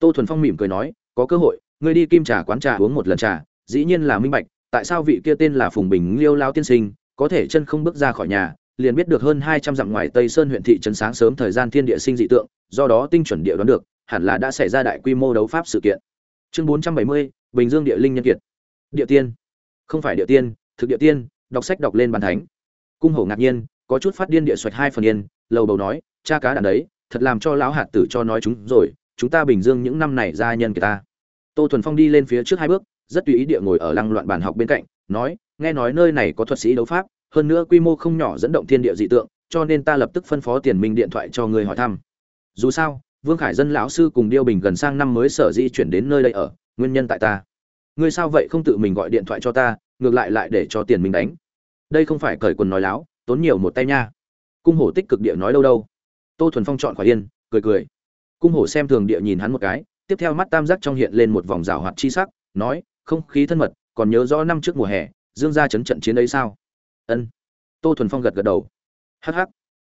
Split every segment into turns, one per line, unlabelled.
tô thuần phong mỉm cười nói, có cơ hội, ngươi đi kim trà quán trà uống một lần trà, dĩ nhiên là minh bạch, tại sao vị kia tên là phùng bình liêu lao tiên sinh, có thể chân không bước ra khỏi nhà, liền biết được hơn hai trăm dặm ngoài tây sơn huyện thị trấn sáng sớm thời gian thiên địa sinh dị tượng, do đó tinh chuẩn địa đoán được, hẳn là đã xảy ra đại quy mô đấu pháp sự kiện. Chương bốn trăm bảy mươi, bình dương địa linh nhân kiệt. Địa tiên. Không phải địa tiên, thực địa tiên, đọc sách đọc lên bàn thánh. Cung hổ ngạc nhiên, có chút phát điên địa xoạch hai phần yên, lầu bầu nói, cha cá đàn đấy, thật làm cho lão hạt tử cho nói chúng rồi chúng ta bình dương những năm này gia nhân kỳ ta. Tô thuần phong đi lên phía trước hai bước, rất tùy ý địa ngồi ở lăng loạn bàn học bên cạnh, nói, nghe nói nơi này có thuật sĩ đấu pháp, hơn nữa quy mô không nhỏ dẫn động thiên địa dị tượng, cho nên ta lập tức phân phó tiền minh điện thoại cho người hỏi thăm. Dù sao, vương khải dân lão sư cùng điêu bình gần sang năm mới sở di chuyển đến nơi đây ở, nguyên nhân tại ta. Ngươi sao vậy không tự mình gọi điện thoại cho ta, ngược lại lại để cho tiền mình đánh. Đây không phải cởi quần nói láo, tốn nhiều một tay nha. Cung hổ tích cực địa nói đâu đâu. Tô thuần phong chọn khỏi yên, cười cười cung hổ xem thường địa nhìn hắn một cái, tiếp theo mắt tam giác trong hiện lên một vòng rào hoạt chi sắc, nói, không khí thân mật, còn nhớ rõ năm trước mùa hè, dương gia chấn trận chiến ấy sao? Ân. Tô thuần phong gật gật đầu. Hắc hắc.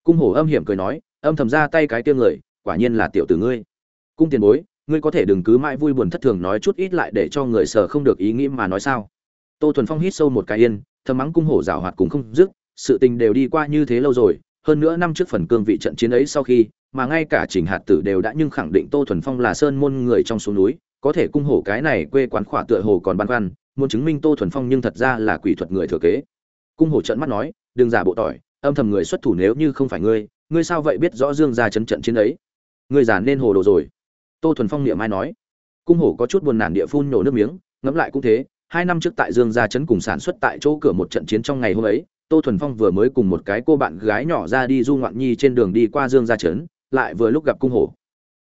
Cung hổ âm hiểm cười nói, âm thầm ra tay cái tiêm người, quả nhiên là tiểu tử ngươi. Cung tiền bối, ngươi có thể đừng cứ mãi vui buồn thất thường nói chút ít lại để cho người sở không được ý nghĩ mà nói sao? Tô thuần phong hít sâu một cái yên, thầm mắng cung hổ rào hoạt cùng không dứt, sự tình đều đi qua như thế lâu rồi, hơn nữa năm trước phần cương vị trận chiến ấy sau khi mà ngay cả trình hạt tử đều đã nhưng khẳng định tô thuần phong là sơn môn người trong xuống núi có thể cung hổ cái này quê quán khỏa tựa hồ còn băn khoăn muốn chứng minh tô thuần phong nhưng thật ra là quỷ thuật người thừa kế. Cung hổ trợn mắt nói đừng giả bộ tỏi âm thầm người xuất thủ nếu như không phải ngươi ngươi sao vậy biết rõ dương ra chấn trận chiến ấy? Ngươi giả nên hồ đồ rồi. Tô thuần phong niệm ai nói. Cung hổ có chút buồn nản địa phun nổ nước miếng ngẫm lại cũng thế hai năm trước tại dương gia trấn cùng sản xuất tại chỗ cửa một trận chiến trong ngày hôm ấy tô thuần phong vừa mới cùng một cái cô bạn gái nhỏ ra đi du ngoạn nhi trên đường đi qua dương gia trấn, lại vừa lúc gặp cung hổ.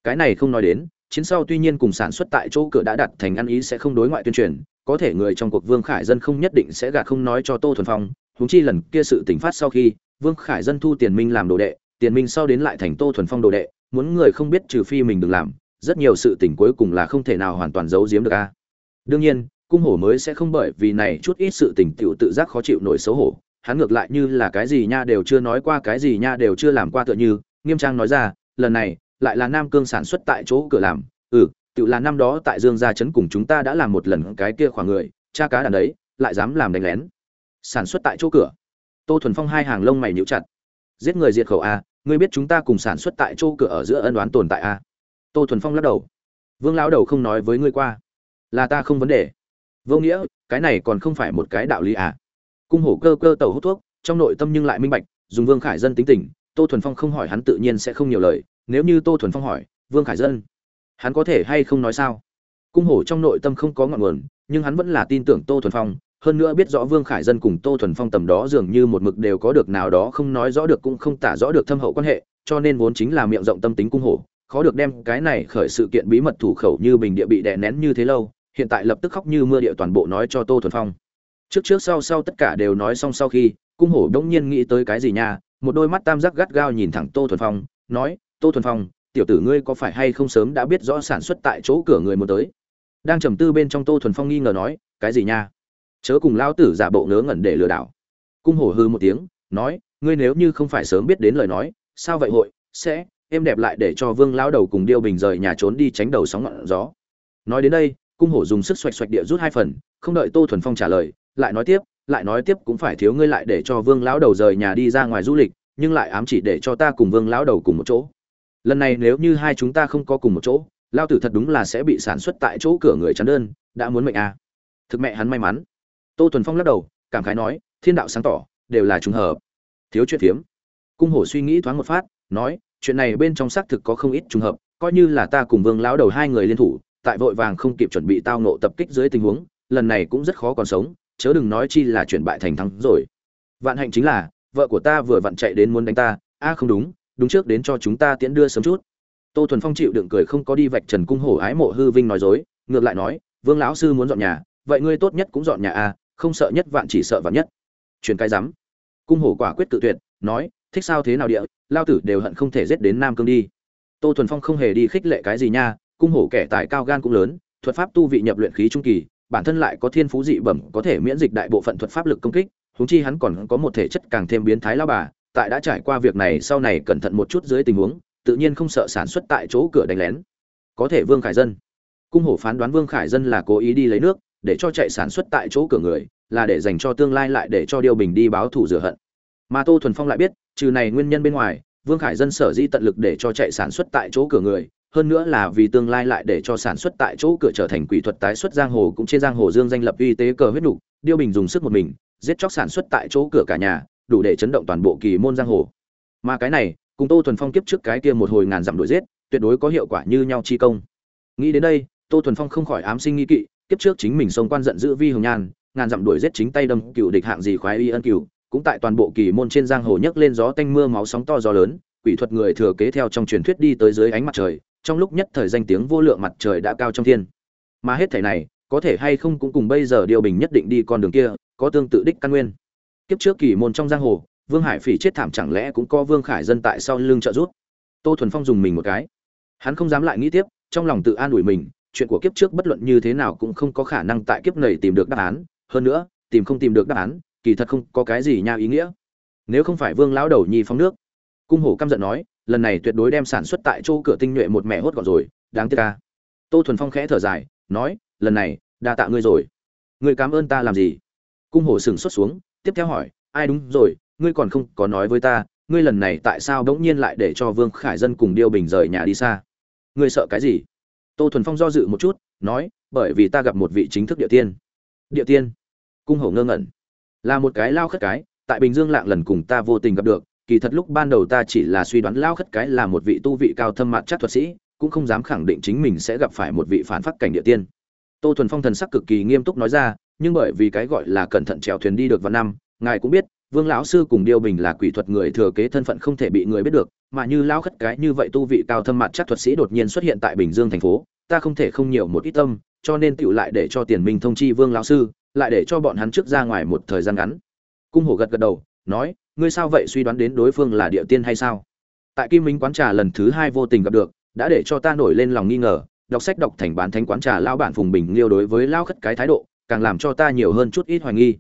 Cái này không nói đến, chiến sau tuy nhiên cùng sản xuất tại chỗ cửa đã đặt thành ăn ý sẽ không đối ngoại tuyên truyền, có thể người trong cuộc vương khải dân không nhất định sẽ gạt không nói cho tô thuần phong, huống chi lần kia sự tỉnh phát sau khi, vương khải dân thu tiền minh làm đồ đệ, tiền minh sau đến lại thành tô thuần phong đồ đệ, muốn người không biết trừ phi mình đừng làm, rất nhiều sự tỉnh cuối cùng là không thể nào hoàn toàn giấu giếm được a. Đương nhiên, cung hổ mới sẽ không bởi vì này chút ít sự tình tiểu tự giác khó chịu nổi xấu hổ, hắn ngược lại như là cái gì nha đều chưa nói qua, cái gì nha đều chưa làm qua tựa như nghiêm trang nói ra, lần này, lại là nam cương sản xuất tại chỗ cửa làm. Ừ tự là năm đó tại dương gia trấn cùng chúng ta đã làm một lần cái kia khoảng người, cha cá đàn đấy, lại dám làm đánh lén. Sản xuất tại chỗ cửa. Tô thuần phong hai hàng lông mày nhíu chặt. Giết người diệt khẩu a ngươi biết chúng ta cùng sản xuất tại chỗ cửa ở giữa ân đoán tồn tại a tô thuần phong lắc đầu. Vương lão đầu không nói với ngươi qua. Là ta không vấn đề. Vô nghĩa, cái này còn không phải một cái đạo lý à. Cung hổ cơ cơ tàu hút thuốc, trong nội tâm nhưng lại minh bạch, dùng vương khải dân tính tình tô thuần phong không hỏi hắn tự nhiên sẽ không nhiều lời, nếu như tô thuần phong hỏi, vương khải dân, hắn có thể hay không nói sao? Cung hổ trong nội tâm không có ngọn nguồn, nhưng hắn vẫn là tin tưởng tô thuần phong, hơn nữa biết rõ vương khải dân cùng tô thuần phong tầm đó dường như một mực đều có được nào đó không nói rõ được cũng không tả rõ được thâm hậu quan hệ, cho nên vốn chính là miệng rộng tâm tính cung hổ, khó được đem cái này khởi sự kiện bí mật thủ khẩu như bình địa bị đè nén như thế lâu, hiện tại lập tức khóc như mưa địa toàn bộ nói cho tô thuần phong. Trước trước sau sau tất cả đều nói xong sau khi, cung hổ đống nhiên nghĩ tới cái gì nha một đôi mắt tam giác gắt gao nhìn thẳng tô thuần phong, nói, tô thuần phong, tiểu tử ngươi có phải hay không sớm đã biết rõ sản xuất tại chỗ cửa người muốn tới? Đang trầm tư bên trong tô thuần phong nghi ngờ nói, cái gì nha? Chớ cùng lao tử giả bộ ngớ ngẩn để lừa đảo. Cung hổ hư một tiếng, nói, ngươi nếu như không phải sớm biết đến lời nói, sao vậy hội? Sẽ, em đẹp lại để cho vương lao đầu cùng điêu bình rời nhà trốn đi tránh đầu sóng ngọn gió. Nói đến đây, cung hổ dùng sức xoạch xoạch địa rút hai phần, không đợi tô thuần phong trả lời, lại nói tiếp lại nói tiếp cũng phải thiếu ngươi lại để cho vương lão đầu rời nhà đi ra ngoài du lịch, nhưng lại ám chỉ để cho ta cùng vương lão đầu cùng một chỗ. Lần này nếu như hai chúng ta không có cùng một chỗ lao tử thật đúng là sẽ bị sản xuất tại chỗ cửa người chắn đơn, đã muốn mệnh à. thực mẹ hắn may mắn. Tô thuần phong lắc đầu, cảm khái nói, thiên đạo sáng tỏ, đều là trùng hợp. Thiếu chuyện phiếm. Cung hổ suy nghĩ thoáng một phát, nói, chuyện này bên trong xác thực có không ít trùng hợp, coi như là ta cùng vương lão đầu hai người liên thủ, tại vội vàng không kịp chuẩn bị tao nộ tập kích dưới tình huống, lần này cũng rất khó còn sống chớ đừng nói chi là chuyển bại thành thắng rồi. Vạn hạnh chính là, vợ của ta vừa vặn chạy đến muốn đánh ta. A không đúng đúng trước đến cho chúng ta tiễn đưa sớm chút. Tô thuần phong chịu đựng cười không có đi vạch trần cung hổ ái mộ hư vinh nói dối, ngược lại nói, vương lão sư muốn dọn nhà, vậy ngươi tốt nhất cũng dọn nhà a không sợ nhất vạn chỉ sợ vạn nhất. Truyền cái rắm cung hổ quả quyết tự tuyệt, nói, thích sao thế nào địa, lao tử đều hận không thể giết đến nam cương đi. Tô thuần phong không hề đi khích lệ cái gì nha, cung hổ kẻ tài cao gan cũng lớn, thuật pháp tu vị nhập luyện khí trung kỳ bản thân lại có thiên phú dị bẩm, có thể miễn dịch đại bộ phận thuật pháp lực công kích, huống chi hắn còn có một thể chất càng thêm biến thái lao bà, tại đã trải qua việc này sau này cẩn thận một chút dưới tình huống, tự nhiên không sợ sản xuất tại chỗ cửa đánh lén. Có thể vương khải dân. Cung hổ phán đoán vương khải dân là cố ý đi lấy nước, để cho chạy sản xuất tại chỗ cửa người, là để dành cho tương lai lại để cho điều bình đi báo thù rửa hận. Mà tô thuần phong lại biết, trừ này nguyên nhân bên ngoài, vương khải dân sở dĩ tận lực để cho chạy sản xuất tại chỗ cửa người hơn nữa là vì tương lai lại để cho sản xuất tại chỗ cửa trở thành quỷ thuật tái xuất giang hồ cũng trên giang hồ dương danh lập uy tế cờ huyết đủ điêu bình dùng sức một mình, giết chóc sản xuất tại chỗ cửa cả nhà, đủ để chấn động toàn bộ kỳ môn giang hồ. Mà cái này, cùng tô thuần phong kiếp trước cái kia một hồi ngàn dặm đuổi giết, tuyệt đối có hiệu quả như nhau chi công. Nghĩ đến đây, tô thuần phong không khỏi ám sinh nghi kỵ, kiếp trước chính mình sông quan giận dữ vi hồng nhan, ngàn dặm đuổi giết chính tay đâm cựu địch hạng gì khoái y ân cựu, cũng tại toàn bộ kỳ môn trên giang hồ nhấc lên gió tanh mưa máu sóng to gió lớn, quỷ thuật người thừa kế theo trong truyền thuyết đi tới dưới ánh mặt trời trong lúc nhất thời danh tiếng vô lượng mặt trời đã cao trong thiên. Mà hết thể này, có thể hay không cũng cùng bây giờ điều bình nhất định đi con đường kia, có tương tự đích căn nguyên. Kiếp trước kỳ môn trong giang hồ, vương hải phỉ chết thảm chẳng lẽ cũng có vương khải dân tại sau lưng trợ giúp? Tô thuần phong dùng mình một cái. Hắn không dám lại nghĩ tiếp, trong lòng tự an ủi mình, chuyện của kiếp trước bất luận như thế nào cũng không có khả năng tại kiếp này tìm được đáp án. Hơn nữa, tìm không tìm được đáp án, kỳ thật không có cái gì nha ý nghĩa. Nếu không phải vương lão đầu nhi phóng nước. Cung hổ căm giận nói lần này tuyệt đối đem sản xuất tại chỗ cửa tinh nhuệ một mẹ hốt gọn rồi, đáng tiếc ca tô thuần phong khẽ thở dài, nói, lần này, đa tạ ngươi rồi. Ngươi cảm ơn ta làm gì? Cung hổ sừng xuất xuống, tiếp theo hỏi, ai đúng rồi, ngươi còn không có nói với ta, ngươi lần này tại sao đống nhiên lại để cho vương khải dân cùng điêu bình rời nhà đi xa? Ngươi sợ cái gì? Tô thuần phong do dự một chút, nói, bởi vì ta gặp một vị chính thức địa tiên. Địa tiên? Cung hổ ngơ ngẩn. Là một cái lao khất cái, tại bình dương lạng lần cùng ta vô tình gặp được kỳ thật lúc ban đầu ta chỉ là suy đoán lao khất cái là một vị tu vị cao thâm mặt chắc thuật sĩ, cũng không dám khẳng định chính mình sẽ gặp phải một vị phản phát cảnh địa tiên. Tô thuần phong thần sắc cực kỳ nghiêm túc nói ra, nhưng bởi vì cái gọi là cẩn thận trèo thuyền đi được vào năm, ngài cũng biết, vương lão sư cùng điêu bình là quỷ thuật người thừa kế thân phận không thể bị người biết được, mà như lao khất cái như vậy tu vị cao thâm mặt chắc thuật sĩ đột nhiên xuất hiện tại bình dương thành phố, ta không thể không nhiều một ít tâm, cho nên tựu lại để cho tiền minh thông chi vương lão sư, lại để cho bọn hắn trước ra ngoài một thời gian ngắn. Cung hổ gật gật đầu, nói ngươi sao vậy suy đoán đến đối phương là địa tiên hay sao? Tại kim minh quán trà lần thứ hai vô tình gặp được, đã để cho ta nổi lên lòng nghi ngờ, đọc sách đọc thành bán thánh quán trà lao bản phùng bình liêu đối với lao khất cái thái độ, càng làm cho ta nhiều hơn chút ít hoài nghi.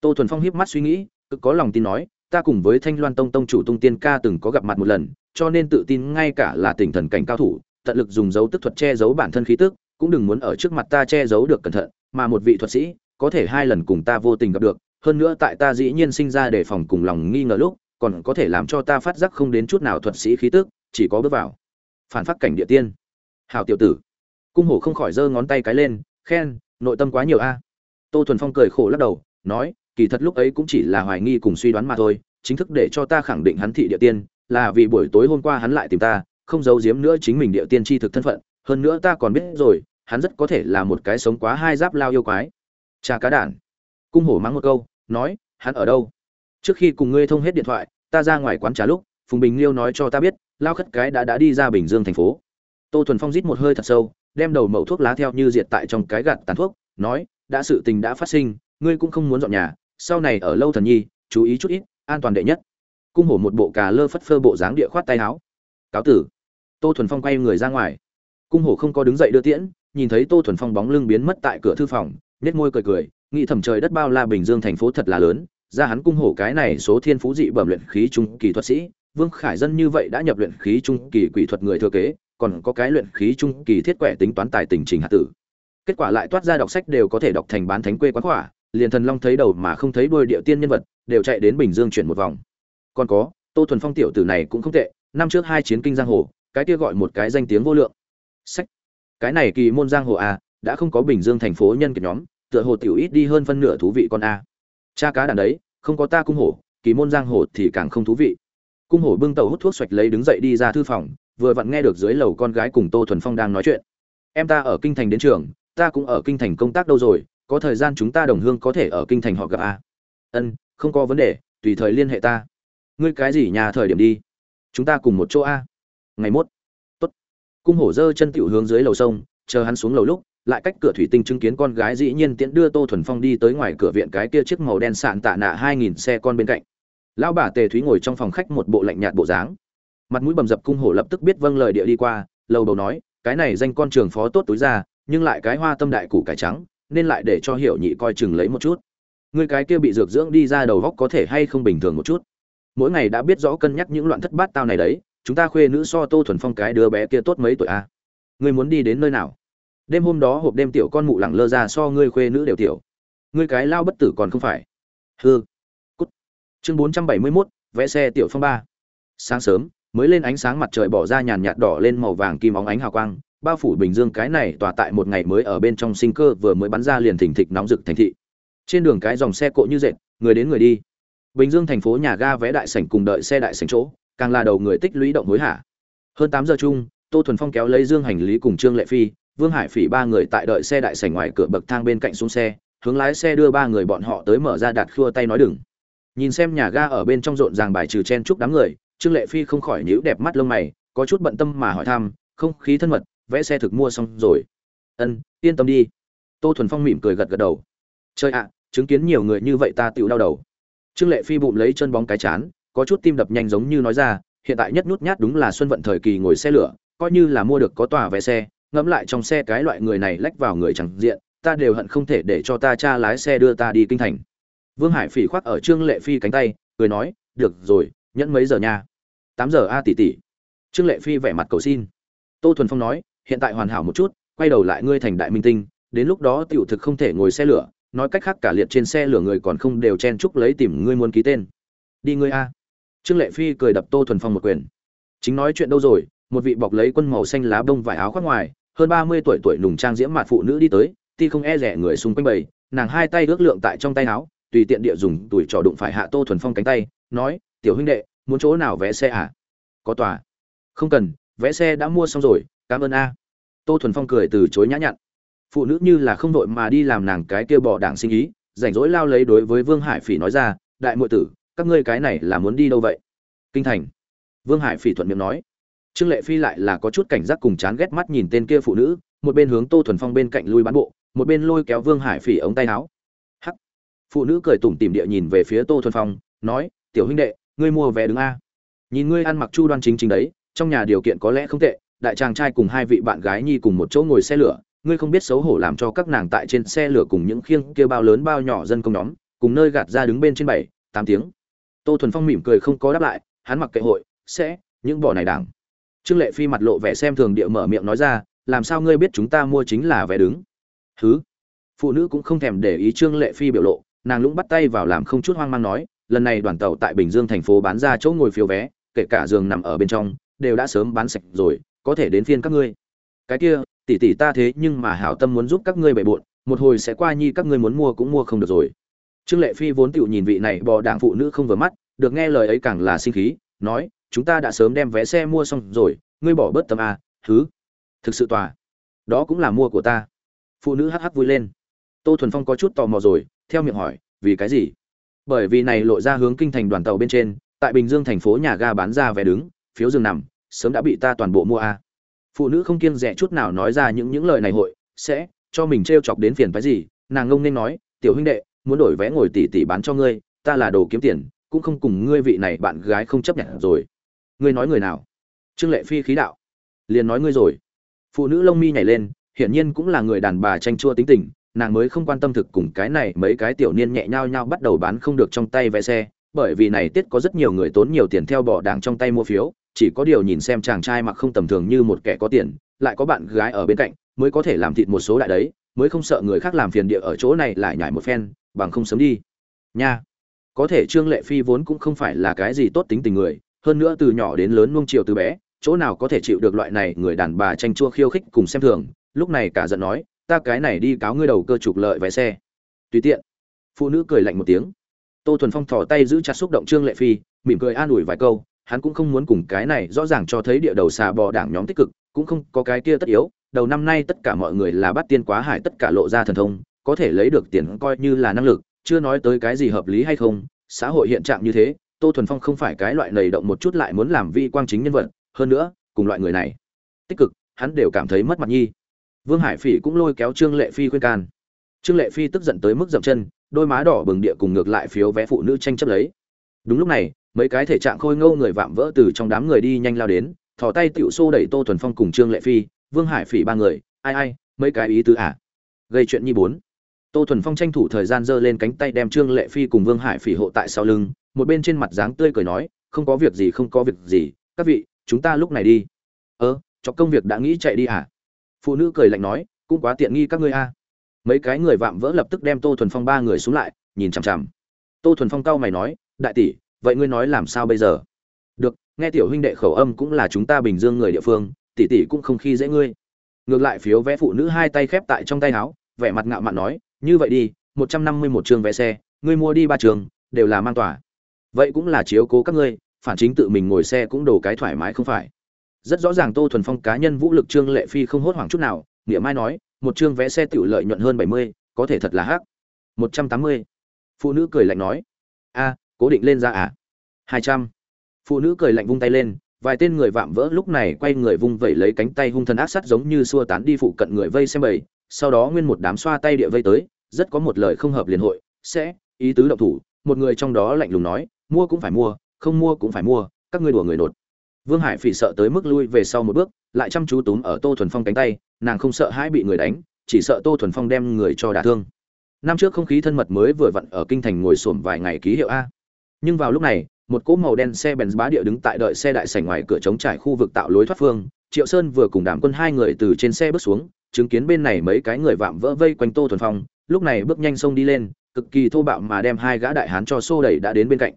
Tô thuần phong hiếp mắt suy nghĩ, cực có lòng tin nói, ta cùng với thanh loan tông tông chủ tung tiên ca từng có gặp mặt một lần, cho nên tự tin ngay cả là tỉnh thần cảnh cao thủ, tận lực dùng dấu tức thuật che giấu bản thân khí tức, cũng đừng muốn ở trước mặt ta che giấu được cẩn thận, mà một vị thuật sĩ, có thể hai lần cùng ta vô tình gặp được hơn nữa tại ta dĩ nhiên sinh ra để phòng cùng lòng nghi ngờ lúc, còn có thể làm cho ta phát giác không đến chút nào thuật sĩ khí tức, chỉ có bước vào. Phản phát cảnh địa tiên. Hào tiểu tử. Cung hổ không khỏi giơ ngón tay cái lên, khen, nội tâm quá nhiều a. Tô thuần phong cười khổ lắc đầu, nói, kỳ thật lúc ấy cũng chỉ là hoài nghi cùng suy đoán mà thôi, chính thức để cho ta khẳng định hắn thị địa tiên, là vì buổi tối hôm qua hắn lại tìm ta, không giấu giếm nữa chính mình địa tiên tri thực thân phận, hơn nữa ta còn biết rồi, hắn rất có thể là một cái sống quá hai giáp lao yêu quái. Cha cá đản cung hổ mắng một câu, nói, hắn ở đâu? Trước khi cùng ngươi thông hết điện thoại, ta ra ngoài quán trà lúc, phùng bình liêu nói cho ta biết, lao khất cái đã đã đi ra bình dương thành phố. Tô thuần phong rít một hơi thật sâu, đem đầu mẩu thuốc lá theo như diệt tại trong cái gạt tàn thuốc, nói, đã sự tình đã phát sinh, ngươi cũng không muốn dọn nhà, sau này ở lâu thần nhi, chú ý chút ít, an toàn đệ nhất. Cung hổ một bộ cà lơ phất phơ bộ dáng địa khoát tay áo. Cáo tử. Tô thuần phong quay người ra ngoài. Cung hổ không có đứng dậy đưa tiễn, nhìn thấy tô thuần phong bóng lưng biến mất tại cửa thư phòng nhét môi cười cười nghĩ thầm trời đất bao la bình dương thành phố thật là lớn, ra hắn cung hổ cái này số thiên phú dị bẩm luyện khí trung kỳ thuật sĩ, vương khải dân như vậy đã nhập luyện khí trung kỳ quỷ thuật người thừa kế, còn có cái luyện khí trung kỳ thiết quẻ tính toán tài tình trình hạt tử. Kết quả lại toát ra đọc sách đều có thể đọc thành bán thánh quê quán khỏa liền thần long thấy đầu mà không thấy đuôi địa tiên nhân vật, đều chạy đến bình dương chuyển một vòng. Còn có, tô thuần phong tiểu tử này cũng không tệ, năm trước hai chiến kinh giang hồ, cái kia gọi một cái danh tiếng vô lượng. Sách. Cái này kỳ môn giang hồ a đã không có bình dương thành phố nhân kiệt nhóm tựa hồ tiểu ít đi hơn phân nửa thú vị con a. Cha cá đàn đấy, không có ta cung hổ, kỳ môn giang hồ thì càng không thú vị. Cung hổ bưng tàu hút thuốc xoạch lấy đứng dậy đi ra thư phòng, vừa vặn nghe được dưới lầu con gái cùng tô thuần phong đang nói chuyện. Em ta ở kinh thành đến trường, ta cũng ở kinh thành công tác đâu rồi, có thời gian chúng ta đồng hương có thể ở kinh thành họ gặp a. Ân, không có vấn đề, tùy thời liên hệ ta. Ngươi cái gì nhà thời điểm đi? Chúng ta cùng một chỗ a. Ngày mốt. Tốt. Cung hổ dơ chân tiểu hướng dưới lầu sông, chờ hắn xuống lầu lúc lại cách cửa thủy tinh chứng kiến con gái dĩ nhiên tiễn đưa tô thuần phong đi tới ngoài cửa viện cái kia chiếc màu đen sạn tạ nạ hai nghìn xe con bên cạnh. Lão bà tề thúy ngồi trong phòng khách một bộ lạnh nhạt bộ dáng. Mặt mũi bầm dập cung hổ lập tức biết vâng lời địa đi qua, lầu đầu nói, cái này danh con trường phó tốt túi ra, nhưng lại cái hoa tâm đại củ cải trắng, nên lại để cho hiểu nhị coi chừng lấy một chút. Người cái kia bị dược dưỡng đi ra đầu góc có thể hay không bình thường một chút? Mỗi ngày đã biết rõ cân nhắc những loạn thất bát tao này đấy, chúng ta khuê nữ so tô thuần phong cái đứa bé kia tốt mấy tuổi a người muốn đi đến nơi nào? Đêm hôm đó hộp đêm tiểu con mụ lẳng lơ ra so ngươi khuê nữ đều tiểu. Ngươi cái lao bất tử còn không phải. Hư cút. Chương bốn trăm bảy mươi 471, vẽ xe tiểu phong ba. Sáng sớm mới lên ánh sáng mặt trời bỏ ra nhàn nhạt đỏ lên màu vàng kim óng ánh hào quang bao phủ bình dương cái này tỏa tại một ngày mới ở bên trong sinh cơ vừa mới bắn ra liền thỉnh thịch nóng rực thành thị. Trên đường cái dòng xe cộ như dệt người đến người đi. Bình dương thành phố nhà ga vé đại sảnh cùng đợi xe đại sảnh chỗ càng là đầu người tích lũy động hối hả. Hơn tám giờ chung tô thuần phong kéo lấy dương hành lý cùng trương lệ phi vương hải phỉ ba người tại đợi xe đại sảnh ngoài cửa bậc thang bên cạnh xuống xe, hướng lái xe đưa ba người bọn họ tới mở ra đặt khua tay nói đừng. Nhìn xem nhà ga ở bên trong rộn ràng bài trừ chen chúc đám người, trương lệ phi không khỏi nhíu đẹp mắt lông mày, có chút bận tâm mà hỏi thăm, không khí thân mật, vẽ xe thực mua xong rồi. Ân, yên tâm đi. Tô thuần phong mỉm cười gật gật đầu. Chơi ạ, chứng kiến nhiều người như vậy ta tiểu đau đầu. Trương lệ phi bụng lấy chân bóng cái chán, có chút tim đập nhanh giống như nói ra, hiện tại nhất nút nhát đúng là xuân vận thời kỳ ngồi xe lửa, coi như là mua được có tòa vé xe ngẫm lại trong xe cái loại người này lách vào người chẳng diện, ta đều hận không thể để cho ta cha lái xe đưa ta đi kinh thành. Vương hải phỉ khoác ở trương lệ phi cánh tay, cười nói, được rồi, nhẫn mấy giờ nha? Tám giờ a tỷ tỷ. Trương lệ phi vẻ mặt cầu xin. Tô thuần phong nói, hiện tại hoàn hảo một chút, quay đầu lại ngươi thành đại minh tinh, đến lúc đó tiểu thực không thể ngồi xe lửa, nói cách khác cả liệt trên xe lửa người còn không đều chen chúc lấy tìm ngươi muốn ký tên. Đi ngươi a. Trương lệ phi cười đập tô thuần phong một quyền. Chính nói chuyện đâu rồi, một vị bọc lấy quân màu xanh lá bông vải áo khoác ngoài hơn ba mươi tuổi tuổi nùng trang diễm mạt phụ nữ đi tới, ti không e rẻ người xung quanh bầy, nàng hai tay ước lượng tại trong tay áo, tùy tiện địa dùng tuổi trò đụng phải hạ tô thuần phong cánh tay, nói, tiểu huynh đệ, muốn chỗ nào vẽ xe à? Có tòa. Không cần vẽ xe đã mua xong rồi, cảm ơn a. Tô thuần phong cười từ chối nhã nhặn. Phụ nữ như là không đội mà đi làm nàng cái kia bỏ đảng sinh ý, rảnh rỗi lao lấy đối với vương hải phỉ nói ra, đại muội tử, các ngươi cái này là muốn đi đâu vậy? Kinh thành. Vương hải phỉ thuận miệng nói trương lệ phi lại là có chút cảnh giác cùng chán ghét mắt nhìn tên kia phụ nữ, một bên hướng tô thuần phong bên cạnh lui bán bộ, một bên lôi kéo vương hải phỉ ống tay áo. Hắc. Phụ nữ cười tủm tỉm địa nhìn về phía tô thuần phong, nói, tiểu huynh đệ, ngươi mua vé đứng a? Nhìn ngươi ăn mặc chu đoan chính chính đấy, trong nhà điều kiện có lẽ không tệ, đại chàng trai cùng hai vị bạn gái nhi cùng một chỗ ngồi xe lửa, ngươi không biết xấu hổ làm cho các nàng tại trên xe lửa cùng những khiêng kia bao lớn bao nhỏ dân công nhóm, cùng nơi gạt ra đứng bên trên bảy, tám tiếng. Tô thuần phong mỉm cười không có đáp lại, hắn mặc kệ hội, sẽ, những bỏ này đảng trương lệ phi mặt lộ vẻ xem thường địa mở miệng nói ra, làm sao ngươi biết chúng ta mua chính là vé đứng? Thứ phụ nữ cũng không thèm để ý trương lệ phi biểu lộ, nàng lũng bắt tay vào làm không chút hoang mang nói, lần này đoàn tàu tại bình dương thành phố bán ra chỗ ngồi phiếu vé, kể cả giường nằm ở bên trong, đều đã sớm bán sạch rồi, có thể đến phiên các ngươi. Cái kia, tỷ tỷ ta thế nhưng mà hảo tâm muốn giúp các ngươi bày bộn một hồi sẽ qua nhi các ngươi muốn mua cũng mua không được rồi. Trương lệ phi vốn tựu nhìn vị này bò đảng phụ nữ không vừa mắt, được nghe lời ấy càng là sinh khí, nói chúng ta đã sớm đem vé xe mua xong rồi, ngươi bỏ bớt tâm a thứ thực sự tòa. Đó cũng là mua của ta. Phụ nữ hắc hắc vui lên. Tô thuần phong có chút tò mò rồi, theo miệng hỏi, vì cái gì? Bởi vì này lộ ra hướng kinh thành đoàn tàu bên trên, tại bình dương thành phố nhà ga bán ra vé đứng, phiếu giường nằm, sớm đã bị ta toàn bộ mua a. Phụ nữ không kiêng rẻ chút nào nói ra những những lời này hội, sẽ cho mình t chọc đến phiền phái gì, nàng ngông nên nói, tiểu huynh đệ, muốn đổi vé ngồi tỷ tỷ bán cho ngươi, ta là đồ kiếm tiền, cũng không cùng ngươi vị này bạn gái không chấp nhận rồi ngươi nói người nào? Trương lệ phi khí đạo. Liền nói ngươi rồi. Phụ nữ lông mi nhảy lên, hiển nhiên cũng là người đàn bà tranh chua tính tình, nàng mới không quan tâm thực cùng cái này mấy cái tiểu niên nhẹ nhao nhao bắt đầu bán không được trong tay vé xe, bởi vì này tiết có rất nhiều người tốn nhiều tiền theo bỏ đảng trong tay mua phiếu, chỉ có điều nhìn xem chàng trai mặc không tầm thường như một kẻ có tiền, lại có bạn gái ở bên cạnh, mới có thể làm thịt một số đại đấy, mới không sợ người khác làm phiền địa ở chỗ này lại nhảy một phen, bằng không sớm đi. Nha. Có thể trương lệ phi vốn cũng không phải là cái gì tốt tính tình người hơn nữa từ nhỏ đến lớn nuông chiều từ bé, chỗ nào có thể chịu được loại này người đàn bà tranh chua khiêu khích cùng xem thường, lúc này cả giận nói, ta cái này đi cáo ngươi đầu cơ trục lợi vé xe. Tùy tiện, phụ nữ cười lạnh một tiếng. Tô thuần phong thò tay giữ chặt xúc động trương lệ phi, mỉm cười an ủi vài câu, hắn cũng không muốn cùng cái này rõ ràng cho thấy địa đầu xà bò đảng nhóm tích cực, cũng không có cái kia tất yếu, đầu năm nay tất cả mọi người là bắt tiên quá hải tất cả lộ ra thần thông, có thể lấy được tiền coi như là năng lực, chưa nói tới cái gì hợp lý hay không, xã hội hiện trạng như thế tô thuần phong không phải cái loại nầy động một chút lại muốn làm vi quang chính nhân vật, hơn nữa, cùng loại người này, tích cực, hắn đều cảm thấy mất mặt nhi. Vương hải phỉ cũng lôi kéo trương lệ phi khuyên can. Trương lệ phi tức giận tới mức dậm chân, đôi má đỏ bừng địa cùng ngược lại phiếu vé phụ nữ tranh chấp lấy. Đúng lúc này, mấy cái thể trạng khôi ngâu người vạm vỡ từ trong đám người đi nhanh lao đến, thò tay tiểu xô đẩy tô thuần phong cùng trương lệ phi, vương hải phỉ ba người, ai ai, mấy cái ý tứ à? Gây chuyện nhi bốn. Tô thuần phong tranh thủ thời gian giơ lên cánh tay đem trương lệ phi cùng vương hải phỉ hộ tại sau lưng một bên trên mặt dáng tươi cười nói, không có việc gì, không có việc gì, các vị, chúng ta lúc này đi. Ơ cho công việc đã nghĩ chạy đi à? Phụ nữ cười lạnh nói, cũng quá tiện nghi các ngươi a. Mấy cái người vạm vỡ lập tức đem tô thuần phong ba người xuống lại, nhìn chằm chằm. Tô thuần phong cau mày nói, đại tỷ, vậy ngươi nói làm sao bây giờ? Được, nghe tiểu huynh đệ khẩu âm cũng là chúng ta bình dương người địa phương, tỷ tỷ cũng không khi dễ ngươi. Ngược lại phiếu vé phụ nữ hai tay khép tại trong tay áo, vẻ mặt ngạo mạn nói, như vậy đi, một trăm năm mươi một trường vé xe, ngươi mua đi ba trường, đều là mang tỏa vậy cũng là chiếu cố các ngươi, phản chính tự mình ngồi xe cũng đồ cái thoải mái không phải. Rất rõ ràng tô thuần phong cá nhân vũ lực trương lệ phi không hốt hoảng chút nào, nghĩa mai nói, một chương vé xe tự lợi nhuận hơn bảy mươi, có thể thật là hắc. Một trăm tám mươi. Phụ nữ cười lạnh nói, a, cố định lên ra à? Hai trăm. Phụ nữ cười lạnh vung tay lên, vài tên người vạm vỡ lúc này quay người vung vẩy lấy cánh tay hung thần ác sắt giống như xua tán đi phụ cận người vây xem bầy, sau đó nguyên một đám xoa tay địa vây tới, rất có một lời không hợp liền hội, sẽ, ý tứ động thủ. Một người trong đó lạnh lùng nói mua cũng phải mua, không mua cũng phải mua, các ngươi đùa người nột. Vương hải phỉ sợ tới mức lui về sau một bước, lại chăm chú túm ở tô thuần phong cánh tay, nàng không sợ hãi bị người đánh, chỉ sợ tô thuần phong đem người cho đả thương. Năm trước không khí thân mật mới vừa vặn ở kinh thành ngồi xổm vài ngày ký hiệu a. Nhưng vào lúc này, một cỗ màu đen xe bèn bá địa đứng tại đợi xe đại sảnh ngoài cửa chống trải khu vực tạo lối thoát phương, triệu sơn vừa cùng đảm quân hai người từ trên xe bước xuống, chứng kiến bên này mấy cái người vạm vỡ vây quanh tô thuần phong, lúc này bước nhanh xông đi lên, cực kỳ thô bạo mà đem hai gã đại hán cho xô đẩy đã đến bên cạnh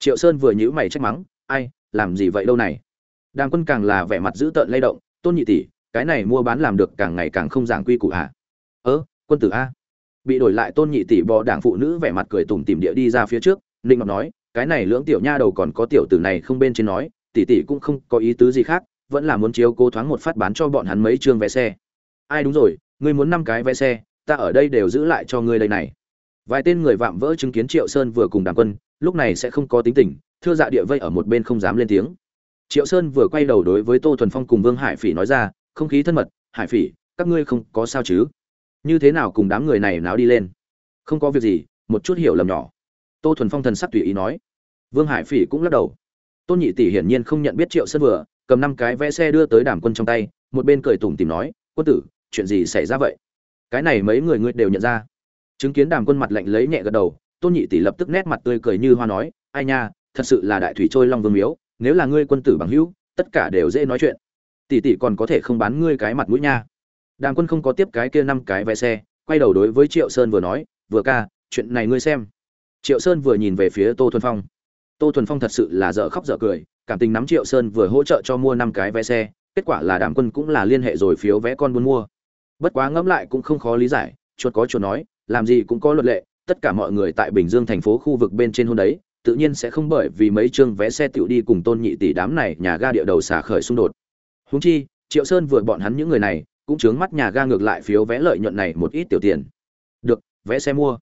triệu sơn vừa nhữ mày trách mắng, ai, làm gì vậy đâu này? Đàm quân càng là vẻ mặt dữ tợn lay động, tôn nhị tỷ, cái này mua bán làm được càng ngày càng không giảng quy củ à? hả ớ quân tử a. Bị đổi lại tôn nhị tỷ bò đảng phụ nữ vẻ mặt cười tủm tìm địa đi ra phía trước, ninh ngọc nói, cái này lưỡng tiểu nha đầu còn có tiểu tử này không bên trên nói, tỷ tỷ cũng không có ý tứ gì khác, vẫn là muốn chiếu cố thoáng một phát bán cho bọn hắn mấy chương vé xe. Ai đúng rồi, ngươi muốn năm cái vé xe, ta ở đây đều giữ lại cho ngươi đây này vài tên người vạm vỡ chứng kiến triệu sơn vừa cùng đàm quân, lúc này sẽ không có tính tình, thưa dạ địa vây ở một bên không dám lên tiếng. Triệu sơn vừa quay đầu đối với tô thuần phong cùng vương hải phỉ nói ra, không khí thân mật, hải phỉ, các ngươi không có sao chứ? Như thế nào cùng đám người này náo đi lên? Không có việc gì, một chút hiểu lầm nhỏ. Tô thuần phong thần sắc tùy ý nói. Vương hải phỉ cũng lắc đầu. Tôn nhị tỷ hiển nhiên không nhận biết triệu sơn vừa, cầm năm cái vẽ xe đưa tới đàm quân trong tay, một bên cười tủm tìm nói, quân tử, chuyện gì xảy ra vậy? Cái này mấy người ngươi đều nhận ra chứng kiến đàm quân mặt lạnh lấy nhẹ gật đầu, tôn nhị tỷ lập tức nét mặt tươi cười như hoa nói, ai nha, thật sự là đại thủy trôi long vương miếu, nếu là ngươi quân tử bằng hữu, tất cả đều dễ nói chuyện. Tỷ tỷ còn có thể không bán ngươi cái mặt mũi nha. Đàm quân không có tiếp cái kia năm cái vé xe, quay đầu đối với triệu sơn vừa nói, vừa ca, chuyện này ngươi xem. Triệu sơn vừa nhìn về phía tô thuần phong. Tô thuần phong thật sự là dở khóc dở cười, cảm tình nắm triệu sơn vừa hỗ trợ cho mua năm cái vé xe, kết quả là đàm quân cũng là liên hệ rồi phiếu vé con muốn mua. Bất quá ngẫm lại cũng không khó lý giải, chuột có chuột nói làm gì cũng có luật lệ, tất cả mọi người tại bình dương thành phố khu vực bên trên hôn đấy, tự nhiên sẽ không bởi vì mấy chương vé xe tiểu đi cùng tôn nhị tỷ đám này nhà ga địa đầu xả khởi xung đột. Húng chi, triệu sơn vừa bọn hắn những người này, cũng chướng mắt nhà ga ngược lại phiếu vé lợi nhuận này một ít tiểu tiền. Được, vé xe mua.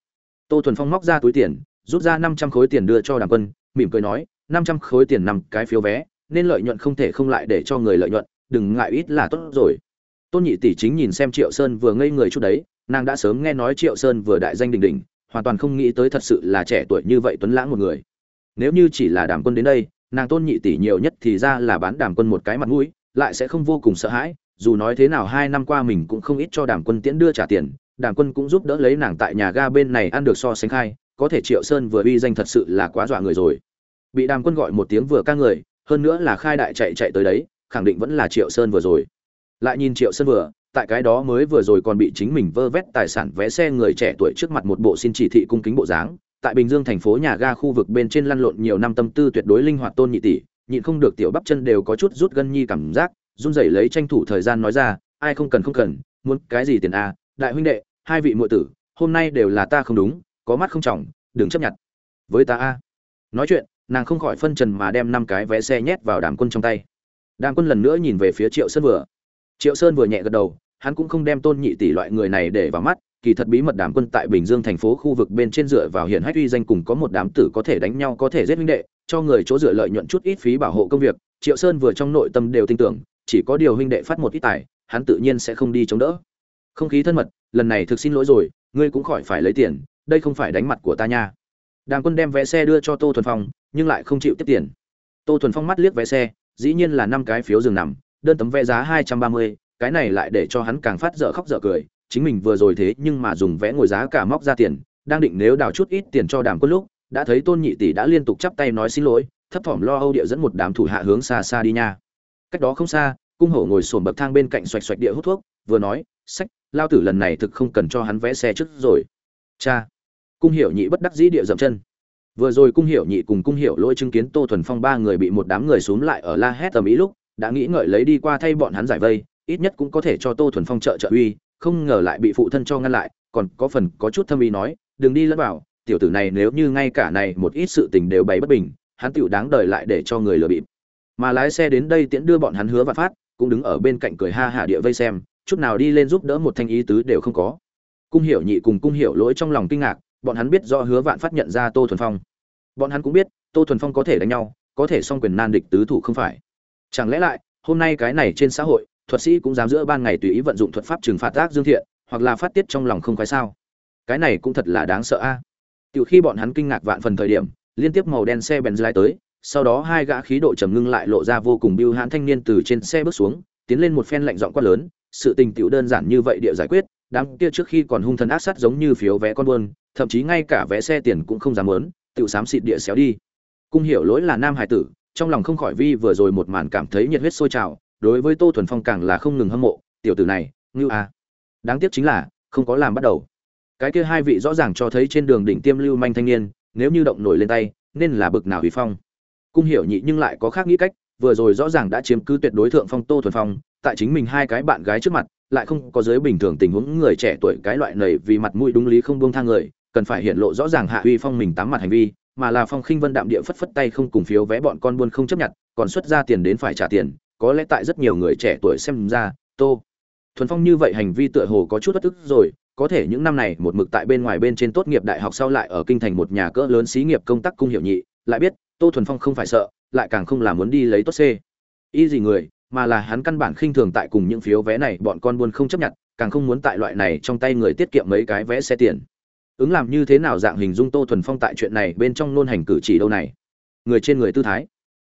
Tô thuần phong móc ra túi tiền, rút ra năm trăm khối tiền đưa cho đàm quân, mỉm cười nói, năm trăm khối tiền nằm cái phiếu vé, nên lợi nhuận không thể không lại để cho người lợi nhuận, đừng ngại ít là tốt rồi. Tôn nhị tỷ chính nhìn xem triệu sơn vừa ngây người chút đấy nàng đã sớm nghe nói triệu sơn vừa đại danh đình đình, hoàn toàn không nghĩ tới thật sự là trẻ tuổi như vậy tuấn lãng một người. Nếu như chỉ là đàm quân đến đây, nàng tôn nhị tỷ nhiều nhất thì ra là bán đàm quân một cái mặt mũi, lại sẽ không vô cùng sợ hãi, dù nói thế nào hai năm qua mình cũng không ít cho đàm quân tiễn đưa trả tiền, đàm quân cũng giúp đỡ lấy nàng tại nhà ga bên này ăn được so sánh khai, có thể triệu sơn vừa uy danh thật sự là quá dọa người rồi. Bị đàm quân gọi một tiếng vừa ca người, hơn nữa là khai đại chạy chạy tới đấy, khẳng định vẫn là triệu sơn vừa rồi. Lại nhìn triệu sơn vừa tại cái đó mới vừa rồi còn bị chính mình vơ vét tài sản vé xe người trẻ tuổi trước mặt một bộ xin chỉ thị cung kính bộ dáng, tại bình dương thành phố nhà ga khu vực bên trên lăn lộn nhiều năm tâm tư tuyệt đối linh hoạt tôn nhị tỷ, nhịn không được tiểu bắp chân đều có chút rút gân nhi cảm giác, run rẩy lấy tranh thủ thời gian nói ra, ai không cần không cần, muốn cái gì tiền a đại huynh đệ, hai vị muội tử, hôm nay đều là ta không đúng, có mắt không trọng, đừng chấp nhận. Với ta a. Nói chuyện, nàng không khỏi phân trần mà đem năm cái vé xe nhét vào đàm quân trong tay. Đàm quân lần nữa nhìn về phía triệu sân vừa triệu sơn vừa nhẹ gật đầu, hắn cũng không đem tôn nhị tỷ loại người này để vào mắt, kỳ thật bí mật đám quân tại bình dương thành phố khu vực bên trên dựa vào hiện hách uy danh cùng có một đám tử có thể đánh nhau có thể giết huynh đệ, cho người chỗ dựa lợi nhuận chút ít phí bảo hộ công việc, triệu sơn vừa trong nội tâm đều tin tưởng, chỉ có điều huynh đệ phát một ít tài, hắn tự nhiên sẽ không đi chống đỡ. Không khí thân mật, lần này thực xin lỗi rồi, ngươi cũng khỏi phải lấy tiền, đây không phải đánh mặt của ta nha. Đàng quân đem vé xe đưa cho tô thuần phong, nhưng lại không chịu tiếp tiền. Tô thuần phong mắt liếc vé xe, dĩ nhiên là năm cái phiếu giường nằm đơn tấm vé giá hai trăm ba mươi, cái này lại để cho hắn càng phát dở khóc dở cười. Chính mình vừa rồi thế nhưng mà dùng vé ngồi giá cả móc ra tiền, đang định nếu đào chút ít tiền cho đàm quân lúc, đã thấy tôn nhị tỷ đã liên tục chắp tay nói xin lỗi, thấp thỏm lo âu địa dẫn một đám thủ hạ hướng xa xa đi nha. Cách đó không xa, cung hổ ngồi xổm bậc thang bên cạnh xoạch xoạch địa hút thuốc, vừa nói, sách, lao tử lần này thực không cần cho hắn vẽ xe trước rồi. Cha, cung hiểu nhị bất đắc dĩ địa dậm chân. Vừa rồi cung hiểu nhị cùng cung hiểu lỗi chứng kiến tô thuần phong ba người bị một đám người xúm lại ở la hét tầm ý lúc đã nghĩ ngợi lấy đi qua thay bọn hắn giải vây, ít nhất cũng có thể cho tô thuần phong trợ trợ uy, không ngờ lại bị phụ thân cho ngăn lại, còn có phần có chút thâm ý nói, đừng đi lẫn vào, tiểu tử này nếu như ngay cả này một ít sự tình đều bày bất bình, hắn tựu đáng đời lại để cho người lừa bịp. Mà lái xe đến đây tiễn đưa bọn hắn hứa và phát, cũng đứng ở bên cạnh cười ha hả địa vây xem, chút nào đi lên giúp đỡ một thanh ý tứ đều không có. Cung hiểu nhị cùng cung hiểu lỗi trong lòng kinh ngạc, bọn hắn biết do hứa vạn phát nhận ra tô thuần phong. Bọn hắn cũng biết, tô thuần phong có thể đánh nhau, có thể song quyền nan địch tứ thủ không phải chẳng lẽ lại, hôm nay cái này trên xã hội, thuật sĩ cũng dám giữa ban ngày tùy ý vận dụng thuật pháp trừng phạt ác dương thiện, hoặc là phát tiết trong lòng không khoái sao cái này cũng thật là đáng sợ a à. từ khi bọn hắn kinh ngạc vạn phần thời điểm, liên tiếp màu đen xe bèn lái tới, sau đó hai gã khí độ trầm ngưng lại lộ ra vô cùng biêu hãn thanh niên từ trên xe bước xuống, tiến lên một phen lạnh giọng quát lớn, sự tình tiểu đơn giản như vậy địa giải quyết, đám kia trước khi còn hung thần ác sát giống như phiếu vé con buôn, thậm chí ngay cả vé xe tiền cũng không dám lớn tiểu xám xịt địa xéo đi cung hiểu lỗi là nam hải tử trong lòng không khỏi vi vừa rồi một màn cảm thấy nhiệt huyết sôi trào, đối với tô thuần phong càng là không ngừng hâm mộ, tiểu tử này, ngưu a đáng tiếc chính là, không có làm bắt đầu. Cái kia hai vị rõ ràng cho thấy trên đường đỉnh tiêm lưu manh thanh niên, nếu như động nổi lên tay, nên là bực nào hủy phong. Cung hiểu nhị nhưng lại có khác nghĩ cách, vừa rồi rõ ràng đã chiếm cứ tuyệt đối thượng phong tô thuần phong, tại chính mình hai cái bạn gái trước mặt, lại không có giới bình thường tình huống người trẻ tuổi cái loại này vì mặt mũi đúng lý không buông thang người, cần phải hiện lộ rõ ràng hạ uy phong mình tám mặt hành vi mà là phong khinh vân đạm địa phất phất tay không cùng phiếu vé bọn con buôn không chấp nhận, còn xuất ra tiền đến phải trả tiền, có lẽ tại rất nhiều người trẻ tuổi xem ra, tô. Thuần phong như vậy hành vi tựa hồ có chút bất tức rồi, có thể những năm này một mực tại bên ngoài bên trên tốt nghiệp đại học sau lại ở kinh thành một nhà cỡ lớn xí nghiệp công tác cung hiệu nhị, lại biết, tô thuần phong không phải sợ, lại càng không là muốn đi lấy tốt c. Y gì người, mà là hắn căn bản khinh thường tại cùng những phiếu vé này bọn con buôn không chấp nhận, càng không muốn tại loại này trong tay người tiết kiệm mấy cái vé xe tiền ứng làm như thế nào dạng hình dung tô thuần phong tại chuyện này bên trong nôn hành cử chỉ đâu này? Người trên người tư thái,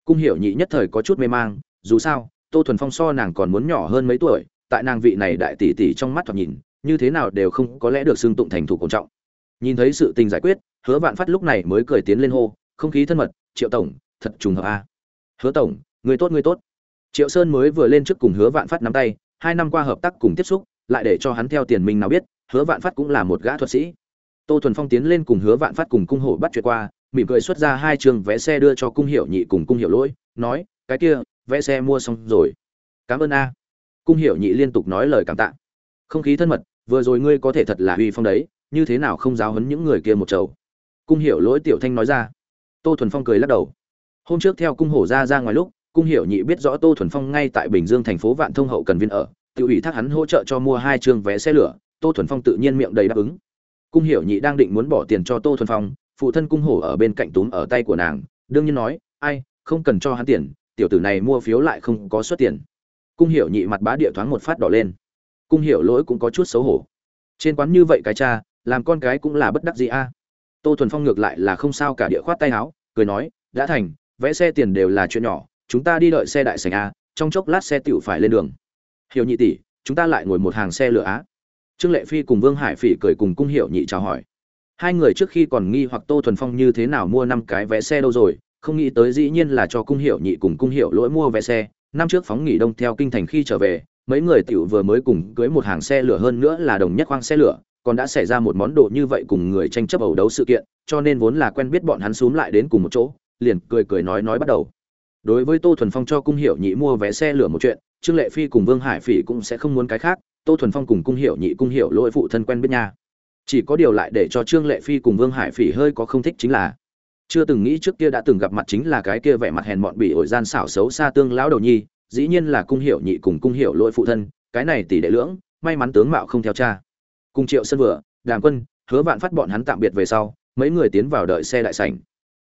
cung hiểu nhị nhất thời có chút mê mang, dù sao, tô thuần phong so nàng còn muốn nhỏ hơn mấy tuổi, tại nàng vị này đại tỷ tỷ trong mắt thoạt nhìn, như thế nào đều không có lẽ được xưng tụng thành thủ cổ trọng. Nhìn thấy sự tình giải quyết, hứa vạn phát lúc này mới cười tiến lên hô, không khí thân mật, triệu tổng, thật trùng hợp a. Hứa tổng, người tốt người tốt. Triệu sơn mới vừa lên trước cùng hứa vạn phát nắm tay, hai năm qua hợp tác cùng tiếp xúc, lại để cho hắn theo tiền mình nào biết, hứa vạn phát cũng là một gã thuật sĩ tô thuần phong tiến lên cùng hứa vạn phát cùng cung hổ bắt chuyện qua, mỉm cười xuất ra hai trường vé xe đưa cho cung hiệu nhị cùng cung hiệu lỗi, nói, cái kia, vé xe mua xong rồi. Cảm ơn a. Cung hiệu nhị liên tục nói lời cảm tạ. Không khí thân mật, vừa rồi ngươi có thể thật là uy phong đấy, như thế nào không giáo hấn những người kia một chầu? Cung hiệu lỗi tiểu thanh nói ra. Tô thuần phong cười lắc đầu. Hôm trước theo cung hổ ra ra ngoài lúc, cung hiệu nhị biết rõ tô thuần phong ngay tại bình dương thành phố vạn thông hậu cần viên ở tự ủy thác hắn hỗ trợ cho mua hai chương vé xe lửa, tô thuần phong tự nhiên miệng đầy đáp ứng cung hiểu nhị đang định muốn bỏ tiền cho tô thuần phong, phụ thân cung hổ ở bên cạnh túm ở tay của nàng, đương nhiên nói, ai, không cần cho hắn tiền, tiểu tử này mua phiếu lại không có xuất tiền. Cung hiểu nhị mặt bá địa thoáng một phát đỏ lên. Cung hiểu lỗi cũng có chút xấu hổ. Trên quán như vậy cái cha, làm con cái cũng là bất đắc gì a. Tô thuần phong ngược lại là không sao cả địa khoát tay áo, cười nói, đã thành, vẽ xe tiền đều là chuyện nhỏ, chúng ta đi đợi xe đại sành a, trong chốc lát xe tựu phải lên đường. Hiểu nhị tỷ, chúng ta lại ngồi một hàng xe lửa á trương lệ phi cùng vương hải phỉ cười cùng cung hiệu nhị chào hỏi. Hai người trước khi còn nghi hoặc tô thuần phong như thế nào mua năm cái vé xe đâu rồi, không nghĩ tới dĩ nhiên là cho cung hiệu nhị cùng cung hiệu lỗi mua vé xe. Năm trước phóng nghỉ đông theo kinh thành khi trở về, mấy người tiểu vừa mới cùng cưới một hàng xe lửa hơn nữa là đồng nhất khoang xe lửa, còn đã xảy ra một món đồ như vậy cùng người tranh chấp ẩu đấu sự kiện, cho nên vốn là quen biết bọn hắn xúm lại đến cùng một chỗ, liền cười cười nói nói bắt đầu. Đối với tô thuần phong cho cung hiệu nhị mua vé xe lửa một chuyện, trương lệ phi cùng vương hải phỉ cũng sẽ không muốn cái khác tô thuần phong cùng cung hiệu nhị cung hiệu lỗi phụ thân quen biết nha. Chỉ có điều lại để cho trương lệ phi cùng vương hải phỉ hơi có không thích chính là, chưa từng nghĩ trước kia đã từng gặp mặt chính là cái kia vẻ mặt hèn mọn bị ổi gian xảo xấu xa tương lão đầu nhi, dĩ nhiên là cung hiệu nhị cùng cung hiệu lỗi phụ thân, cái này tỷ đệ lưỡng, may mắn tướng mạo không theo cha. Cung triệu sân vừa, đàm quân, hứa vạn phát bọn hắn tạm biệt về sau, mấy người tiến vào đợi xe đại sảnh.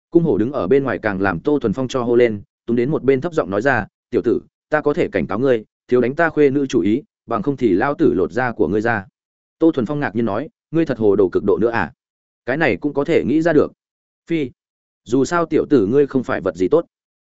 Cung hổ đứng ở bên ngoài càng làm tô thuần phong cho hô lên, túm đến một bên thấp giọng nói ra, tiểu tử, ta có thể cảnh cáo ngươi, thiếu đánh ta khuê nữ chủ ý bằng không thì lao tử lột da của ngươi ra. Tô thuần phong ngạc nhiên nói, ngươi thật hồ đồ cực độ nữa à? Cái này cũng có thể nghĩ ra được. Phi, dù sao tiểu tử ngươi không phải vật gì tốt.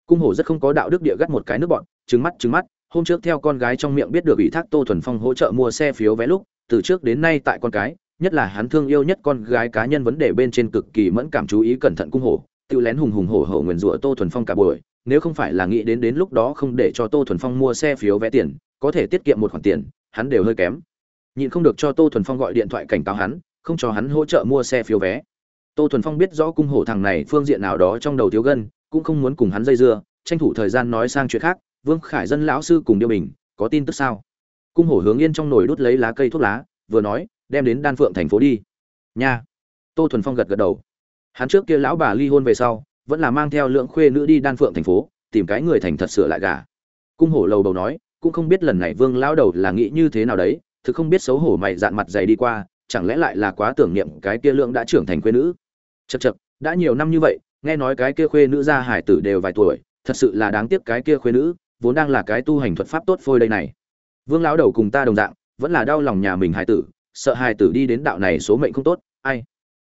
Cung hổ rất không có đạo đức địa gắt một cái nước bọn trứng mắt trứng mắt. Hôm trước theo con gái trong miệng biết được ủy thác tô thuần phong hỗ trợ mua xe phiếu vé lúc, từ trước đến nay tại con cái, nhất là hắn thương yêu nhất con gái cá nhân vấn đề bên trên cực kỳ mẫn cảm chú ý cẩn thận cung hổ, tự lén hùng hùng hổ hổ nguyền rủa tô thuần phong cả buổi, nếu không phải là nghĩ đến đến lúc đó không để cho tô thuần phong mua xe phiếu vé tiền có thể tiết kiệm một khoản tiền, hắn đều hơi kém. Nhịn không được cho tô thuần phong gọi điện thoại cảnh cáo hắn, không cho hắn hỗ trợ mua xe phiếu vé. Tô thuần phong biết rõ cung hổ thằng này phương diện nào đó trong đầu thiếu gân, cũng không muốn cùng hắn dây dưa, tranh thủ thời gian nói sang chuyện khác. Vương khải dân lão sư cùng điêu bình, có tin tức sao? Cung hổ hướng yên trong nồi đút lấy lá cây thuốc lá, vừa nói, đem đến đan phượng thành phố đi. Nha. Tô thuần phong gật gật đầu. Hắn trước kia lão bà ly hôn về sau, vẫn là mang theo lượng khuê nữ đi đan phượng thành phố, tìm cái người thành thật sửa lại gà. Cung hổ lầu đầu nói cũng không biết lần này vương lão đầu là nghĩ như thế nào đấy, thực không biết xấu hổ mày dạn mặt dày đi qua, chẳng lẽ lại là quá tưởng niệm cái kia lượng đã trưởng thành quê nữ? Chật chật đã nhiều năm như vậy, nghe nói cái kia khuê nữ ra hải tử đều vài tuổi, thật sự là đáng tiếc cái kia khuê nữ, vốn đang là cái tu hành thuật pháp tốt phôi đây này. Vương lão đầu cùng ta đồng dạng, vẫn là đau lòng nhà mình hải tử, sợ hải tử đi đến đạo này số mệnh không tốt, ai?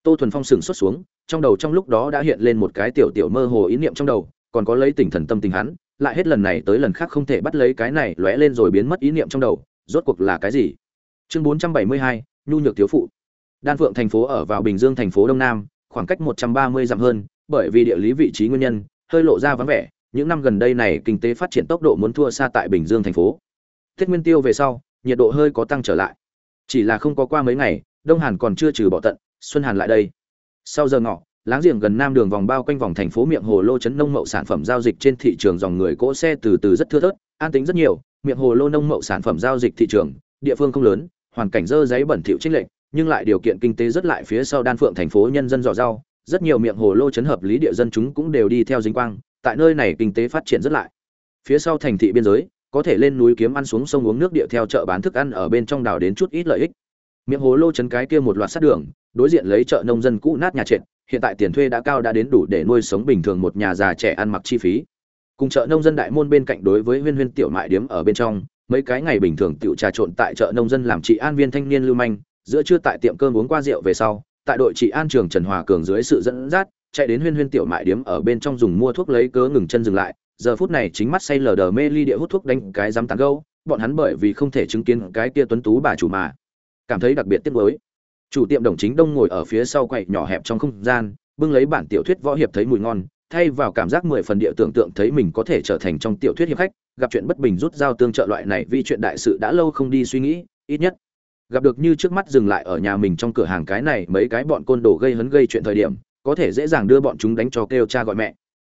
Tô thuần phong sừng xuất xuống, trong đầu trong lúc đó đã hiện lên một cái tiểu tiểu mơ hồ ý niệm trong đầu, còn có lấy tỉnh thần tâm tình hắn lại hết lần này tới lần khác không thể bắt lấy cái này lóe lên rồi biến mất ý niệm trong đầu, rốt cuộc là cái gì? Chương bốn trăm bảy mươi hai, nhu nhược thiếu phụ. Đan phượng thành phố ở vào bình dương thành phố đông nam, khoảng cách một trăm ba mươi dặm hơn, bởi vì địa lý vị trí nguyên nhân, hơi lộ ra vắng vẻ, những năm gần đây này kinh tế phát triển tốc độ muốn thua xa tại bình dương thành phố. Tết nguyên tiêu về sau, nhiệt độ hơi có tăng trở lại. Chỉ là không có qua mấy ngày, đông hàn còn chưa trừ bỏ tận, xuân hàn lại đây. Sau giờ ngọ láng giềng gần nam đường vòng bao quanh vòng thành phố miệng hồ lô chấn nông mậu sản phẩm giao dịch trên thị trường dòng người cỗ xe từ từ rất thưa thớt, an tính rất nhiều, miệng hồ lô nông mậu sản phẩm giao dịch thị trường, địa phương không lớn, hoàn cảnh dơ giấy bẩn thỉu trích lệch, nhưng lại điều kiện kinh tế rất lại phía sau đan phượng thành phố nhân dân dò rau rất nhiều miệng hồ lô chấn hợp lý địa dân chúng cũng đều đi theo dính quang, tại nơi này kinh tế phát triển rất lại. Phía sau thành thị biên giới, có thể lên núi kiếm ăn xuống sông uống nước địa theo chợ bán thức ăn ở bên trong đảo đến chút ít lợi ích. Miệng hồ lô chấn cái kia một loạt sát đường, đối diện lấy chợ nông dân cũ nát nhà trệt hiện tại tiền thuê đã cao đã đến đủ để nuôi sống bình thường một nhà già trẻ ăn mặc chi phí. Cùng chợ nông dân đại môn bên cạnh đối với huyên huyên tiểu mại điếm ở bên trong, mấy cái ngày bình thường tiểu trà trộn tại chợ nông dân làm trị an viên thanh niên lưu manh, giữa trưa tại tiệm cơm uống qua rượu về sau, tại đội trị an trường trần hòa cường dưới sự dẫn dắt, chạy đến huyên huyên tiểu mại điếm ở bên trong dùng mua thuốc lấy cớ ngừng chân dừng lại, giờ phút này chính mắt say lờ đờ mê ly địa hút thuốc đánh cái dám tán gâu, bọn hắn bởi vì không thể chứng kiến cái kia tuấn tú bà chủ mà cảm thấy đặc biệt tiếc nuối chủ tiệm đồng chính đông ngồi ở phía sau quầy nhỏ hẹp trong không gian, bưng lấy bản tiểu thuyết võ hiệp thấy mùi ngon, thay vào cảm giác mười phần địa tưởng tượng thấy mình có thể trở thành trong tiểu thuyết hiệp khách, gặp chuyện bất bình rút dao tương trợ loại này vì chuyện đại sự đã lâu không đi suy nghĩ, ít nhất gặp được như trước mắt dừng lại ở nhà mình trong cửa hàng cái này mấy cái bọn côn đồ gây hấn gây chuyện thời điểm, có thể dễ dàng đưa bọn chúng đánh cho kêu cha gọi mẹ.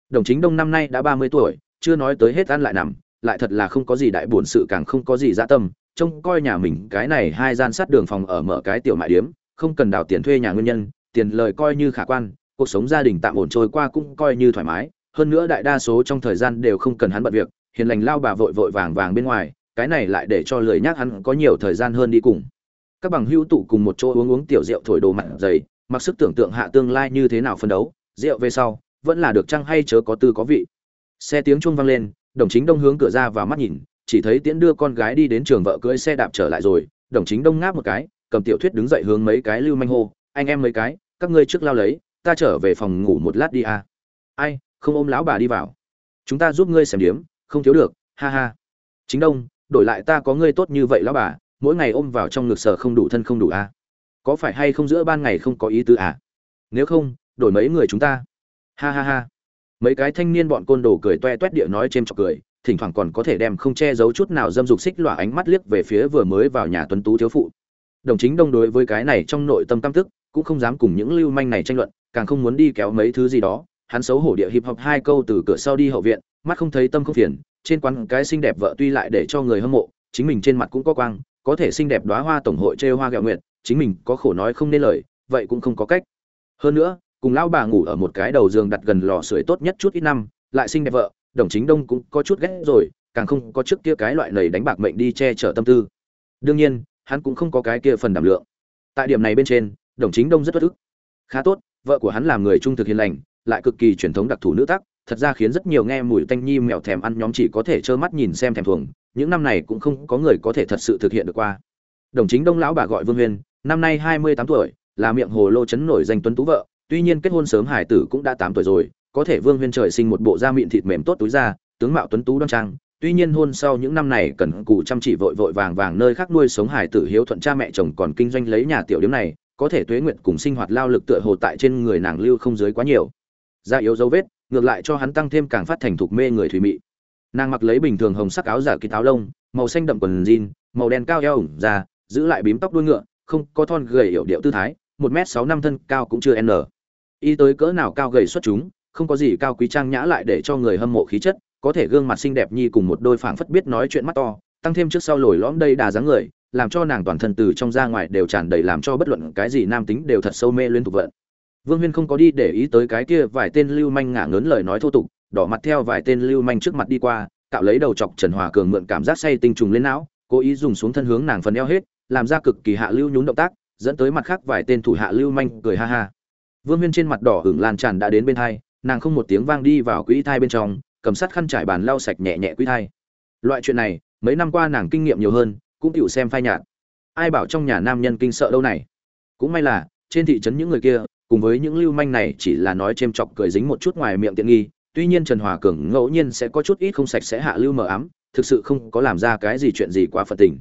Đồng chính đông năm nay đã ba mươi tuổi, chưa nói tới hết ăn lại nằm, lại thật là không có gì đại buồn sự càng không có gì dạ tâm, trông coi nhà mình cái này hai gian sát đường phòng ở mở cái tiểu mại điếm không cần đào tiền thuê nhà nguyên nhân, tiền lời coi như khả quan, cuộc sống gia đình tạm ổn trôi qua cũng coi như thoải mái. Hơn nữa đại đa số trong thời gian đều không cần hắn bận việc, hiền lành lao bà vội vội vàng vàng bên ngoài, cái này lại để cho lười nhác hắn có nhiều thời gian hơn đi cùng. Các bằng hữu tụ cùng một chỗ uống uống tiểu rượu thổi đồ mặn dày, mặc sức tưởng tượng hạ tương lai như thế nào phân đấu, rượu về sau, vẫn là được chăng hay chớ có tư có vị. Xe tiếng chuông vang lên, đồng chính đông hướng cửa ra vào mắt nhìn, chỉ thấy tiễn đưa con gái đi đến trường vợ cưỡi xe đạp trở lại rồi, đồng chính đông ngáp một cái cầm tiểu thuyết đứng dậy hướng mấy cái lưu manh hô, anh em mấy cái, các ngươi trước lao lấy, ta trở về phòng ngủ một lát đi à. ai, không ôm lão bà đi vào. Chúng ta giúp ngươi xem điếm, không thiếu được, ha ha. Chính đông, đổi lại ta có ngươi tốt như vậy lão bà, mỗi ngày ôm vào trong ngực sở không đủ thân không đủ à. có phải hay không giữa ban ngày không có ý tứ à? Nếu không, đổi mấy người chúng ta. Ha ha ha. Mấy cái thanh niên bọn côn đồ cười toe toét địa nói chêm chọc cười, thỉnh thoảng còn có thể đem không che giấu chút nào dâm dục xích lọa ánh mắt liếc về phía vừa mới vào nhà tuấn tú thiếu phụ đồng chính đông đối với cái này trong nội tâm tâm tức, cũng không dám cùng những lưu manh này tranh luận, càng không muốn đi kéo mấy thứ gì đó. Hắn xấu hổ địa hiệp học hai câu từ cửa sau đi hậu viện, mắt không thấy tâm không phiền, trên quán cái xinh đẹp vợ tuy lại để cho người hâm mộ, chính mình trên mặt cũng có quang, có thể xinh đẹp đóa hoa tổng hội trêu hoa gạo nguyện chính mình có khổ nói không nên lời, vậy cũng không có cách. Hơn nữa, cùng lão bà ngủ ở một cái đầu giường đặt gần lò sưởi tốt nhất chút ít năm, lại xinh đẹp vợ, đồng chính đông cũng có chút ghét rồi, càng không có trước kia cái loại lầy đánh bạc mệnh đi che chở tâm tư. Đương nhiên hắn cũng không có cái kia phần đảm lượng. Tại điểm này bên trên, đồng chính đông rất bất ức. Khá tốt, vợ của hắn làm người trung thực hiền lành, lại cực kỳ truyền thống đặc thù nữ tắc, thật ra khiến rất nhiều nghe mùi tanh nhi mèo thèm ăn nhóm chỉ có thể trơ mắt nhìn xem thèm thuồng, những năm này cũng không có người có thể thật sự thực hiện được qua. Đồng chính đông lão bà gọi vương huyên, năm nay hai mươi tám tuổi, là miệng hồ lô chấn nổi danh tuấn tú vợ, tuy nhiên kết hôn sớm hải tử cũng đã tám tuổi rồi, có thể vương huyên trời sinh một bộ da mịn thịt mềm tốt túi da, tướng mạo tuấn tú đoan trang tuy nhiên hôn sau những năm này cần cù chăm chỉ vội vội vàng vàng nơi khác nuôi sống hải tử hiếu thuận cha mẹ chồng còn kinh doanh lấy nhà tiểu điếm này, có thể tuế nguyện cùng sinh hoạt lao lực tựa hồ tại trên người nàng lưu không dưới quá nhiều. Da yếu dấu vết, ngược lại cho hắn tăng thêm càng phát thành thục mê người thủy mị. Nàng mặc lấy bình thường hồng sắc áo giả kỳ táo lông, màu xanh đậm quần jean, màu đen cao eo ủng ra giữ lại bím tóc đuôi ngựa, không có thon gầy hiểu điệu tư thái, một m sáu năm thân, cao cũng chưa n. Y tới cỡ nào cao gầy xuất chúng không có gì cao quý trang nhã lại để cho người hâm mộ khí chất, có thể gương mặt xinh đẹp nhi cùng một đôi phảng phất biết nói chuyện mắt to, tăng thêm trước sau lồi lõm đây đà dáng người, làm cho nàng toàn thân từ trong ra ngoài đều tràn đầy làm cho bất luận cái gì nam tính đều thật sâu mê liên tục vận vương huyên không có đi để ý tới cái kia vài tên lưu manh ngả ngớn lời nói thô tục, đỏ mặt theo vài tên lưu manh trước mặt đi qua, cạo lấy đầu chọc trần hòa cường mượn cảm giác say tinh trùng lên não, cố ý dùng xuống thân hướng nàng phần eo hết, làm ra cực kỳ hạ lưu nhún động tác, dẫn tới mặt khác vài tên thủ hạ lưu manh cười ha ha vương huyên trên mặt đỏ hưởng lan tràn đã đến bên hai nàng không một tiếng vang đi vào quỹ thai bên trong, cầm sắt khăn trải bàn lau sạch nhẹ nhẹ quỹ thai. Loại chuyện này, mấy năm qua nàng kinh nghiệm nhiều hơn, cũng chịu xem phai nhạt. Ai bảo trong nhà nam nhân kinh sợ đâu này? Cũng may là, trên thị trấn những người kia, cùng với những lưu manh này chỉ là nói chêm chọc cười dính một chút ngoài miệng tiện nghi, tuy nhiên trần hòa cường ngẫu nhiên sẽ có chút ít không sạch sẽ hạ lưu mờ ám, thực sự không có làm ra cái gì chuyện gì quá phật tình.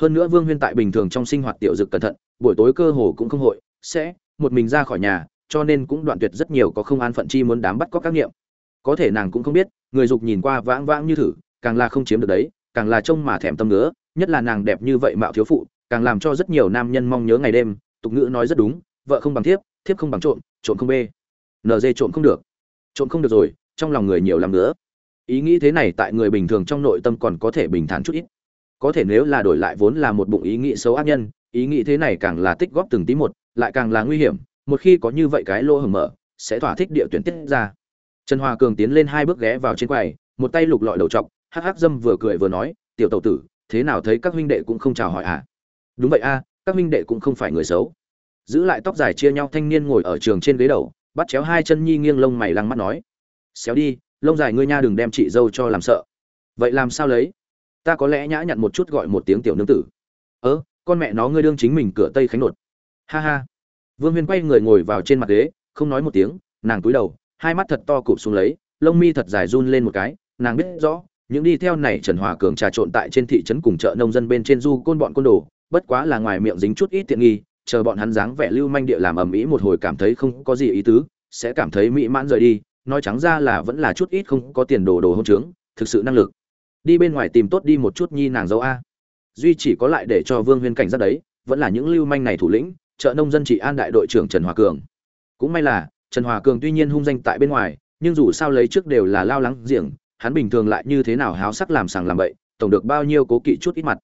Hơn nữa vương huyên tại bình thường trong sinh hoạt tiểu dực cẩn thận, buổi tối cơ hồ cũng không hội, sẽ một mình ra khỏi nhà cho nên cũng đoạn tuyệt rất nhiều có không an phận chi muốn đám bắt có các nghiệm. Có thể nàng cũng không biết, người dục nhìn qua vãng vãng như thử, càng là không chiếm được đấy, càng là trông mà thèm tâm nữa nhất là nàng đẹp như vậy mạo thiếu phụ, càng làm cho rất nhiều nam nhân mong nhớ ngày đêm, tục ngữ nói rất đúng, vợ không bằng thiếp thiếp không bằng trộm trộm không bê. Nd trộm không được. Trộm không được rồi, trong lòng người nhiều lắm nữa. Ý nghĩ thế này tại người bình thường trong nội tâm còn có thể bình thản chút ít. Có thể nếu là đổi lại vốn là một bụng ý nghĩ xấu ác nhân, ý nghĩ thế này càng là tích góp từng tí một, lại càng là nguy hiểm một khi có như vậy cái lỗ hổng mở, sẽ thỏa thích địa tuyển tiết ra. Trần hòa cường tiến lên hai bước ghé vào trên quầy, một tay lục lọi đầu trọc hắc hắc dâm vừa cười vừa nói, tiểu tẩu tử, thế nào thấy các huynh đệ cũng không chào hỏi à? Đúng vậy a, các huynh đệ cũng không phải người xấu. Giữ lại tóc dài chia nhau thanh niên ngồi ở trường trên ghế đầu, bắt chéo hai chân nhi nghiêng lông mày lăng mắt nói, xéo đi, lông dài ngươi nha đừng đem chị dâu cho làm sợ. Vậy làm sao lấy? Ta có lẽ nhã nhặn một chút gọi một tiếng tiểu nương tử. Ớ con mẹ nó ngươi đương chính mình cửa tây khánh nột. Ha ha vương huyên quay người ngồi vào trên mặt ghế, không nói một tiếng, nàng cúi đầu, hai mắt thật to cụp xuống lấy, lông mi thật dài run lên một cái, nàng biết rõ, những đi theo này trần hòa cường trà trộn tại trên thị trấn cùng chợ nông dân bên trên du côn bọn côn đồ, bất quá là ngoài miệng dính chút ít tiện nghi, chờ bọn hắn dáng vẻ lưu manh địa làm ầm ĩ một hồi cảm thấy không có gì ý tứ, sẽ cảm thấy mỹ mãn rời đi, nói trắng ra là vẫn là chút ít không có tiền đồ đồ hôn trướng, thực sự năng lực. Đi bên ngoài tìm tốt đi một chút nhi nàng dâu a. Duy chỉ có lại để cho vương huyên cảnh giác đấy, vẫn là những lưu manh này thủ lĩnh chợ nông dân trị an đại đội trưởng trần hòa cường. Cũng may là, trần hòa cường tuy nhiên hung danh tại bên ngoài, nhưng dù sao lấy trước đều là lao lắng riêng hắn bình thường lại như thế nào háo sắc làm sàng làm bậy, tổng được bao nhiêu cố kỵ chút ít mặt.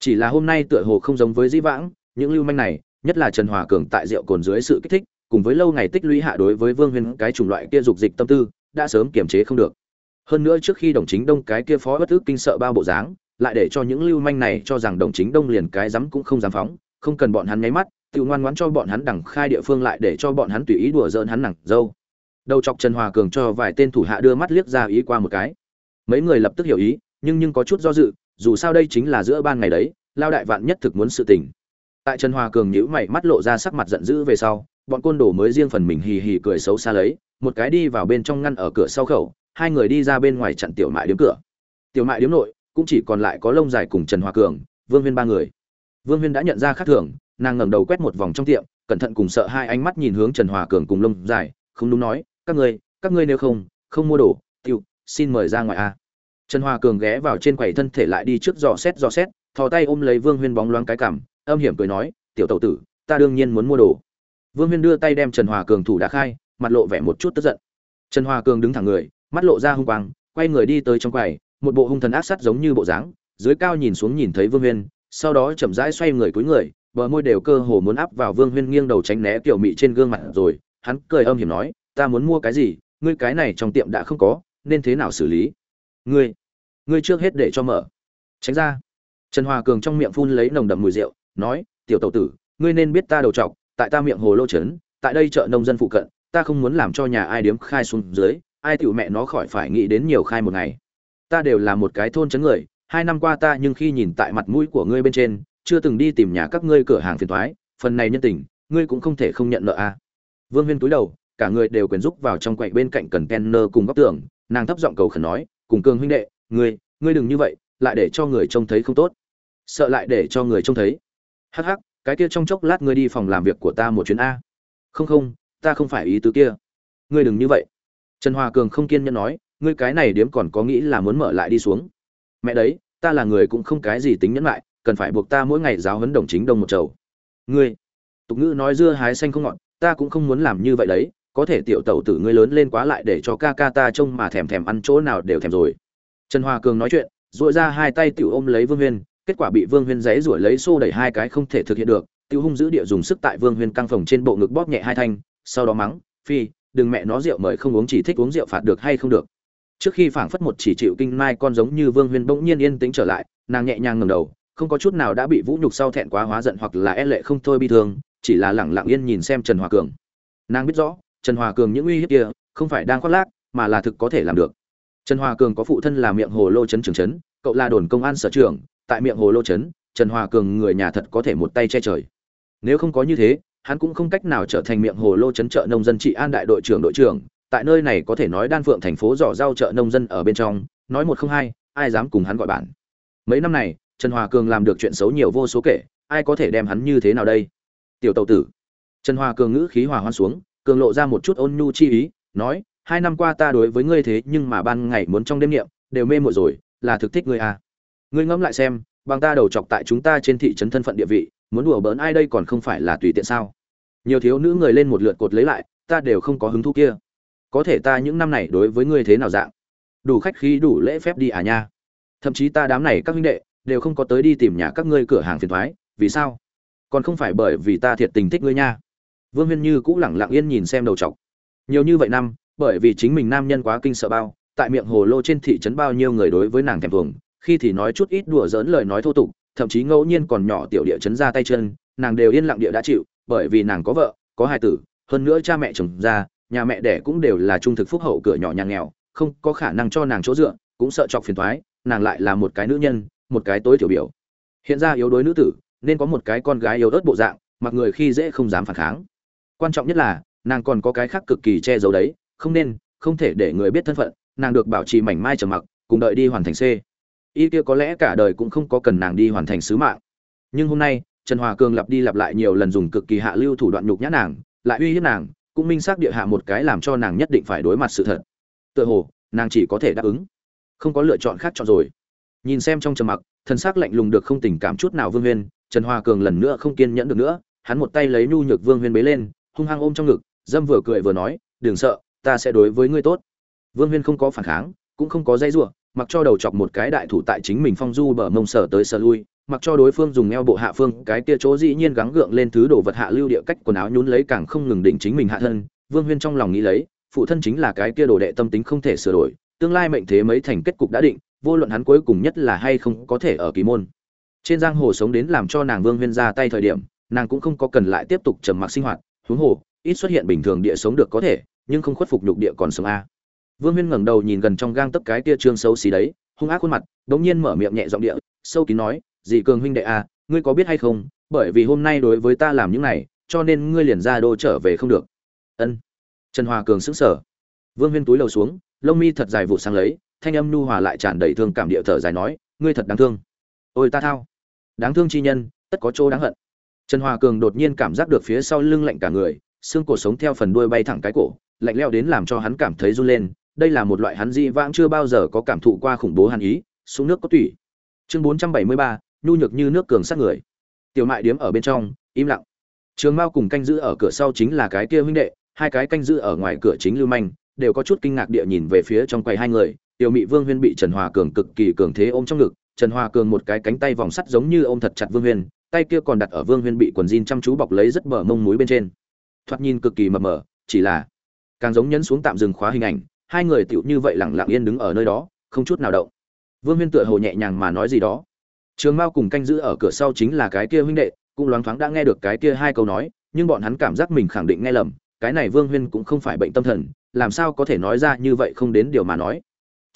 Chỉ là hôm nay tựa hồ không giống với dĩ vãng, những lưu manh này, nhất là trần hòa cường tại rượu cồn dưới sự kích thích, cùng với lâu ngày tích lũy hạ đối với vương huyên cái chủng loại kia dục dịch tâm tư, đã sớm kiềm chế không được. Hơn nữa trước khi đồng chính đông cái kia phó bất ức kinh sợ bao bộ dáng, lại để cho những lưu manh này cho rằng đồng chính đông liền cái dám cũng không dám phóng, không cần bọn hắn nháy mắt tự ngoan ngoãn cho bọn hắn đẳng khai địa phương lại để cho bọn hắn tùy ý đùa giỡn hắn nặng dâu. Đầu chọc trần hòa cường cho vài tên thủ hạ đưa mắt liếc ra ý qua một cái. Mấy người lập tức hiểu ý, nhưng nhưng có chút do dự, dù sao đây chính là giữa ban ngày đấy, lao đại vạn nhất thực muốn sự tình. Tại trần hòa cường nhíu mày mắt lộ ra sắc mặt giận dữ về sau, bọn côn đồ mới riêng phần mình hì hì cười xấu xa lấy, một cái đi vào bên trong ngăn ở cửa sau khẩu, hai người đi ra bên ngoài chặn tiểu mại điếm cửa. Tiểu mại điếm nội, cũng chỉ còn lại có lông dài cùng trần hòa cường, vương huyên ba người. Vương huyên đã nhận ra khác thường nàng ngẩng đầu quét một vòng trong tiệm, cẩn thận cùng sợ hai ánh mắt nhìn hướng trần hòa cường cùng lông dài, không đúng nói, các ngươi các ngươi nếu không không mua đồ tiêu xin mời ra ngoài a. Trần hòa cường ghé vào trên quầy thân thể lại đi trước dò xét dò xét, thò tay ôm lấy vương huyên bóng loáng cái cảm âm hiểm cười nói, tiểu tẩu tử, ta đương nhiên muốn mua đồ. Vương huyên đưa tay đem trần hòa cường thủ đã khai, mặt lộ vẻ một chút tức giận. Trần hòa cường đứng thẳng người, mắt lộ ra hung quang, quay người đi tới trong quầy, một bộ hung thần ác sắt giống như bộ dáng, dưới cao nhìn xuống nhìn thấy vương huyên, sau đó chậm rãi xoay người cúi người bờ môi đều cơ hồ muốn áp vào vương huyên nghiêng đầu tránh né tiểu mị trên gương mặt rồi, hắn cười âm hiểm nói, ta muốn mua cái gì? Ngươi cái này trong tiệm đã không có, nên thế nào xử lý? Ngươi ngươi trước hết để cho mở. Tránh ra. Trần hòa cường trong miệng phun lấy nồng đậm mùi rượu, nói, tiểu tẩu tử, ngươi nên biết ta đầu trọc, tại ta miệng hồ lô trấn, tại đây chợ nông dân phụ cận, ta không muốn làm cho nhà ai điếm khai xuống dưới, ai tiểu mẹ nó khỏi phải nghĩ đến nhiều khai một ngày. Ta đều là một cái thôn chấn người, hai năm qua ta nhưng khi nhìn tại mặt mũi của ngươi bên trên chưa từng đi tìm nhà các ngươi cửa hàng phiền thoái, phần này nhân tình, ngươi cũng không thể không nhận nợ a. À. vương huyên túi đầu, cả người đều quyền rúc vào trong quậy bên cạnh cần kenner cùng góc tường, nàng thấp giọng cầu khẩn nói, cùng cường huynh đệ, ngươi ngươi đừng như vậy, lại để cho người trông thấy không tốt. Sợ lại để cho người trông thấy. Hắc hắc, cái kia trong chốc lát ngươi đi phòng làm việc của ta một chuyến a. Không không, ta không phải ý tứ kia. Ngươi đừng như vậy. Trần hòa cường không kiên nhẫn nói, ngươi cái này điếm còn có nghĩ là muốn mở lại đi xuống? Mẹ đấy, ta là người cũng không cái gì tính nhẫn lại cần phải buộc ta mỗi ngày giáo huấn đồng chính đông một chầu. Ngươi, tục ngữ nói dưa hái xanh không ngọt, ta cũng không muốn làm như vậy đấy, có thể tiểu tẩu tử ngươi lớn lên quá lại để cho ca ca ta trông mà thèm thèm ăn chỗ nào đều thèm rồi. Trần hoa cường nói chuyện dội ra hai tay tiểu ôm lấy vương huyên, kết quả bị vương huyên giấy rủi lấy xô đẩy hai cái không thể thực hiện được tiêu hung giữ địa dùng sức tại vương huyên căng phòng trên bộ ngực bóp nhẹ hai thanh, sau đó mắng, phi, đừng mẹ nó rượu mời không uống chỉ thích uống rượu phạt được hay không được. Trước khi phảng phất một chỉ chịu kinh mai con giống như vương huyên bỗng nhiên yên tĩnh trở lại, nàng nhẹ nhàng ngầm đầu không có chút nào đã bị vũ nhục sau thẹn quá hóa giận hoặc là e lệ không thôi bi thương, chỉ là lẳng lặng yên nhìn xem trần hòa cường. Nàng biết rõ, trần hòa cường những uy hiếp kia không phải đang khoác lác, mà là thực có thể làm được. Trần hòa cường có phụ thân là miệng hồ lô trấn trường trấn, cậu là đồn công an sở trưởng, tại miệng hồ lô trấn, trần hòa cường người nhà thật có thể một tay che trời. Nếu không có như thế, hắn cũng không cách nào trở thành miệng hồ lô trấn chợ nông dân trị an đại đội trưởng đội trưởng, tại nơi này có thể nói đan phượng thành phố giỏ rau chợ nông dân ở bên trong, nói một không hai, ai dám cùng hắn gọi bản mấy năm này trần hòa cường làm được chuyện xấu nhiều vô số kể, ai có thể đem hắn như thế nào đây? Tiểu tàu tử. Trần hòa cường ngữ khí hòa hoan xuống, cường lộ ra một chút ôn nhu chi ý, nói, hai năm qua ta đối với ngươi thế nhưng mà ban ngày muốn trong đêm niệm, đều mê mội rồi, là thực thích ngươi à? Ngươi ngẫm lại xem, bằng ta đầu chọc tại chúng ta trên thị trấn thân phận địa vị, muốn đùa bỡn ai đây còn không phải là tùy tiện sao? Nhiều thiếu nữ người lên một lượt cột lấy lại, ta đều không có hứng thú kia. Có thể ta những năm này đối với ngươi thế nào dạng? Đủ khách khí, đủ lễ phép đi à nha. Thậm chí ta đám này các huynh đệ đều không có tới đi tìm nhà các ngươi cửa hàng phiền thoái, vì sao? Còn không phải bởi vì ta thiệt tình thích ngươi nha. Vương huyên như cũng lẳng lặng yên nhìn xem đầu chọc. Nhiều như vậy năm, bởi vì chính mình nam nhân quá kinh sợ bao, tại miệng hồ lô trên thị trấn bao nhiêu người đối với nàng thèm thuồng, khi thì nói chút ít đùa giỡn lời nói thô tục, thậm chí ngẫu nhiên còn nhỏ tiểu địa chấn ra tay chân, nàng đều yên lặng địa đã chịu, bởi vì nàng có vợ, có hai tử, hơn nữa cha mẹ chồng ra, nhà mẹ đẻ cũng đều là trung thực phúc hậu cửa nhỏ nhà nghèo, không có khả năng cho nàng chỗ dựa, cũng sợ chọc phiền thoái, nàng lại là một cái nữ nhân một cái tối thiểu biểu. Hiện ra yếu đuối nữ tử, nên có một cái con gái yếu ớt bộ dạng, mặc người khi dễ không dám phản kháng. Quan trọng nhất là, nàng còn có cái khác cực kỳ che giấu đấy, không nên, không thể để người biết thân phận, nàng được bảo trì mảnh mai trầm mặc, cùng đợi đi hoàn thành c. Y kia có lẽ cả đời cũng không có cần nàng đi hoàn thành sứ mạng. Nhưng hôm nay, trần hòa cường lặp đi lặp lại nhiều lần dùng cực kỳ hạ lưu thủ đoạn nhục nhã nàng, lại uy hiếp nàng, cũng minh xác địa hạ một cái làm cho nàng nhất định phải đối mặt sự thật. Tựa hồ, nàng chỉ có thể đáp ứng. Không có lựa chọn khác chọn rồi nhìn xem trong trầm mặc thân xác lạnh lùng được không tình cảm chút nào vương huyên, trần Hoa cường lần nữa không kiên nhẫn được nữa, hắn một tay lấy nhu nhược vương huyên bế lên, hung hăng ôm trong ngực, dâm vừa cười vừa nói, đừng sợ, ta sẽ đối với ngươi tốt. Vương huyên không có phản kháng, cũng không có dây giụa mặc cho đầu chọc một cái đại thủ tại chính mình phong du bờ mông sở tới sở lui, mặc cho đối phương dùng eo bộ hạ phương, cái kia chỗ dĩ nhiên gắng gượng lên thứ đồ vật hạ lưu địa cách quần áo nhún lấy càng không ngừng định chính mình hạ thân, vương huyên trong lòng nghĩ lấy, phụ thân chính là cái kia đồ đệ tâm tính không thể sửa đổi, tương lai mệnh thế mấy thành kết cục đã định vô luận hắn cuối cùng nhất là hay không có thể ở kỳ môn. Trên giang hồ sống đến làm cho nàng vương huyên ra tay thời điểm, nàng cũng không có cần lại tiếp tục trầm mặc sinh hoạt, huống hồ, ít xuất hiện bình thường địa sống được có thể, nhưng không khuất phục nhục địa còn sống a. Vương huyên ngẩng đầu nhìn gần trong gang tấc cái tia trương xấu xí đấy, hung ác khuôn mặt, đống nhiên mở miệng nhẹ giọng địa, sâu kín nói, dì cường huynh đệ a ngươi có biết hay không, bởi vì hôm nay đối với ta làm những này, cho nên ngươi liền ra đô trở về không được. Ân. Trần hòa cường sững sờ. Vương huyên túi lầu xuống, lông mi thật dài vụ sang lấy thanh âm nu hòa lại tràn đầy thương cảm địa thở dài nói, ngươi thật đáng thương. Ôi ta thao. Đáng thương chi nhân, tất có chỗ đáng hận. Trần hòa cường đột nhiên cảm giác được phía sau lưng lạnh cả người, xương cổ sống theo phần đuôi bay thẳng cái cổ, lạnh leo đến làm cho hắn cảm thấy run lên. Đây là một loại hắn dị vãng chưa bao giờ có cảm thụ qua khủng bố hàn ý xuống nước có tủy. Chương bốn trăm bảy mươi ba, nhu nhược như nước cường sát người. Tiểu mại điếm ở bên trong, im lặng. Trường mao cùng canh giữ ở cửa sau chính là cái kia huynh đệ, hai cái canh giữ ở ngoài cửa chính lưu manh, đều có chút kinh ngạc địa nhìn về phía trong quầy hai người tiểu mị vương huyên bị trần hòa cường cực kỳ cường thế ôm trong ngực, trần hòa cường một cái cánh tay vòng sắt giống như ôm thật chặt vương huyên, tay kia còn đặt ở vương huyên bị quần jean chăm chú bọc lấy rất bờ mông múi bên trên. Thoạt nhìn cực kỳ mập mờ, chỉ là càng giống nhấn xuống tạm dừng khóa hình ảnh, hai người tựu như vậy lẳng lặng yên đứng ở nơi đó, không chút nào động. Vương huyên tựa hồ nhẹ nhàng mà nói gì đó. Trường mao cùng canh giữ ở cửa sau chính là cái kia huynh đệ, cũng loáng thoáng đã nghe được cái kia hai câu nói, nhưng bọn hắn cảm giác mình khẳng định nghe lầm, cái này vương huyên cũng không phải bệnh tâm thần, làm sao có thể nói ra như vậy không đến điều mà nói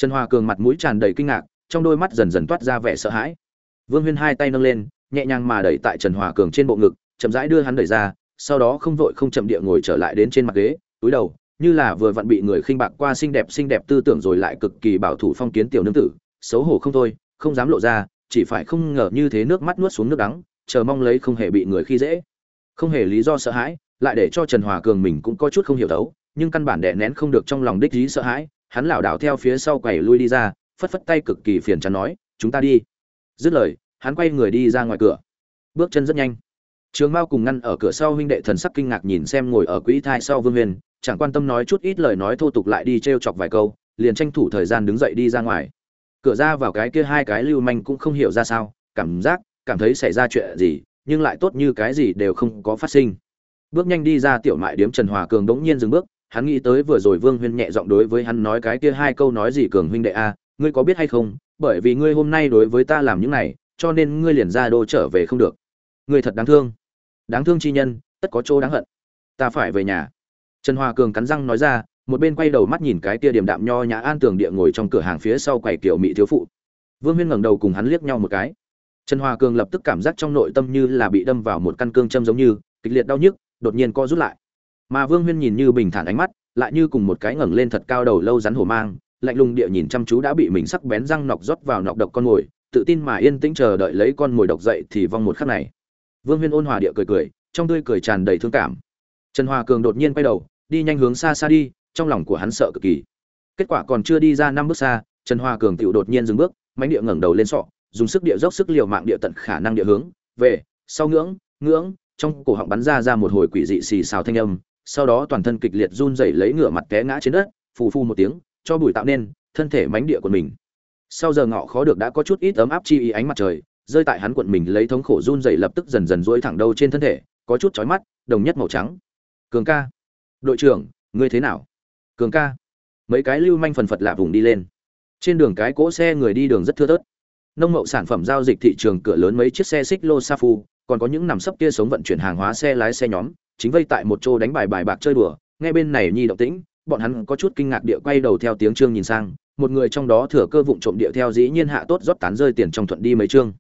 trần hòa cường mặt mũi tràn đầy kinh ngạc, trong đôi mắt dần dần toát ra vẻ sợ hãi. Vương huyên hai tay nâng lên, nhẹ nhàng mà đẩy tại trần hòa cường trên bộ ngực, chậm rãi đưa hắn đẩy ra, sau đó không vội không chậm địa ngồi trở lại đến trên mặt ghế, túi đầu, như là vừa vặn bị người khinh bạc qua xinh đẹp xinh đẹp tư tưởng rồi lại cực kỳ bảo thủ phong kiến tiểu nương tử, xấu hổ không thôi, không dám lộ ra, chỉ phải không ngờ như thế nước mắt nuốt xuống nước đắng, chờ mong lấy không hề bị người khi dễ. Không hề lý do sợ hãi, lại để cho trần hòa cường mình cũng có chút không hiểu thấu nhưng căn bản đè nén không được trong lòng đích lý sợ hãi hắn lảo đảo theo phía sau quầy lui đi ra, phất phất tay cực kỳ phiền chán nói, chúng ta đi. Dứt lời, hắn quay người đi ra ngoài cửa. Bước chân rất nhanh. Trường mao cùng ngăn ở cửa sau huynh đệ thần sắc kinh ngạc nhìn xem ngồi ở quỹ thai sau vương huyền, chẳng quan tâm nói chút ít lời nói thô tục lại đi trêu chọc vài câu, liền tranh thủ thời gian đứng dậy đi ra ngoài. Cửa ra vào cái kia hai cái lưu manh cũng không hiểu ra sao, cảm giác, cảm thấy xảy ra chuyện gì, nhưng lại tốt như cái gì đều không có phát sinh. Bước nhanh đi ra tiểu mại điếm trần hòa cường đống nhiên dừng bước hắn nghĩ tới vừa rồi vương huyên nhẹ giọng đối với hắn nói cái kia hai câu nói gì cường huynh đệ a, ngươi có biết hay không, bởi vì ngươi hôm nay đối với ta làm những này, cho nên ngươi liền ra đô trở về không được. Ngươi thật đáng thương. Đáng thương chi nhân, tất có chỗ đáng hận. Ta phải về nhà. Trần Hoa cường cắn răng nói ra, một bên quay đầu mắt nhìn cái kia điểm đạm nho nhã an tường địa ngồi trong cửa hàng phía sau quầy kiểu mỹ thiếu phụ. Vương huyên ngẩng đầu cùng hắn liếc nhau một cái. Trần Hoa cường lập tức cảm giác trong nội tâm như là bị đâm vào một căn cương châm giống như, kịch liệt đau nhức, đột nhiên co rút lại mà vương huyên nhìn như bình thản ánh mắt, lại như cùng một cái ngẩng lên thật cao đầu lâu rắn hổ mang, lạnh lùng địa nhìn chăm chú đã bị mình sắc bén răng nọc rót vào nọc độc con mồi, tự tin mà yên tĩnh chờ đợi lấy con mồi độc dậy thì vong một khắc này. Vương huyên ôn hòa địa cười cười, trong tươi cười tràn đầy thương cảm. Trần hòa cường đột nhiên quay đầu, đi nhanh hướng xa xa đi, trong lòng của hắn sợ cực kỳ. Kết quả còn chưa đi ra năm bước xa, trần hòa cường tựu đột nhiên dừng bước mánh địa ngẩng đầu lên sọ, dùng sức địa dốc sức liều mạng địa tận khả năng địa hướng, về, sau ngưỡng ngưỡng, trong cổ họng bắn ra ra một hồi quỷ dị xì xào thanh âm sau đó toàn thân kịch liệt run rẩy lấy ngửa mặt té ngã trên đất, phù phù một tiếng, cho bụi tạo nên thân thể mánh địa của mình. Sau giờ ngọ khó được đã có chút ít ấm áp chi ý ánh mặt trời, rơi tại hắn quận mình lấy thống khổ run rẩy lập tức dần dần duỗi thẳng đầu trên thân thể, có chút chói mắt, đồng nhất màu trắng. Cường ca. Đội trưởng, ngươi thế nào? Cường ca. Mấy cái lưu manh phần phật lạ vùng đi lên. Trên đường cái cỗ xe người đi đường rất thưa thớt. Nông mậu sản phẩm giao dịch thị trường cửa lớn mấy chiếc xe xích lô sa phu, còn có những nằm sấp kia sống vận chuyển hàng hóa xe lái xe nhóm chính vây tại một chỗ đánh bài bài bạc chơi đùa, nghe bên này nhi động tĩnh, bọn hắn có chút kinh ngạc địa quay đầu theo tiếng trương nhìn sang, một người trong đó thừa cơ vụng trộm địa theo dĩ nhiên hạ tốt rót tán rơi tiền trong thuận đi mấy trương.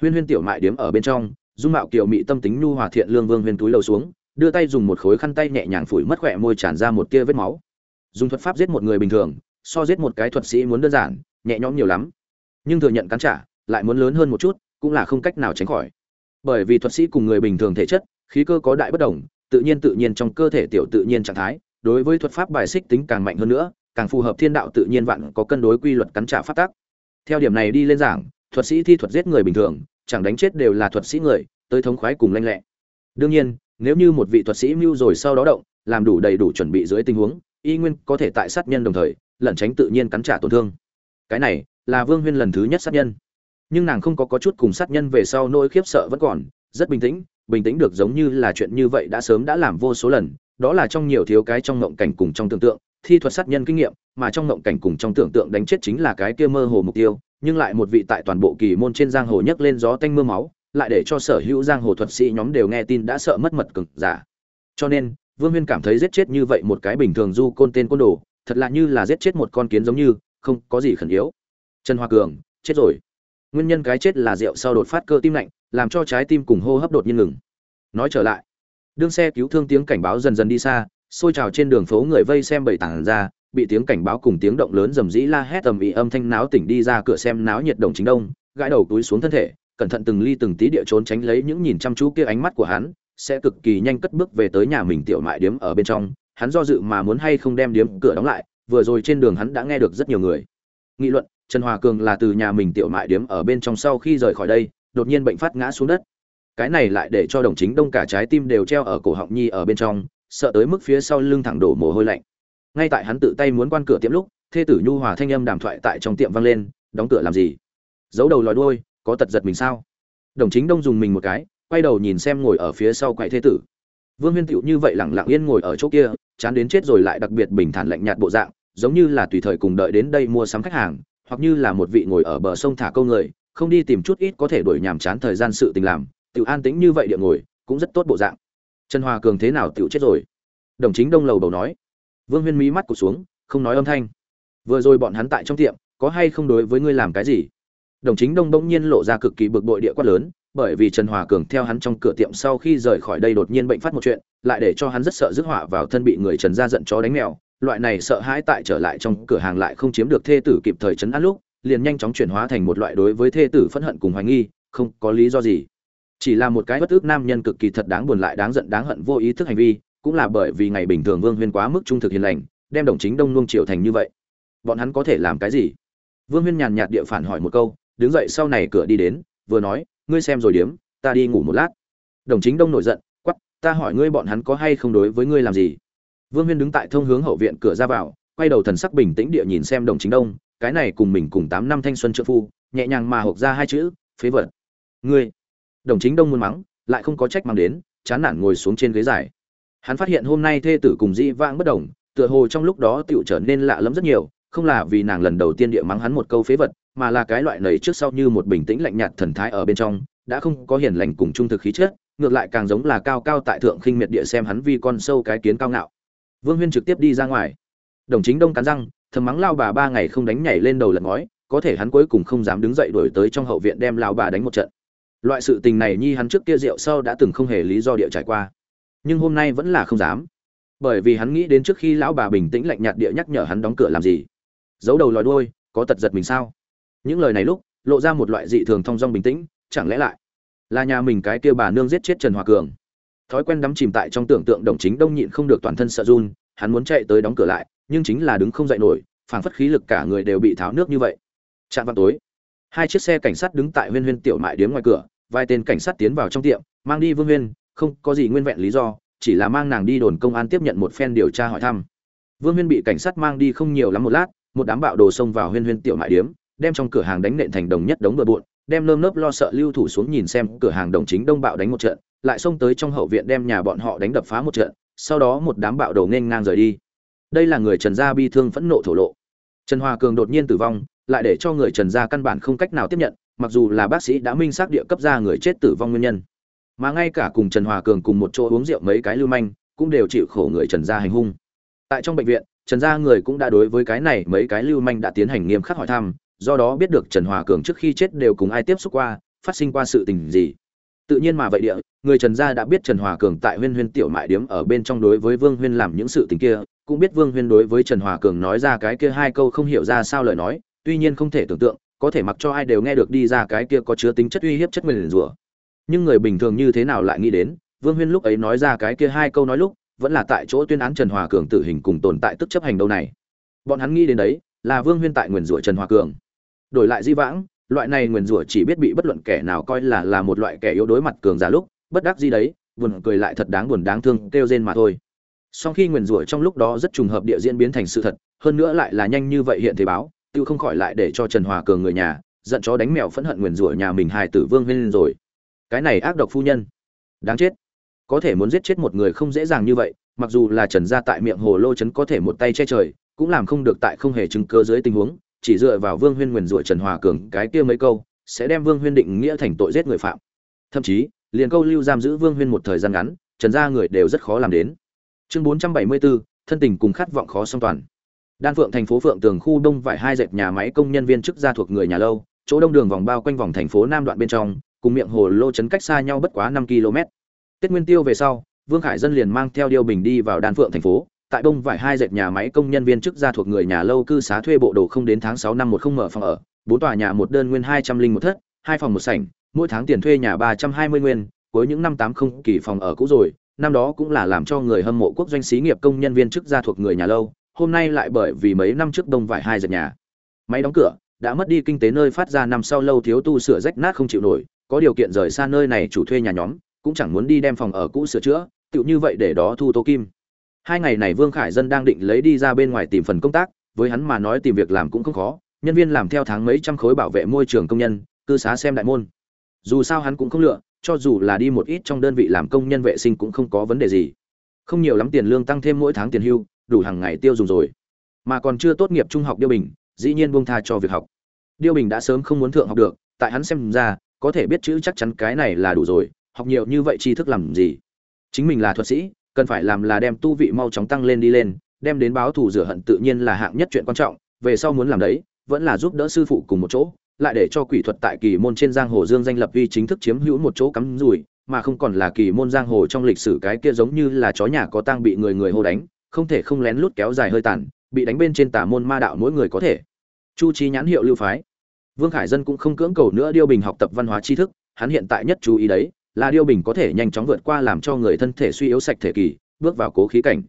Huyên huyên tiểu mại điếm ở bên trong, dung mạo kiều mị tâm tính nhu hòa thiện lương vương huyên túi lầu xuống, đưa tay dùng một khối khăn tay nhẹ nhàng phủi mất khỏe môi tràn ra một tia vết máu. Dùng thuật pháp giết một người bình thường, so giết một cái thuật sĩ muốn đơn giản, nhẹ nhõm nhiều lắm. Nhưng thừa nhận cắn trả, lại muốn lớn hơn một chút, cũng là không cách nào tránh khỏi. Bởi vì thuật sĩ cùng người bình thường thể chất, khí cơ có đại bất đồng tự nhiên tự nhiên trong cơ thể tiểu tự nhiên trạng thái, đối với thuật pháp bài xích tính càng mạnh hơn nữa, càng phù hợp thiên đạo tự nhiên vạn có cân đối quy luật cắn trả phát tác theo điểm này đi lên giảng, thuật sĩ thi thuật giết người bình thường, chẳng đánh chết đều là thuật sĩ người, tới thống khoái cùng lanh lẹ. Đương nhiên, nếu như một vị thuật sĩ mưu rồi sau đó động, làm đủ đầy đủ chuẩn bị dưới tình huống, y nguyên có thể tại sát nhân đồng thời, lẩn tránh tự nhiên cắn trả tổn thương. Cái này là vương huyên lần thứ nhất sát nhân. Nhưng nàng không có có chút cùng sát nhân về sau nỗi khiếp sợ vẫn còn, rất bình tĩnh bình tĩnh được giống như là chuyện như vậy đã sớm đã làm vô số lần, đó là trong nhiều thiếu cái trong ngộng cảnh cùng trong tưởng tượng, thi thuật sát nhân kinh nghiệm, mà trong ngộng cảnh cùng trong tưởng tượng đánh chết chính là cái kia mơ hồ mục tiêu, nhưng lại một vị tại toàn bộ kỳ môn trên giang hồ nhấc lên gió tanh mưa máu, lại để cho sở hữu giang hồ thuật sĩ nhóm đều nghe tin đã sợ mất mật cực giả. Cho nên, vương huyên cảm thấy giết chết như vậy một cái bình thường du côn tên côn đồ, thật là như là giết chết một con kiến giống như, không có gì khẩn yếu. Trần hoa cường, chết rồi nguyên nhân cái chết là rượu sau đột phát cơ tim lạnh, làm cho trái tim cùng hô hấp đột nhiên ngừng. Nói trở lại, đương xe cứu thương tiếng cảnh báo dần dần đi xa, xôi trào trên đường phố người vây xem bầy tảng ra, bị tiếng cảnh báo cùng tiếng động lớn rầm rĩ la hét tầm ĩ âm thanh náo tỉnh đi ra cửa xem náo nhiệt đồng chính đông, gãi đầu túi xuống thân thể, cẩn thận từng ly từng tí địa trốn tránh lấy những nhìn chăm chú kia ánh mắt của hắn, sẽ cực kỳ nhanh cất bước về tới nhà mình tiểu mại điếm ở bên trong, hắn do dự mà muốn hay không đem điếm cửa đóng lại, vừa rồi trên đường hắn đã nghe được rất nhiều người. Nghị luận trần hòa cường là từ nhà mình tiểu mại điếm ở bên trong sau khi rời khỏi đây, đột nhiên bệnh phát ngã xuống đất. Cái này lại để cho đồng chính đông cả trái tim đều treo ở cổ họng nhi ở bên trong, sợ tới mức phía sau lưng thẳng đổ mồ hôi lạnh. Ngay tại hắn tự tay muốn quan cửa tiệm lúc, thê tử nhu hòa thanh âm đàm thoại tại trong tiệm vang lên, đóng cửa làm gì? Giấu đầu lòi đuôi, có tật giật mình sao? Đồng chính đông dùng mình một cái, quay đầu nhìn xem ngồi ở phía sau quậy thê tử. Vương huyên tựu như vậy lẳng lặng yên ngồi ở chỗ kia, chán đến chết rồi lại đặc biệt bình thản lạnh nhạt bộ dạng, giống như là tùy thời cùng đợi đến đây mua sắm khách hàng hoặc như là một vị ngồi ở bờ sông thả câu người, không đi tìm chút ít có thể đổi nhàm chán thời gian sự tình làm tự an tĩnh như vậy địa ngồi, cũng rất tốt bộ dạng. Trần hòa cường thế nào tự chết rồi? Đồng chính đông lầu đầu nói. Vương huyên mí mắt cụt xuống, không nói âm thanh. Vừa rồi bọn hắn tại trong tiệm, có hay không đối với ngươi làm cái gì? Đồng chính đông bỗng nhiên lộ ra cực kỳ bực bội địa quát lớn, bởi vì trần hòa cường theo hắn trong cửa tiệm sau khi rời khỏi đây đột nhiên bệnh phát một chuyện, lại để cho hắn rất sợ rước họa vào thân bị người trần ra giận chó đánh mèo loại này sợ hãi tại trở lại trong cửa hàng lại không chiếm được thê tử kịp thời chấn an lúc, liền nhanh chóng chuyển hóa thành một loại đối với thê tử phẫn hận cùng hoài nghi, không có lý do gì. Chỉ là một cái bất ước nam nhân cực kỳ thật đáng buồn lại đáng giận đáng hận vô ý thức hành vi, cũng là bởi vì ngày bình thường vương huyên quá mức trung thực hiền lành, đem đồng chính đông nuông triệu thành như vậy. Bọn hắn có thể làm cái gì? Vương huyên nhàn nhạt địa phản hỏi một câu, đứng dậy sau này cửa đi đến, vừa nói, ngươi xem rồi điếm, ta đi ngủ một lát. Đồng chính đông nổi giận quắp ta hỏi ngươi bọn hắn có hay không đối với ngươi làm gì? Vương huyên đứng tại thông hướng hậu viện cửa ra vào, quay đầu thần sắc bình tĩnh địa nhìn xem đồng chính đông, cái này cùng mình cùng tám năm thanh xuân trợ phu, nhẹ nhàng mà hộc ra hai chữ, phế vật. Ngươi? Đồng chính đông muốn mắng, lại không có trách mang đến, chán nản ngồi xuống trên ghế dài. Hắn phát hiện hôm nay thê tử cùng dĩ vãng bất đồng, tựa hồ trong lúc đó tựu trở nên lạ lẫm rất nhiều, không là vì nàng lần đầu tiên địa mắng hắn một câu phế vật, mà là cái loại nầy trước sau như một bình tĩnh lạnh nhạt thần thái ở bên trong, đã không có hiền lành cùng trung thực khí chất, ngược lại càng giống là cao cao tại thượng khinh miệt địa xem hắn vì con sâu cái kiến cao ngạo vương huyên trực tiếp đi ra ngoài. Đồng chính đông cắn răng, thầm mắng lao bà ba ngày không đánh nhảy lên đầu lật ngói, có thể hắn cuối cùng không dám đứng dậy đổi tới trong hậu viện đem lao bà đánh một trận. Loại sự tình này nhi hắn trước kia rượu sau đã từng không hề lý do địa trải qua, nhưng hôm nay vẫn là không dám. Bởi vì hắn nghĩ đến trước khi lão bà bình tĩnh lạnh nhạt địa nhắc nhở hắn đóng cửa làm gì. Giấu đầu lòi đuôi, có tật giật mình sao? Những lời này lúc, lộ ra một loại dị thường thong dong bình tĩnh, chẳng lẽ lại là nhà mình cái kia bà nương giết chết trần hòa cường? Thói quen đắm chìm tại trong tưởng tượng đồng chính đông nhịn không được toàn thân sợ run, hắn muốn chạy tới đóng cửa lại, nhưng chính là đứng không dậy nổi, phảng phất khí lực cả người đều bị tháo nước như vậy. Chạm vào tối, hai chiếc xe cảnh sát đứng tại huyên huyên tiểu mại điếm ngoài cửa, vài tên cảnh sát tiến vào trong tiệm, mang đi vương huyên, không có gì nguyên vẹn lý do, chỉ là mang nàng đi đồn công an tiếp nhận một phen điều tra hỏi thăm. Vương huyên bị cảnh sát mang đi không nhiều lắm một lát, một đám bạo đồ xông vào huyên huyên tiểu mại điếm, đem trong cửa hàng đánh nện thành đồng nhất đống bừa bộn đem nơm nớp lo sợ lưu thủ xuống nhìn xem, cửa hàng đồng chính đông bạo đánh một trận, lại xông tới trong hậu viện đem nhà bọn họ đánh đập phá một trận, sau đó một đám bạo đồ nên ngang rời đi. Đây là người trần gia bi thương phẫn nộ thổ lộ. Trần hòa cường đột nhiên tử vong, lại để cho người trần gia căn bản không cách nào tiếp nhận, mặc dù là bác sĩ đã minh xác địa cấp ra người chết tử vong nguyên nhân. Mà ngay cả cùng trần hòa cường cùng một chỗ uống rượu mấy cái lưu manh, cũng đều chịu khổ người trần gia hành hung. Tại trong bệnh viện, trần gia người cũng đã đối với cái này mấy cái lưu manh đã tiến hành nghiêm khắc hỏi thăm do đó biết được trần hòa cường trước khi chết đều cùng ai tiếp xúc qua, phát sinh qua sự tình gì. Tự nhiên mà vậy địa, người trần gia đã biết trần hòa cường tại huyên huyên tiểu mại điếm ở bên trong đối với vương huyên làm những sự tình kia, cũng biết vương huyên đối với trần hòa cường nói ra cái kia hai câu không hiểu ra sao lời nói, tuy nhiên không thể tưởng tượng, có thể mặc cho ai đều nghe được đi ra cái kia có chứa tính chất uy hiếp chất nguyên rủa. Nhưng người bình thường như thế nào lại nghĩ đến, vương huyên lúc ấy nói ra cái kia hai câu nói lúc, vẫn là tại chỗ tuyên án trần hòa cường tử hình cùng tồn tại tức chấp hành đâu này. Bọn hắn nghĩ đến đấy, là vương huyên tại nguyền rủa trần hòa cường đổi lại di vãng, loại này nguyền rủa chỉ biết bị bất luận kẻ nào coi là là một loại kẻ yếu đối mặt cường giả lúc, bất đắc gì đấy, buồn cười lại thật đáng buồn đáng thương, kêu rên mà thôi. Sau khi nguyền rủa trong lúc đó rất trùng hợp địa diễn biến thành sự thật, hơn nữa lại là nhanh như vậy hiện thế báo, tiêu không khỏi lại để cho trần hòa cường người nhà, giận chó đánh mèo phẫn hận nguyền rủa nhà mình hài tử vương huyên rồi. Cái này ác độc phu nhân. Đáng chết. Có thể muốn giết chết một người không dễ dàng như vậy, mặc dù là trần gia tại miệng hồ lô chấn có thể một tay che trời, cũng làm không được tại không hề chứng cơ dưới tình huống chỉ dựa vào vương huyên nguyền rủa trần hòa cường cái kia mấy câu, sẽ đem vương huyên định nghĩa thành tội giết người phạm. Thậm chí, liền câu lưu giam giữ vương huyên một thời gian ngắn, trần gia người đều rất khó làm đến. Chương bốn trăm bảy mươi bốn thân tình cùng khát vọng khó song toàn. Đan phượng thành phố phượng tường khu đông vải hai dệt nhà máy công nhân viên chức gia thuộc người nhà lâu, chỗ đông đường vòng bao quanh vòng thành phố nam đoạn bên trong, cùng miệng hồ lô chấn cách xa nhau bất quá năm km tết nguyên tiêu về sau, vương khải dân liền mang theo điêu bình đi vào đan phượng thành phố tại đông vải hai dệt nhà máy công nhân viên chức gia thuộc người nhà lâu cư xá thuê bộ đồ không đến tháng sáu năm một không mở phòng ở. Bốn tòa nhà một đơn nguyên hai trăm linh một thất, hai phòng một sảnh, mỗi tháng tiền thuê nhà ba trăm hai mươi nguyên, cuối những năm tám không kỳ phòng ở cũ rồi. Năm đó cũng là làm cho người hâm mộ quốc doanh xí nghiệp công nhân viên chức gia thuộc người nhà lâu, hôm nay lại bởi vì mấy năm trước đông vải hai dệt nhà. Máy đóng cửa, đã mất đi kinh tế nơi phát ra năm sau lâu thiếu tu sửa rách nát không chịu nổi, có điều kiện rời xa nơi này chủ thuê nhà nhóm, cũng chẳng muốn đi đem phòng ở cũ sửa chữa, tựu như vậy để đó thu tô kim hai ngày này vương khải dân đang định lấy đi ra bên ngoài tìm phần công tác, với hắn mà nói tìm việc làm cũng không khó, nhân viên làm theo tháng mấy trăm khối bảo vệ môi trường công nhân, cư xá xem đại môn. Dù sao hắn cũng không lựa, cho dù là đi một ít trong đơn vị làm công nhân vệ sinh cũng không có vấn đề gì. Không nhiều lắm tiền lương tăng thêm mỗi tháng tiền hưu, đủ hàng ngày tiêu dùng rồi. Mà còn chưa tốt nghiệp trung học điêu bình, dĩ nhiên buông tha cho việc học. Điêu bình đã sớm không muốn thượng học được, tại hắn xem ra, có thể biết chữ chắc chắn cái này là đủ rồi, học nhiều như vậy tri thức làm gì? Chính mình là thuật sĩ cần phải làm là đem tu vị mau chóng tăng lên đi lên, đem đến báo thù rửa hận tự nhiên là hạng nhất chuyện quan trọng, về sau muốn làm đấy, vẫn là giúp đỡ sư phụ cùng một chỗ, lại để cho quỷ thuật tại kỳ môn trên giang hồ dương danh lập vi chính thức chiếm hữu một chỗ cắm rủi, mà không còn là kỳ môn giang hồ trong lịch sử cái kia giống như là chó nhà có tang bị người người hô đánh, không thể không lén lút kéo dài hơi tàn, bị đánh bên trên tà môn ma đạo mỗi người có thể. Chu trí nhãn hiệu lưu phái. Vương khải dân cũng không cưỡng cầu nữa điêu bình học tập văn hóa tri thức, hắn hiện tại nhất chú ý đấy là điêu bình có thể nhanh chóng vượt qua làm cho người thân thể suy yếu sạch thể kỳ, bước vào cố khí cảnh.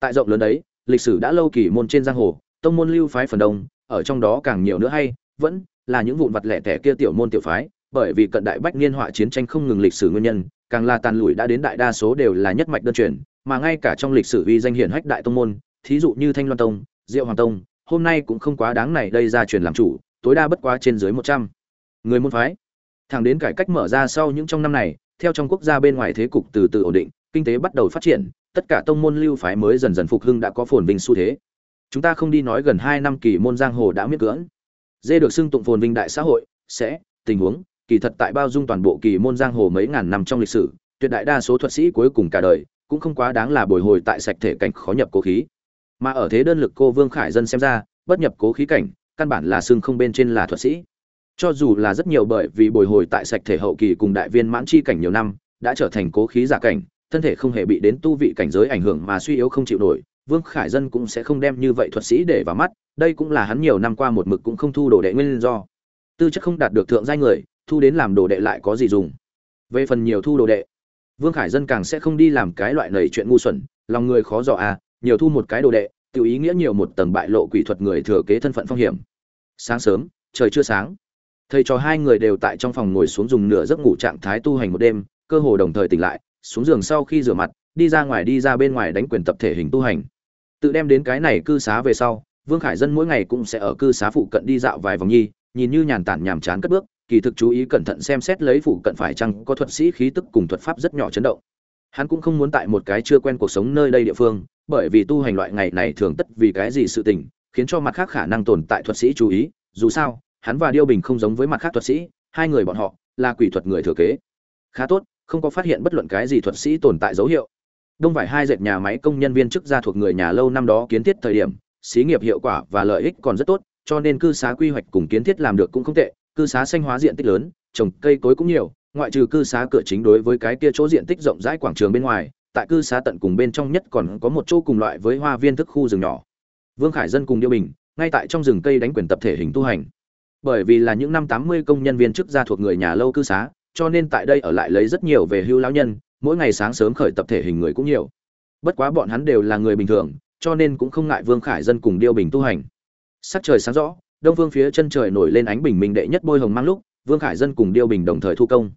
Tại rộng lớn đấy, lịch sử đã lâu kỳ môn trên giang hồ, tông môn lưu phái phần đông, ở trong đó càng nhiều nữa hay, vẫn là những vụn vặt lẻ tẻ kia tiểu môn tiểu phái, bởi vì cận đại bách niên họa chiến tranh không ngừng lịch sử nguyên nhân, càng là tàn lụi đã đến đại đa số đều là nhất mạch đơn truyền, mà ngay cả trong lịch sử uy danh hiển hách đại tông môn, thí dụ như thanh loan tông, diệu hoàng tông, hôm nay cũng không quá đáng này đây ra truyền làm chủ, tối đa bất quá trên dưới một trăm người môn phái. Thẳng đến cải cách mở ra sau những trong năm này theo trong quốc gia bên ngoài thế cục từ từ ổn định, kinh tế bắt đầu phát triển, tất cả tông môn lưu phái mới dần dần phục hưng đã có phồn vinh xu thế. Chúng ta không đi nói gần hai năm kỳ môn giang hồ đã miết cưỡng. Dê được xưng tụng phồn vinh đại xã hội, sẽ, tình huống, kỳ thật tại bao dung toàn bộ kỳ môn giang hồ mấy ngàn năm trong lịch sử, tuyệt đại đa số thuật sĩ cuối cùng cả đời cũng không quá đáng là bồi hồi tại sạch thể cảnh khó nhập cố khí. Mà ở thế đơn lực cô vương khải dân xem ra, bất nhập cố khí cảnh, căn bản là xương không bên trên là thuật sĩ cho dù là rất nhiều bởi vì bồi hồi tại sạch thể hậu kỳ cùng đại viên mãn chi cảnh nhiều năm, đã trở thành cố khí giả cảnh, thân thể không hề bị đến tu vị cảnh giới ảnh hưởng mà suy yếu không chịu nổi, vương khải dân cũng sẽ không đem như vậy thuật sĩ để vào mắt, đây cũng là hắn nhiều năm qua một mực cũng không thu đồ đệ nguyên do. Tư chất không đạt được thượng giai người, thu đến làm đồ đệ lại có gì dùng? Về phần nhiều thu đồ đệ, vương khải dân càng sẽ không đi làm cái loại nầy chuyện ngu xuẩn, lòng người khó dò à nhiều thu một cái đồ đệ, tự ý nghĩa nhiều một tầng bại lộ quỷ thuật người thừa kế thân phận phong hiểm. Sáng sớm, trời chưa sáng thầy trò hai người đều tại trong phòng ngồi xuống dùng nửa giấc ngủ trạng thái tu hành một đêm, cơ hồ đồng thời tỉnh lại, xuống giường sau khi rửa mặt, đi ra ngoài đi ra bên ngoài đánh quyền tập thể hình tu hành. Tự đem đến cái này cư xá về sau, vương khải dân mỗi ngày cũng sẽ ở cư xá phụ cận đi dạo vài vòng nhi, nhìn như nhàn tản nhàm chán cất bước, kỳ thực chú ý cẩn thận xem xét lấy phụ cận phải chăng có thuật sĩ khí tức cùng thuật pháp rất nhỏ chấn động. Hắn cũng không muốn tại một cái chưa quen cuộc sống nơi đây địa phương, bởi vì tu hành loại ngày này thường tất vì cái gì sự tình, khiến cho mặt khác khả năng tồn tại thuật sĩ chú ý, dù sao hắn và điêu bình không giống với mặt khác thuật sĩ, hai người bọn họ là quỷ thuật người thừa kế. Khá tốt, không có phát hiện bất luận cái gì thuật sĩ tồn tại dấu hiệu. Đông vải hai dệt nhà máy công nhân viên chức gia thuộc người nhà lâu năm đó kiến thiết thời điểm, xí nghiệp hiệu quả và lợi ích còn rất tốt, cho nên cư xá quy hoạch cùng kiến thiết làm được cũng không tệ, cư xá xanh hóa diện tích lớn, trồng cây cối cũng nhiều, ngoại trừ cư xá cửa chính đối với cái kia chỗ diện tích rộng rãi quảng trường bên ngoài, tại cư xá tận cùng bên trong nhất còn có một chỗ cùng loại với hoa viên thức khu rừng nhỏ. Vương khải dân cùng điêu bình, ngay tại trong rừng cây đánh quyền tập thể hình tu hành bởi vì là những năm tám mươi công nhân viên chức gia thuộc người nhà lâu cư xá, cho nên tại đây ở lại lấy rất nhiều về hưu lão nhân, mỗi ngày sáng sớm khởi tập thể hình người cũng nhiều. Bất quá bọn hắn đều là người bình thường, cho nên cũng không ngại vương khải dân cùng điêu bình tu hành. Sắc trời sáng rõ, đông vương phía chân trời nổi lên ánh bình minh đệ nhất bôi hồng mang lúc, vương khải dân cùng điêu bình đồng thời thu công.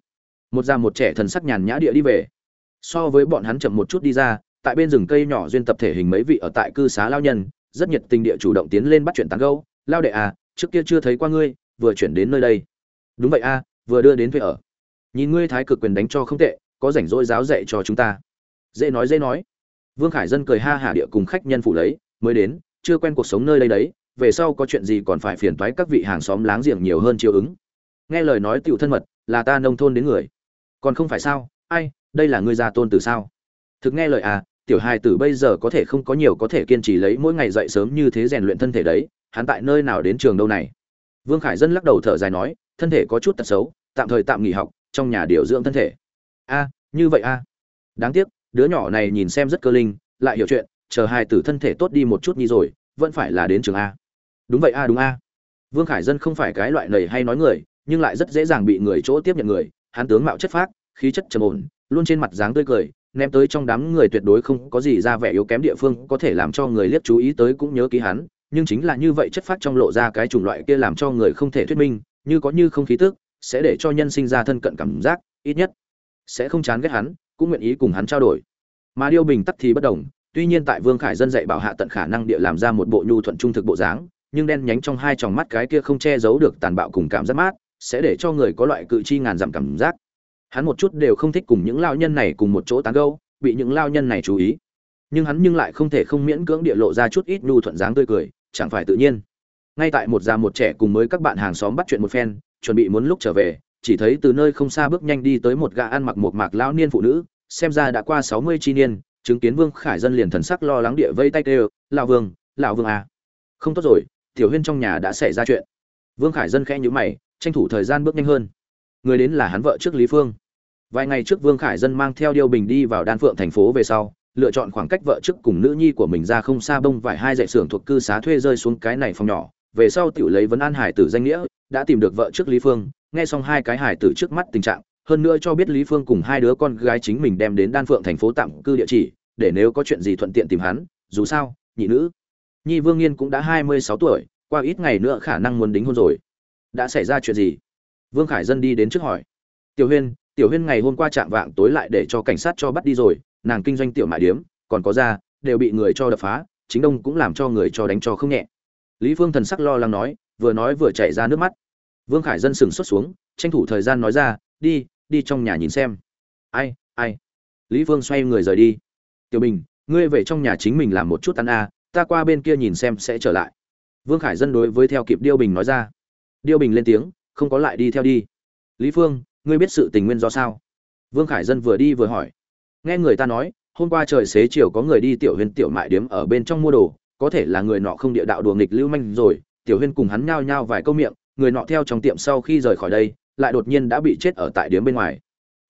Một già một trẻ thần sắc nhàn nhã địa đi về. So với bọn hắn chậm một chút đi ra, tại bên rừng cây nhỏ duyên tập thể hình mấy vị ở tại cư xá lao nhân, rất nhiệt tình địa chủ động tiến lên bắt chuyện tán gẫu. lao đệ à trước kia chưa thấy qua ngươi vừa chuyển đến nơi đây. Đúng vậy a à, vừa đưa đến thuê ở. Nhìn ngươi thái cực quyền đánh cho không tệ có rảnh rỗi giáo dạy cho chúng ta. Dễ nói dễ nói. Vương khải dân cười ha hả địa cùng khách nhân phụ lấy mới đến chưa quen cuộc sống nơi đây đấy về sau có chuyện gì còn phải phiền toái các vị hàng xóm láng giềng nhiều hơn chiều ứng. Nghe lời nói tiểu thân mật là ta nông thôn đến người. Còn không phải sao? Ai đây là ngươi gia tôn từ sao? Thực nghe lời à tiểu hài tử bây giờ có thể không có nhiều có thể kiên trì lấy mỗi ngày dậy sớm như thế rèn luyện thân thể đấy hắn tại nơi nào đến trường đâu này? Vương khải dân lắc đầu thở dài nói, thân thể có chút tật xấu, tạm thời tạm nghỉ học, trong nhà điều dưỡng thân thể. A, như vậy a. Đáng tiếc, đứa nhỏ này nhìn xem rất cơ linh, lại hiểu chuyện, chờ hai tử thân thể tốt đi một chút nhi rồi, vẫn phải là đến trường a. Đúng vậy a, đúng a. Vương khải dân không phải cái loại lầy hay nói người, nhưng lại rất dễ dàng bị người chỗ tiếp nhận người, hắn tướng mạo chất phác, khí chất trầm ổn, luôn trên mặt dáng tươi cười, ném tới trong đám người tuyệt đối không có gì ra vẻ yếu kém địa phương có thể làm cho người liếc chú ý tới cũng nhớ ký hắn nhưng chính là như vậy chất phát trong lộ ra cái chủng loại kia làm cho người không thể thuyết minh, như có như không khí tức, sẽ để cho nhân sinh ra thân cận cảm giác, ít nhất sẽ không chán ghét hắn, cũng nguyện ý cùng hắn trao đổi. Mà điêu bình tắc thì bất đồng, tuy nhiên tại vương khải dân dạy bảo hạ tận khả năng địa làm ra một bộ nhu thuận trung thực bộ dáng, nhưng đen nhánh trong hai tròng mắt cái kia không che giấu được tàn bạo cùng cảm giác mát, sẽ để cho người có loại cự chi ngàn dặm cảm giác. Hắn một chút đều không thích cùng những lao nhân này cùng một chỗ tán gâu bị những lao nhân này chú ý. Nhưng hắn nhưng lại không thể không miễn cưỡng địa lộ ra chút ít nhu thuận dáng tươi cười chẳng phải tự nhiên. Ngay tại một già một trẻ cùng với các bạn hàng xóm bắt chuyện một phen, chuẩn bị muốn lúc trở về, chỉ thấy từ nơi không xa bước nhanh đi tới một gã ăn mặc một mạc lão niên phụ nữ, xem ra đã qua sáu mươi chi niên, chứng kiến vương khải dân liền thần sắc lo lắng địa vây tay kêu, lão vương lão vương à không tốt rồi, tiểu huyên trong nhà đã xảy ra chuyện. Vương khải dân khẽ nhíu mày, tranh thủ thời gian bước nhanh hơn. Người đến là hắn vợ trước lý phương. Vài ngày trước vương khải dân mang theo điêu bình đi vào đan phượng thành phố về sau lựa chọn khoảng cách vợ trước cùng nữ nhi của mình ra không xa bông vải hai dạy xưởng thuộc cư xá thuê rơi xuống cái này phòng nhỏ. Về sau tiểu lấy vấn an hải tử danh nghĩa, đã tìm được vợ trước lý phương, nghe xong hai cái hải tử trước mắt tình trạng, hơn nữa cho biết lý phương cùng hai đứa con gái chính mình đem đến đan phượng thành phố tạm cư địa chỉ, để nếu có chuyện gì thuận tiện tìm hắn, dù sao, nhị nữ. Nhi vương nghiên cũng đã hai mươi sáu tuổi, qua ít ngày nữa khả năng muốn đính hôn rồi. Đã xảy ra chuyện gì? Vương khải dân đi đến trước hỏi. Tiểu huyên tiểu huyên ngày hôm qua chạm vạng tối lại để cho cảnh sát cho bắt đi rồi nàng kinh doanh tiểu mại điếm, còn có ra đều bị người cho đập phá, chính đông cũng làm cho người cho đánh cho không nhẹ. Lý phương thần sắc lo lắng nói, vừa nói vừa chạy ra nước mắt. Vương khải dân sừng xuất xuống, tranh thủ thời gian nói ra, đi đi trong nhà nhìn xem. Ai ai? Lý phương xoay người rời đi. Tiểu bình, ngươi về trong nhà chính mình làm một chút ăn a, ta qua bên kia nhìn xem sẽ trở lại. Vương khải dân đối với theo kịp điêu bình nói ra. Điêu bình lên tiếng, không có lại đi theo đi. Lý phương, ngươi biết sự tình nguyên do sao? Vương khải dân vừa đi vừa hỏi nghe người ta nói, hôm qua trời xế chiều có người đi tiểu huyên tiểu mại điếm ở bên trong mua đồ, có thể là người nọ không địa đạo đùa nghịch lưu manh rồi. Tiểu huyên cùng hắn nhao nhao vài câu miệng, người nọ theo trong tiệm sau khi rời khỏi đây, lại đột nhiên đã bị chết ở tại điếm bên ngoài.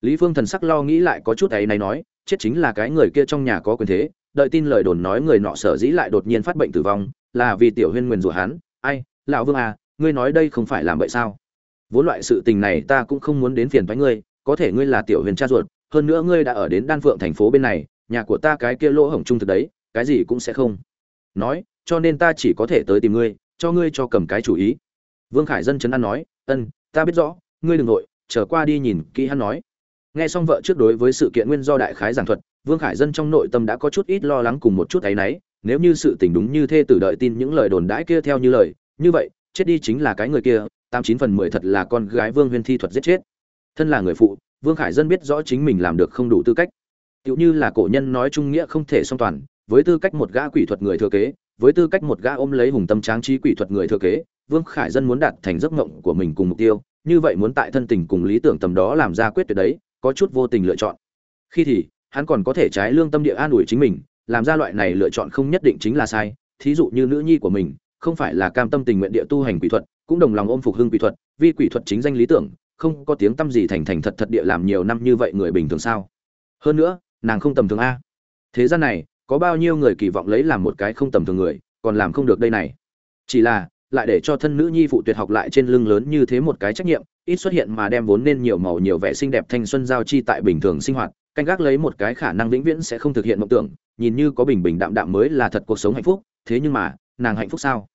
Lý phương thần sắc lo nghĩ lại có chút ấy này nói, chết chính là cái người kia trong nhà có quyền thế. Đợi tin lời đồn nói người nọ sở dĩ lại đột nhiên phát bệnh tử vong, là vì tiểu huyên nguyền rủa hắn. Ai, lão vương à ngươi nói đây không phải làm vậy sao? Vốn loại sự tình này ta cũng không muốn đến phiền thoái ngươi, có thể ngươi là tiểu huyền cha ruột hơn nữa ngươi đã ở đến đan phượng thành phố bên này, nhà của ta cái kia lỗ hổng trung thực đấy, cái gì cũng sẽ không. Nói, cho nên ta chỉ có thể tới tìm ngươi, cho ngươi cho cầm cái chủ ý. Vương khải dân chấn an nói, ân, ta biết rõ, ngươi đừng nội trở qua đi nhìn kỹ hắn nói. Nghe xong vợ trước đối với sự kiện nguyên do đại khái giảng thuật, vương khải dân trong nội tâm đã có chút ít lo lắng cùng một chút áy náy, nếu như sự tình đúng như thê tử đợi tin những lời đồn đãi kia theo như lời, như vậy, chết đi chính là cái người kia, tám chín phần mười thật là con gái vương huyên thi thuật giết chết thân là người phụ, vương khải dân biết rõ chính mình làm được không đủ tư cách. Tựu như là cổ nhân nói trung nghĩa không thể song toàn, với tư cách một gã quỷ thuật người thừa kế, với tư cách một gã ôm lấy hùng tâm tráng trí quỷ thuật người thừa kế, vương khải dân muốn đạt thành giấc mộng của mình cùng mục tiêu, như vậy muốn tại thân tình cùng lý tưởng tầm đó làm ra quyết tuyệt đấy, có chút vô tình lựa chọn. Khi thì, hắn còn có thể trái lương tâm địa an ủi chính mình, làm ra loại này lựa chọn không nhất định chính là sai, thí dụ như nữ nhi của mình, không phải là cam tâm tình nguyện địa tu hành quỷ thuật, cũng đồng lòng ôm phục hưng quỷ thuật, vì quỷ thuật chính danh lý tưởng không có tiếng tâm gì thành thành thật thật địa làm nhiều năm như vậy người bình thường sao? Hơn nữa, nàng không tầm thường a. Thế gian này, có bao nhiêu người kỳ vọng lấy làm một cái không tầm thường người, còn làm không được đây này. Chỉ là, lại để cho thân nữ nhi phụ tuyệt học lại trên lưng lớn như thế một cái trách nhiệm, ít xuất hiện mà đem vốn nên nhiều màu nhiều vẻ xinh đẹp thanh xuân giao chi tại bình thường sinh hoạt, canh gác lấy một cái khả năng vĩnh viễn sẽ không thực hiện mộng tưởng, nhìn như có bình bình đạm đạm mới là thật cuộc sống hạnh phúc, thế nhưng mà, nàng hạnh phúc sao?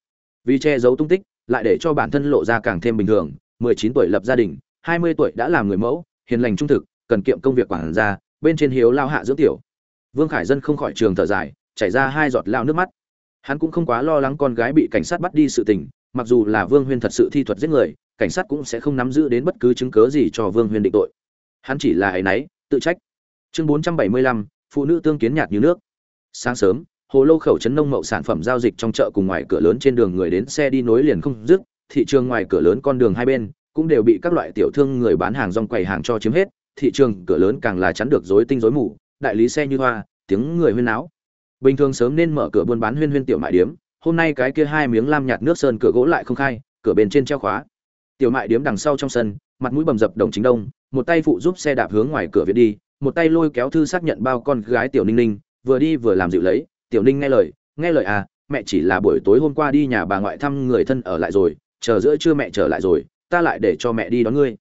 Vì che giấu tung tích, lại để cho bản thân lộ ra càng thêm bình thường 19 tuổi lập gia đình 20 tuổi đã làm người mẫu hiền lành trung thực cần kiệm công việc quản gia bên trên hiếu lao hạ dưỡng tiểu. Vương khải dân không khỏi trường thở dài chảy ra hai giọt lao nước mắt. Hắn cũng không quá lo lắng con gái bị cảnh sát bắt đi sự tình mặc dù là vương huyên thật sự thi thuật giết người cảnh sát cũng sẽ không nắm giữ đến bất cứ chứng cớ gì cho vương huyên định tội. Hắn chỉ là ấy nấy tự trách. Chương 475, phụ nữ tương kiến nhạt như nước. Sáng sớm hồ lô khẩu trấn nông mậu sản phẩm giao dịch trong chợ cùng ngoài cửa lớn trên đường người đến xe đi nối liền không dứt thị trường ngoài cửa lớn con đường hai bên cũng đều bị các loại tiểu thương người bán hàng rong quầy hàng cho chiếm hết, thị trường cửa lớn càng là chắn được rối tinh rối mù, đại lý xe như hoa, tiếng người huyên náo. Bình thường sớm nên mở cửa buôn bán huyên huyên tiểu mại điếm, hôm nay cái kia hai miếng lam nhạt nước sơn cửa gỗ lại không khai, cửa bên trên treo khóa. Tiểu mại điếm đằng sau trong sân, mặt mũi bầm dập đồng chính đông, một tay phụ giúp xe đạp hướng ngoài cửa viện đi, một tay lôi kéo thư xác nhận bao con gái tiểu ninh ninh, vừa đi vừa làm dịu lấy, tiểu ninh nghe lời nghe lời à mẹ chỉ là buổi tối hôm qua đi nhà bà ngoại thăm người thân ở lại rồi, chờ giữa trưa mẹ trở lại rồi ta lại để cho mẹ đi đón ngươi.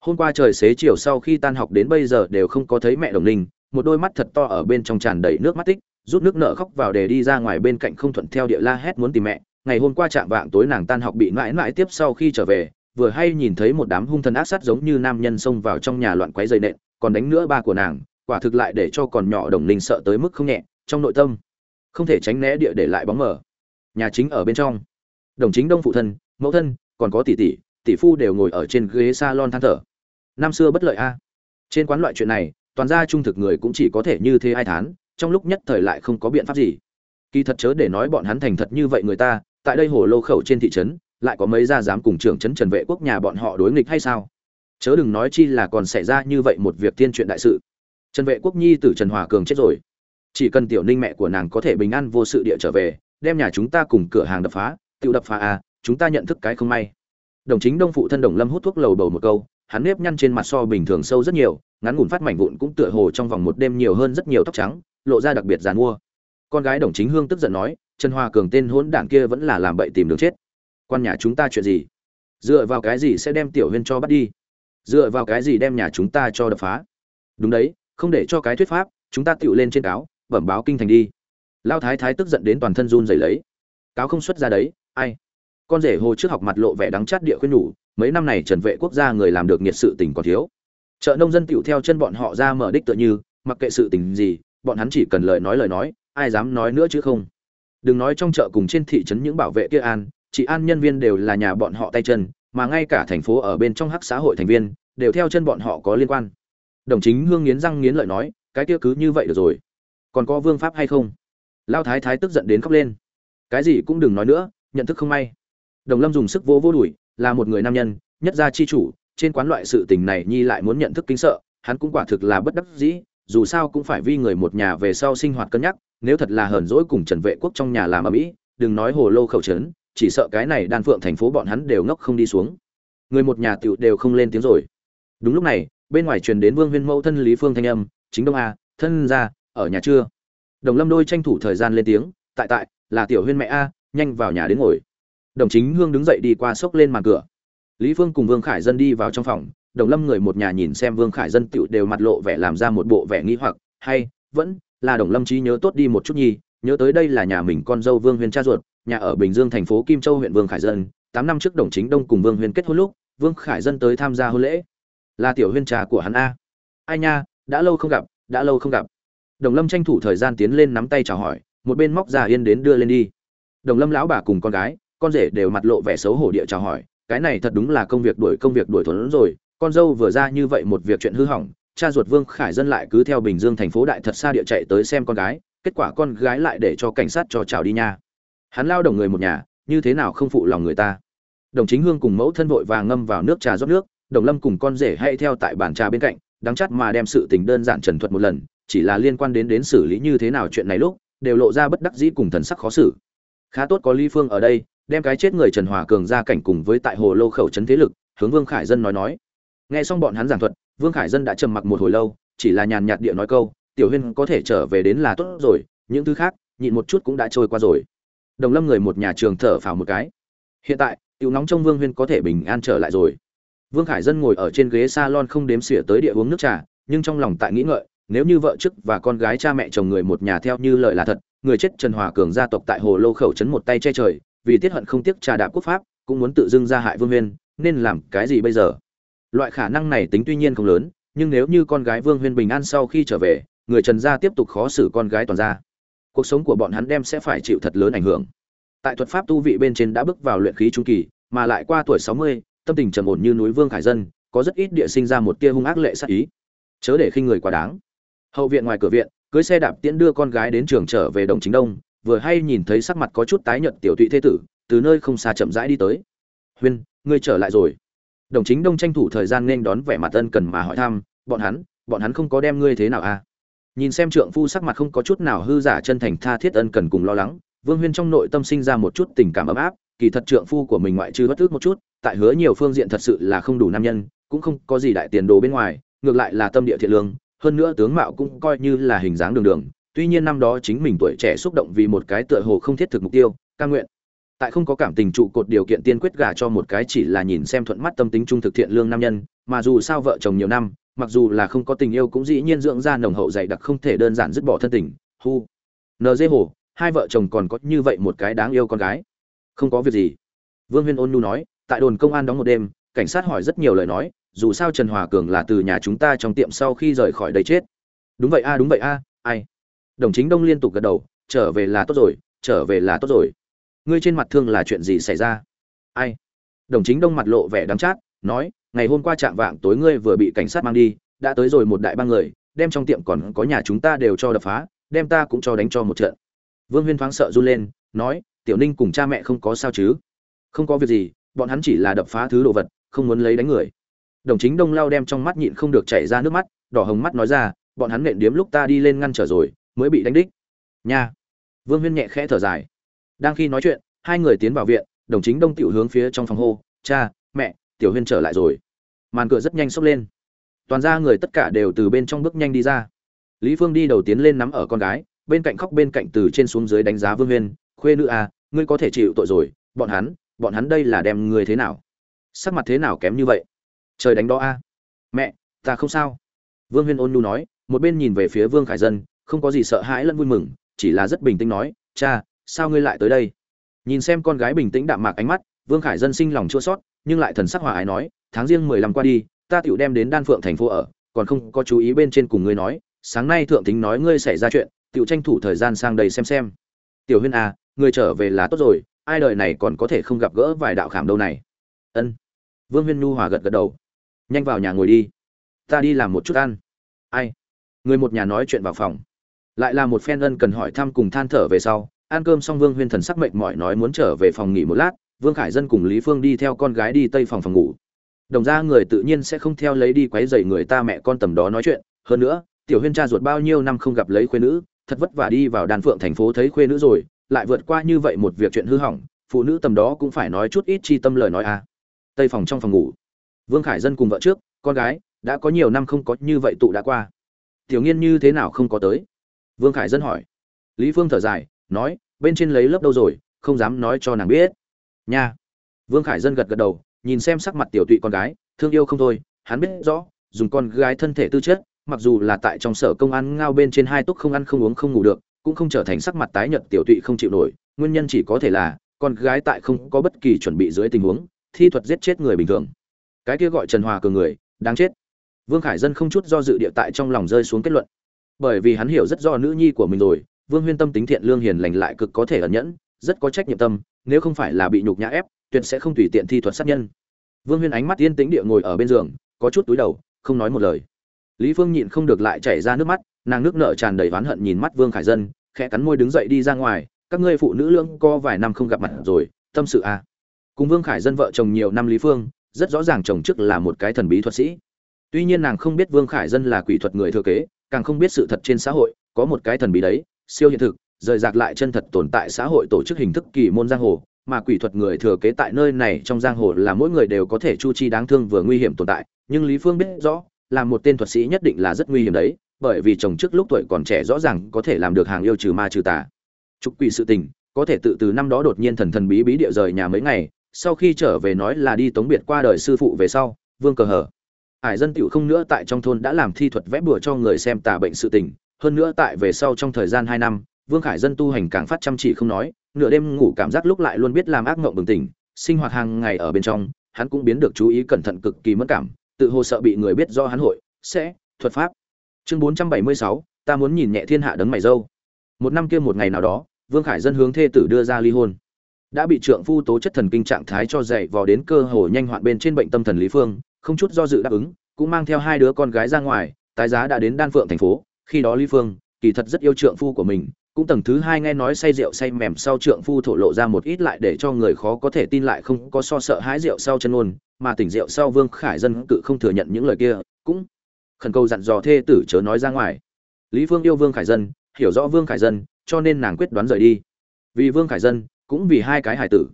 Hôm qua trời xế chiều sau khi tan học đến bây giờ đều không có thấy mẹ đồng ninh, một đôi mắt thật to ở bên trong tràn đầy nước mắt tích, rút nước nợ khóc vào để đi ra ngoài bên cạnh không thuận theo địa la hét muốn tìm mẹ. Ngày hôm qua chạm vạng tối nàng tan học bị mãi mãi tiếp sau khi trở về, vừa hay nhìn thấy một đám hung thần ác sát giống như nam nhân xông vào trong nhà loạn quấy dây nện, còn đánh nữa ba của nàng, quả thực lại để cho còn nhỏ đồng ninh sợ tới mức không nhẹ, trong nội tâm, không thể tránh né địa để lại bóng mờ. Nhà chính ở bên trong. Đồng chính đông phụ thân, mẫu thân, còn có tỷ tỷ tỷ phu đều ngồi ở trên ghế salon than thở. Năm xưa bất lợi a. Trên quán loại chuyện này, toàn gia trung thực người cũng chỉ có thể như thế ai thán, trong lúc nhất thời lại không có biện pháp gì. Kỳ thật chớ để nói bọn hắn thành thật như vậy người ta, tại đây hồ lô khẩu trên thị trấn, lại có mấy gia dám cùng trưởng trấn trần vệ quốc nhà bọn họ đối nghịch hay sao? Chớ đừng nói chi là còn xảy ra như vậy một việc tiên chuyện đại sự. Trần vệ quốc nhi tử trần hòa cường chết rồi. Chỉ cần tiểu ninh mẹ của nàng có thể bình an vô sự địa trở về, đem nhà chúng ta cùng cửa hàng đập phá tự đập phá à chúng ta nhận thức cái không may đồng chính đông phụ thân đồng lâm hút thuốc lầu bầu một câu, hắn nếp nhăn trên mặt so bình thường sâu rất nhiều, ngắn ngủn phát mảnh vụn cũng tựa hồ trong vòng một đêm nhiều hơn rất nhiều tóc trắng, lộ ra đặc biệt dàn mua con gái đồng chính hương tức giận nói, trần hoa cường tên hỗn đảng kia vẫn là làm bậy tìm đường chết. Quan nhà chúng ta chuyện gì? Dựa vào cái gì sẽ đem tiểu huyên cho bắt đi? Dựa vào cái gì đem nhà chúng ta cho đập phá? Đúng đấy, không để cho cái thuyết pháp, chúng ta tựu lên trên cáo, bẩm báo kinh thành đi. Lao thái thái tức giận đến toàn thân run rẩy lấy. Cáo không xuất ra đấy, ai? Con rể hồ trước học mặt lộ vẻ đắng chát địa khuyên nhủ, mấy năm này trần vệ quốc gia người làm được nhiệt sự tình còn thiếu. Chợ nông dân tựu theo chân bọn họ ra mở đích tựa như, mặc kệ sự tình gì, bọn hắn chỉ cần lời nói lời nói, ai dám nói nữa chứ không. Đừng nói trong chợ cùng trên thị trấn những bảo vệ kia an chị an nhân viên đều là nhà bọn họ tay chân, mà ngay cả thành phố ở bên trong hắc xã hội thành viên, đều theo chân bọn họ có liên quan. Đồng chính hương nghiến răng nghiến lợi nói, cái kia cứ như vậy được rồi. Còn có vương pháp hay không? Lao thái thái tức giận đến khóc lên. Cái gì cũng đừng nói nữa, nhận thức không may đồng lâm dùng sức vô vô đùi, là một người nam nhân, nhất gia chi chủ, trên quán loại sự tình này nhi lại muốn nhận thức kính sợ, hắn cũng quả thực là bất đắc dĩ, dù sao cũng phải vì người một nhà về sau sinh hoạt cân nhắc, nếu thật là hờn dỗi cùng trần vệ quốc trong nhà làm ở mỹ đừng nói hồ lô khẩu trấn chỉ sợ cái này đan phượng thành phố bọn hắn đều ngốc không đi xuống. Người một nhà tiểu đều không lên tiếng rồi. Đúng lúc này, bên ngoài truyền đến vương huyên mẫu thân lý phương thanh âm, chính đông a, thân ra ở nhà chưa? Đồng lâm đôi tranh thủ thời gian lên tiếng, tại tại, là tiểu huyên mẹ a, nhanh vào nhà đến ngồi đồng chính hương đứng dậy đi qua sốc lên màn cửa. Lý phương cùng vương khải dân đi vào trong phòng, đồng lâm người một nhà nhìn xem vương khải dân tựu đều mặt lộ vẻ làm ra một bộ vẻ nghĩ hoặc, hay, vẫn là đồng lâm trí nhớ tốt đi một chút nhi nhớ tới đây là nhà mình con dâu vương huyền cha ruột, nhà ở bình dương thành phố kim châu, huyện vương khải dân. Tám năm trước đồng chính đông cùng vương huyền kết hôn lúc, vương khải dân tới tham gia hôn lễ. Là tiểu huyên trà của hắn a. Ai nha, đã lâu không gặp, đã lâu không gặp. Đồng lâm tranh thủ thời gian tiến lên nắm tay chào hỏi, một bên móc già yên đến đưa lên đi. Đồng lâm lão bà cùng con gái con rể đều mặt lộ vẻ xấu hổ địa chào hỏi, cái này thật đúng là công việc đuổi công việc đuổi thuần rồi, con dâu vừa ra như vậy một việc chuyện hư hỏng, cha ruột vương khải dân lại cứ theo bình dương thành phố đại thật xa địa chạy tới xem con gái, kết quả con gái lại để cho cảnh sát cho chào đi nha. Hắn lao đồng người một nhà, như thế nào không phụ lòng người ta? Đồng chính hương cùng mẫu thân vội vàng ngâm vào nước trà rót nước, đồng lâm cùng con rể hay theo tại bàn trà bên cạnh đáng chắc mà đem sự tình đơn giản trần thuật một lần, chỉ là liên quan đến đến xử lý như thế nào chuyện này lúc, đều lộ ra bất đắc dĩ cùng thần sắc khó xử. Khá tốt có ly phương ở đây đem cái chết người trần hòa cường ra cảnh cùng với tại hồ lô khẩu trấn thế lực, hướng vương khải dân nói nói. Nghe xong bọn hắn giảng thuật, vương khải dân đã trầm mặc một hồi lâu, chỉ là nhàn nhạt địa nói câu, tiểu huyên có thể trở về đến là tốt rồi, những thứ khác, nhịn một chút cũng đã trôi qua rồi. Đồng lâm người một nhà trường thở phào một cái. Hiện tại, tiểu nóng trong vương huyên có thể bình an trở lại rồi. Vương khải dân ngồi ở trên ghế salon không đếm xỉa tới địa uống nước trà, nhưng trong lòng tại nghĩ ngợi, nếu như vợ chức và con gái cha mẹ chồng người một nhà theo như lời là thật, người chết trần hòa cường gia tộc tại hồ lô khẩu trấn một tay che trời vì tiết hận không tiếc trà đạp quốc pháp, cũng muốn tự dưng ra hại vương huyên, nên làm cái gì bây giờ? Loại khả năng này tính tuy nhiên không lớn, nhưng nếu như con gái vương huyên bình an sau khi trở về, người trần gia tiếp tục khó xử con gái toàn gia. Cuộc sống của bọn hắn đem sẽ phải chịu thật lớn ảnh hưởng. Tại thuật pháp tu vị bên trên đã bước vào luyện khí trung kỳ, mà lại qua tuổi sáu mươi, tâm tình trầm ổn như núi vương khải dân, có rất ít địa sinh ra một tia hung ác lệ sát ý. Chớ để khinh người quá đáng. Hậu viện ngoài cửa viện, cưới xe đạp tiễn đưa con gái đến trường trở về đồng chính đông vừa hay nhìn thấy sắc mặt có chút tái nhợt tiểu tụy thế tử, từ nơi không xa chậm rãi đi tới. Huyên, ngươi trở lại rồi. Đồng chính đông tranh thủ thời gian nên đón vẻ mặt ân cần mà hỏi thăm, bọn hắn bọn hắn không có đem ngươi thế nào à? Nhìn xem trượng phu sắc mặt không có chút nào hư giả chân thành tha thiết ân cần cùng lo lắng, vương huyên trong nội tâm sinh ra một chút tình cảm ấm áp, kỳ thật trượng phu của mình ngoại trừ bất tức một chút, tại hứa nhiều phương diện thật sự là không đủ nam nhân, cũng không có gì đại tiền đồ bên ngoài, ngược lại là tâm địa thiện lương, hơn nữa tướng mạo cũng coi như là hình dáng đường đường tuy nhiên năm đó chính mình tuổi trẻ xúc động vì một cái tựa hồ không thiết thực mục tiêu, ca nguyện. Tại không có cảm tình trụ cột điều kiện tiên quyết gả cho một cái chỉ là nhìn xem thuận mắt tâm tính trung thực thiện lương nam nhân, mà dù sao vợ chồng nhiều năm, mặc dù là không có tình yêu cũng dĩ nhiên dưỡng ra nồng hậu dày đặc không thể đơn giản dứt bỏ thân tình, hu. Nd hồ, hai vợ chồng còn có như vậy một cái đáng yêu con gái. Không có việc gì. Vương huyên ôn nhu nói, tại đồn công an đóng một đêm, cảnh sát hỏi rất nhiều lời nói, dù sao trần hòa cường là từ nhà chúng ta trong tiệm sau khi rời khỏi đây chết. Đúng vậy a, đúng vậy a, ai? Đồng chính đông liên tục gật đầu, trở về là tốt rồi, trở về là tốt rồi. Ngươi trên mặt thương là chuyện gì xảy ra? Ai? Đồng chính đông mặt lộ vẻ đắng chát, nói, ngày hôm qua chạm vạng tối ngươi vừa bị cảnh sát mang đi, đã tới rồi một đại ba người, đem trong tiệm còn có nhà chúng ta đều cho đập phá, đem ta cũng cho đánh cho một trận. Vương huyên thoáng sợ run lên, nói, tiểu ninh cùng cha mẹ không có sao chứ? Không có việc gì, bọn hắn chỉ là đập phá thứ đồ vật, không muốn lấy đánh người. Đồng chính đông lao đem trong mắt nhịn không được chảy ra nước mắt, đỏ hồng mắt nói ra, bọn hắn nện điếm lúc ta đi lên ngăn trở rồi mới bị đánh đích. Nha. Vương huyên nhẹ khẽ thở dài. Đang khi nói chuyện, hai người tiến vào viện, đồng chính đông tiểu hướng phía trong phòng hô, cha, mẹ, tiểu huyên trở lại rồi. Màn cửa rất nhanh xốc lên. Toàn ra người tất cả đều từ bên trong bước nhanh đi ra. Lý phương đi đầu tiến lên nắm ở con gái, bên cạnh khóc bên cạnh từ trên xuống dưới đánh giá vương huyên, khuê nữ à ngươi có thể chịu tội rồi, bọn hắn bọn hắn đây là đem người thế nào? Sắc mặt thế nào kém như vậy? Trời đánh đó a. Mẹ, ta không sao. Vương huyên ôn nhu nói, một bên nhìn về phía vương khải dân không có gì sợ hãi lẫn vui mừng, chỉ là rất bình tĩnh nói, cha, sao ngươi lại tới đây? Nhìn xem con gái bình tĩnh đạm mạc ánh mắt, vương khải dân sinh lòng chua sót nhưng lại thần sắc hòa ái nói, tháng riêng mười lăm qua đi, ta tựu đem đến đan phượng thành phố ở, còn không có chú ý bên trên cùng ngươi nói, sáng nay thượng tính nói ngươi xảy ra chuyện tựu tranh thủ thời gian sang đây xem xem. Tiểu huyên à ngươi trở về là tốt rồi, ai đời này còn có thể không gặp gỡ vài đạo khảm đâu này? Ân. Vương huyên nhu hòa gật gật đầu. Nhanh vào nhà ngồi đi, ta đi làm một chút ăn. Ai? Người một nhà nói chuyện vào phòng lại là một phen ân cần hỏi thăm cùng than thở về sau, ăn cơm xong vương huyên thần sắc mệnh mỏi nói muốn trở về phòng nghỉ một lát, vương khải dân cùng lý phương đi theo con gái đi tây phòng phòng ngủ. Đồng ra người tự nhiên sẽ không theo lấy đi quấy dày người ta mẹ con tầm đó nói chuyện. Hơn nữa, tiểu huyên cha ruột bao nhiêu năm không gặp lấy khuê nữ, thật vất vả đi vào đàn phượng thành phố thấy khuê nữ rồi, lại vượt qua như vậy một việc chuyện hư hỏng, phụ nữ tầm đó cũng phải nói chút ít chi tâm lời nói à. Tây phòng trong phòng ngủ. Vương khải dân cùng vợ trước, con gái, đã có nhiều năm không có như vậy tụ đã qua. Tiểu nghiên như thế nào không có tới? Vương khải dân hỏi. Lý phương thở dài, nói, bên trên lấy lớp đâu rồi, không dám nói cho nàng biết. Nha. Vương khải dân gật gật đầu, nhìn xem sắc mặt tiểu tụy con gái, thương yêu không thôi, hắn biết rõ, dùng con gái thân thể tư chất, mặc dù là tại trong sở công an ngao bên trên hai túc không ăn không uống không ngủ được, cũng không trở thành sắc mặt tái nhợt tiểu tụy không chịu nổi, nguyên nhân chỉ có thể là, con gái tại không có bất kỳ chuẩn bị dưới tình huống, thi thuật giết chết người bình thường. Cái kia gọi trần hòa cường người, đáng chết. Vương khải dân không chút do dự địa tại trong lòng rơi xuống kết luận bởi vì hắn hiểu rất rõ nữ nhi của mình rồi, vương huyên tâm tính thiện lương hiền lành lại cực có thể ẩn nhẫn, rất có trách nhiệm tâm, nếu không phải là bị nhục nhã ép, tuyệt sẽ không tùy tiện thi thuật sát nhân. Vương huyên ánh mắt yên tĩnh địa ngồi ở bên giường, có chút túi đầu, không nói một lời. Lý phương nhịn không được lại chảy ra nước mắt, nàng nước nợ tràn đầy oán hận nhìn mắt vương khải dân, khẽ cắn môi đứng dậy đi ra ngoài, các ngươi phụ nữ lưỡng co vài năm không gặp mặt rồi, tâm sự à. Cùng vương khải dân vợ chồng nhiều năm lý phương, rất rõ ràng chồng trước là một cái thần bí thuật sĩ. Tuy nhiên nàng không biết vương khải dân là quỷ thuật người thừa kế càng không biết sự thật trên xã hội, có một cái thần bí đấy, siêu hiện thực, rời rạc lại chân thật tồn tại xã hội tổ chức hình thức kỳ môn giang hồ, mà quỷ thuật người thừa kế tại nơi này trong giang hồ là mỗi người đều có thể chu chi đáng thương vừa nguy hiểm tồn tại, nhưng lý phương biết rõ, là một tên thuật sĩ nhất định là rất nguy hiểm đấy, bởi vì chồng trước lúc tuổi còn trẻ rõ ràng có thể làm được hàng yêu trừ ma trừ tà. Trục quỷ sự tình, có thể tự từ năm đó đột nhiên thần thần bí bí địa rời nhà mấy ngày, sau khi trở về nói là đi tống biệt qua đời sư phụ về sau, vương cờ hở hải dân tiểu không nữa tại trong thôn đã làm thi thuật vẽ bùa cho người xem tà bệnh sự tình, hơn nữa tại về sau trong thời gian hai năm, vương khải dân tu hành càng phát chăm chỉ không nói, nửa đêm ngủ cảm giác lúc lại luôn biết làm ác mộng bừng tỉnh, sinh hoạt hàng ngày ở bên trong, hắn cũng biến được chú ý cẩn thận cực kỳ mất cảm, tự hồ sợ bị người biết do hắn hội, sẽ, thuật pháp. Chương bốn trăm bảy mươi sáu, ta muốn nhìn nhẹ thiên hạ đấng mày dâu. Một năm kia một ngày nào đó, vương khải dân hướng thê tử đưa ra ly hôn. Đã bị trượng phu tố chất thần kinh trạng thái cho dậy vò đến cơ hồ nhanh hoạn bên trên bệnh tâm thần lý phương không chút do dự đáp ứng, cũng mang theo hai đứa con gái ra ngoài, tái giá đã đến đan phượng thành phố. Khi đó lý phương, kỳ thật rất yêu trượng phu của mình, cũng tầng thứ hai nghe nói say rượu say mềm sau trượng phu thổ lộ ra một ít lại để cho người khó có thể tin lại không có so sợ hái rượu sau chân ôn mà tỉnh rượu sau vương khải dân cự không thừa nhận những lời kia, cũng khẩn cầu dặn dò thê tử chớ nói ra ngoài. Lý phương yêu vương khải dân, hiểu rõ vương khải dân, cho nên nàng quyết đoán rời đi. Vì vương khải dân, cũng vì hai cái hải tử.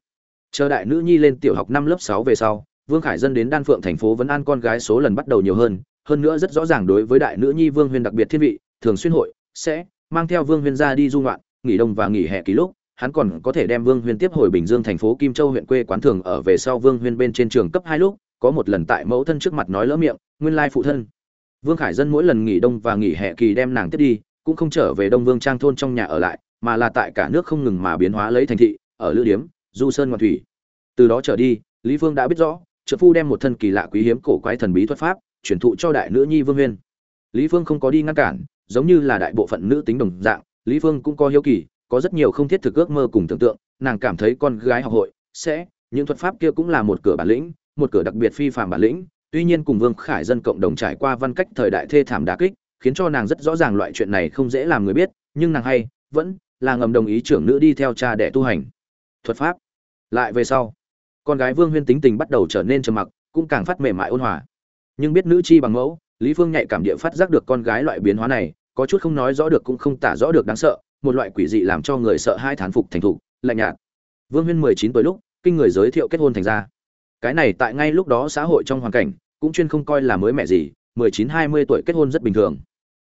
Chờ đại nữ nhi lên tiểu học năm lớp sáu về sau vương khải dân đến đan phượng thành phố vẫn an con gái số lần bắt đầu nhiều hơn hơn nữa rất rõ ràng đối với đại nữ nhi vương huyên đặc biệt thiên vị, thường xuyên hội, sẽ mang theo vương huyên ra đi du ngoạn, nghỉ đông và nghỉ hè ký lúc, hắn còn có thể đem vương huyên tiếp hồi bình dương thành phố kim châu huyện quê quán thường ở về sau vương huyên bên trên trường cấp hai lúc, có một lần tại mẫu thân trước mặt nói lỡ miệng, nguyên lai phụ thân. Vương khải dân mỗi lần nghỉ đông và nghỉ hè kỳ đem nàng tiếp đi, cũng không trở về đông vương trang thôn trong nhà ở lại, mà là tại cả nước không ngừng mà biến hóa lấy thành thị, ở lữ điếm, du sơn ngoạn thủy. Từ đó trở đi, lý phương đã biết rõ trợ phu đem một thân kỳ lạ quý hiếm cổ quái thần bí thuật pháp, truyền thụ cho đại nữ nhi vương huyên. Lý phương không có đi ngăn cản, giống như là đại bộ phận nữ tính đồng dạng, lý phương cũng có hiếu kỳ, có rất nhiều không thiết thực ước mơ cùng tưởng tượng, nàng cảm thấy con gái học hội sẽ, những thuật pháp kia cũng là một cửa bản lĩnh, một cửa đặc biệt phi phàm bản lĩnh, tuy nhiên cùng vương khải dân cộng đồng trải qua văn cách thời đại thê thảm đà kích, khiến cho nàng rất rõ ràng loại chuyện này không dễ làm người biết, nhưng nàng hay vẫn là ngầm đồng ý trưởng nữ đi theo cha để tu hành. Thuật pháp. Lại về sau con gái vương huyên tính tình bắt đầu trở nên trầm mặc, cũng càng phát mềm mại ôn hòa. Nhưng biết nữ chi bằng mẫu, lý phương nhạy cảm địa phát giác được con gái loại biến hóa này, có chút không nói rõ được cũng không tả rõ được đáng sợ, một loại quỷ dị làm cho người sợ hai thán phục thành thục, lạnh nhạt. Vương huyên mười chín tuổi lúc, kinh người giới thiệu kết hôn thành ra cái này tại ngay lúc đó xã hội trong hoàn cảnh, cũng chuyên không coi là mới mẹ gì, mười chín, hai mươi tuổi kết hôn rất bình thường.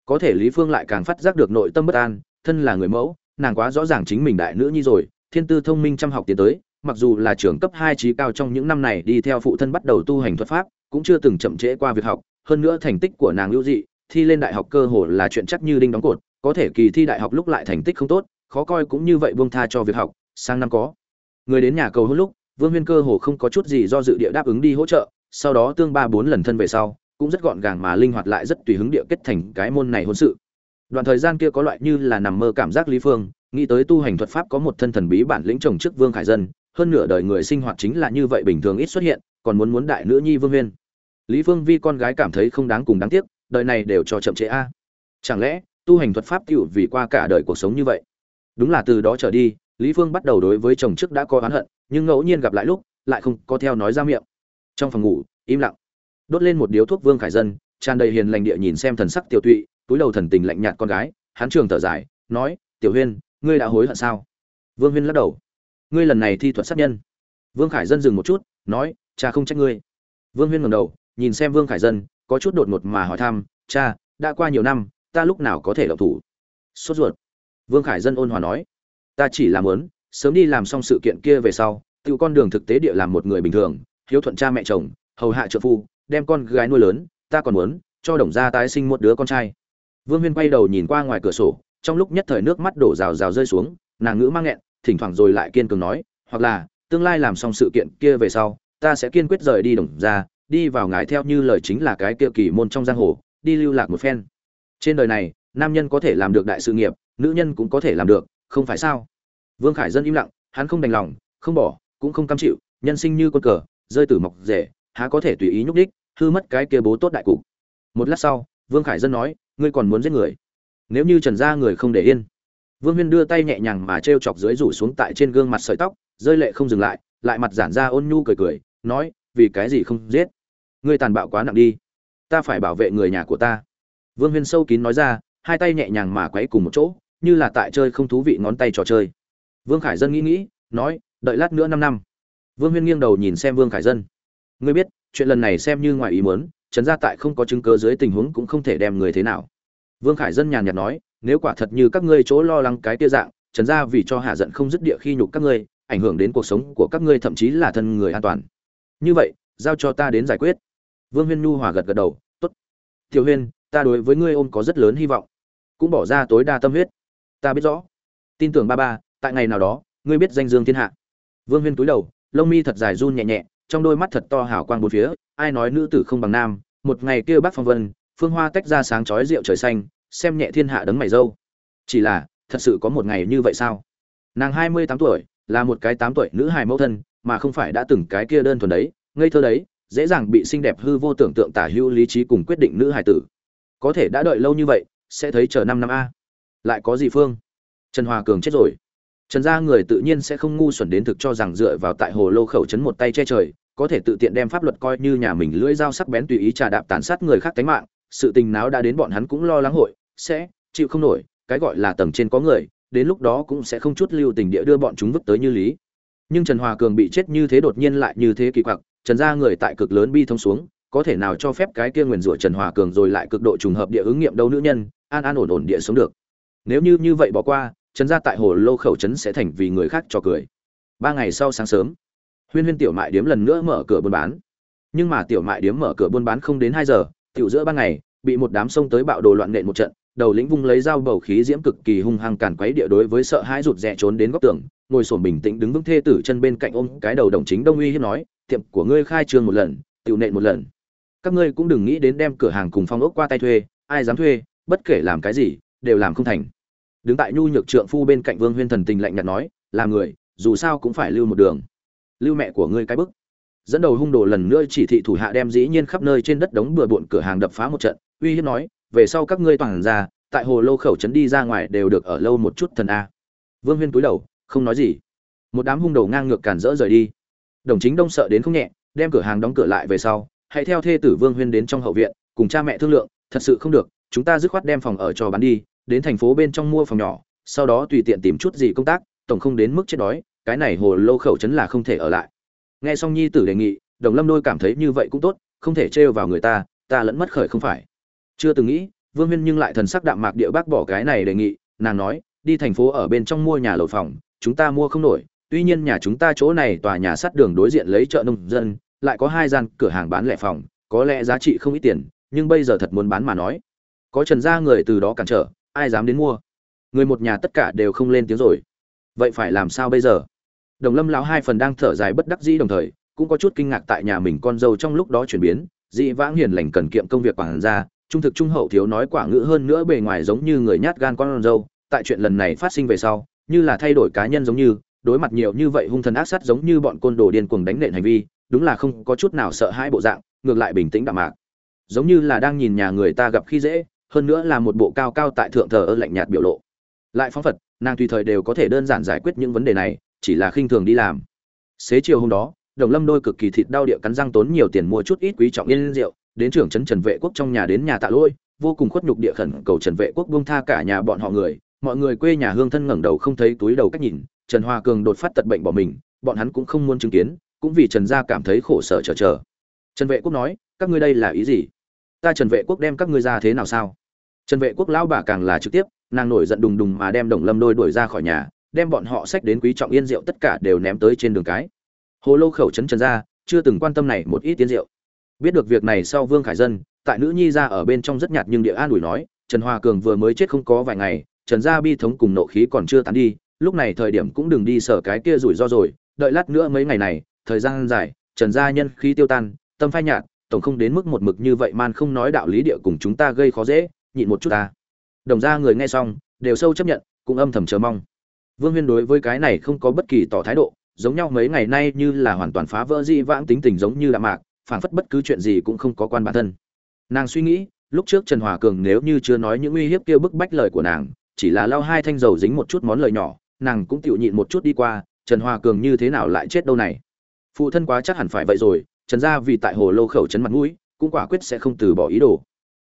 Có thể lý phương lại càng phát giác được nội tâm bất an, thân là người mẫu, nàng quá rõ ràng chính mình đại nữ nhi rồi, thiên tư thông minh chăm học tiến tới mặc dù là trường cấp hai trí cao trong những năm này đi theo phụ thân bắt đầu tu hành thuật pháp, cũng chưa từng chậm trễ qua việc học, hơn nữa thành tích của nàng ưu dị, thi lên đại học cơ hồ là chuyện chắc như đinh đóng cột, có thể kỳ thi đại học lúc lại thành tích không tốt, khó coi cũng như vậy buông tha cho việc học, sang năm có. Người đến nhà cầu hôn lúc, vương huyên cơ hồ không có chút gì do dự địa đáp ứng đi hỗ trợ, sau đó tương ba bốn lần thân về sau, cũng rất gọn gàng mà linh hoạt lại rất tùy hứng địa kết thành cái môn này hôn sự. Đoạn thời gian kia có loại như là nằm mơ cảm giác lý phương, nghĩ tới tu hành thuật pháp có một thân thần bí bản lĩnh chồng trước vương khải dân hơn nửa đời người sinh hoạt chính là như vậy bình thường ít xuất hiện, còn muốn muốn đại nữ nhi vương huyên. Lý phương vi con gái cảm thấy không đáng cùng đáng tiếc, đời này đều cho chậm trễ a. Chẳng lẽ, tu hành thuật pháp tiểu vì qua cả đời cuộc sống như vậy? Đúng là từ đó trở đi, lý phương bắt đầu đối với chồng trước đã có oán hận, nhưng ngẫu nhiên gặp lại lúc, lại không có theo nói ra miệng. Trong phòng ngủ, im lặng. Đốt lên một điếu thuốc vương khải dân, tràn đầy hiền lành địa nhìn xem thần sắc tiểu tụy, túi đầu thần tình lạnh nhạt con gái, hắn trường thở dài, nói, tiểu huyên, ngươi đã hối hận sao? Vương huyên lắc đầu ngươi lần này thi thuật sát nhân. Vương khải dân dừng một chút, nói, cha không trách ngươi. Vương huyên ngẩng đầu, nhìn xem vương khải dân, có chút đột ngột mà hỏi thăm, cha, đã qua nhiều năm, ta lúc nào có thể đậu thủ? Sốt ruột. Vương khải dân ôn hòa nói, ta chỉ làm muốn, sớm đi làm xong sự kiện kia về sau, tự con đường thực tế địa làm một người bình thường, hiếu thuận cha mẹ chồng, hầu hạ trợ phu, đem con gái nuôi lớn, ta còn muốn, cho đồng gia tái sinh một đứa con trai. Vương huyên quay đầu nhìn qua ngoài cửa sổ, trong lúc nhất thời nước mắt đổ rào rào rơi xuống, nàng ngữ mang nghẹn thỉnh thoảng rồi lại kiên cường nói, hoặc là, tương lai làm xong sự kiện kia về sau, ta sẽ kiên quyết rời đi đồng gia, đi vào ngài theo như lời chính là cái kia kỳ môn trong giang hồ, đi lưu lạc một phen. Trên đời này, nam nhân có thể làm được đại sự nghiệp, nữ nhân cũng có thể làm được, không phải sao? Vương khải dân im lặng, hắn không đành lòng, không bỏ, cũng không cam chịu, nhân sinh như con cờ, rơi từ mọc rể, há có thể tùy ý nhúc đích hư mất cái kia bố tốt đại cục. Một lát sau, vương khải dân nói, ngươi còn muốn giết người? Nếu như trần gia người không để yên vương huyên đưa tay nhẹ nhàng mà treo chọc dưới rủ xuống tại trên gương mặt sợi tóc, rơi lệ không dừng lại lại mặt giản ra ôn nhu cười cười, nói, vì cái gì không giết? Ngươi tàn bạo quá nặng đi. Ta phải bảo vệ người nhà của ta. Vương huyên sâu kín nói ra, hai tay nhẹ nhàng mà quấy cùng một chỗ, như là tại chơi không thú vị ngón tay trò chơi. Vương khải dân nghĩ nghĩ, nói, đợi lát nữa năm năm. Vương huyên nghiêng đầu nhìn xem vương khải dân. Ngươi biết, chuyện lần này xem như ngoài ý muốn trấn gia tại không có chứng cứ dưới tình huống cũng không thể đem người thế nào. Vương khải dân nhàn nhạt nói nếu quả thật như các ngươi chỗ lo lắng cái tia dạng, trần gia vì cho hạ giận không dứt địa khi nhục các ngươi, ảnh hưởng đến cuộc sống của các ngươi thậm chí là thân người an toàn. Như vậy, giao cho ta đến giải quyết. Vương huyên nhu hòa gật gật đầu, tốt. Tiểu huyên, ta đối với ngươi ôm có rất lớn hy vọng. Cũng bỏ ra tối đa tâm huyết. Ta biết rõ. Tin tưởng ba ba, tại ngày nào đó, ngươi biết danh dương thiên hạ. Vương huyên túi đầu, lông mi thật dài run nhẹ nhẹ, trong đôi mắt thật to hào quang bốn phía, ai nói nữ tử không bằng nam, một ngày kia bác phong vân, phương hoa tách ra sáng chói rượu trời xanh xem nhẹ thiên hạ đấng mày dâu. Chỉ là, thật sự có một ngày như vậy sao? Nàng hai mươi tám tuổi, là một cái tám tuổi nữ hài mẫu thân, mà không phải đã từng cái kia đơn thuần đấy, ngây thơ đấy, dễ dàng bị xinh đẹp hư vô tưởng tượng tả hữu lý trí cùng quyết định nữ hài tử. Có thể đã đợi lâu như vậy, sẽ thấy chờ năm năm a. Lại có gì phương? Trần hòa cường chết rồi. Trần gia người tự nhiên sẽ không ngu xuẩn đến thực cho rằng dựa vào tại hồ lô khẩu chấn một tay che trời, có thể tự tiện đem pháp luật coi như nhà mình lưỡi dao sắc bén tùy ý trà đạp tàn sát người khác tánh mạng, sự tình náo đã đến bọn hắn cũng lo lắng hội sẽ chịu không nổi, cái gọi là tầng trên có người, đến lúc đó cũng sẽ không chút lưu tình địa đưa bọn chúng vứt tới như lý. Nhưng trần hòa cường bị chết như thế đột nhiên lại như thế kỳ quặc, trần gia người tại cực lớn bi thông xuống, có thể nào cho phép cái kia nguyền rủa trần hòa cường rồi lại cực độ trùng hợp địa ứng nghiệm đâu nữ nhân, an an ổn ổn địa sống được. Nếu như như vậy bỏ qua, trần gia tại hồ lô khẩu trấn sẽ thành vì người khác cho cười. Ba ngày sau sáng sớm, huyên huyên tiểu mại điếm lần nữa mở cửa buôn bán. Nhưng mà tiểu mại điếm mở cửa buôn bán không đến hai giờ, tiểu giữa ban ngày, bị một đám sông tới bạo đồ loạn nện một trận đầu lĩnh vung lấy dao bầu khí diễm cực kỳ hung hăng càn quấy địa đối với sợ hãi rụt rè trốn đến góc tường, ngồi xổm bình tĩnh đứng vững thê tử chân bên cạnh ôm cái đầu đồng chính đông uy hiếp nói, tiệm của ngươi khai trương một lần, tiểu nện một lần. Các ngươi cũng đừng nghĩ đến đem cửa hàng cùng phong ốc qua tay thuê, ai dám thuê, bất kể làm cái gì, đều làm không thành. Đứng tại nhu nhược trượng phu bên cạnh vương huyên thần tình lạnh nhạt nói, là người, dù sao cũng phải lưu một đường. Lưu mẹ của ngươi cái bức. Dẫn đầu hung đồ lần nữa chỉ thị thủ hạ đem dĩ nhiên khắp nơi trên đất đống bừa bộn cửa hàng đập phá một trận, uy hiếp nói về sau các ngươi toàn ra, tại hồ lô khẩu trấn đi ra ngoài đều được ở lâu một chút thần a. Vương huyên cúi đầu, không nói gì. Một đám hung đầu ngang ngược cản rỡ rời đi. Đồng chính đông sợ đến không nhẹ, đem cửa hàng đóng cửa lại về sau, hãy theo thê tử vương huyên đến trong hậu viện, cùng cha mẹ thương lượng, thật sự không được, chúng ta dứt khoát đem phòng ở cho bán đi, đến thành phố bên trong mua phòng nhỏ, sau đó tùy tiện tìm chút gì công tác, tổng không đến mức chết đói, cái này hồ lô khẩu trấn là không thể ở lại. Nghe xong nhi tử đề nghị, đồng lâm đôi cảm thấy như vậy cũng tốt, không thể trêu vào người ta ta lẫn mất khởi không phải chưa từng nghĩ, vương huyên nhưng lại thần sắc đạm mạc địa bác bỏ cái này đề nghị, nàng nói, đi thành phố ở bên trong mua nhà lầu phòng, chúng ta mua không nổi, tuy nhiên nhà chúng ta chỗ này tòa nhà sát đường đối diện lấy chợ nông dân, lại có hai gian cửa hàng bán lẻ phòng, có lẽ giá trị không ít tiền, nhưng bây giờ thật muốn bán mà nói. Có trần gia người từ đó cản trở, ai dám đến mua? Người một nhà tất cả đều không lên tiếng rồi. Vậy phải làm sao bây giờ? Đồng lâm lão hai phần đang thở dài bất đắc dĩ đồng thời, cũng có chút kinh ngạc tại nhà mình con dâu trong lúc đó chuyển biến, dị vãng hiền lành cần kiệm công việc quản gia trung thực trung hậu thiếu nói quả ngữ hơn nữa bề ngoài giống như người nhát gan con dâu tại chuyện lần này phát sinh về sau, như là thay đổi cá nhân giống như, đối mặt nhiều như vậy hung thần ác sát giống như bọn côn đồ điên cuồng đánh nện hành vi, đúng là không có chút nào sợ hãi bộ dạng, ngược lại bình tĩnh đạm mạc. Giống như là đang nhìn nhà người ta gặp khi dễ, hơn nữa là một bộ cao cao tại thượng thờ ơ lạnh nhạt biểu lộ. Lại phóng phật, nàng tùy thời đều có thể đơn giản giải quyết những vấn đề này, chỉ là khinh thường đi làm. Xế chiều hôm đó, đồng lâm đôi cực kỳ thịt đau địa cắn răng tốn nhiều tiền mua chút ít quý trọng yên rượu đến trưởng trấn trần vệ quốc trong nhà đến nhà tạ lôi vô cùng khuất nhục địa khẩn cầu trần vệ quốc buông tha cả nhà bọn họ người. Mọi người quê nhà hương thân ngẩng đầu không thấy túi đầu cách nhìn, trần hoa cường đột phát tật bệnh bỏ mình, bọn hắn cũng không muốn chứng kiến, cũng vì trần gia cảm thấy khổ sở chờ chờ. Trần vệ quốc nói, các ngươi đây là ý gì? Ta trần vệ quốc đem các ngươi ra thế nào sao? Trần vệ quốc lão bà càng là trực tiếp, nàng nổi giận đùng đùng mà đem đồng lâm đôi đuổi ra khỏi nhà, đem bọn họ xách đến quý trọng yên rượu tất cả đều ném tới trên đường cái. Hồ lô khẩu trấn trần gia, chưa từng quan tâm này một ít tiến rượu biết được việc này sau vương khải dân, tại nữ nhi ra ở bên trong rất nhạt nhưng địa an ủi nói, trần hòa cường vừa mới chết không có vài ngày, trần gia bi thống cùng nộ khí còn chưa tán đi, lúc này thời điểm cũng đừng đi sở cái kia rủi ro rồi, đợi lát nữa mấy ngày này, thời gian dài, trần gia nhân khí tiêu tan, tâm phai nhạt, tổng không đến mức một mực như vậy man không nói đạo lý địa cùng chúng ta gây khó dễ, nhịn một chút ta. Đồng gia người nghe xong, đều sâu chấp nhận, cũng âm thầm chờ mong. Vương huyên đối với cái này không có bất kỳ tỏ thái độ, giống nhau mấy ngày nay như là hoàn toàn phá vỡ di vãng tính tình giống như là mạc phản phất bất cứ chuyện gì cũng không có quan bản thân. Nàng suy nghĩ, lúc trước trần hòa cường nếu như chưa nói những uy hiếp kia bức bách lời của nàng, chỉ là lao hai thanh dầu dính một chút món lời nhỏ, nàng cũng chịu nhịn một chút đi qua, trần hòa cường như thế nào lại chết đâu này? Phụ thân quá chắc hẳn phải vậy rồi, trần gia vì tại hồ lô khẩu trấn mặt mũi, cũng quả quyết sẽ không từ bỏ ý đồ.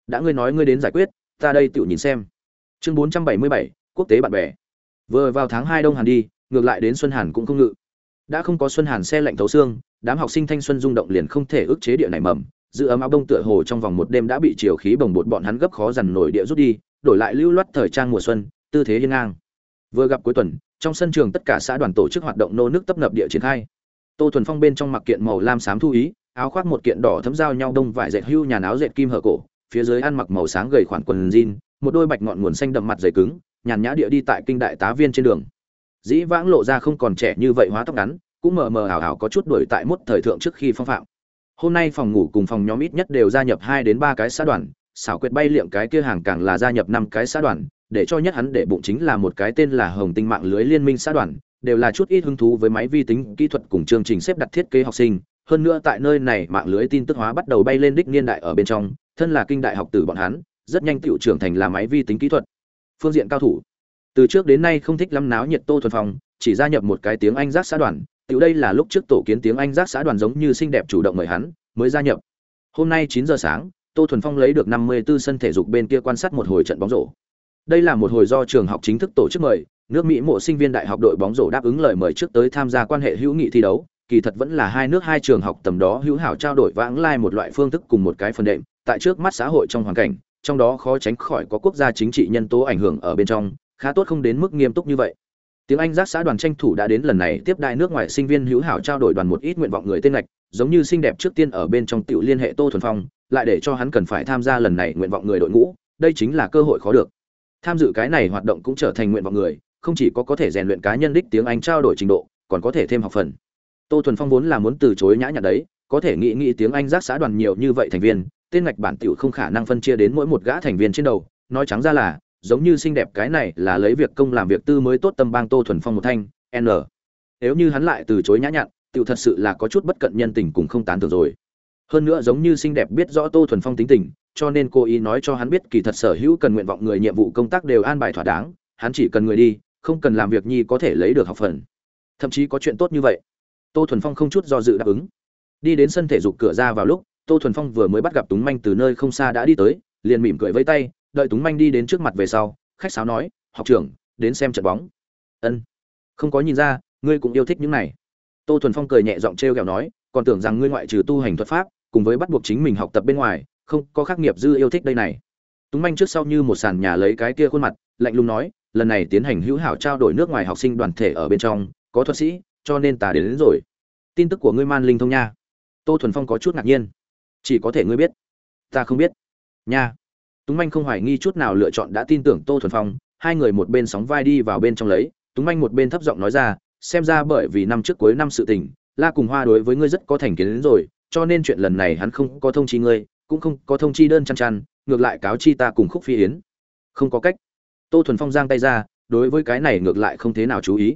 Đã ngươi nói ngươi đến giải quyết, ta đây tự nhìn xem. Chương bốn trăm bảy mươi bảy, quốc tế bạn bè. Vừa vào tháng hai đông hàn đi, ngược lại đến xuân hàn cũng không ngự đã không có xuân hàn xe lạnh thấu xương, đám học sinh thanh xuân rung động liền không thể ức chế địa này mầm, giữ ấm áo bông tựa hồ trong vòng một đêm đã bị chiều khí bồng bột bọn hắn gấp khó dằn nổi địa rút đi, đổi lại lưu loát thời trang mùa xuân, tư thế hiên ngang. Vừa gặp cuối tuần, trong sân trường tất cả xã đoàn tổ chức hoạt động nô nước tấp nập địa triển khai. Tô thuần phong bên trong mặc kiện màu lam xám thu ý, áo khoác một kiện đỏ thấm giao nhau đông vải dệt hưu nhà áo dệt kim hở cổ, phía dưới ăn mặc màu sáng gầy khoản quần jean, một đôi bạch ngọn nguồn xanh đậm mặt dày cứng, nhàn nhã địa đi tại kinh đại tá viên trên đường dĩ vãng lộ ra không còn trẻ như vậy hóa tóc ngắn, cũng mờ mờ ảo ảo có chút đuổi tại mốt thời thượng trước khi phong phạm. Hôm nay phòng ngủ cùng phòng nhóm ít nhất đều gia nhập hai đến ba cái xã đoàn, xảo quyệt bay liệm cái kia hàng càng là gia nhập năm cái xã đoàn, để cho nhất hắn để bụng chính là một cái tên là hồng tinh mạng lưới liên minh xã đoàn, đều là chút ít hứng thú với máy vi tính, kỹ thuật cùng chương trình xếp đặt thiết kế học sinh. Hơn nữa tại nơi này, mạng lưới tin tức hóa bắt đầu bay lên đích niên đại ở bên trong, thân là kinh đại học tử bọn hắn, rất nhanh tựu trưởng thành là máy vi tính kỹ thuật. Phương diện cao thủ từ trước đến nay không thích lắm náo nhiệt tô thuần Phong, chỉ gia nhập một cái tiếng anh giác xã đoàn. Tựu đây là lúc trước tổ kiến tiếng anh giác xã đoàn giống như xinh đẹp chủ động mời hắn, mới gia nhập. Hôm nay chín giờ sáng, tô thuần phong lấy được năm mươi 54 sân thể dục bên kia quan sát một hồi trận bóng rổ. Đây là một hồi do trường học chính thức tổ chức mời, nước mỹ mộ sinh viên đại học đội bóng rổ đáp ứng lời mời trước tới tham gia quan hệ hữu nghị thi đấu. Kỳ thật vẫn là hai nước hai trường học tầm đó hữu hảo trao đổi vãng lai một loại phương thức cùng một cái phần đệm, tại trước mắt xã hội trong hoàn cảnh, trong đó khó tránh khỏi có quốc gia chính trị nhân tố ảnh hưởng ở bên trong khá tốt không đến mức nghiêm túc như vậy. Tiếng anh giác xã đoàn tranh thủ đã đến lần này tiếp đại nước ngoài sinh viên hữu hảo trao đổi đoàn một ít nguyện vọng người tên lệch giống như xinh đẹp trước tiên ở bên trong tiểu liên hệ tô thuần phong, lại để cho hắn cần phải tham gia lần này nguyện vọng người đội ngũ, đây chính là cơ hội khó được. Tham dự cái này hoạt động cũng trở thành nguyện vọng người, không chỉ có có thể rèn luyện cá nhân đích tiếng anh trao đổi trình độ, còn có thể thêm học phần. Tô thuần phong vốn là muốn từ chối nhã nhặn đấy, có thể nghĩ nghĩ tiếng anh giác xã đoàn nhiều như vậy thành viên, tên ngạch bản tiểu không khả năng phân chia đến mỗi một gã thành viên trên đầu, nói trắng ra là giống như xinh đẹp cái này là lấy việc công làm việc tư mới tốt tâm bang tô thuần phong một thanh, n. Nếu như hắn lại từ chối nhã nhặn tự thật sự là có chút bất cận nhân tình cùng không tán tưởng rồi. Hơn nữa giống như xinh đẹp biết rõ tô thuần phong tính tình, cho nên cô ý nói cho hắn biết kỳ thật sở hữu cần nguyện vọng người nhiệm vụ công tác đều an bài thỏa đáng, hắn chỉ cần người đi, không cần làm việc nhi có thể lấy được học phần. Thậm chí có chuyện tốt như vậy. Tô thuần phong không chút do dự đáp ứng. Đi đến sân thể dục cửa ra vào lúc, tô thuần phong vừa mới bắt gặp túng manh từ nơi không xa đã đi tới, liền mỉm cười với tay đợi túng manh đi đến trước mặt về sau khách sáo nói học trưởng đến xem trận bóng. Ân. Không có nhìn ra ngươi cũng yêu thích những này. Tô thuần phong cười nhẹ giọng t r e o kẹo nói còn tưởng rằng ngươi ngoại trừ tu hành thuật pháp cùng với bắt buộc chính mình học tập bên ngoài không có khắc nghiệp dư yêu thích đây này. Túng manh trước sau như một sàn nhà lấy cái kia khuôn mặt lạnh lùng nói lần này tiến hành hữu hảo trao đổi nước ngoài học sinh đoàn thể ở bên trong có thuật sĩ cho nên ta đến, đến rồi. Tin tức của ngươi man linh thông nha. Tô thuần phong có chút ngạc nhiên. Chỉ có thể ngươi biết. Ta không biết. Nha túng manh không hoài nghi chút nào lựa chọn đã tin tưởng tô thuần phong, hai người một bên sóng vai đi vào bên trong lấy, túng manh một bên thấp giọng nói ra, xem ra bởi vì năm trước cuối năm sự tình, la cùng hoa đối với ngươi rất có thành kiến đến rồi, cho nên chuyện lần này hắn không có thông chi ngươi, cũng không có thông chi đơn chăn chăn, ngược lại cáo chi ta cùng khúc phi yến. Không có cách. Tô thuần phong giang tay ra, đối với cái này ngược lại không thế nào chú ý.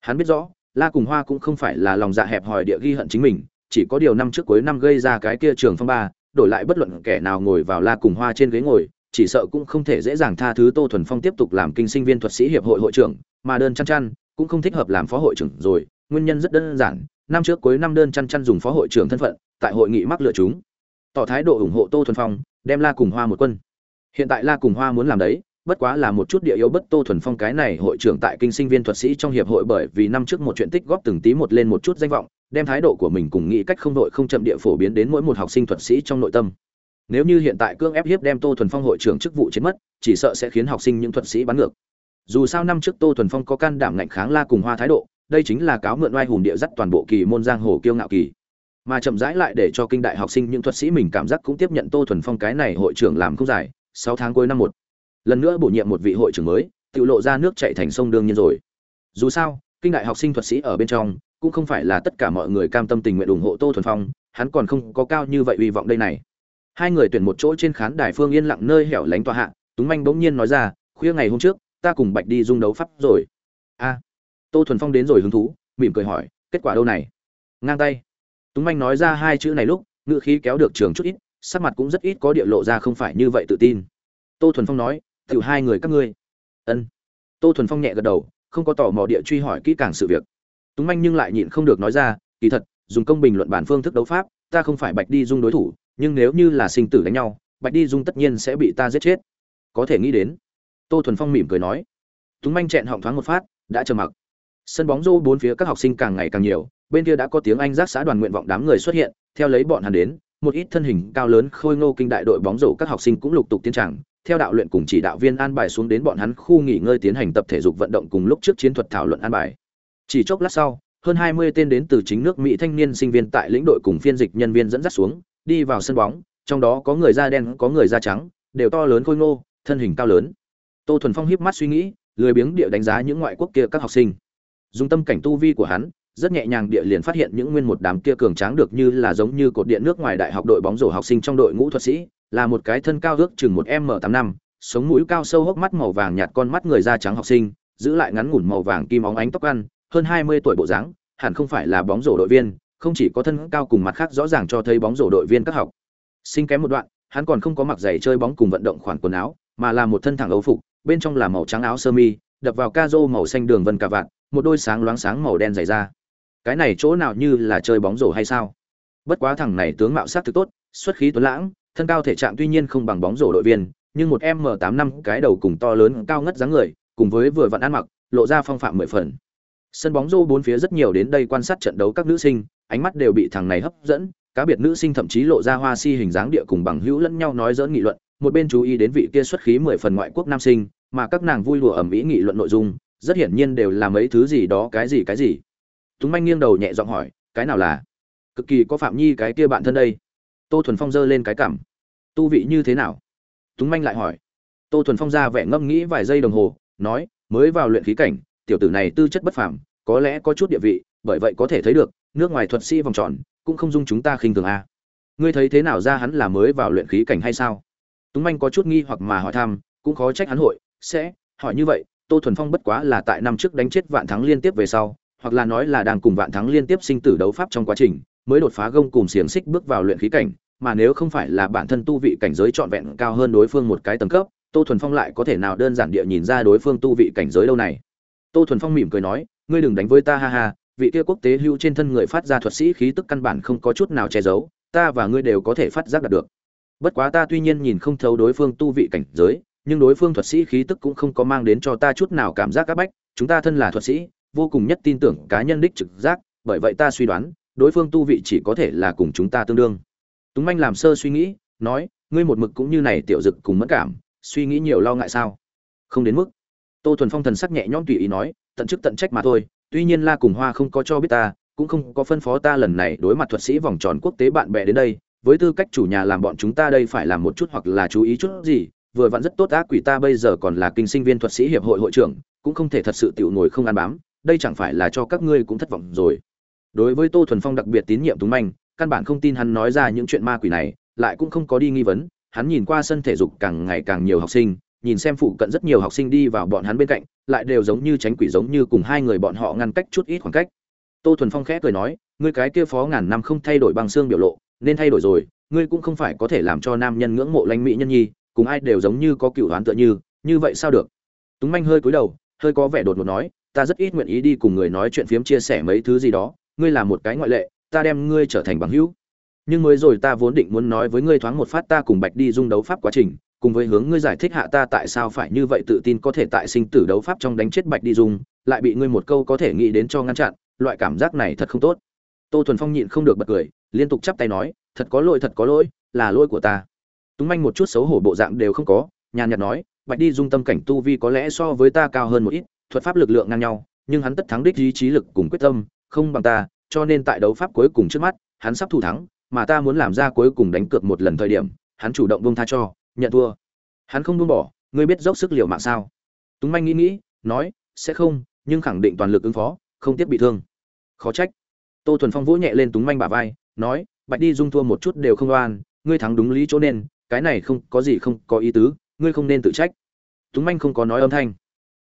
Hắn biết rõ, la cùng hoa cũng không phải là lòng dạ hẹp hòi địa ghi hận chính mình, chỉ có điều năm trước cuối năm gây ra cái kia trường phong ba đổi lại bất luận kẻ nào ngồi vào la cùng hoa trên ghế ngồi, chỉ sợ cũng không thể dễ dàng tha thứ tô thuần phong tiếp tục làm kinh sinh viên thuật sĩ hiệp hội hội trưởng, mà đơn chăn chăn cũng không thích hợp làm phó hội trưởng rồi, nguyên nhân rất đơn giản, năm trước cuối năm đơn chăn chăn dùng phó hội trưởng thân phận, tại hội nghị mắc lựa chúng. Tỏ thái độ ủng hộ tô thuần phong, đem la cùng hoa một quân. Hiện tại la cùng hoa muốn làm đấy, bất quá là một chút địa yếu bất tô thuần phong cái này hội trưởng tại kinh sinh viên thuật sĩ trong hiệp hội bởi vì năm trước một chuyện tích góp từng tí một lên một chút danh vọng đem thái độ của mình cùng nghĩ cách không đội không chậm địa phổ biến đến mỗi một học sinh thuật sĩ trong nội tâm. Nếu như hiện tại cương ép hiếp đem tô thuần phong hội trưởng chức vụ chết mất, chỉ sợ sẽ khiến học sinh những thuật sĩ bắn ngược. Dù sao năm trước tô thuần phong có can đảm ngạnh kháng la cùng hoa thái độ, đây chính là cáo mượn oai hùng địa dắt toàn bộ kỳ môn giang hồ kiêu ngạo kỳ. Mà chậm rãi lại để cho kinh đại học sinh những thuật sĩ mình cảm giác cũng tiếp nhận tô thuần phong cái này hội trưởng làm không dài, sáu tháng cuối năm một. Lần nữa bổ nhiệm một vị hội trưởng mới, tự lộ ra nước chạy thành sông đương nhiên rồi. Dù sao, kinh đại học sinh thuật sĩ ở bên trong cũng không phải là tất cả mọi người cam tâm tình nguyện ủng hộ tô thuần phong, hắn còn không có cao như vậy hy vọng đây này. Hai người tuyển một chỗ trên khán đài phương yên lặng nơi hẻo lánh tòa hạ, túng manh bỗng nhiên nói ra, khuya ngày hôm trước, ta cùng bạch đi dung đấu pháp rồi. A. Tô thuần phong đến rồi hứng thú, mỉm cười hỏi, kết quả đâu này? Ngang tay. Túng manh nói ra hai chữ này lúc ngựa khí kéo được trường chút ít, sắc mặt cũng rất ít có địa lộ ra không phải như vậy tự tin. Tô thuần phong nói tự hai người các ngươi. Ân. Tô thuần phong nhẹ gật đầu, không có tỏ mò địa truy hỏi kỹ càng sự việc túng manh nhưng lại nhịn không được nói ra, kỳ thật, dùng công bình luận bản phương thức đấu pháp, ta không phải bạch đi dung đối thủ, nhưng nếu như là sinh tử đánh nhau, bạch đi dung tất nhiên sẽ bị ta giết chết. Có thể nghĩ đến, tô thuần phong mỉm cười nói. Túng manh chẹn họng thoáng một phát, đã trầm mặc. Sân bóng rô bốn phía các học sinh càng ngày càng nhiều, bên kia đã có tiếng anh giác xã đoàn nguyện vọng đám người xuất hiện, theo lấy bọn hắn đến, một ít thân hình cao lớn khôi ngô kinh đại đội bóng rổ các học sinh cũng lục tục tiến tràng, theo đạo luyện cùng chỉ đạo viên an bài xuống đến bọn hắn khu nghỉ ngơi tiến hành tập thể dục vận động cùng lúc trước chiến thuật thảo luận an bài chỉ chốc lát sau, hơn hai mươi tên đến từ chính nước mỹ thanh niên sinh viên tại lĩnh đội cùng phiên dịch nhân viên dẫn dắt xuống, đi vào sân bóng, trong đó có người da đen, có người da trắng, đều to lớn khôi ngô, thân hình cao lớn. Tô thuần phong híp mắt suy nghĩ, lười biếng địa đánh giá những ngoại quốc kia các học sinh. Dùng tâm cảnh tu vi của hắn, rất nhẹ nhàng địa liền phát hiện những nguyên một đám kia cường tráng được như là giống như cột điện nước ngoài đại học đội bóng rổ học sinh trong đội ngũ thuật sĩ, là một cái thân cao ước chừng một m tám năm, sống mũi cao sâu hốc mắt màu vàng nhạt con mắt người da trắng học sinh, giữ lại ngắn ngủn màu vàng kim óng ánh tóc ăn hơn hai mươi tuổi bộ dáng, hẳn không phải là bóng rổ đội viên, không chỉ có thân cao cùng mặt khác rõ ràng cho thấy bóng rổ đội viên các học. Sinh kém một đoạn, hắn còn không có mặc giày chơi bóng cùng vận động khoản quần áo, mà là một thân thẳng ấu phục, bên trong là màu trắng áo sơ mi, đập vào cazo màu xanh đường vân cà vạt, một đôi sáng loáng sáng màu đen dày da. Cái này chỗ nào như là chơi bóng rổ hay sao? Bất quá thằng này tướng mạo sắc thực tốt, xuất khí tuấn lãng, thân cao thể trạng tuy nhiên không bằng bóng rổ đội viên, nhưng một m tám năm cái đầu cùng to lớn cao ngất dáng người, cùng với vừa vặn ăn mặc, lộ ra phong phạm mười phần sân bóng rô bốn phía rất nhiều đến đây quan sát trận đấu các nữ sinh, ánh mắt đều bị thằng này hấp dẫn, cá biệt nữ sinh thậm chí lộ ra hoa si hình dáng địa cùng bằng hữu lẫn nhau nói dỡn nghị luận, một bên chú ý đến vị kia xuất khí mười phần ngoại quốc nam sinh, mà các nàng vui lùa ẩm ý nghị luận nội dung, rất hiển nhiên đều là mấy thứ gì đó cái gì cái gì. Túng manh nghiêng đầu nhẹ giọng hỏi, cái nào là? Cực kỳ có phạm nhi cái kia bạn thân đây. Tô thuần phong giơ lên cái cảm tu vị như thế nào? Túng manh lại hỏi. Tô thuần phong ra vẻ ngâm nghĩ vài giây đồng hồ, nói, mới vào luyện khí cảnh tiểu tử này tư chất bất phàm, có lẽ có chút địa vị, bởi vậy có thể thấy được, nước ngoài thuật sĩ vòng tròn, cũng không dung chúng ta khinh thường a. Ngươi thấy thế nào ra hắn là mới vào luyện khí cảnh hay sao? Túng manh có chút nghi hoặc mà hỏi thăm, cũng khó trách hắn hội, sẽ, hỏi như vậy, tô thuần phong bất quá là tại năm trước đánh chết vạn thắng liên tiếp về sau, hoặc là nói là đang cùng vạn thắng liên tiếp sinh tử đấu pháp trong quá trình, mới đột phá gông cùng xiềng xích bước vào luyện khí cảnh, mà nếu không phải là bản thân tu vị cảnh giới trọn vẹn cao hơn đối phương một cái tầng cấp, tô thuần phong lại có thể nào đơn giản địa nhìn ra đối phương tu vị cảnh giới đâu này? Tô thuần phong mỉm cười nói, ngươi đừng đánh với ta, ha ha, vị kia quốc tế hưu trên thân người phát ra thuật sĩ khí tức căn bản không có chút nào che giấu, ta và ngươi đều có thể phát giác được. Bất quá ta tuy nhiên nhìn không thấu đối phương tu vị cảnh giới, nhưng đối phương thuật sĩ khí tức cũng không có mang đến cho ta chút nào cảm giác áp bách, chúng ta thân là thuật sĩ, vô cùng nhất tin tưởng cá nhân đích trực giác, bởi vậy ta suy đoán, đối phương tu vị chỉ có thể là cùng chúng ta tương đương. Túng manh làm sơ suy nghĩ, nói, ngươi một mực cũng như này tiểu dực cùng mất cảm, suy nghĩ nhiều lo ngại sao? Không đến mức tô thuần phong thần sắc nhẹ nhõm tùy ý nói, tận chức tận trách mà thôi, tuy nhiên la cùng hoa không có cho biết ta, cũng không có phân phó ta lần này đối mặt thuật sĩ vòng tròn quốc tế bạn bè đến đây. Với tư cách chủ nhà làm bọn chúng ta đây phải làm một chút hoặc là chú ý chút gì, vừa vặn rất tốt ác quỷ ta bây giờ còn là kinh sinh viên thuật sĩ hiệp hội hội trưởng, cũng không thể thật sự tiểu ngồi không ăn bám, đây chẳng phải là cho các ngươi cũng thất vọng rồi. Đối với tô thuần phong đặc biệt tín nhiệm túng manh, căn bản không tin hắn nói ra những chuyện ma quỷ này, lại cũng không có đi nghi vấn, hắn nhìn qua sân thể dục càng ngày càng nhiều học sinh nhìn xem phụ cận rất nhiều học sinh đi vào bọn hắn bên cạnh, lại đều giống như tránh quỷ giống như cùng hai người bọn họ ngăn cách chút ít khoảng cách. Tô thuần phong khẽ cười nói, ngươi cái kia phó ngàn năm không thay đổi bằng xương biểu lộ, nên thay đổi rồi, ngươi cũng không phải có thể làm cho nam nhân ngưỡng mộ lãnh mỹ nhân nhi, cùng ai đều giống như có cựu đoán tựa như như vậy sao được? Túng manh hơi cúi đầu, hơi có vẻ đột ngột nói, ta rất ít nguyện ý đi cùng người nói chuyện phiếm chia sẻ mấy thứ gì đó, ngươi là một cái ngoại lệ, ta đem ngươi trở thành bằng hữu. Nhưng mới rồi ta vốn định muốn nói với ngươi thoáng một phát ta cùng bạch đi dung đấu pháp quá trình cùng với hướng ngươi giải thích hạ ta tại sao phải như vậy tự tin có thể tại sinh tử đấu pháp trong đánh chết bạch đi dung, lại bị ngươi một câu có thể nghĩ đến cho ngăn chặn, loại cảm giác này thật không tốt. Tô thuần phong nhịn không được bật cười, liên tục chắp tay nói, thật có lỗi, thật có lỗi, là lỗi của ta. Túng manh một chút xấu hổ bộ dạng đều không có, nhàn nhạt nói, bạch đi dung tâm cảnh tu vi có lẽ so với ta cao hơn một ít, thuật pháp lực lượng ngang nhau, nhưng hắn tất thắng đích ý trí lực cùng quyết tâm, không bằng ta, cho nên tại đấu pháp cuối cùng trước mắt, hắn sắp thủ thắng, mà ta muốn làm ra cuối cùng đánh cược một lần thời điểm, hắn chủ động buông tha cho nhận thua. Hắn không buông bỏ, ngươi biết dốc sức liều mạng sao? Túng manh nghĩ nghĩ, nói, sẽ không, nhưng khẳng định toàn lực ứng phó, không tiếp bị thương. Khó trách. Tô thuần phong vỗ nhẹ lên túng manh bả vai, nói, bạch đi dung thua một chút đều không oan, ngươi thắng đúng lý chỗ nên, cái này không, có gì không có ý tứ, ngươi không nên tự trách. Túng manh không có nói âm thanh.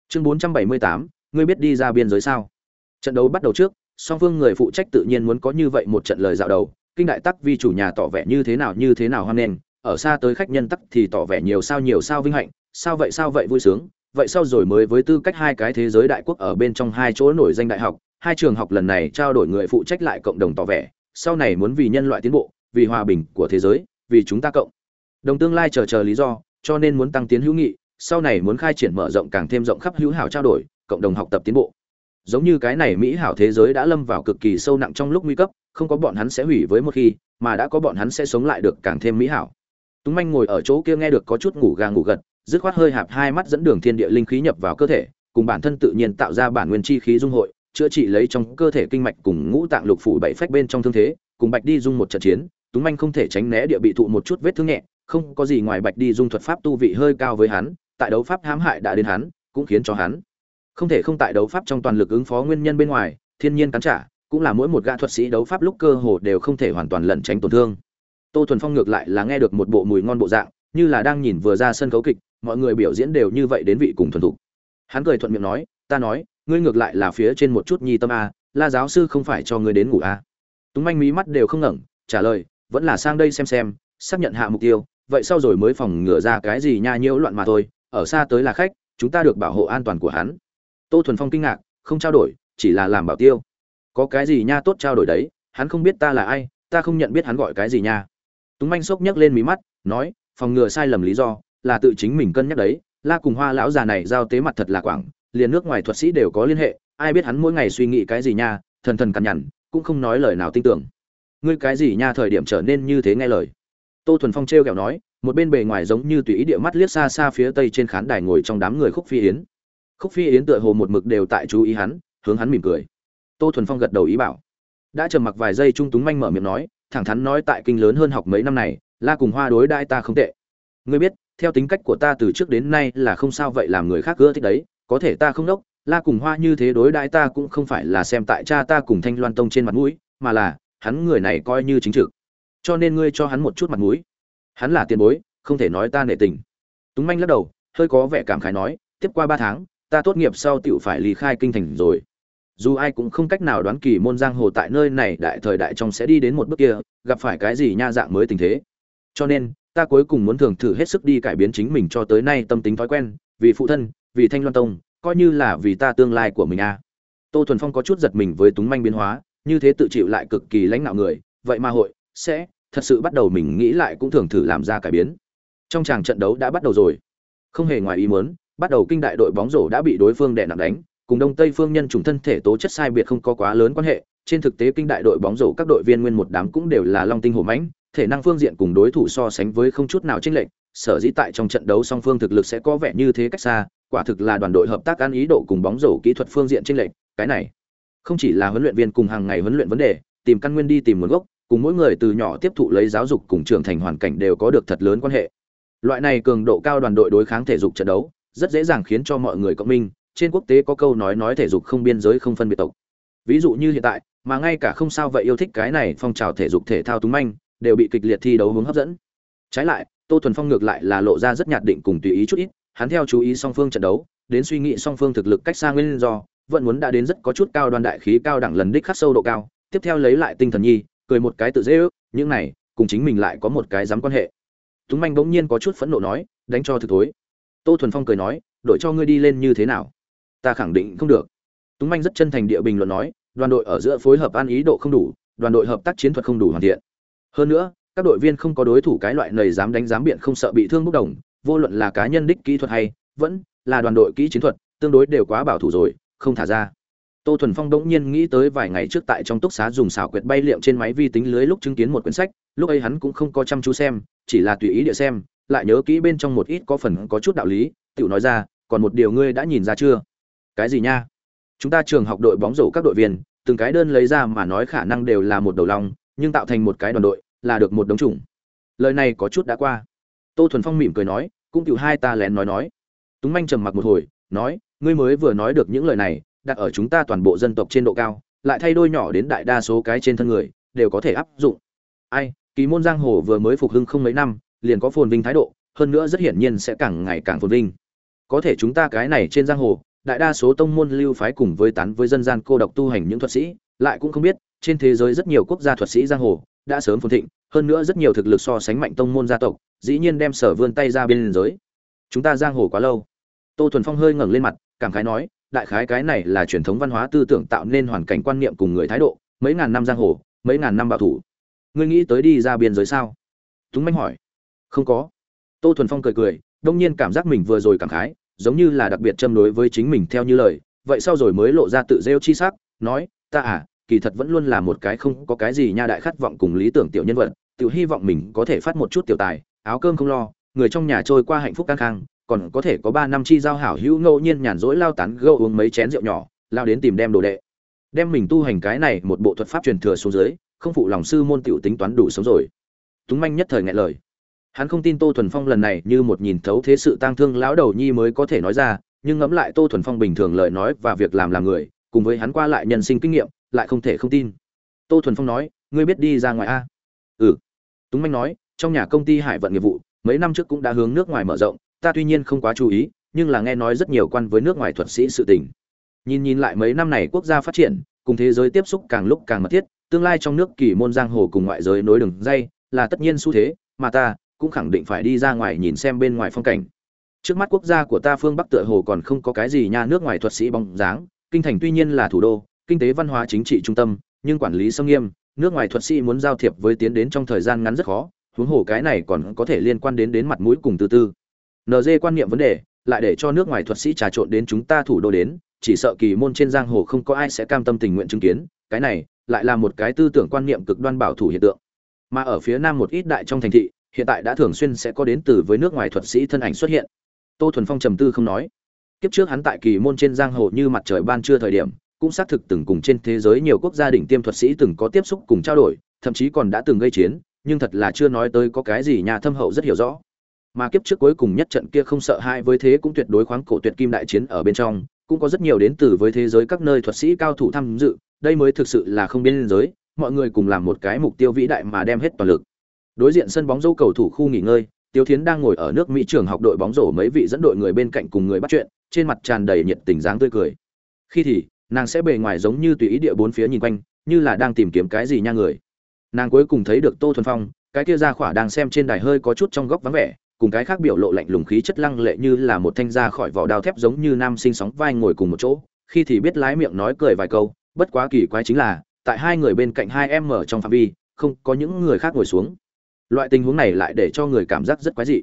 Chương bốn trăm bảy mươi tám, ngươi biết đi ra biên giới sao? Trận đấu bắt đầu trước, song phương người phụ trách tự nhiên muốn có như vậy một trận lời dạo đầu, kinh đại tắc vì chủ nhà tỏ vẻ như thế nào như thế nào hoan nghênh ở xa tới khách nhân tắc thì tỏ vẻ nhiều sao nhiều sao vinh hạnh, sao vậy sao vậy vui sướng, vậy sau rồi mới với tư cách hai cái thế giới đại quốc ở bên trong hai chỗ nổi danh đại học, hai trường học lần này trao đổi người phụ trách lại cộng đồng tỏ vẻ, sau này muốn vì nhân loại tiến bộ, vì hòa bình của thế giới, vì chúng ta cộng. Đồng tương lai chờ chờ lý do, cho nên muốn tăng tiến hữu nghị, sau này muốn khai triển mở rộng càng thêm rộng khắp hữu hảo trao đổi, cộng đồng học tập tiến bộ. Giống như cái này mỹ hảo thế giới đã lâm vào cực kỳ sâu nặng trong lúc nguy cấp, không có bọn hắn sẽ hủy với một khi, mà đã có bọn hắn sẽ sống lại được càng thêm mỹ hảo túng manh ngồi ở chỗ kia nghe được có chút ngủ gà ngủ gật, dứt khoát hơi hạp hai mắt dẫn đường thiên địa linh khí nhập vào cơ thể, cùng bản thân tự nhiên tạo ra bản nguyên chi khí dung hội, chữa trị lấy trong cơ thể kinh mạch cùng ngũ tạng lục phủ bảy phách bên trong thương thế, cùng bạch đi dung một trận chiến, túng manh không thể tránh né địa bị thụ một chút vết thương nhẹ, không có gì ngoài bạch đi dung thuật pháp tu vị hơi cao với hắn, tại đấu pháp hãm hại đã đến hắn, cũng khiến cho hắn. Không thể không tại đấu pháp trong toàn lực ứng phó nguyên nhân bên ngoài, thiên nhiên cắn trả, cũng là mỗi một gã thuật sĩ đấu pháp lúc cơ hồ đều không thể hoàn toàn lẩn tránh tổn thương tô thuần phong ngược lại là nghe được một bộ mùi ngon bộ dạng, như là đang nhìn vừa ra sân khấu kịch, mọi người biểu diễn đều như vậy đến vị cùng thuần thục. Hắn cười thuận miệng nói, ta nói, ngươi ngược lại là phía trên một chút nhi tâm a, la giáo sư không phải cho ngươi đến ngủ a. Túng manh mí mắt đều không ngẩng, trả lời, vẫn là sang đây xem xem, xác nhận hạ mục tiêu, vậy sau rồi mới phòng ngừa ra cái gì nha nhiễu loạn mà thôi, ở xa tới là khách, chúng ta được bảo hộ an toàn của hắn. Tô thuần phong kinh ngạc, không trao đổi, chỉ là làm bảo tiêu. Có cái gì nha tốt trao đổi đấy, hắn không biết ta là ai, ta không nhận biết hắn gọi cái gì nha túng manh sốc nhấc lên mí mắt, nói, phòng ngừa sai lầm lý do, là tự chính mình cân nhắc đấy. La cùng hoa lão già này giao tế mặt thật là quảng, liền nước ngoài thuật sĩ đều có liên hệ, ai biết hắn mỗi ngày suy nghĩ cái gì nha, thần thần cằn nhằn, cũng không nói lời nào tin tưởng. Ngươi cái gì nha? Thời điểm trở nên như thế nghe lời. Tô thuần phong trêu kẹo nói, một bên bề ngoài giống như tùy ý địa mắt liếc xa xa phía tây trên khán đài ngồi trong đám người khúc phi yến. Khúc phi yến tựa hồ một mực đều tại chú ý hắn, hướng hắn mỉm cười. Tô thuần phong gật đầu ý bảo. Đã trầm mặc vài giây trung túng manh mở miệng nói thẳng thắn nói tại kinh lớn hơn học mấy năm này, la cùng hoa đối đãi ta không tệ. Ngươi biết, theo tính cách của ta từ trước đến nay là không sao vậy làm người khác ưa thích đấy, có thể ta không đốc, la cùng hoa như thế đối đãi ta cũng không phải là xem tại cha ta cùng thanh loan tông trên mặt mũi, mà là, hắn người này coi như chính trực. Cho nên ngươi cho hắn một chút mặt mũi. Hắn là tiền bối, không thể nói ta nể tình. Túng manh lắc đầu, hơi có vẻ cảm khái nói, tiếp qua ba tháng, ta tốt nghiệp sau tựu phải lý khai kinh thành rồi dù ai cũng không cách nào đoán kỳ môn giang hồ tại nơi này đại thời đại trong sẽ đi đến một bước kia, gặp phải cái gì nha dạng mới tình thế. Cho nên, ta cuối cùng muốn thường thử hết sức đi cải biến chính mình cho tới nay tâm tính thói quen, vì phụ thân, vì thanh loan tông, coi như là vì ta tương lai của mình a tô thuần phong có chút giật mình với túng manh biến hóa, như thế tự chịu lại cực kỳ lãnh đạo người, vậy mà hội, sẽ, thật sự bắt đầu mình nghĩ lại cũng thường thử làm ra cải biến. Trong tràng trận đấu đã bắt đầu rồi. Không hề ngoài ý muốn, bắt đầu kinh đại đội bóng rổ đã bị đối phương đè nặng đánh cùng đông tây phương nhân chủng thân thể tố chất sai biệt không có quá lớn quan hệ, trên thực tế kinh đại đội bóng rổ các đội viên nguyên một đám cũng đều là long tinh hổ mãnh, thể năng phương diện cùng đối thủ so sánh với không chút nào chênh lệch, sở dĩ tại trong trận đấu song phương thực lực sẽ có vẻ như thế cách xa, quả thực là đoàn đội hợp tác ăn ý độ cùng bóng rổ kỹ thuật phương diện chênh lệch, cái này không chỉ là huấn luyện viên cùng hàng ngày huấn luyện vấn đề, tìm căn nguyên đi tìm nguồn gốc, cùng mỗi người từ nhỏ tiếp thụ lấy giáo dục cùng trưởng thành hoàn cảnh đều có được thật lớn quan hệ. Loại này cường độ cao đoàn đội đối kháng thể dục trận đấu, rất dễ dàng khiến cho mọi người cộng minh trên quốc tế có câu nói nói thể dục không biên giới không phân biệt tộc. Ví dụ như hiện tại, mà ngay cả không sao vậy yêu thích cái này phong trào thể dục thể thao túng manh, đều bị kịch liệt thi đấu hướng hấp dẫn. Trái lại, tô thuần phong ngược lại là lộ ra rất nhạt định cùng tùy ý chút ít, hắn theo chú ý song phương trận đấu, đến suy nghĩ song phương thực lực cách xa nguyên do, vẫn muốn đã đến rất có chút cao đoan đại khí cao đẳng lần đích khắc sâu độ cao, tiếp theo lấy lại tinh thần nhi, cười một cái tự dễ ước, những này, cùng chính mình lại có một cái dám quan hệ. Túng manh bỗng nhiên có chút phẫn nộ nói, đánh cho thực thối. Tô thuần phong cười nói đội cho ngươi đi lên như thế nào? Ta khẳng định không được. Túng manh rất chân thành địa bình luận nói, đoàn đội ở giữa phối hợp an ý độ không đủ, đoàn đội hợp tác chiến thuật không đủ hoàn thiện. Hơn nữa, các đội viên không có đối thủ cái loại nầy dám đánh dám biện không sợ bị thương bốc đồng, vô luận là cá nhân đích kỹ thuật hay, vẫn là đoàn đội kỹ chiến thuật, tương đối đều quá bảo thủ rồi, không thả ra. Tô thuần phong đỗng nhiên nghĩ tới vài ngày trước tại trong túc xá dùng xảo quyệt bay liệm trên máy vi tính lưới lúc chứng kiến một quyển sách, lúc ấy hắn cũng không có chăm chú xem, chỉ là tùy ý địa xem, lại nhớ kỹ bên trong một ít có phần có chút đạo lý, tiểu nói ra, còn một điều ngươi đã nhìn ra chưa? Cái gì nha? Chúng ta trường học đội bóng rổ các đội viên, từng cái đơn lấy ra mà nói khả năng đều là một đầu lòng nhưng tạo thành một cái đoàn đội, là được một đống chủng. Lời này có chút đã qua. Tô thuần phong mỉm cười nói, cũng cựu hai ta lén nói nói. Túng manh trầm mặc một hồi, nói, ngươi mới vừa nói được những lời này, đặt ở chúng ta toàn bộ dân tộc trên độ cao, lại thay đôi nhỏ đến đại đa số cái trên thân người, đều có thể áp dụng. Ai, kỳ môn giang hồ vừa mới phục hưng không mấy năm, liền có phồn vinh thái độ, hơn nữa rất hiển nhiên sẽ càng ngày càng phồn vinh. Có thể chúng ta cái này trên giang hồ đại đa số tông môn lưu phái cùng với tán với dân gian cô độc tu hành những thuật sĩ, lại cũng không biết, trên thế giới rất nhiều quốc gia thuật sĩ giang hồ đã sớm phồn thịnh, hơn nữa rất nhiều thực lực so sánh mạnh tông môn gia tộc, dĩ nhiên đem sở vươn tay ra bên giới. Chúng ta giang hồ quá lâu. Tô thuần phong hơi ngẩng lên mặt, cảm khái nói, đại khái cái này là truyền thống văn hóa tư tưởng tạo nên hoàn cảnh quan niệm cùng người thái độ, mấy ngàn năm giang hồ, mấy ngàn năm bảo thủ. Ngươi nghĩ tới đi ra biên giới sao? Túng manh hỏi. Không có. Tô thuần phong cười cười, đông nhiên cảm giác mình vừa rồi cảm khái giống như là đặc biệt châm đối với chính mình theo như lời, vậy sau rồi mới lộ ra tự rêu chi sắc, nói, ta à kỳ thật vẫn luôn là một cái không có cái gì nha đại khát vọng cùng lý tưởng tiểu nhân vật tự hy vọng mình có thể phát một chút tiểu tài, áo cơm không lo, người trong nhà trôi qua hạnh phúc căng khang còn có thể có ba năm chi giao hảo hữu ngẫu nhiên nhàn rỗi lao tán gâu uống mấy chén rượu nhỏ, lao đến tìm đem đồ đệ. Đem mình tu hành cái này một bộ thuật pháp truyền thừa xuống dưới, không phụ lòng sư môn tiểu tính toán đủ sống rồi. Túng manh nhất thời ngại lời hắn không tin tô thuần phong lần này như một nhìn thấu thế sự tang thương lão đầu nhi mới có thể nói ra, nhưng ngẫm lại tô thuần phong bình thường lời nói và việc làm làm người, cùng với hắn qua lại nhân sinh kinh nghiệm, lại không thể không tin. Tô thuần phong nói, ngươi biết đi ra ngoài a? Ừ. Túng manh nói, trong nhà công ty hải vận nghiệp vụ, mấy năm trước cũng đã hướng nước ngoài mở rộng, ta tuy nhiên không quá chú ý, nhưng là nghe nói rất nhiều quan với nước ngoài thuật sĩ sự tình. Nhìn nhìn lại mấy năm này quốc gia phát triển, cùng thế giới tiếp xúc càng lúc càng mật thiết, tương lai trong nước kỳ môn giang hồ cùng ngoại giới nối đường dây là tất nhiên xu thế, mà ta cũng khẳng định phải đi ra ngoài nhìn xem bên ngoài phong cảnh. Trước mắt quốc gia của ta phương bắc tựa hồ còn không có cái gì nha nước ngoài thuật sĩ bóng dáng, kinh thành tuy nhiên là thủ đô, kinh tế văn hóa chính trị trung tâm, nhưng quản lý sâm nghiêm, nước ngoài thuật sĩ muốn giao thiệp với tiến đến trong thời gian ngắn rất khó, huống hồ cái này còn có thể liên quan đến đến mặt mũi cùng từ tư. Nd quan niệm vấn đề, lại để cho nước ngoài thuật sĩ trà trộn đến chúng ta thủ đô đến, chỉ sợ kỳ môn trên giang hồ không có ai sẽ cam tâm tình nguyện chứng kiến, cái này lại là một cái tư tưởng quan niệm cực đoan bảo thủ hiện tượng. Mà ở phía nam một ít đại trong thành thị hiện tại đã thường xuyên sẽ có đến từ với nước ngoài thuật sĩ thân ảnh xuất hiện. Tô thuần phong trầm tư không nói. Kiếp trước hắn tại kỳ môn trên giang hồ như mặt trời ban trưa thời điểm, cũng xác thực từng cùng trên thế giới nhiều quốc gia đỉnh tiêm thuật sĩ từng có tiếp xúc cùng trao đổi, thậm chí còn đã từng gây chiến, nhưng thật là chưa nói tới có cái gì nhà thâm hậu rất hiểu rõ. Mà kiếp trước cuối cùng nhất trận kia không sợ hai với thế cũng tuyệt đối khoáng cổ tuyệt kim đại chiến ở bên trong, cũng có rất nhiều đến từ với thế giới các nơi thuật sĩ cao thủ tham dự, đây mới thực sự là không biên giới, mọi người cùng làm một cái mục tiêu vĩ đại mà đem hết toàn lực đối diện sân bóng dâu cầu thủ khu nghỉ ngơi tiêu thiến đang ngồi ở nước mỹ trường học đội bóng rổ mấy vị dẫn đội người bên cạnh cùng người bắt chuyện, trên mặt tràn đầy nhiệt tình dáng tươi cười. Khi thì, nàng sẽ bề ngoài giống như tùy ý địa bốn phía nhìn quanh, như là đang tìm kiếm cái gì nha người. Nàng cuối cùng thấy được tô thuần phong, cái kia ra khỏa đang xem trên đài hơi có chút trong góc vắng vẻ, cùng cái khác biểu lộ lạnh lùng khí chất lăng lệ như là một thanh ra khỏi vỏ đao thép giống như nam sinh sóng vai ngồi cùng một chỗ. Khi thì biết lái miệng nói cười vài câu, bất quá kỳ quái chính là, tại hai người bên cạnh hai em mở trong phạm vi, không có những người khác ngồi xuống loại tình huống này lại để cho người cảm giác rất quái dị.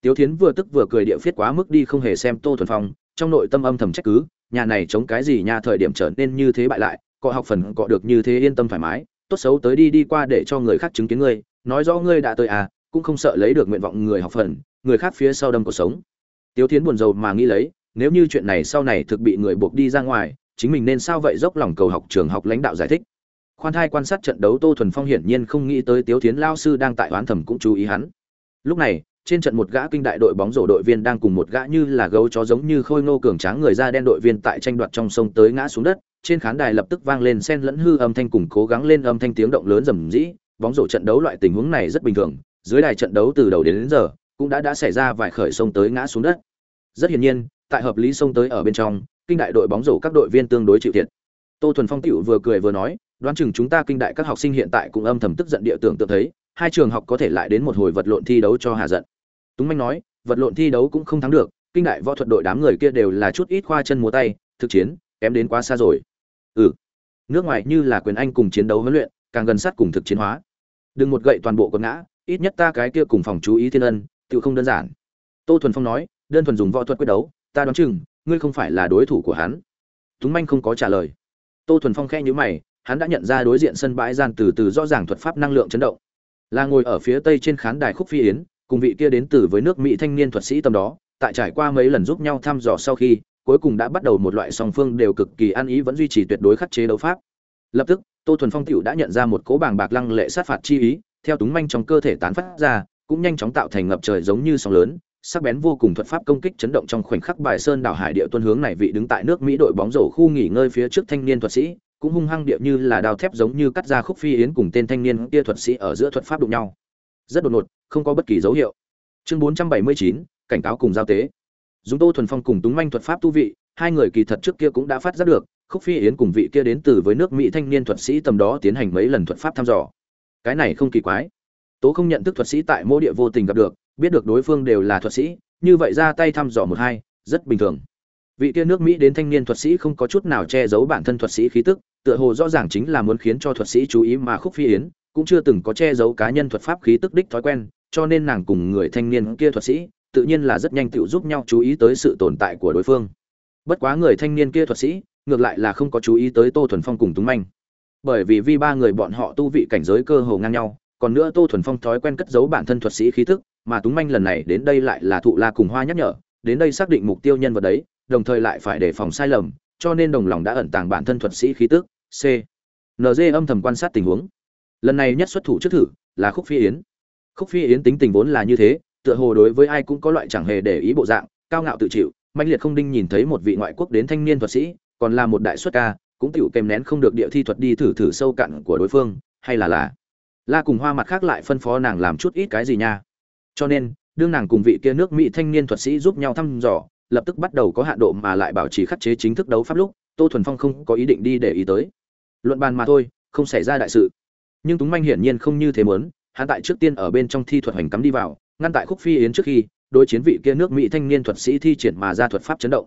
Tiếu thiến vừa tức vừa cười địa phiết quá mức đi không hề xem tô thuần phong, trong nội tâm âm thầm trách cứ, nhà này chống cái gì nhà thời điểm trở nên như thế bại lại, cọ học phần cọ được như thế yên tâm thoải mái, tốt xấu tới đi đi qua để cho người khác chứng kiến ngươi, nói rõ ngươi đã tới à cũng không sợ lấy được nguyện vọng người học phần, người khác phía sau đâm cuộc sống. Tiếu thiến buồn rầu mà nghĩ lấy, nếu như chuyện này sau này thực bị người buộc đi ra ngoài, chính mình nên sao vậy dốc lòng cầu học trường học lãnh đạo giải thích khoan thai quan sát trận đấu tô thuần phong hiển nhiên không nghĩ tới tiếu thiến lao sư đang tại oán thẩm cũng chú ý hắn. Lúc này trên trận một gã kinh đại đội bóng rổ đội viên đang cùng một gã như là gấu chó giống như khôi ngô cường tráng người da đen đội viên tại tranh đoạt trong sông tới ngã xuống đất. Trên khán đài lập tức vang lên sen lẫn hư âm thanh cùng cố gắng lên âm thanh tiếng động lớn rầm rĩ. Bóng rổ trận đấu loại tình huống này rất bình thường. Dưới đài trận đấu từ đầu đến, đến giờ cũng đã đã xảy ra vài khởi sông tới ngã xuống đất. Rất hiển nhiên tại hợp lý sông tới ở bên trong kinh đại đội bóng rổ các đội viên tương đối chịu thiệt. Tô thuần phong tựu vừa cười vừa nói đoán chừng chúng ta kinh đại các học sinh hiện tại cũng âm thầm tức giận địa tưởng tượng thấy, hai trường học có thể lại đến một hồi vật lộn thi đấu cho hà giận. Túng manh nói, vật lộn thi đấu cũng không thắng được, kinh đại võ thuật đội đám người kia đều là chút ít khoa chân múa tay, thực chiến, kém đến quá xa rồi. Ừ. Nước ngoài như là quyền anh cùng chiến đấu huấn luyện, càng gần sát cùng thực chiến hóa. Đừng một gậy toàn bộ con ngã, ít nhất ta cái kia cùng phòng chú ý thiên ân tự không đơn giản. Tô thuần phong nói, đơn thuần dùng võ thuật quyết đấu, ta đoán chừng, ngươi không phải là đối thủ của hắn. Túng manh không có trả lời. Tô thuần phong khe nhữ mày hắn đã nhận ra đối diện sân bãi gian từ từ rõ ràng thuật pháp năng lượng chấn động. Là ngồi ở phía tây trên khán đài khúc phi yến, cùng vị kia đến từ với nước mỹ thanh niên thuật sĩ tầm đó, tại trải qua mấy lần giúp nhau thăm dò sau khi, cuối cùng đã bắt đầu một loại song phương đều cực kỳ ăn ý vẫn duy trì tuyệt đối khắc chế đấu pháp. Lập tức, tô thuần phong tựu đã nhận ra một cố bàng bạc lăng lệ sát phạt chi ý, theo túng manh trong cơ thể tán phát ra, cũng nhanh chóng tạo thành ngập trời giống như sóng lớn, sắc bén vô cùng thuật pháp công kích chấn động trong khoảnh khắc bài sơn đảo hải địa tuân hướng này vị đứng tại nước mỹ đội bóng rổ khu nghỉ ngơi phía trước thanh niên thuật sĩ cũng hung hăng điệu như là đào thép giống như cắt ra khúc phi yến cùng tên thanh niên kia thuật sĩ ở giữa thuật pháp đụng nhau. Rất đột ngột không có bất kỳ dấu hiệu. Chương 479, cảnh cáo cùng giao tế. Dùng tô thuần phong cùng túng manh thuật pháp tu vị hai người kỳ thật trước kia cũng đã phát giác được khúc phi yến cùng vị kia đến từ với nước mỹ thanh niên thuật sĩ tầm đó tiến hành mấy lần thuật pháp thăm dò. Cái này không kỳ quái. Tố không nhận thức thuật sĩ tại mỗi địa vô tình gặp được biết được đối phương đều là thuật sĩ như vậy ra tay thăm dò một hai rất bình thường vị kia nước mỹ đến thanh niên thuật sĩ không có chút nào che giấu bản thân thuật sĩ khí tức, tựa hồ rõ ràng chính là muốn khiến cho thuật sĩ chú ý mà khúc phi yến, cũng chưa từng có che giấu cá nhân thuật pháp khí tức đích thói quen, cho nên nàng cùng người thanh niên kia thuật sĩ, tự nhiên là rất nhanh tự giúp nhau chú ý tới sự tồn tại của đối phương. Bất quá người thanh niên kia thuật sĩ, ngược lại là không có chú ý tới tô thuần phong cùng túng manh. Bởi vì vi ba người bọn họ tu vị cảnh giới cơ hồ ngang nhau, còn nữa tô thuần phong thói quen cất giấu bản thân thuật sĩ khí thức mà túng manh lần này đến đây lại là thụ la cùng hoa nhắc nhở đến đây xác định mục tiêu nhân vật đấy, đồng thời lại phải đề phòng sai lầm, cho nên đồng lòng đã ẩn tàng bản thân thuật sĩ khí tức, c. NG âm thầm quan sát tình huống. Lần này nhất xuất thủ trước thử là khúc phi yến. Khúc phi yến tính tình vốn là như thế, tựa hồ đối với ai cũng có loại chẳng hề để ý bộ dạng, cao ngạo tự chịu, mãnh liệt không đinh nhìn thấy một vị ngoại quốc đến thanh niên thuật sĩ, còn là một đại xuất ca, cũng tiểu kèm nén không được địa thi thuật đi thử thử sâu cặn của đối phương, hay là là. La cùng hoa mặt khác lại phân phó nàng làm chút ít cái gì nha. Cho nên đương nàng cùng vị kia nước mỹ thanh niên thuật sĩ giúp nhau thăm dò, lập tức bắt đầu có hạ độ mà lại bảo trì khắc chế chính thức đấu pháp lúc, tô thuần phong không có ý định đi để ý tới. Luận bàn mà thôi, không xảy ra đại sự. Nhưng túng manh hiển nhiên không như thế muốn, hắn tại trước tiên ở bên trong thi thuật hành cắm đi vào, ngăn tại khúc phi yến trước khi, đối chiến vị kia nước mỹ thanh niên thuật sĩ thi triển mà ra thuật pháp chấn động.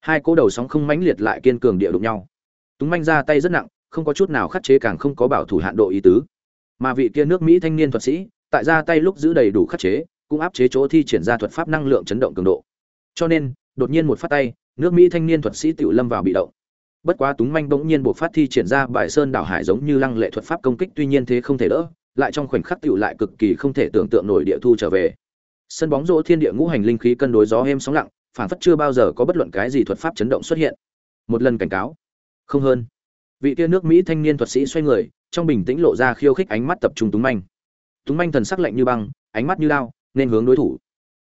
Hai cỗ đầu sóng không mãnh liệt lại kiên cường địa đụng nhau. Túng manh ra tay rất nặng, không có chút nào khắc chế càng không có bảo thủ hạn độ ý tứ. Mà vị kia nước mỹ thanh niên thuật sĩ, tại ra tay lúc giữ đầy đủ khắc chế cũng áp chế chỗ thi triển ra thuật pháp năng lượng chấn động cường độ. Cho nên, đột nhiên một phát tay, nước mỹ thanh niên thuật sĩ tự lâm vào bị động. Bất quá túng manh bỗng nhiên buộc phát thi triển ra bài sơn đảo hải giống như lăng lệ thuật pháp công kích tuy nhiên thế không thể đỡ, lại trong khoảnh khắc tựu lại cực kỳ không thể tưởng tượng nổi địa thu trở về. Sân bóng rổ thiên địa ngũ hành linh khí cân đối gió êm sóng lặng phản phất chưa bao giờ có bất luận cái gì thuật pháp chấn động xuất hiện. Một lần cảnh cáo. Không hơn. Vị tia nước mỹ thanh niên thuật sĩ xoay người, trong bình tĩnh lộ ra khiêu khích ánh mắt tập trung túng manh. Túng manh thần sắc lạnh như băng, ánh mắt như lao nên hướng đối thủ.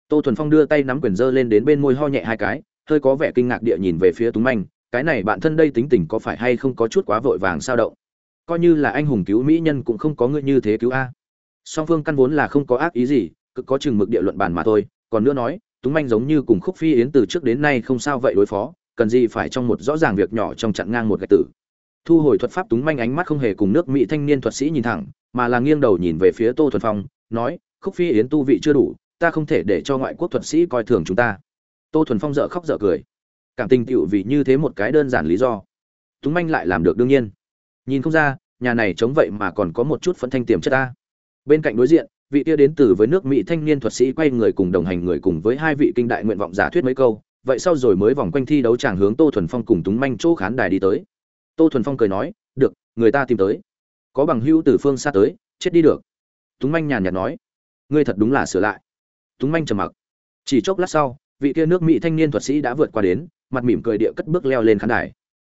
Tô thuần phong đưa tay nắm quyền dơ lên đến bên môi ho nhẹ hai cái, hơi có vẻ kinh ngạc địa nhìn về phía túng manh, cái này bạn thân đây tính tình có phải hay không có chút quá vội vàng sao động? Coi như là anh hùng cứu mỹ nhân cũng không có ngươi như thế cứu a. Song phương căn vốn là không có ác ý gì cực có chừng mực địa luận bàn mà thôi, còn nữa nói, túng manh giống như cùng khúc phi yến từ trước đến nay không sao vậy đối phó, cần gì phải trong một rõ ràng việc nhỏ trong chặn ngang một gạch tử. Thu hồi thuật pháp túng manh ánh mắt không hề cùng nước mỹ thanh niên thuật sĩ nhìn thẳng, mà là nghiêng đầu nhìn về phía tô thuần phong, nói khúc phi yến tu vị chưa đủ, ta không thể để cho ngoại quốc thuật sĩ coi thường chúng ta. Tô thuần phong dợ khóc dợ cười. Cảm tình tựu vì như thế một cái đơn giản lý do. Túng manh lại làm được đương nhiên. Nhìn không ra, nhà này chống vậy mà còn có một chút phấn thanh tiềm chất ta. Bên cạnh đối diện, vị kia đến từ với nước mỹ thanh niên thuật sĩ quay người cùng đồng hành người cùng với hai vị kinh đại nguyện vọng giả thuyết mấy câu, vậy sau rồi mới vòng quanh thi đấu tràng hướng tô thuần phong cùng túng manh chỗ khán đài đi tới. Tô thuần phong cười nói, được, người ta tìm tới. Có bằng hữu từ phương xa tới, chết đi được. Túng manh nhàn nhạt nói ngươi thật đúng là sửa lại. Túng manh trầm mặc. Chỉ chốc lát sau, vị kia nước mỹ thanh niên thuật sĩ đã vượt qua đến, mặt mỉm cười địa cất bước leo lên khán đài.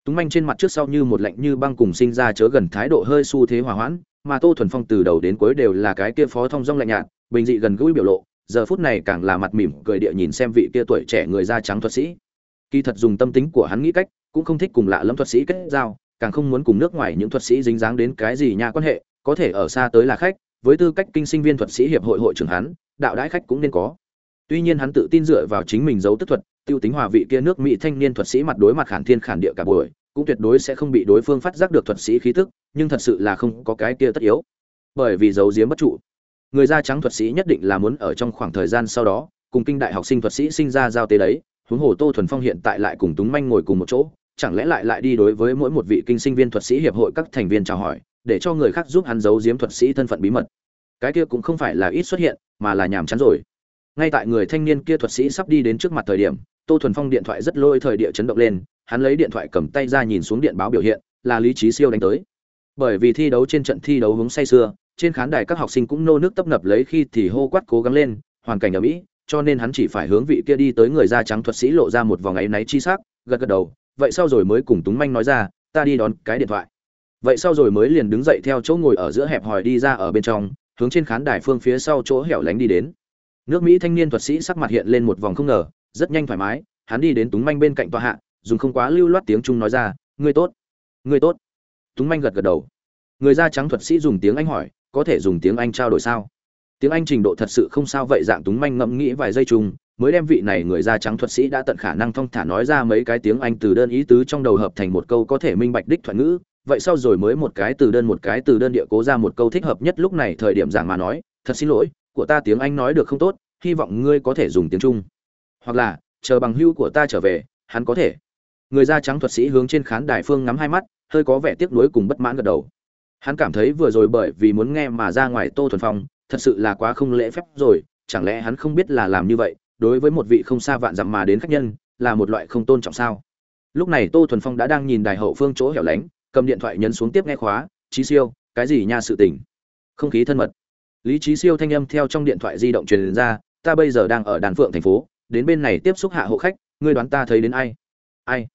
Túng manh trên mặt trước sau như một lạnh như băng cùng sinh ra chớ gần thái độ hơi xu thế hòa hoãn, mà tô thuần phong từ đầu đến cuối đều là cái kia phó thông dong lạnh nhạt, bình dị gần gũi biểu lộ, giờ phút này càng là mặt mỉm cười địa nhìn xem vị kia tuổi trẻ người da trắng thuật sĩ. Kỳ thật dùng tâm tính của hắn nghĩ cách, cũng không thích cùng lạ lẫm thuật sĩ kết giao, càng không muốn cùng nước ngoài những thuật sĩ dính dáng đến cái gì nha quan hệ, có thể ở xa tới là khách với tư cách kinh sinh viên thuật sĩ hiệp hội hội trưởng hắn, đạo đãi khách cũng nên có. Tuy nhiên hắn tự tin dựa vào chính mình giấu tức thuật, tiêu tính hòa vị kia nước mỹ thanh niên thuật sĩ mặt đối mặt khản thiên khản địa cả buổi, cũng tuyệt đối sẽ không bị đối phương phát giác được thuật sĩ khí tức, nhưng thật sự là không có cái kia tất yếu. Bởi vì giấu giếm bất trụ. Người da trắng thuật sĩ nhất định là muốn ở trong khoảng thời gian sau đó, cùng kinh đại học sinh thuật sĩ sinh ra giao tế đấy, huống hồ tô thuần phong hiện tại lại cùng túng manh ngồi cùng một chỗ, chẳng lẽ lại lại đi đối với mỗi một vị kinh sinh viên thuật sĩ hiệp hội các thành viên chào hỏi để cho người khác giúp hắn giấu giếm thuật sĩ thân phận bí mật. Cái kia cũng không phải là ít xuất hiện, mà là nhàm chán rồi. Ngay tại người thanh niên kia thuật sĩ sắp đi đến trước mặt thời điểm, tô thuần phong điện thoại rất lôi thời địa chấn động lên, hắn lấy điện thoại cầm tay ra nhìn xuống điện báo biểu hiện, là lý trí siêu đánh tới. Bởi vì thi đấu trên trận thi đấu hướng say sưa, trên khán đài các học sinh cũng nô nước tấp nập lấy khi thì hô quát cố gắng lên, hoàn cảnh ở mỹ cho nên hắn chỉ phải hướng vị kia đi tới người da trắng thuật sĩ lộ ra một vòng áy náy chi sắc, gật gật đầu, vậy sau rồi mới cùng túng manh nói ra, ta đi đón cái điện thoại vậy sau rồi mới liền đứng dậy theo chỗ ngồi ở giữa hẹp hòi đi ra ở bên trong, hướng trên khán đài phương phía sau chỗ hẻo lánh đi đến. Nước mỹ thanh niên thuật sĩ sắc mặt hiện lên một vòng không ngờ, rất nhanh thoải mái, hắn đi đến túng manh bên cạnh tòa hạ, dùng không quá lưu loát tiếng trung nói ra, ngươi tốt ngươi tốt. Túng manh gật gật đầu. Người da trắng thuật sĩ dùng tiếng anh hỏi, có thể dùng tiếng anh trao đổi sao? Tiếng anh trình độ thật sự không sao vậy, dạng túng manh ngẫm nghĩ vài giây chung, mới đem vị này người da trắng thuật sĩ đã tận khả năng thong thả nói ra mấy cái tiếng anh từ đơn ý tứ trong đầu hợp thành một câu có thể minh bạch đích thuận ngữ vậy sau rồi mới một cái từ đơn một cái từ đơn địa cố ra một câu thích hợp nhất lúc này thời điểm giảng mà nói, thật xin lỗi, của ta tiếng anh nói được không tốt, hy vọng ngươi có thể dùng tiếng trung. Hoặc là, chờ bằng hưu của ta trở về, hắn có thể. Người da trắng thuật sĩ hướng trên khán đài phương ngắm hai mắt, hơi có vẻ tiếc nuối cùng bất mãn gật đầu. Hắn cảm thấy vừa rồi bởi vì muốn nghe mà ra ngoài tô thuần phong, thật sự là quá không lễ phép rồi, chẳng lẽ hắn không biết là làm như vậy, đối với một vị không xa vạn dặm mà đến khách nhân, là một loại không tôn trọng sao? Lúc này tô thuần phong đã đang nhìn đài hậu phương chỗ hẻo lánh cầm điện thoại nhấn xuống tiếp nghe khóa trí siêu, cái gì nha sự tình? Không khí thân mật. Lý trí siêu thanh âm theo trong điện thoại di động truyền ra, ta bây giờ đang ở đàn phượng thành phố, đến bên này tiếp xúc hạ hộ khách, ngươi đoán ta thấy đến ai? Ai?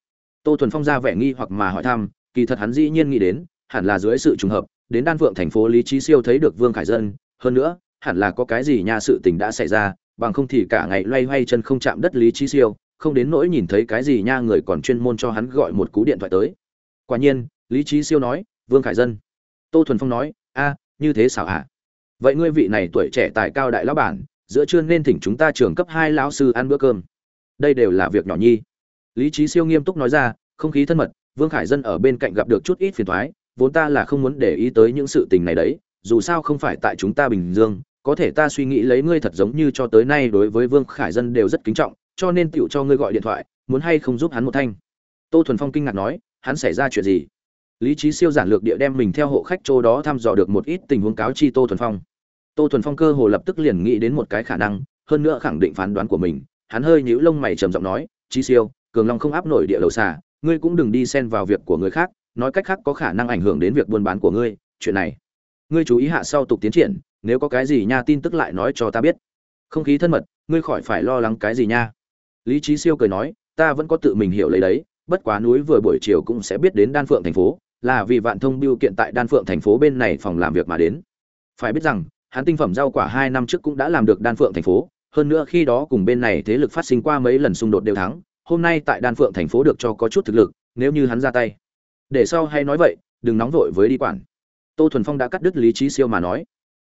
Tô thuần phong ra vẻ nghi hoặc mà hỏi thăm, kỳ thật hắn dĩ nhiên nghĩ đến, hẳn là dưới sự trùng hợp, đến đan phượng thành phố lý trí siêu thấy được vương khải dân, hơn nữa, hẳn là có cái gì nha sự tình đã xảy ra, bằng không thì cả ngày loay hoay chân không chạm đất lý trí siêu, không đến nỗi nhìn thấy cái gì nha người còn chuyên môn cho hắn gọi một cú điện thoại tới. Quả nhiên lý trí siêu nói, vương khải dân. Tô thuần phong nói, a, như thế xảo ạ vậy ngươi vị này tuổi trẻ tài cao đại lão bản, giữa trưa nên thỉnh chúng ta trường cấp hai lão sư ăn bữa cơm. Đây đều là việc nhỏ nhi. Lý trí siêu nghiêm túc nói ra, không khí thân mật, vương khải dân ở bên cạnh gặp được chút ít phiền thoái vốn ta là không muốn để ý tới những sự tình này đấy, dù sao không phải tại chúng ta bình dương, có thể ta suy nghĩ lấy ngươi thật giống như cho tới nay đối với vương khải dân đều rất kính trọng, cho nên tựu cho ngươi gọi điện thoại, muốn hay không giúp hắn một thanh. Tô thuần phong kinh ngạc nói, hắn xảy ra chuyện gì? Lý trí siêu giản lược địa đem mình theo hộ khách chỗ đó thăm dò được một ít tình huống cáo chi tô thuần phong. Tô thuần phong cơ hồ lập tức liền nghĩ đến một cái khả năng, hơn nữa khẳng định phán đoán của mình, hắn hơi nhíu lông mày trầm giọng nói trí siêu, cường long không áp nổi địa đầu xà, ngươi cũng đừng đi xen vào việc của người khác, nói cách khác có khả năng ảnh hưởng đến việc buôn bán của ngươi, chuyện này, ngươi chú ý hạ sau tục tiến triển, nếu có cái gì nha tin tức lại nói cho ta biết. Không khí thân mật, ngươi khỏi phải lo lắng cái gì nha. Lý trí siêu cười nói, ta vẫn có tự mình hiểu lấy đấy, bất quá núi vừa buổi chiều cũng sẽ biết đến đan phượng thành phố là vì vạn thông biêu kiện tại đan phượng thành phố bên này phòng làm việc mà đến. Phải biết rằng, hắn tinh phẩm rau quả hai năm trước cũng đã làm được đan phượng thành phố, hơn nữa khi đó cùng bên này thế lực phát sinh qua mấy lần xung đột đều thắng, hôm nay tại đan phượng thành phố được cho có chút thực lực, nếu như hắn ra tay. Để sau hay nói vậy, đừng nóng vội với đi quản. Tô thuần phong đã cắt đứt lý trí siêu mà nói.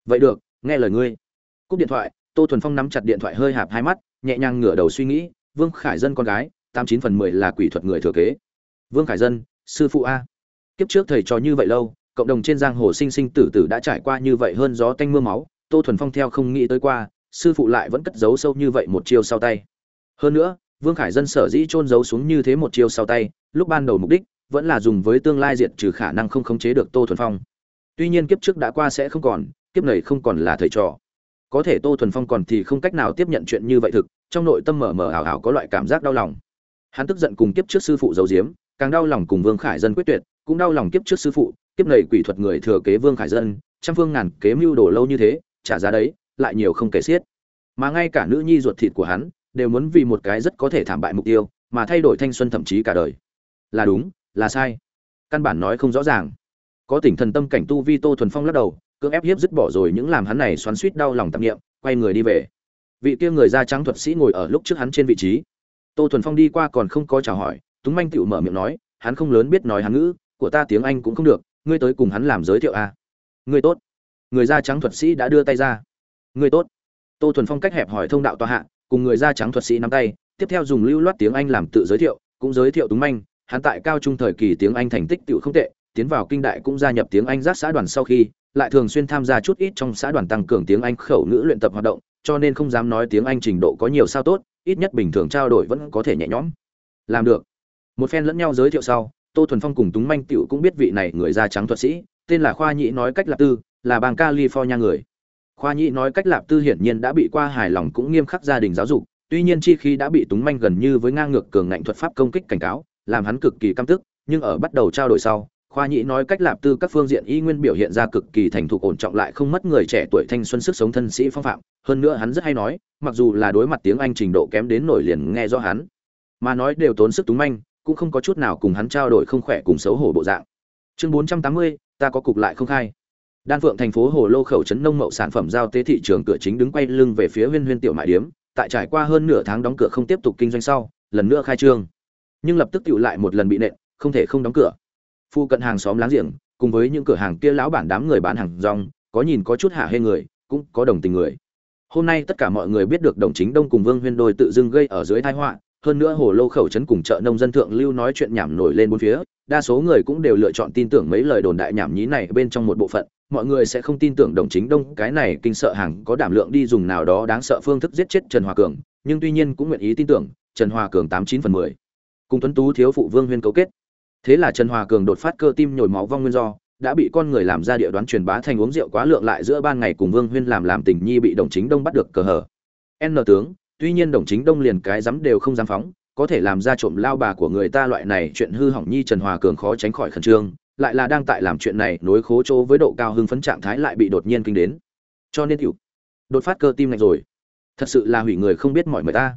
Vậy được, nghe lời ngươi. Cúp điện thoại, tô thuần phong nắm chặt điện thoại hơi hạp hai mắt, nhẹ nhàng ngửa đầu suy nghĩ, vương khải dân con gái, tám chín phần mười là quỷ thuật người thừa kế. Vương khải dân, sư phụ a kiếp trước thầy trò như vậy lâu, cộng đồng trên giang hồ sinh sinh tử tử đã trải qua như vậy hơn gió tanh mưa máu, tô thuần phong theo không nghĩ tới qua, sư phụ lại vẫn cất giấu sâu như vậy một chiêu sau tay. Hơn nữa, vương khải dân sở dĩ trôn giấu xuống như thế một chiêu sau tay, lúc ban đầu mục đích vẫn là dùng với tương lai diệt trừ khả năng không khống chế được tô thuần phong. Tuy nhiên kiếp trước đã qua sẽ không còn, kiếp này không còn là thầy trò. Có thể tô thuần phong còn thì không cách nào tiếp nhận chuyện như vậy thực, trong nội tâm mở mở ảo ảo có loại cảm giác đau lòng. Hắn tức giận cùng kiếp trước sư phụ giấu diếm càng đau lòng cùng vương khải dân quyết tuyệt cũng đau lòng kiếp trước sư phụ, kiếp này quỷ thuật người thừa kế vương khải dân, trăm phương ngàn kế mưu đồ lâu như thế, trả giá đấy, lại nhiều không kể xiết. Mà ngay cả nữ nhi ruột thịt của hắn, đều muốn vì một cái rất có thể thảm bại mục tiêu, mà thay đổi thanh xuân thậm chí cả đời. Là đúng, là sai. Căn bản nói không rõ ràng. Có tỉnh thần tâm cảnh tu vi tô thuần phong lắc đầu, cưỡng ép hiếp dứt bỏ rồi những làm hắn này xoắn suýt đau lòng tạp nghiệm quay người đi về. Vị kia người da trắng thuật sĩ ngồi ở lúc trước hắn trên vị trí. Tô thuần phong đi qua còn không có chào hỏi, túng manh tựu mở miệng nói, hắn không lớn biết nói hắn ngữ của ta tiếng anh cũng không được, ngươi tới cùng hắn làm giới thiệu à. ngươi tốt. Người da trắng thuật sĩ đã đưa tay ra. Ngươi tốt. Tô thuần phong cách hẹp hỏi thông đạo tòa hạ, cùng người da trắng thuật sĩ nắm tay, tiếp theo dùng lưu loát tiếng anh làm tự giới thiệu, cũng giới thiệu túng manh. Hắn tại cao trung thời kỳ tiếng anh thành tích tựu không tệ, tiến vào kinh đại cũng gia nhập tiếng anh giác xã đoàn sau khi, lại thường xuyên tham gia chút ít trong xã đoàn tăng cường tiếng anh khẩu ngữ luyện tập hoạt động, cho nên không dám nói tiếng anh trình độ có nhiều sao tốt, ít nhất bình thường trao đổi vẫn có thể nhẹ nhõm. Làm được. Một phen lẫn nhau giới thiệu sau tô thuần phong cùng túng manh tựu cũng biết vị này người da trắng thuật sĩ, tên là khoa nhĩ nói cách lạp tư, là bang california người. Khoa nhĩ nói cách lạp tư hiển nhiên đã bị qua hài lòng cũng nghiêm khắc gia đình giáo dục, tuy nhiên chi khi đã bị túng manh gần như với ngang ngược cường ngạnh thuật pháp công kích cảnh cáo, làm hắn cực kỳ căm tức, nhưng ở bắt đầu trao đổi sau, khoa nhĩ nói cách lạp tư các phương diện y nguyên biểu hiện ra cực kỳ thành thục ổn trọng lại không mất người trẻ tuổi thanh xuân sức sống thân sĩ phong phạm, hơn nữa hắn rất hay nói, mặc dù là đối mặt tiếng anh trình độ kém đến nổi liền nghe rõ hắn, mà nói đều tốn sức túng manh cũng không có chút nào cùng hắn trao đổi không khỏe cùng xấu hổ bộ dạng. Chương bốn trăm tám mươi, ta có cục lại không khai. Đan phượng thành phố hồ lô khẩu trấn nông mậu sản phẩm giao tế thị trường cửa chính đứng quay lưng về phía huyên huyên tiểu mại điếm, tại trải qua hơn nửa tháng đóng cửa không tiếp tục kinh doanh sau, lần nữa khai trương. Nhưng lập tức tựu lại một lần bị nện, không thể không đóng cửa. Phu cận hàng xóm láng giềng, cùng với những cửa hàng kia lão bản đám người bán hàng rong, có nhìn có chút hạ hê người, cũng có đồng tình người. Hôm nay tất cả mọi người biết được đồng chính đông cùng vương huyên đôi tự dưng gây ở dưới thái họa hơn nữa hồ lô khẩu trấn cùng chợ nông dân thượng lưu nói chuyện nhảm nổi lên bốn phía, đa số người cũng đều lựa chọn tin tưởng mấy lời đồn đại nhảm nhí này bên trong một bộ phận. Mọi người sẽ không tin tưởng đồng chính đông, cái này kinh sợ hàng có đảm lượng đi dùng nào đó đáng sợ phương thức giết chết trần hòa cường, nhưng tuy nhiên cũng nguyện ý tin tưởng, trần hòa cường tám chín phần mười. Cùng tuấn tú thiếu phụ vương huyên cấu kết. Thế là trần hòa cường đột phát cơ tim nhồi máu vong nguyên do, đã bị con người làm ra địa đoán truyền bá thành uống rượu quá lượng lại giữa ban ngày cùng vương huyên làm làm tình nhi bị đồng chính đông bắt được cờ hở n tướng tuy nhiên đồng chính đông liền cái dám đều không dám phóng, có thể làm ra trộm lao bà của người ta loại này chuyện hư hỏng nhi trần hòa cường khó tránh khỏi khẩn trương, lại là đang tại làm chuyện này nối khố chỗ với độ cao hưng phấn trạng thái lại bị đột nhiên kinh đến. Cho nên tiểu, đột phát cơ tim lạnh rồi. Thật sự là hủy người không biết mọi người ta.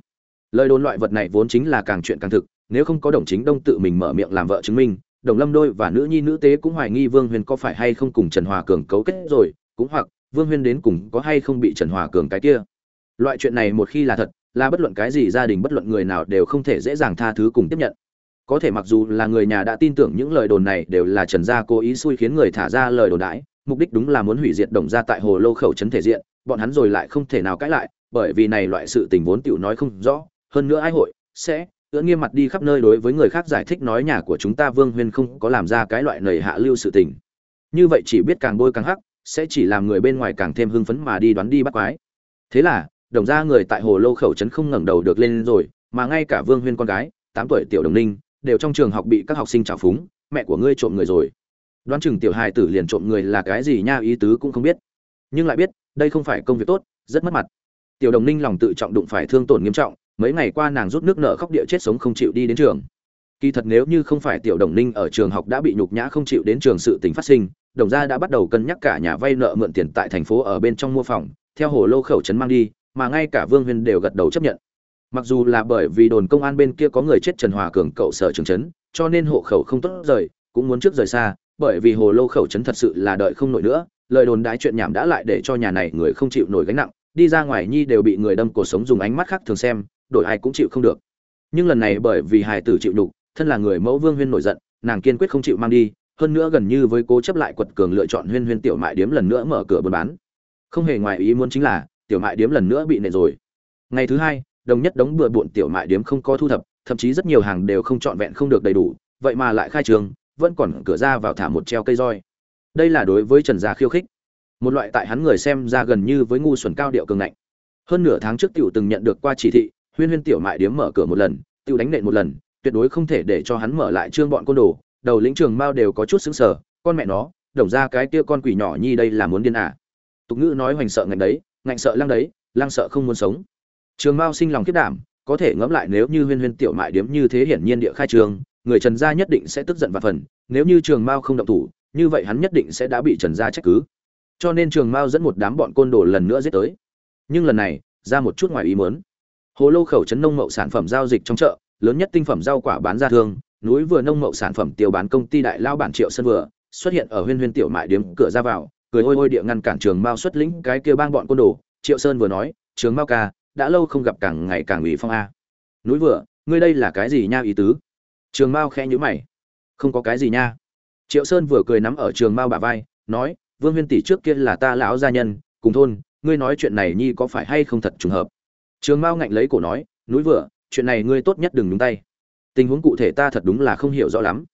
Lời đồn loại vật này vốn chính là càng chuyện càng thực, nếu không có đồng chính đông tự mình mở miệng làm vợ chứng minh, đồng lâm đôi và nữ nhi nữ tế cũng hoài nghi vương huyền có phải hay không cùng trần hòa cường cấu kết rồi, cũng hoặc vương huyền đến cùng có hay không bị trần hòa cường cái kia loại chuyện này một khi là thật, là bất luận cái gì gia đình bất luận người nào đều không thể dễ dàng tha thứ cùng tiếp nhận. Có thể mặc dù là người nhà đã tin tưởng những lời đồn này đều là trần gia cố ý xui khiến người thả ra lời đồn đãi, mục đích đúng là muốn hủy diệt đồng gia tại hồ lô khẩu trấn thể diện, bọn hắn rồi lại không thể nào cãi lại, bởi vì này loại sự tình vốn tiểu nói không rõ, hơn nữa ai hội sẽ ưỡn nghiêm mặt đi khắp nơi đối với người khác giải thích nói nhà của chúng ta vương huyên không có làm ra cái loại nầy hạ lưu sự tình. Như vậy chỉ biết càng bôi càng hắc, sẽ chỉ làm người bên ngoài càng thêm hưng phấn mà đi đoán đi bắt quái. Thế là đồng ra người tại hồ lô khẩu trấn không ngẩng đầu được lên rồi, mà ngay cả vương huyên con gái, tám tuổi tiểu đồng ninh, đều trong trường học bị các học sinh trào phúng, mẹ của ngươi trộm người rồi. Đoán chừng tiểu hài tử liền trộm người là cái gì nha, ý tứ cũng không biết. Nhưng lại biết, đây không phải công việc tốt, rất mất mặt. Tiểu đồng ninh lòng tự trọng đụng phải thương tổn nghiêm trọng, mấy ngày qua nàng rút nước nợ khóc địa chết sống không chịu đi đến trường. Kỳ thật nếu như không phải tiểu đồng ninh ở trường học đã bị nhục nhã không chịu đến trường sự tình phát sinh, đồng gia đã bắt đầu cân nhắc cả nhà vay nợ mượn tiền tại thành phố ở bên trong mua phòng, theo hồ lô khẩu trấn mang đi mà ngay cả vương huyên đều gật đầu chấp nhận. Mặc dù là bởi vì đồn công an bên kia có người chết trần hòa cường cậu sở trường trấn cho nên hộ khẩu không tốt rời, cũng muốn trước rời xa, bởi vì hồ lô khẩu trấn thật sự là đợi không nổi nữa, lời đồn đãi chuyện nhảm đã lại để cho nhà này người không chịu nổi gánh nặng, đi ra ngoài nhi đều bị người đâm cổ sống dùng ánh mắt khác thường xem, đổi ai cũng chịu không được. Nhưng lần này bởi vì hài tử chịu nhục, thân là người mẫu vương huyên nổi giận, nàng kiên quyết không chịu mang đi, hơn nữa gần như với cố chấp lại quật cường lựa chọn huyên huyên tiểu mại điếm lần nữa mở cửa buôn bán. Không hề ngoài ý muốn chính là tiểu mại điếm lần nữa bị nệ rồi. Ngày thứ hai, đồng nhất đống bừa bộn tiểu mại điếm không có thu thập, thậm chí rất nhiều hàng đều không trọn vẹn không được đầy đủ, vậy mà lại khai trường, vẫn còn cửa ra vào thả một treo cây roi. Đây là đối với trần gia khiêu khích. Một loại tại hắn người xem ra gần như với ngu xuẩn cao điệu cường ngạnh. Hơn nửa tháng trước tiểu từng nhận được qua chỉ thị, huyên huyên tiểu mại điếm mở cửa một lần, tiểu đánh nện một lần, tuyệt đối không thể để cho hắn mở lại trương bọn côn đồ, đầu lĩnh trường mao đều có chút xứng sở con mẹ nó, đồng ra cái kia con quỷ nhỏ nhi đây là muốn điên à. Tục ngữ nói hoành sợ ngạnh đấy ngạnh sợ lăng đấy, lăng sợ không muốn sống. Trường mao sinh lòng kiếp đảm, có thể ngẫm lại nếu như huyên huyên tiểu mại điếm như thế hiển nhiên địa khai trường, người trần gia nhất định sẽ tức giận và phần, nếu như trường mao không động thủ, như vậy hắn nhất định sẽ đã bị trần gia trách cứ. Cho nên trường mao dẫn một đám bọn côn đồ lần nữa giết tới. Nhưng lần này, ra một chút ngoài ý muốn. Hồ lô khẩu trấn nông mậu sản phẩm giao dịch trong chợ, lớn nhất tinh phẩm rau quả bán ra thương, núi vừa nông mậu sản phẩm tiêu bán công ty đại lao bản triệu sân vừa, xuất hiện ở huyên huyên tiểu mại điếm cửa ra vào cười ôi ôi địa ngăn cản trường mao xuất lĩnh cái kia bang bọn côn đồ, triệu sơn vừa nói, trường mao ca, đã lâu không gặp càng ngày càng ủy phong a. Núi vừa, ngươi đây là cái gì nha ý tứ? Trường mao khẽ nhữ mày. Không có cái gì nha. Triệu sơn vừa cười nắm ở trường mao bả vai, nói, vương huyên tỷ trước kia là ta lão gia nhân, cùng thôn, ngươi nói chuyện này nhi có phải hay không thật trùng hợp? Trường mao ngạnh lấy cổ nói, núi vừa, chuyện này ngươi tốt nhất đừng nhúng tay. Tình huống cụ thể ta thật đúng là không hiểu rõ lắm.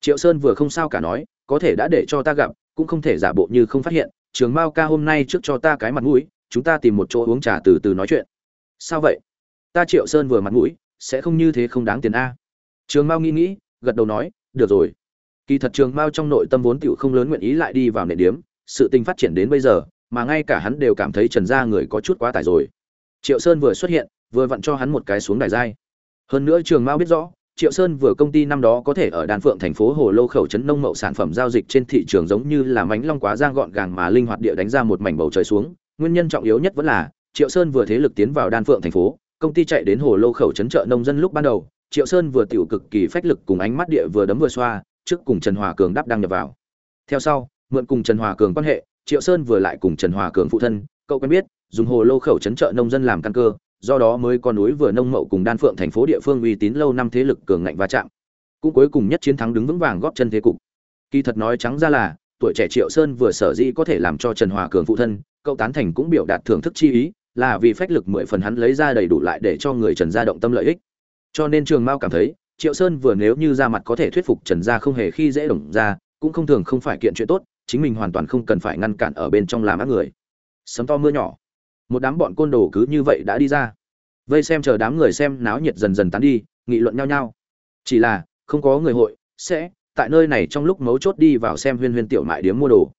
Triệu sơn vừa không sao cả nói, có thể đã để cho ta gặp cũng không thể giả bộ như không phát hiện, trường mao ca hôm nay trước cho ta cái mặt mũi, chúng ta tìm một chỗ uống trà từ từ nói chuyện. Sao vậy? Ta triệu sơn vừa mặt mũi, sẽ không như thế không đáng tiền a. Trường mao nghĩ nghĩ, gật đầu nói, được rồi. Kỳ thật trường mao trong nội tâm vốn tựu không lớn nguyện ý lại đi vào nệ điếm, sự tình phát triển đến bây giờ, mà ngay cả hắn đều cảm thấy trần gia người có chút quá tải rồi. Triệu sơn vừa xuất hiện, vừa vặn cho hắn một cái xuống đài giai hơn nữa trường mao biết rõ triệu sơn vừa công ty năm đó có thể ở đan phượng thành phố hồ lô khẩu trấn nông mậu sản phẩm giao dịch trên thị trường giống như là mánh long quá giang gọn gàng mà linh hoạt địa đánh ra một mảnh bầu trời xuống. Nguyên nhân trọng yếu nhất vẫn là, triệu sơn vừa thế lực tiến vào đan phượng thành phố, công ty chạy đến hồ lô khẩu trấn chợ nông dân lúc ban đầu, triệu sơn vừa tiểu cực kỳ phách lực cùng ánh mắt địa vừa đấm vừa xoa, trước cùng trần hòa cường đáp đăng nhập vào. Theo sau, mượn cùng trần hòa cường quan hệ, triệu sơn vừa lại cùng trần hòa cường phụ thân, cậu quen biết, dùng hồ lô khẩu trấn chợ nông dân làm căn cơ do đó mới có núi vừa nông mậu cùng đan phượng thành phố địa phương uy tín lâu năm thế lực cường ngạnh va chạm. Cũng cuối cùng nhất chiến thắng đứng vững vàng góp chân thế cục. Kỳ thật nói trắng ra là, tuổi trẻ triệu sơn vừa sở dĩ có thể làm cho trần hòa cường phụ thân, cậu tán thành cũng biểu đạt thưởng thức chi ý, là vì phách lực mười phần hắn lấy ra đầy đủ lại để cho người trần gia động tâm lợi ích. Cho nên trường mao cảm thấy, triệu sơn vừa nếu như ra mặt có thể thuyết phục trần gia không hề khi dễ đồng ra cũng không thường không phải kiện chuyện tốt, chính mình hoàn toàn không cần phải ngăn cản ở bên trong làm ác người. Sấm to mưa nhỏ một đám bọn côn đồ cứ như vậy đã đi ra. Vây xem chờ đám người xem náo nhiệt dần dần tán đi, nghị luận nhau nhau. Chỉ là, không có người hội, sẽ, tại nơi này trong lúc mấu chốt đi vào xem huyên huyên tiểu mại điếm mua đồ.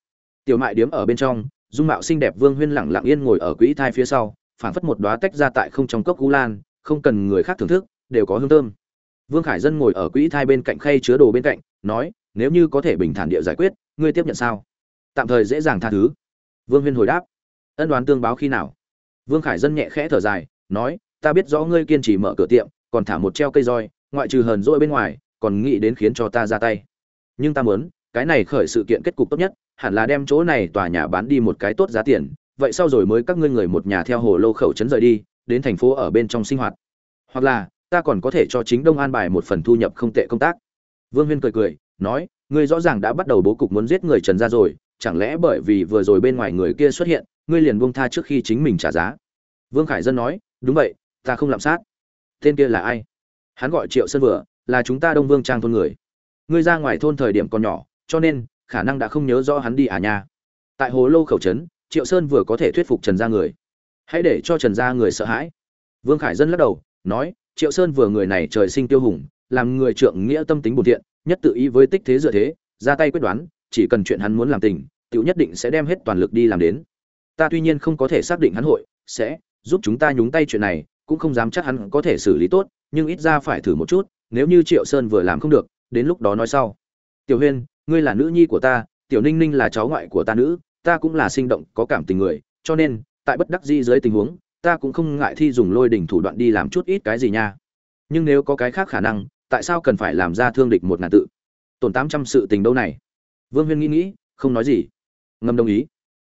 Tiểu mại điếm ở bên trong, dung mạo xinh đẹp vương huyên lẳng lặng yên ngồi ở quỹ thai phía sau, phảng phất một đóa tách ra tại không trong cốc gu lan, không cần người khác thưởng thức, đều có hương thơm. Vương khải dân ngồi ở quỹ thai bên cạnh khay chứa đồ bên cạnh, nói, nếu như có thể bình thản địa giải quyết, ngươi tiếp nhận sao? Tạm thời dễ dàng tha thứ. Vương huyên hồi đáp, ân đoán tương báo khi nào? Vương khải dân nhẹ khẽ thở dài, nói, ta biết rõ ngươi kiên trì mở cửa tiệm, còn thả một treo cây roi, ngoại trừ hờn dỗi bên ngoài, còn nghĩ đến khiến cho ta ra tay. Nhưng ta muốn, cái này khởi sự kiện kết cục tốt nhất, hẳn là đem chỗ này tòa nhà bán đi một cái tốt giá tiền, vậy sau rồi mới các ngươi người một nhà theo hồ lô khẩu trấn rời đi, đến thành phố ở bên trong sinh hoạt. Hoặc là, ta còn có thể cho chính đông an bài một phần thu nhập không tệ công tác. Vương huyên cười cười, nói, ngươi rõ ràng đã bắt đầu bố cục muốn giết người trần ra rồi chẳng lẽ bởi vì vừa rồi bên ngoài người kia xuất hiện, ngươi liền buông tha trước khi chính mình trả giá? Vương khải dân nói, đúng vậy, ta không lạm sát. Tên kia là ai? Hắn gọi triệu sơn vừa, là chúng ta đông vương trang thôn người. Ngươi ra ngoài thôn thời điểm còn nhỏ, cho nên, khả năng đã không nhớ rõ hắn đi à nha. Tại hồ lô khẩu trấn, triệu sơn vừa có thể thuyết phục trần gia người. Hãy để cho trần gia người sợ hãi. Vương khải dân lắc đầu, nói, triệu sơn vừa người này trời sinh tiêu hùng, làm người trượng nghĩa tâm tính bổn thiện, nhất tự ý với tích thế dựa thế, ra tay quyết đoán chỉ cần chuyện hắn muốn làm tình, tiểu nhất định sẽ đem hết toàn lực đi làm đến. Ta tuy nhiên không có thể xác định hắn hội sẽ giúp chúng ta nhúng tay chuyện này, cũng không dám chắc hắn có thể xử lý tốt, nhưng ít ra phải thử một chút, nếu như triệu sơn vừa làm không được, đến lúc đó nói sau. Tiểu huyên, ngươi là nữ nhi của ta, tiểu ninh ninh là cháu ngoại của ta nữ, ta cũng là sinh động, có cảm tình người, cho nên, tại bất đắc dĩ dưới tình huống, ta cũng không ngại thi dùng lôi đỉnh thủ đoạn đi làm chút ít cái gì nha. Nhưng nếu có cái khác khả năng, tại sao cần phải làm ra thương địch một ngàn tự? Tổn tám trăm sự tình đâu này? Vương huyên nghĩ nghĩ, không nói gì. Ngâm đồng ý.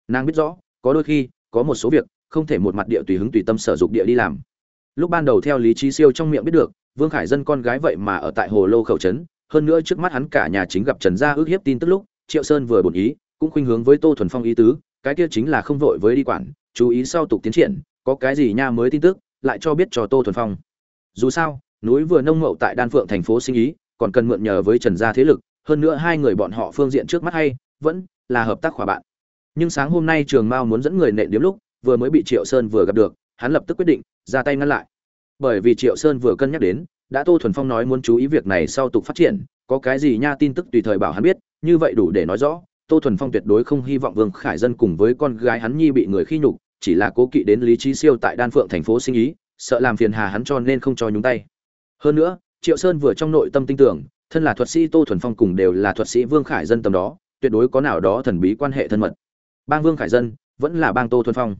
Nàng biết rõ, có đôi khi, có một số việc, không thể một mặt địa tùy hứng tùy tâm sở dục địa đi làm. Lúc ban đầu theo lý trí siêu trong miệng biết được, vương khải dân con gái vậy mà ở tại hồ lô khẩu trấn, hơn nữa trước mắt hắn cả nhà chính gặp trần gia ước hiếp tin tức lúc, triệu sơn vừa bổn ý, cũng khuynh hướng với tô thuần phong ý tứ, cái kia chính là không vội với đi quản, chú ý sau tục tiến triển, có cái gì nha mới tin tức, lại cho biết cho tô thuần phong. Dù sao, núi vừa nông mậu tại đan phượng thành phố sinh ý, còn cần mượn nhờ với trần gia thế lực hơn nữa hai người bọn họ phương diện trước mắt hay, vẫn là hợp tác khỏa bạn. Nhưng sáng hôm nay trường mao muốn dẫn người nện điếm lúc, vừa mới bị triệu sơn vừa gặp được, hắn lập tức quyết định, ra tay ngăn lại. Bởi vì triệu sơn vừa cân nhắc đến, đã tô thuần phong nói muốn chú ý việc này sau tục phát triển, có cái gì nha tin tức tùy thời bảo hắn biết, như vậy đủ để nói rõ, tô thuần phong tuyệt đối không hy vọng vương khải dân cùng với con gái hắn nhi bị người khi nhục, chỉ là cố kỵ đến lý trí siêu tại đan phượng thành phố sinh ý, sợ làm phiền hà hắn cho nên không cho nhúng tay. Hơn nữa, triệu sơn vừa trong nội tâm tin tưởng thân là thuật sĩ tô thuần phong cùng đều là thuật sĩ vương khải dân tầm đó, tuyệt đối có nào đó thần bí quan hệ thân mật. Bang vương khải dân vẫn là bang tô thuần phong.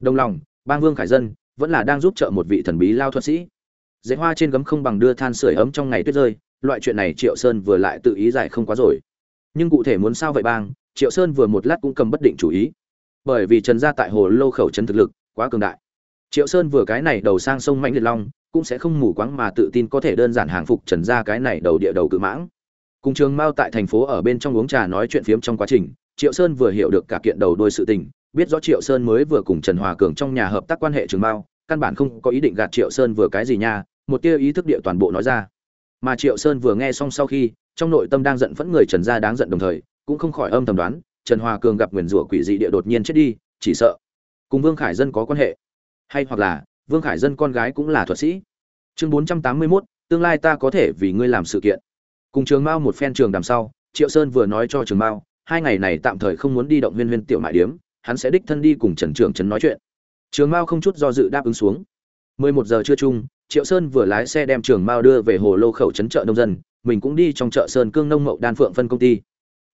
Đồng lòng, bang vương khải dân vẫn là đang giúp trợ một vị thần bí lao thuật sĩ. Dễ hoa trên gấm không bằng đưa than sưởi ấm trong ngày tuyết rơi, loại chuyện này triệu sơn vừa lại tự ý giải không quá rồi. Nhưng cụ thể muốn sao vậy bang, triệu sơn vừa một lát cũng cầm bất định chủ ý. Bởi vì trần gia tại hồ lô khẩu trấn thực lực quá cường đại. Triệu sơn vừa cái này đầu sang sông mạnh liệt long cũng sẽ không mù quáng mà tự tin có thể đơn giản hàng phục trần ra cái này đầu địa đầu cự mãng. Cùng trường mao tại thành phố ở bên trong uống trà nói chuyện phiếm trong quá trình, triệu sơn vừa hiểu được cả kiện đầu đôi sự tình, biết rõ triệu sơn mới vừa cùng trần hòa cường trong nhà hợp tác quan hệ trường mao, căn bản không có ý định gạt triệu sơn vừa cái gì nha, một tia ý thức địa toàn bộ nói ra. Mà triệu sơn vừa nghe xong sau khi, trong nội tâm đang giận phẫn người trần gia đáng giận đồng thời, cũng không khỏi âm thầm đoán, trần hòa cường gặp nguyền rủa quỷ dị địa đột nhiên chết đi, chỉ sợ cùng vương khải dân có quan hệ. Hay hoặc là vương khải dân con gái cũng là thuật sĩ. Chương bốn trăm tám mươi 481, tương lai ta có thể vì ngươi làm sự kiện. Cùng trường mao một phen trường đằng sau triệu sơn vừa nói cho trường mao hai ngày này tạm thời không muốn đi động viên viên tiểu mại điếm hắn sẽ đích thân đi cùng trần trường Trấn nói chuyện. Trường mao không chút do dự đáp ứng xuống. Mười một giờ trưa chung triệu sơn vừa lái xe đem trường mao đưa về hồ lô khẩu trấn chợ nông dân mình cũng đi trong chợ sơn cương nông mậu đan phượng phân công ty.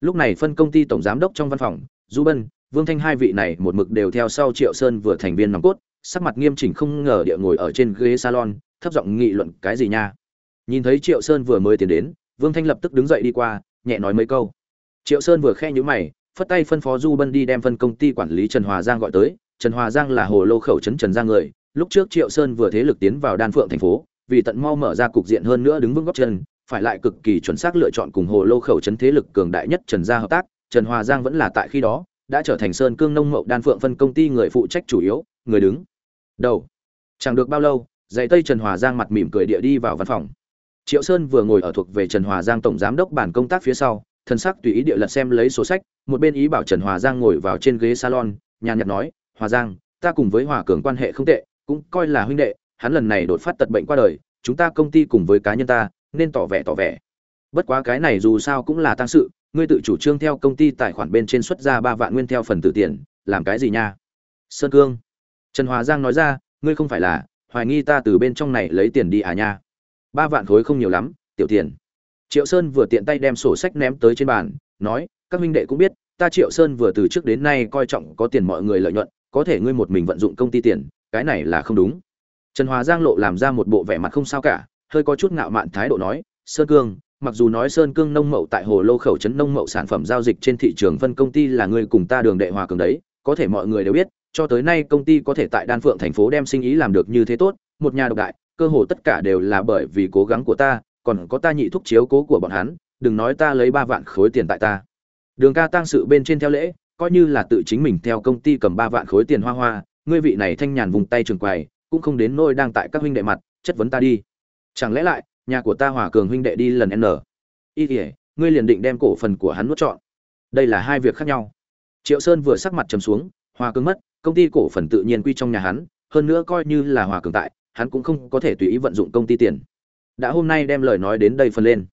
Lúc này phân công ty tổng giám đốc trong văn phòng du bân vương thanh hai vị này một mực đều theo sau triệu sơn vừa thành viên nòng cốt sắc mặt nghiêm chỉnh không ngờ địa ngồi ở trên ghế salon, thấp giọng nghị luận cái gì nha? Nhìn thấy triệu sơn vừa mới tiến đến, vương thanh lập tức đứng dậy đi qua, nhẹ nói mấy câu. Triệu sơn vừa khe nhữ mày, phất tay phân phó du bân đi đem phân công ty quản lý trần hòa giang gọi tới. Trần hòa giang là hồ lô khẩu trấn trần giang người, lúc trước triệu sơn vừa thế lực tiến vào đan phượng thành phố, vì tận mau mở ra cục diện hơn nữa đứng vững góc chân, phải lại cực kỳ chuẩn xác lựa chọn cùng hồ lô khẩu trấn thế lực cường đại nhất trần gia hợp tác, trần hòa giang vẫn là tại khi đó đã trở thành sơn cương nông mậu đan phượng phân công ty người phụ trách chủ yếu, người đứng đầu. Chẳng được bao lâu dạy tây trần hòa giang mặt mỉm cười địa đi vào văn phòng. Triệu sơn vừa ngồi ở thuộc về trần hòa giang tổng giám đốc bản công tác phía sau thân sắc tùy ý địa lật xem lấy sổ sách, một bên ý bảo trần hòa giang ngồi vào trên ghế salon, nhàn nhạt nói, hòa giang, ta cùng với hòa cường quan hệ không tệ, cũng coi là huynh đệ, hắn lần này đột phát tật bệnh qua đời, chúng ta công ty cùng với cá nhân ta, nên tỏ vẻ tỏ vẻ. Bất quá cái này dù sao cũng là tăng sự ngươi tự chủ trương theo công ty tài khoản bên trên xuất ra ba vạn nguyên theo phần tử tiền, làm cái gì nha? Sơn cương. Trần hòa giang nói ra, ngươi không phải là, hoài nghi ta từ bên trong này lấy tiền đi à nha? Ba vạn khối không nhiều lắm, tiểu tiền. Triệu sơn vừa tiện tay đem sổ sách ném tới trên bàn, nói, các huynh đệ cũng biết, ta triệu sơn vừa từ trước đến nay coi trọng có tiền mọi người lợi nhuận, có thể ngươi một mình vận dụng công ty tiền, cái này là không đúng. Trần hòa giang lộ làm ra một bộ vẻ mặt không sao cả, hơi có chút ngạo mạn thái độ nói, sơn cương mặc dù nói sơn cương nông mậu tại hồ lô khẩu trấn nông mậu sản phẩm giao dịch trên thị trường phân công ty là người cùng ta đường đệ hòa cường đấy, có thể mọi người đều biết, cho tới nay công ty có thể tại đan phượng thành phố đem sinh ý làm được như thế tốt, một nhà độc đại, cơ hồ tất cả đều là bởi vì cố gắng của ta, còn có ta nhị thúc chiếu cố của bọn hắn, đừng nói ta lấy ba vạn khối tiền tại ta. Đường ca tăng sự bên trên theo lễ, coi như là tự chính mình theo công ty cầm ba vạn khối tiền hoa hoa, ngươi vị này thanh nhàn vùng tay trường quầy, cũng không đến nôi đang tại các huynh đệ mặt, chất vấn ta đi. Chẳng lẽ lại nhà của ta hòa cường huynh đệ đi lần n. Y tỉa ngươi liền định đem cổ phần của hắn nuốt chọn đây là hai việc khác nhau. Triệu sơn vừa sắc mặt trầm xuống, hòa cường mất, công ty cổ phần tự nhiên quy trong nhà hắn, hơn nữa coi như là hòa cường tại, hắn cũng không có thể tùy ý vận dụng công ty tiền. Đã hôm nay đem lời nói đến đây phần lên.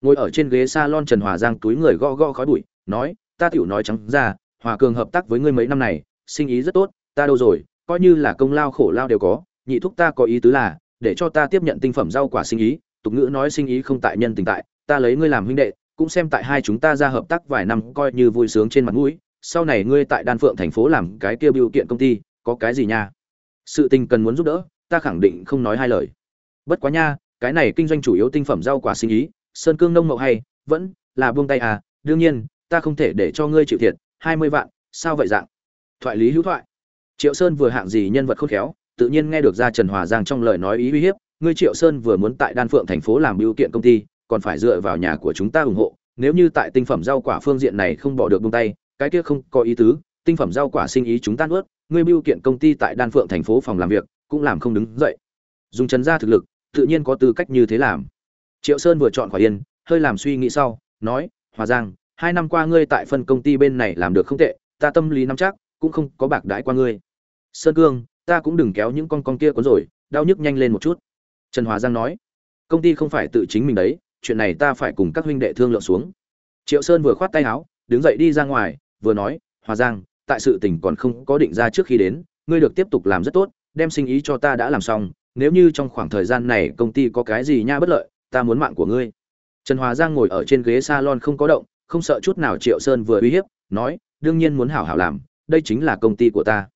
Ngồi ở trên ghế salon trần hòa giang túi người gõ gõ khói bụi, nói, ta tiểu nói trắng ra, hòa cường hợp tác với ngươi mấy năm này, sinh ý rất tốt, ta đâu rồi, coi như là công lao khổ lao đều có, nhị thúc ta có ý tứ là, để cho ta tiếp nhận tinh phẩm rau quả sinh ý tục ngữ nói sinh ý không tại nhân tình tại, ta lấy ngươi làm huynh đệ, cũng xem tại hai chúng ta ra hợp tác vài năm coi như vui sướng trên mặt mũi, sau này ngươi tại đan phượng thành phố làm cái kia biểu kiện công ty, có cái gì nha? Sự tình cần muốn giúp đỡ, ta khẳng định không nói hai lời. Bất quá nha, cái này kinh doanh chủ yếu tinh phẩm rau quả sinh ý, sơn cương nông mậu hay, vẫn là buông tay à đương nhiên, ta không thể để cho ngươi chịu thiệt, hai mươi vạn, sao vậy dạng? Thoại lý hữu thoại. Triệu sơn vừa hạng gì nhân vật khôn khéo, tự nhiên nghe được ra trần hòa giang trong lời nói ý uy hiếp ngươi triệu sơn vừa muốn tại đan phượng thành phố làm biểu kiện công ty, còn phải dựa vào nhà của chúng ta ủng hộ, nếu như tại tinh phẩm rau quả phương diện này không bỏ được buông tay, cái kia không có ý tứ, tinh phẩm rau quả sinh ý chúng ta nuốt, ngươi biểu kiện công ty tại đan phượng thành phố phòng làm việc, cũng làm không đứng dậy. Dùng trần gia thực lực, tự nhiên có tư cách như thế làm. Triệu sơn vừa chọn khỏi yên, hơi làm suy nghĩ sau, nói, hòa giang, hai năm qua ngươi tại phân công ty bên này làm được không tệ, ta tâm lý nắm chắc, cũng không có bạc đãi qua ngươi. Sơn cương, ta cũng đừng kéo những con con kia có rồi, đau nhức nhanh lên một chút trần hòa giang nói, công ty không phải tự chính mình đấy, chuyện này ta phải cùng các huynh đệ thương lượng xuống. Triệu sơn vừa khoát tay áo, đứng dậy đi ra ngoài, vừa nói, hòa giang, tại sự tình còn không có định ra trước khi đến, ngươi được tiếp tục làm rất tốt, đem sinh ý cho ta đã làm xong, nếu như trong khoảng thời gian này công ty có cái gì nha bất lợi, ta muốn mạng của ngươi. Trần hòa giang ngồi ở trên ghế salon không có động, không sợ chút nào triệu sơn vừa uy hiếp, nói, đương nhiên muốn hảo hảo làm, đây chính là công ty của ta.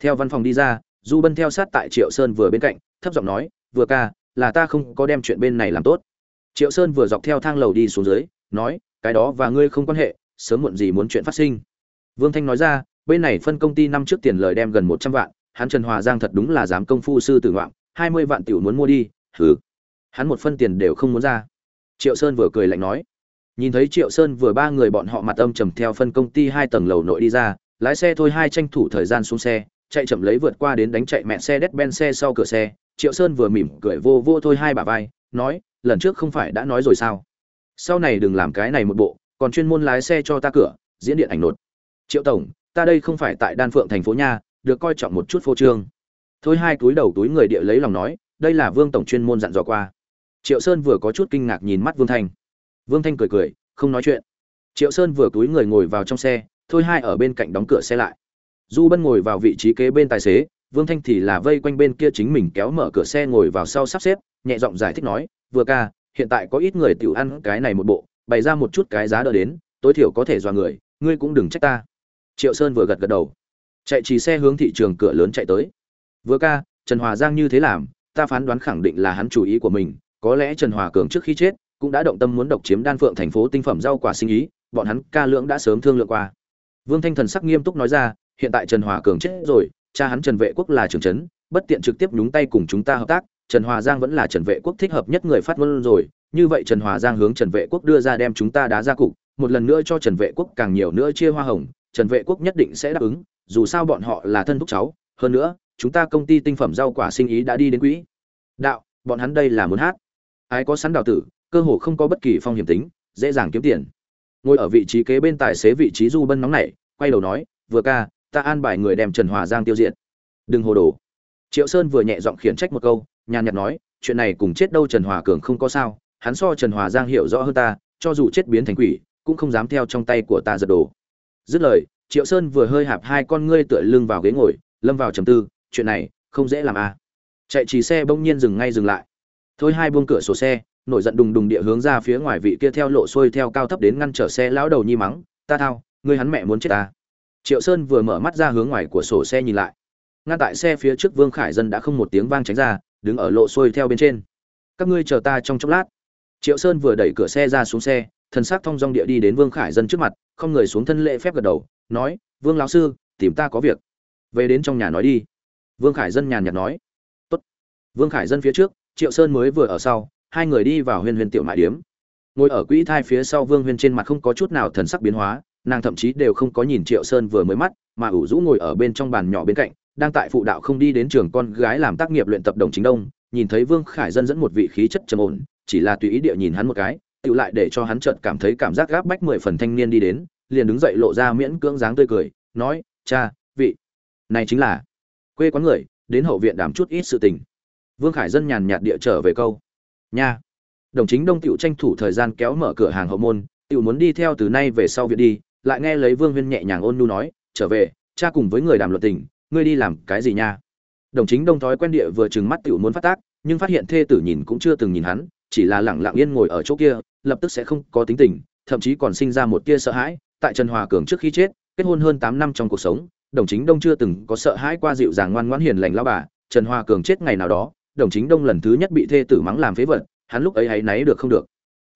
Theo văn phòng đi ra, du bân theo sát tại triệu sơn vừa bên cạnh, thấp giọng nói, vừa ca là ta không có đem chuyện bên này làm tốt triệu sơn vừa dọc theo thang lầu đi xuống dưới nói cái đó và ngươi không quan hệ sớm muộn gì muốn chuyện phát sinh vương thanh nói ra bên này phân công ty năm trước tiền lời đem gần một trăm vạn hắn Trần Hòa Giang thật đúng là dám công phu sư tử ngoạm, 20 vạn tiểu muốn mua đi, hừ. Hắn một phân tiền đều không muốn ra. Triệu Sơn vừa cười lạnh nói. Nhìn thấy Triệu Sơn vừa ba người bọn họ mặt âm trầm theo phân công ty hai tầng lầu nội đi ra, lái xe thôi hai tranh thủ thời gian xuống xe, chạy chậm lấy vượt qua đến đánh chạy mẹ xe đét ben xe sau cửa xe, Triệu Sơn vừa mỉm cười vô vô thôi hai bà vai, nói, lần trước không phải đã nói rồi sao? Sau này đừng làm cái này một bộ, còn chuyên môn lái xe cho ta cửa, diễn điện ảnh nột. Triệu tổng, ta đây không phải tại Đan Phượng thành phố nha, được coi trọng một chút phô trương. Thôi hai túi đầu túi người địa lấy lòng nói, đây là Vương tổng chuyên môn dặn dò qua. Triệu Sơn vừa có chút kinh ngạc nhìn mắt Vương Thanh. Vương Thanh cười cười, không nói chuyện. Triệu Sơn vừa túi người ngồi vào trong xe, thôi hai ở bên cạnh đóng cửa xe lại. Du Bân ngồi vào vị trí kế bên tài xế, Vương Thanh thì là vây quanh bên kia chính mình kéo mở cửa xe ngồi vào sau sắp xếp, nhẹ giọng giải thích nói, "Vừa ca, hiện tại có ít người tiểu ăn cái này một bộ, bày ra một chút cái giá đỡ đến, tối thiểu có thể dọa người, ngươi cũng đừng trách ta." Triệu Sơn vừa gật gật đầu, chạy chỉ xe hướng thị trường cửa lớn chạy tới. "Vừa ca, Trần Hòa Giang như thế làm, ta phán đoán khẳng định là hắn chủ ý của mình, có lẽ Trần Hòa Cường trước khi chết cũng đã động tâm muốn độc chiếm Đan Phượng thành phố tinh phẩm rau quả sinh ý, bọn hắn ca lượng đã sớm thương lượng qua." Vương Thanh thần sắc nghiêm túc nói ra, hiện tại Trần Hòa Cường chết rồi, cha hắn Trần Vệ Quốc là trưởng trấn, bất tiện trực tiếp nhúng tay cùng chúng ta hợp tác, Trần Hòa Giang vẫn là Trần Vệ Quốc thích hợp nhất người phát ngôn rồi, như vậy Trần Hòa Giang hướng Trần Vệ Quốc đưa ra đem chúng ta đá ra cục, một lần nữa cho Trần Vệ Quốc càng nhiều nữa chia hoa hồng, Trần Vệ Quốc nhất định sẽ đáp ứng, dù sao bọn họ là thân thúc cháu, hơn nữa, chúng ta công ty tinh phẩm rau quả sinh ý đã đi đến quỹ. Đạo, bọn hắn đây là muốn hát. Ai có sẵn đào tử, cơ hồ không có bất kỳ phong hiểm tính, dễ dàng kiếm tiền. Ngồi ở vị trí kế bên tài xế vị trí Du Bân nóng nảy, quay đầu nói, "Vừa ca, ta an bài người đem Trần Hòa Giang tiêu diệt." "Đừng hồ đồ." Triệu Sơn vừa nhẹ giọng khiển trách một câu, nhàn nhạt nói, "Chuyện này cùng chết đâu Trần Hòa Cường không có sao, hắn so Trần Hòa Giang hiểu rõ hơn ta, cho dù chết biến thành quỷ, cũng không dám theo trong tay của ta giật đồ." Dứt lời, Triệu Sơn vừa hơi hạp hai con ngươi tựa lưng vào ghế ngồi, lâm vào trầm tư, chuyện này không dễ làm à. Chạy chỉ xe bỗng nhiên dừng ngay dừng lại. Thôi hai buông cửa sổ xe, nổi giận đùng đùng địa hướng ra phía ngoài vị kia theo lộ xuôi theo cao thấp đến ngăn trở xe lão đầu nhi mắng, "Ta thao, ngươi hắn mẹ muốn chết ta." Triệu Sơn vừa mở mắt ra hướng ngoài của sổ xe nhìn lại. Ngăn tại xe phía trước Vương Khải Dân đã không một tiếng vang tránh ra, đứng ở lộ xuôi theo bên trên. "Các ngươi chờ ta trong chốc lát." Triệu Sơn vừa đẩy cửa xe ra xuống xe, thần sắc thông dong địa đi đến Vương Khải Dân trước mặt, không người xuống thân lễ phép gật đầu, nói: "Vương lão sư, tìm ta có việc." "Về đến trong nhà nói đi." Vương Khải Dân nhàn nhạt nói. "Tốt." Vương Khải Dân phía trước, Triệu Sơn mới vừa ở sau, hai người đi vào Huyên Huyên tiểu mại điếm. Ngồi ở quỹ thai phía sau Vương Huyên trên mặt không có chút nào thần sắc biến hóa, nàng thậm chí đều không có nhìn Triệu Sơn vừa mới mắt, mà ủ rũ ngồi ở bên trong bàn nhỏ bên cạnh, đang tại phụ đạo không đi đến trường con gái làm tác nghiệp luyện tập đồng chính đông, nhìn thấy Vương Khải Dân dẫn một vị khí chất trầm ổn, chỉ là tùy ý địa nhìn hắn một cái, tự lại để cho hắn chợt cảm thấy cảm giác gáp bách mười phần thanh niên đi đến, liền đứng dậy lộ ra miễn cưỡng dáng tươi cười, nói: "Cha, vị này chính là quê quán người, đến hậu viện đảm chút ít sự tình." Vương Khải Dân nhàn nhạt địa trở về câu: "Nha." Đồng chính Đông tiểu tranh thủ thời gian kéo mở cửa hàng hậu môn, tiểu muốn đi theo từ nay về sau viện đi, lại nghe lấy Vương Huyên nhẹ nhàng ôn nhu nói, "Trở về, cha cùng với người đàm luật tình, ngươi đi làm cái gì nha?" Đồng chính Đông thói quen địa vừa trừng mắt tiểu muốn phát tác, nhưng phát hiện thê tử nhìn cũng chưa từng nhìn hắn, chỉ là lẳng lặng yên ngồi ở chỗ kia, lập tức sẽ không có tính tình, thậm chí còn sinh ra một tia sợ hãi. Tại Trần Hòa Cường trước khi chết, kết hôn hơn 8 năm trong cuộc sống, Đồng Chính Đông chưa từng có sợ hãi qua dịu dàng ngoan ngoãn hiền lành lão bà, Trần Hòa Cường chết ngày nào đó, Đồng Chính Đông lần thứ nhất bị thê tử mắng làm phế vật, hắn lúc ấy hãy náy được không được,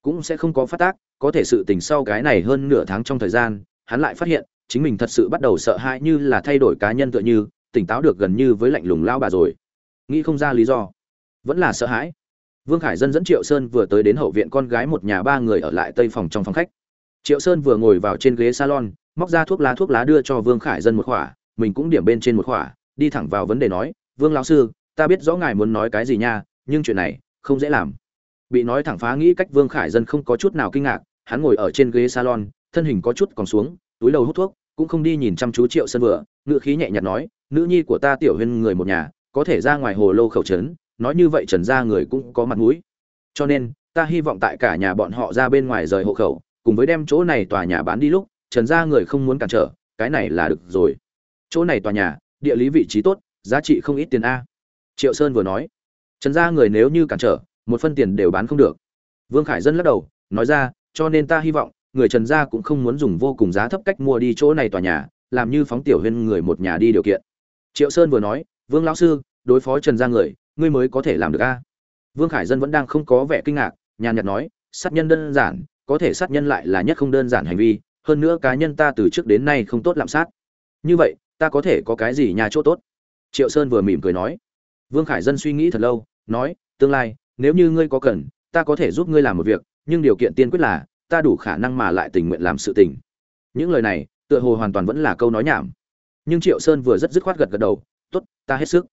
cũng sẽ không có phát tác, có thể sự tình sau cái này hơn nửa tháng trong thời gian, hắn lại phát hiện, chính mình thật sự bắt đầu sợ hãi như là thay đổi cá nhân tựa như, tỉnh táo được gần như với lạnh lùng lao bà rồi. Nghĩ không ra lý do, vẫn là sợ hãi. Vương Khải Dân dẫn Triệu Sơn vừa tới đến hậu viện con gái một nhà ba người ở lại tây phòng trong phòng khách. Triệu Sơn vừa ngồi vào trên ghế salon, móc ra thuốc lá thuốc lá đưa cho Vương Khải Dân một khỏa, mình cũng điểm bên trên một khỏa, đi thẳng vào vấn đề nói, "Vương lão sư, ta biết rõ ngài muốn nói cái gì nha, nhưng chuyện này không dễ làm." Bị nói thẳng phá nghĩ cách Vương Khải Dân không có chút nào kinh ngạc, hắn ngồi ở trên ghế salon, thân hình có chút còn xuống, túi đầu hút thuốc, cũng không đi nhìn chăm chú Triệu Sơn vừa, ngự khí nhẹ nhàng nói, "Nữ nhi của ta tiểu huyên người một nhà, có thể ra ngoài hồ lô khẩu trấn, nói như vậy trần gia người cũng có mặt mũi. Cho nên ta hy vọng tại cả nhà bọn họ ra bên ngoài rời hộ khẩu cùng với đem chỗ này tòa nhà bán đi lúc trần gia người không muốn cản trở cái này là được rồi. Chỗ này tòa nhà địa lý vị trí tốt giá trị không ít tiền a. Triệu sơn vừa nói. Trần gia người nếu như cản trở một phân tiền đều bán không được. Vương khải dân lắc đầu, nói ra, cho nên ta hy vọng, người trần gia cũng không muốn dùng vô cùng giá thấp cách mua đi chỗ này tòa nhà, làm như phóng tiểu huyên người một nhà đi điều kiện. Triệu sơn vừa nói, vương lão sư, đối phó trần gia người, ngươi mới có thể làm được a. Vương khải dân vẫn đang không có vẻ kinh ngạc, nhàn nhạt nói, sát nhân đơn giản, có thể sát nhân lại là nhất không đơn giản hành vi, hơn nữa cá nhân ta từ trước đến nay không tốt lạm sát. Như vậy, ta có thể có cái gì nhà chỗ tốt? Triệu sơn vừa mỉm cười nói. Vương khải dân suy nghĩ thật lâu, nói, tương lai nếu như ngươi có cần, ta có thể giúp ngươi làm một việc, nhưng điều kiện tiên quyết là, ta đủ khả năng mà lại tình nguyện làm sự tình. Những lời này, tựa hồ hoàn toàn vẫn là câu nói nhảm. Nhưng triệu sơn vừa rất dứt khoát gật gật đầu t ố t ta hết sức.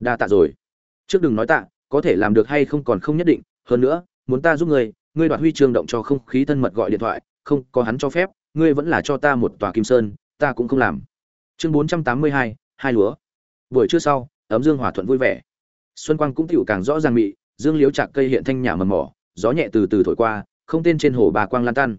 Đa tạ rồi. Trước đừng nói tạ, có thể làm được hay không còn không nhất định, hơn nữa, muốn ta giúp ngươi ngươi đoạt huy chương động cho không khí thân mật gọi điện thoại, không có hắn cho phép, ngươi vẫn là cho ta một tòa kim sơn, ta cũng không làm. Chương bốn trăm tám mươi hai hai lúa. Buổi trưa sau, ấm dương hòa thuận vui vẻ. Xuân quang cũng tựu càng rõ ràng mị dương liếu chạc cây hiện thanh nhà mầm mỏ, gió nhẹ từ từ thổi qua, không tên trên hồ bà quang lan tan.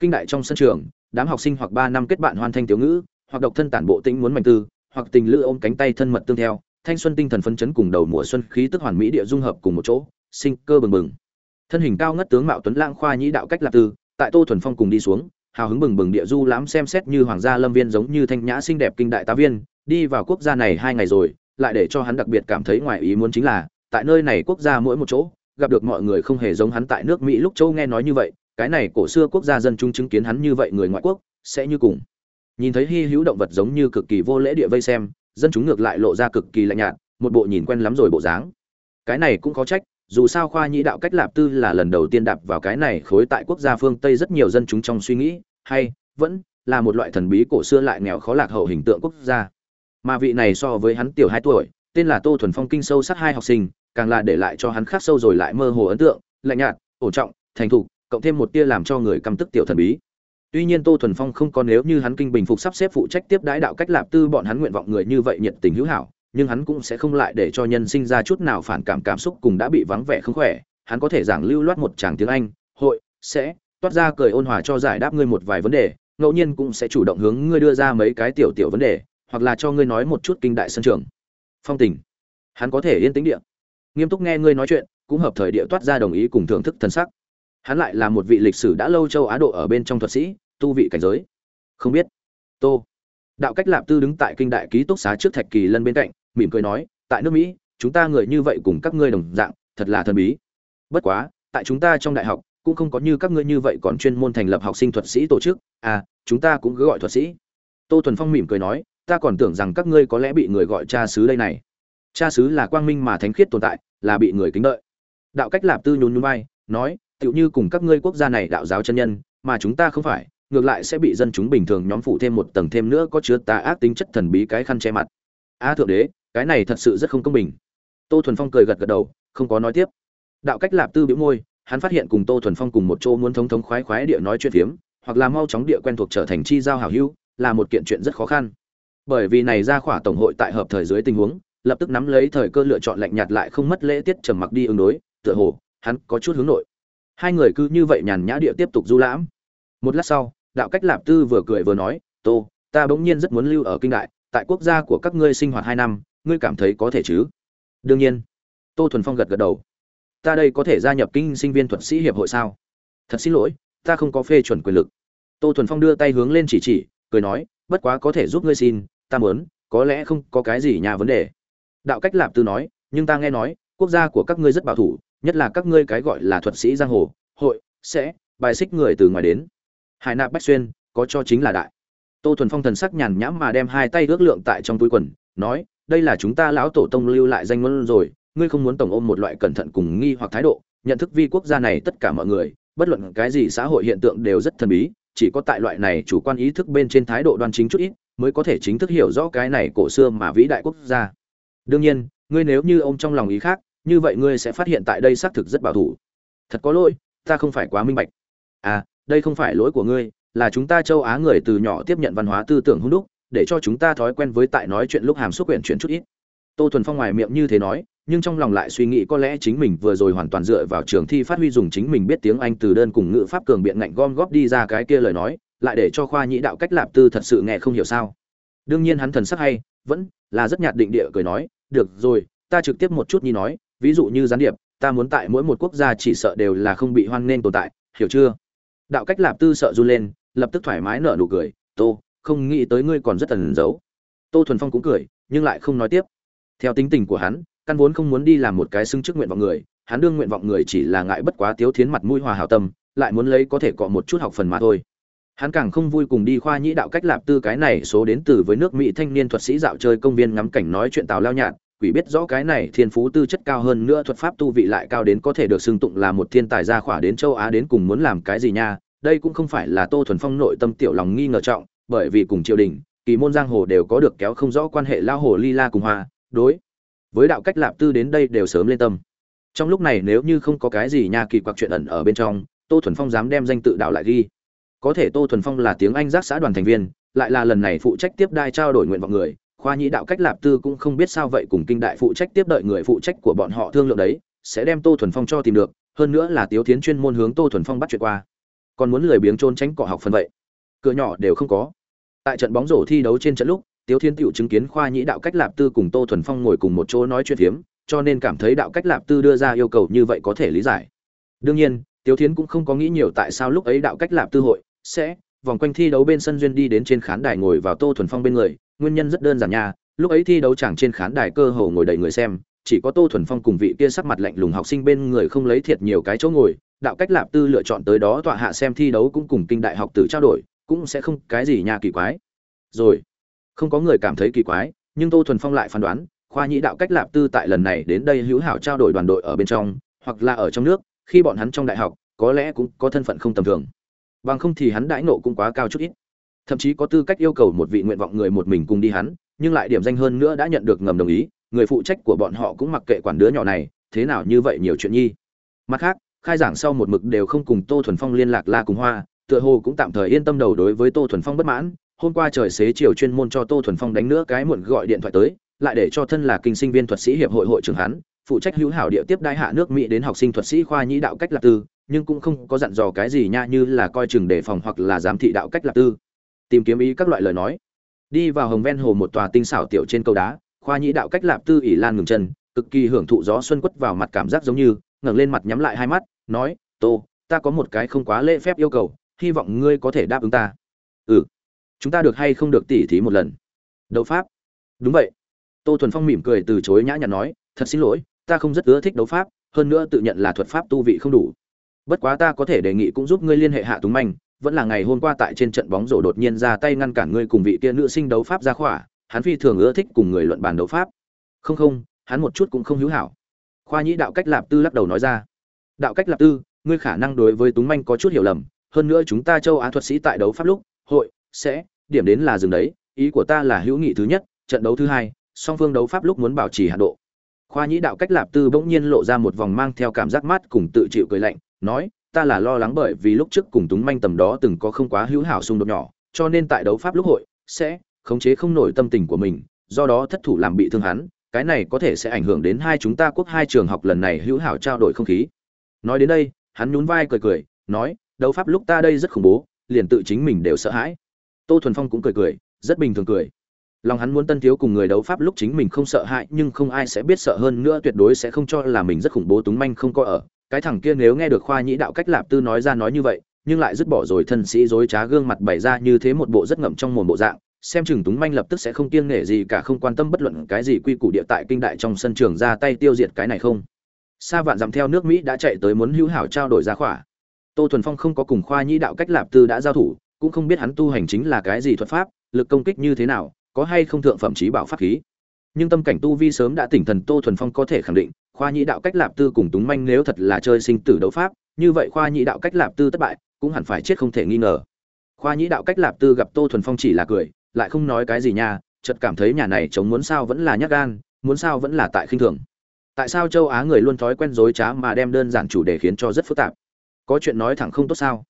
Kinh đại trong sân trường, đám học sinh hoặc ba năm kết bạn hoàn thanh tiểu ngữ, hoặc độc thân tản bộ tĩnh muốn mạnh tư, hoặc tình lữ ôm cánh tay thân mật tương theo, thanh xuân tinh thần phấn chấn cùng đầu mùa xuân khí tức hoàn mỹ địa dung hợp cùng một chỗ, sinh cơ bừng bừng. Thân hình cao ngất tướng mạo tuấn lãng khoa nhĩ đạo cách lạc tư, tại tô thuần phong cùng đi xuống, hào hứng bừng bừng địa du lãm xem xét như hoàng gia lâm viên giống như thanh nhã xinh đẹp kinh đại tá viên, đi vào quốc gia này hai ngày rồi, lại để cho hắn đặc biệt cảm thấy ngoài ý muốn chính là tại nơi này quốc gia mỗi một chỗ, gặp được mọi người không hề giống hắn tại nước mỹ lúc châu nghe nói như vậy, cái này cổ xưa quốc gia dân chúng chứng kiến hắn như vậy người ngoại quốc, sẽ như cùng. Nhìn thấy hy hữu động vật giống như cực kỳ vô lễ địa vây xem, dân chúng ngược lại lộ ra cực kỳ lạnh nhạt, một bộ nhìn quen lắm rồi bộ dáng. Cái này cũng có trách, dù sao khoa nhĩ đạo cách lạp tư là lần đầu tiên đạp vào cái này khối tại quốc gia phương tây rất nhiều dân chúng trong suy nghĩ, hay, vẫn, là một loại thần bí cổ xưa lại nghèo khó lạc hậu hình tượng quốc gia. Mà vị này so với hắn tiểu hai tuổi, tên là tô thuần phong kinh sâu sát hai học sinh càng là để lại cho hắn khắc sâu rồi lại mơ hồ ấn tượng, lạnh nhạt, ổn trọng, thành thục, cộng thêm một tia làm cho người căm tức tiểu thần bí. Tuy nhiên tô thuần phong không có nếu như hắn kinh bình phục sắp xếp phụ trách tiếp đái đạo cách lạp tư bọn hắn nguyện vọng người như vậy nhiệt tình hữu hảo, nhưng hắn cũng sẽ không lại để cho nhân sinh ra chút nào phản cảm cảm xúc cùng đã bị vắng vẻ không khỏe, hắn có thể giảng lưu loát một tràng tiếng anh, hội, sẽ, toát ra cười ôn hòa cho giải đáp ngươi một vài vấn đề, ngẫu nhiên cũng sẽ chủ động hướng ngươi đưa ra mấy cái tiểu tiểu vấn đề, hoặc là cho ngươi nói một chút kinh đại sân trường. Phong tình. Hắn có thể yên tĩnh địa nghiêm túc nghe ngươi nói chuyện, cũng hợp thời địa toát ra đồng ý cùng thưởng thức thân sắc. Hắn lại là một vị lịch sử đã lâu châu á độ ở bên trong thuật sĩ, tu vị cảnh giới. Không biết. Tô. Đạo cách lạp tư đứng tại kinh đại ký túc xá trước thạch kỳ lân bên cạnh, mỉm cười nói, tại nước mỹ, chúng ta người như vậy cùng các ngươi đồng dạng, thật là thần bí. Bất quá, tại chúng ta trong đại học, cũng không có như các ngươi như vậy còn chuyên môn thành lập học sinh thuật sĩ tổ chức. À chúng ta cũng cứ gọi thuật sĩ. Tô thuần phong mỉm cười nói, ta còn tưởng rằng các ngươi có lẽ bị người gọi cha xứ đây này cha xứ là quang minh mà thánh khiết tồn tại, là bị người kính đợi. Đạo cách lạp tư nhún nhún vai, nói, tựu như cùng các ngươi quốc gia này đạo giáo chân nhân, mà chúng ta không phải, ngược lại sẽ bị dân chúng bình thường nhóm phụ thêm một tầng thêm nữa có chứa tà ác tính chất thần bí cái khăn che mặt. A thượng đế, cái này thật sự rất không công bình. Tô thuần phong cười gật gật đầu, không có nói tiếp. Đạo cách lạp tư biểu môi, hắn phát hiện cùng tô thuần phong cùng một chỗ muốn thống thống khoái khoái địa nói chuyện phiếm, hoặc là mau chóng địa quen thuộc trở thành chi giao hảo hữu, là một kiện chuyện rất khó khăn. Bởi vì này ra khỏa tổng hội tại hợp thời dưới tình huống lập tức nắm lấy thời cơ lựa chọn lạnh nhạt lại không mất lễ tiết trầm mặc đi ứng đối, tựa hồ, hắn có chút hướng nội. Hai người cứ như vậy nhàn nhã địa tiếp tục du lãm. Một lát sau, đạo cách lạp tư vừa cười vừa nói, tô, ta bỗng nhiên rất muốn lưu ở kinh đại, tại quốc gia của các ngươi sinh hoạt hai năm, ngươi cảm thấy có thể chứ? Đương nhiên. Tô thuần phong gật gật đầu. Ta đây có thể gia nhập kinh sinh viên thuật sĩ hiệp hội sao? Thật xin lỗi, ta không có phê chuẩn quyền lực. Tô thuần phong đưa tay hướng lên chỉ chỉ, cười nói, bất quá có thể giúp ngươi xin, ta muốn, có lẽ không có cái gì nhà vấn đề đạo cách lạp tư nói, nhưng ta nghe nói, quốc gia của các ngươi rất bảo thủ, nhất là các ngươi cái gọi là thuật sĩ giang hồ, hội, sẽ, bài xích người từ ngoài đến. Hải nạp bách xuyên, có cho chính là đại. Tô thuần phong thần sắc nhàn nhãm mà đem hai tay ước lượng tại trong túi quần, nói, đây là chúng ta lão tổ tông lưu lại danh ngôn rồi, ngươi không muốn tổng ôm một loại cẩn thận cùng nghi hoặc thái độ, nhận thức vi quốc gia này tất cả mọi người, bất luận cái gì xã hội hiện tượng đều rất thần bí, chỉ có tại loại này chủ quan ý thức bên trên thái độ đoan chính chút ít, mới có thể chính thức hiểu rõ cái này cổ xưa mà vĩ đại quốc gia đương nhiên, ngươi nếu như ông trong lòng ý khác, như vậy ngươi sẽ phát hiện tại đây xác thực rất bảo thủ. Thật có lỗi, ta không phải quá minh bạch. À đây không phải lỗi của ngươi, là chúng ta châu á người từ nhỏ tiếp nhận văn hóa tư tưởng hung đúc, để cho chúng ta thói quen với tại nói chuyện lúc hàm xúc quyển chuyển chút ít. Tô thuần phong ngoài miệng như thế nói, nhưng trong lòng lại suy nghĩ có lẽ chính mình vừa rồi hoàn toàn dựa vào trường thi phát huy dùng chính mình biết tiếng anh từ đơn cùng ngữ pháp cường biện ngạnh gom góp đi ra cái kia lời nói, lại để cho khoa nhĩ đạo cách lạp tư thật sự nghe không hiểu sao. Đương nhiên hắn thần sắc hay, vẫn là rất nhạt định địa cười nói được rồi, ta trực tiếp một chút nhi nói, ví dụ như gián điệp, ta muốn tại mỗi một quốc gia chỉ sợ đều là không bị hoan nghênh tồn tại, hiểu chưa? Đạo cách lạp tư sợ run lên, lập tức thoải mái nở nụ cười, tô, không nghĩ tới ngươi còn rất tần giấu. Tô thuần phong cũng cười, nhưng lại không nói tiếp. Theo tính tình của hắn, căn vốn không muốn đi làm một cái xưng chức nguyện vọng người, hắn đương nguyện vọng người chỉ là ngại bất quá tiếu thiến mặt mũi hòa hảo tâm, lại muốn lấy có thể cọ một chút học phần mà thôi hắn càng không vui cùng đi khoa nhĩ đạo cách lạp tư cái này số đến từ với nước mỹ thanh niên thuật sĩ dạo chơi công viên ngắm cảnh nói chuyện tào lao nhạt, quỷ biết rõ cái này thiên phú tư chất cao hơn nữa thuật pháp tu vị lại cao đến có thể được xưng tụng là một thiên tài gia khỏa đến châu á đến cùng muốn làm cái gì nha, đây cũng không phải là tô thuần phong nội tâm tiểu lòng nghi ngờ trọng, bởi vì cùng triều đình, kỳ môn giang hồ đều có được kéo không rõ quan hệ lao hồ ly la cùng hoa đối với đạo cách lạp tư đến đây đều sớm lên tâm. Trong lúc này nếu như không có cái gì nha kỳ quặc chuyện ẩn ở bên trong, tô thuần phong dám đem danh tự đạo lại ghi có thể tô thuần phong là tiếng anh giác xã đoàn thành viên, lại là lần này phụ trách tiếp đai trao đổi nguyện vọng người, khoa nhĩ đạo cách lạp tư cũng không biết sao vậy cùng kinh đại phụ trách tiếp đợi người phụ trách của bọn họ thương lượng đấy, sẽ đem tô thuần phong cho tìm được, hơn nữa là tiếu tiến chuyên môn hướng tô thuần phong bắt chuyện qua. Còn muốn lười biếng trôn tránh cỏ học phần vậy? Cửa nhỏ đều không có. Tại trận bóng rổ thi đấu trên trận lúc, tiếu thiên tựu chứng kiến khoa nhĩ đạo cách lạp tư cùng tô thuần phong ngồi cùng một chỗ nói chuyện phiếm, cho nên cảm thấy đạo cách lạp tư đưa ra yêu cầu như vậy có thể lý giải. Đương nhiên, tiếu thiến cũng không có nghĩ nhiều tại sao lúc ấy đạo cách lạp tư hội sẽ, vòng quanh thi đấu bên sân duyên đi đến trên khán đài ngồi vào tô thuần phong bên người, nguyên nhân rất đơn giản nha, lúc ấy thi đấu chẳng trên khán đài cơ hồ ngồi đầy người xem, chỉ có tô thuần phong cùng vị kia sắc mặt lạnh lùng học sinh bên người không lấy thiệt nhiều cái chỗ ngồi, đạo cách lạp tư lựa chọn tới đó tọa hạ xem thi đấu cũng cùng kinh đại học tử trao đổi, cũng sẽ không cái gì nha kỳ quái. Rồi, không có người cảm thấy kỳ quái, nhưng tô thuần phong lại phán đoán, khoa nhĩ đạo cách lạp tư tại lần này đến đây hữu hảo trao đổi đoàn đội ở bên trong, hoặc là ở trong nước, khi bọn hắn trong đại học, có lẽ cũng có thân phận không tầm thường bằng không thì hắn đãi nộ cũng quá cao chút ít. Thậm chí có tư cách yêu cầu một vị nguyện vọng người một mình cùng đi hắn, nhưng lại điểm danh hơn nữa đã nhận được ngầm đồng ý, người phụ trách của bọn họ cũng mặc kệ quản đứa nhỏ này, thế nào như vậy nhiều chuyện nhi. Mặt khác, khai giảng sau một mực đều không cùng tô thuần phong liên lạc la cùng hoa, tựa hồ cũng tạm thời yên tâm đầu đối với tô thuần phong bất mãn. Hôm qua trời xế chiều chuyên môn cho tô thuần phong đánh nữa cái muộn gọi điện thoại tới, lại để cho thân là kinh sinh viên thuật sĩ hiệp hội hội trưởng hắn, phụ trách hữu hảo địa tiếp đai hạ nước mỹ đến học sinh thuật sĩ khoa nhĩ đạo cách lạc tư nhưng cũng không có dặn dò cái gì nha như là coi chừng đề phòng hoặc là giám thị đạo cách lạc tư. Tìm kiếm ý các loại lời nói. Đi vào hồng ven hồ một tòa tinh xảo tiểu trên cầu đá, khoa nhĩ đạo cách lạp tư ỉ lan ngừng chân, cực kỳ hưởng thụ gió xuân quất vào mặt cảm giác giống như, ngẩng lên mặt nhắm lại hai mắt, nói, tô, ta có một cái không quá lễ phép yêu cầu, hy vọng ngươi có thể đáp ứng ta. Ừ chúng ta được hay không được tỉ thí một lần? Đấu pháp. Đúng vậy. Tô thuần phong mỉm cười từ chối nhã nhặn nói, thật xin lỗi, ta không rất ưa thích đấu pháp, hơn nữa tự nhận là thuật pháp tu vị không đủ bất quá ta có thể đề nghị cũng giúp ngươi liên hệ hạ túng manh, vẫn là ngày hôm qua tại trên trận bóng rổ đột nhiên ra tay ngăn cản ngươi cùng vị kia nữ sinh đấu pháp ra khỏa, hắn phi thường ưa thích cùng người luận bàn đấu pháp. Không không, hắn một chút cũng không hữu hảo. Khoa nhĩ đạo cách lạp tư lắc đầu nói ra. Đạo cách lạp tư, ngươi khả năng đối với túng manh có chút hiểu lầm, hơn nữa chúng ta châu á thuật sĩ tại đấu pháp lúc, hội, sẽ, điểm đến là dừng đấy, ý của ta là hữu nghị thứ nhất, trận đấu thứ hai, song phương đấu pháp lúc muốn bảo trì hạ độ. Khoa nhĩ đạo cách lạp tư bỗng nhiên lộ ra một vòng mang theo cảm giác mát cùng tự chịu cười lạnh nói, ta là lo lắng bởi vì lúc trước cùng túng manh tầm đó từng có không quá hữu hảo xung đột nhỏ, cho nên tại đấu pháp lúc hội sẽ khống chế không nổi tâm tình của mình, do đó thất thủ làm bị thương hắn, cái này có thể sẽ ảnh hưởng đến hai chúng ta quốc hai trường học lần này hữu hảo trao đổi không khí. Nói đến đây, hắn nhún vai cười cười, nói, đấu pháp lúc ta đây rất khủng bố, liền tự chính mình đều sợ hãi. Tô thuần phong cũng cười cười, rất bình thường cười. Lòng hắn muốn tân thiếu cùng người đấu pháp lúc chính mình không sợ hãi, nhưng không ai sẽ biết sợ hơn nữa, tuyệt đối sẽ không cho là mình rất khủng bố túng manh không có ở cái thằng kia nếu nghe được khoa nhĩ đạo cách lạp tư nói ra nói như vậy, nhưng lại dứt bỏ rồi thân sĩ dối trá gương mặt bày ra như thế một bộ rất ngậm trong mồm bộ dạng, xem chừng túng manh lập tức sẽ không kiêng nể gì cả, không quan tâm bất luận cái gì quy củ địa tại kinh đại trong sân trường ra tay tiêu diệt cái này không. Sa vạn dặm theo nước mỹ đã chạy tới muốn hữu hảo trao đổi ra khỏa. Tô thuần phong không có cùng khoa nhĩ đạo cách lạp tư đã giao thủ, cũng không biết hắn tu hành chính là cái gì thuật pháp, lực công kích như thế nào, có hay không thượng phẩm trí bảo pháp khí. Nhưng tâm cảnh tu vi sớm đã tỉnh thần, tô thuần phong có thể khẳng định khoa nhĩ đạo cách lạp tư cùng túng manh nếu thật là chơi sinh tử đấu pháp, như vậy khoa nhĩ đạo cách lạp tư thất bại, cũng hẳn phải chết không thể nghi ngờ. Khoa nhĩ đạo cách lạp tư gặp tô thuần phong chỉ là cười, lại không nói cái gì nha, chợt cảm thấy nhà này chống muốn sao vẫn là nhắc gan, muốn sao vẫn là tại khinh thường. Tại sao châu á người luôn thói quen dối trá mà đem đơn giản chủ đề khiến cho rất phức tạp? Có chuyện nói thẳng không tốt sao?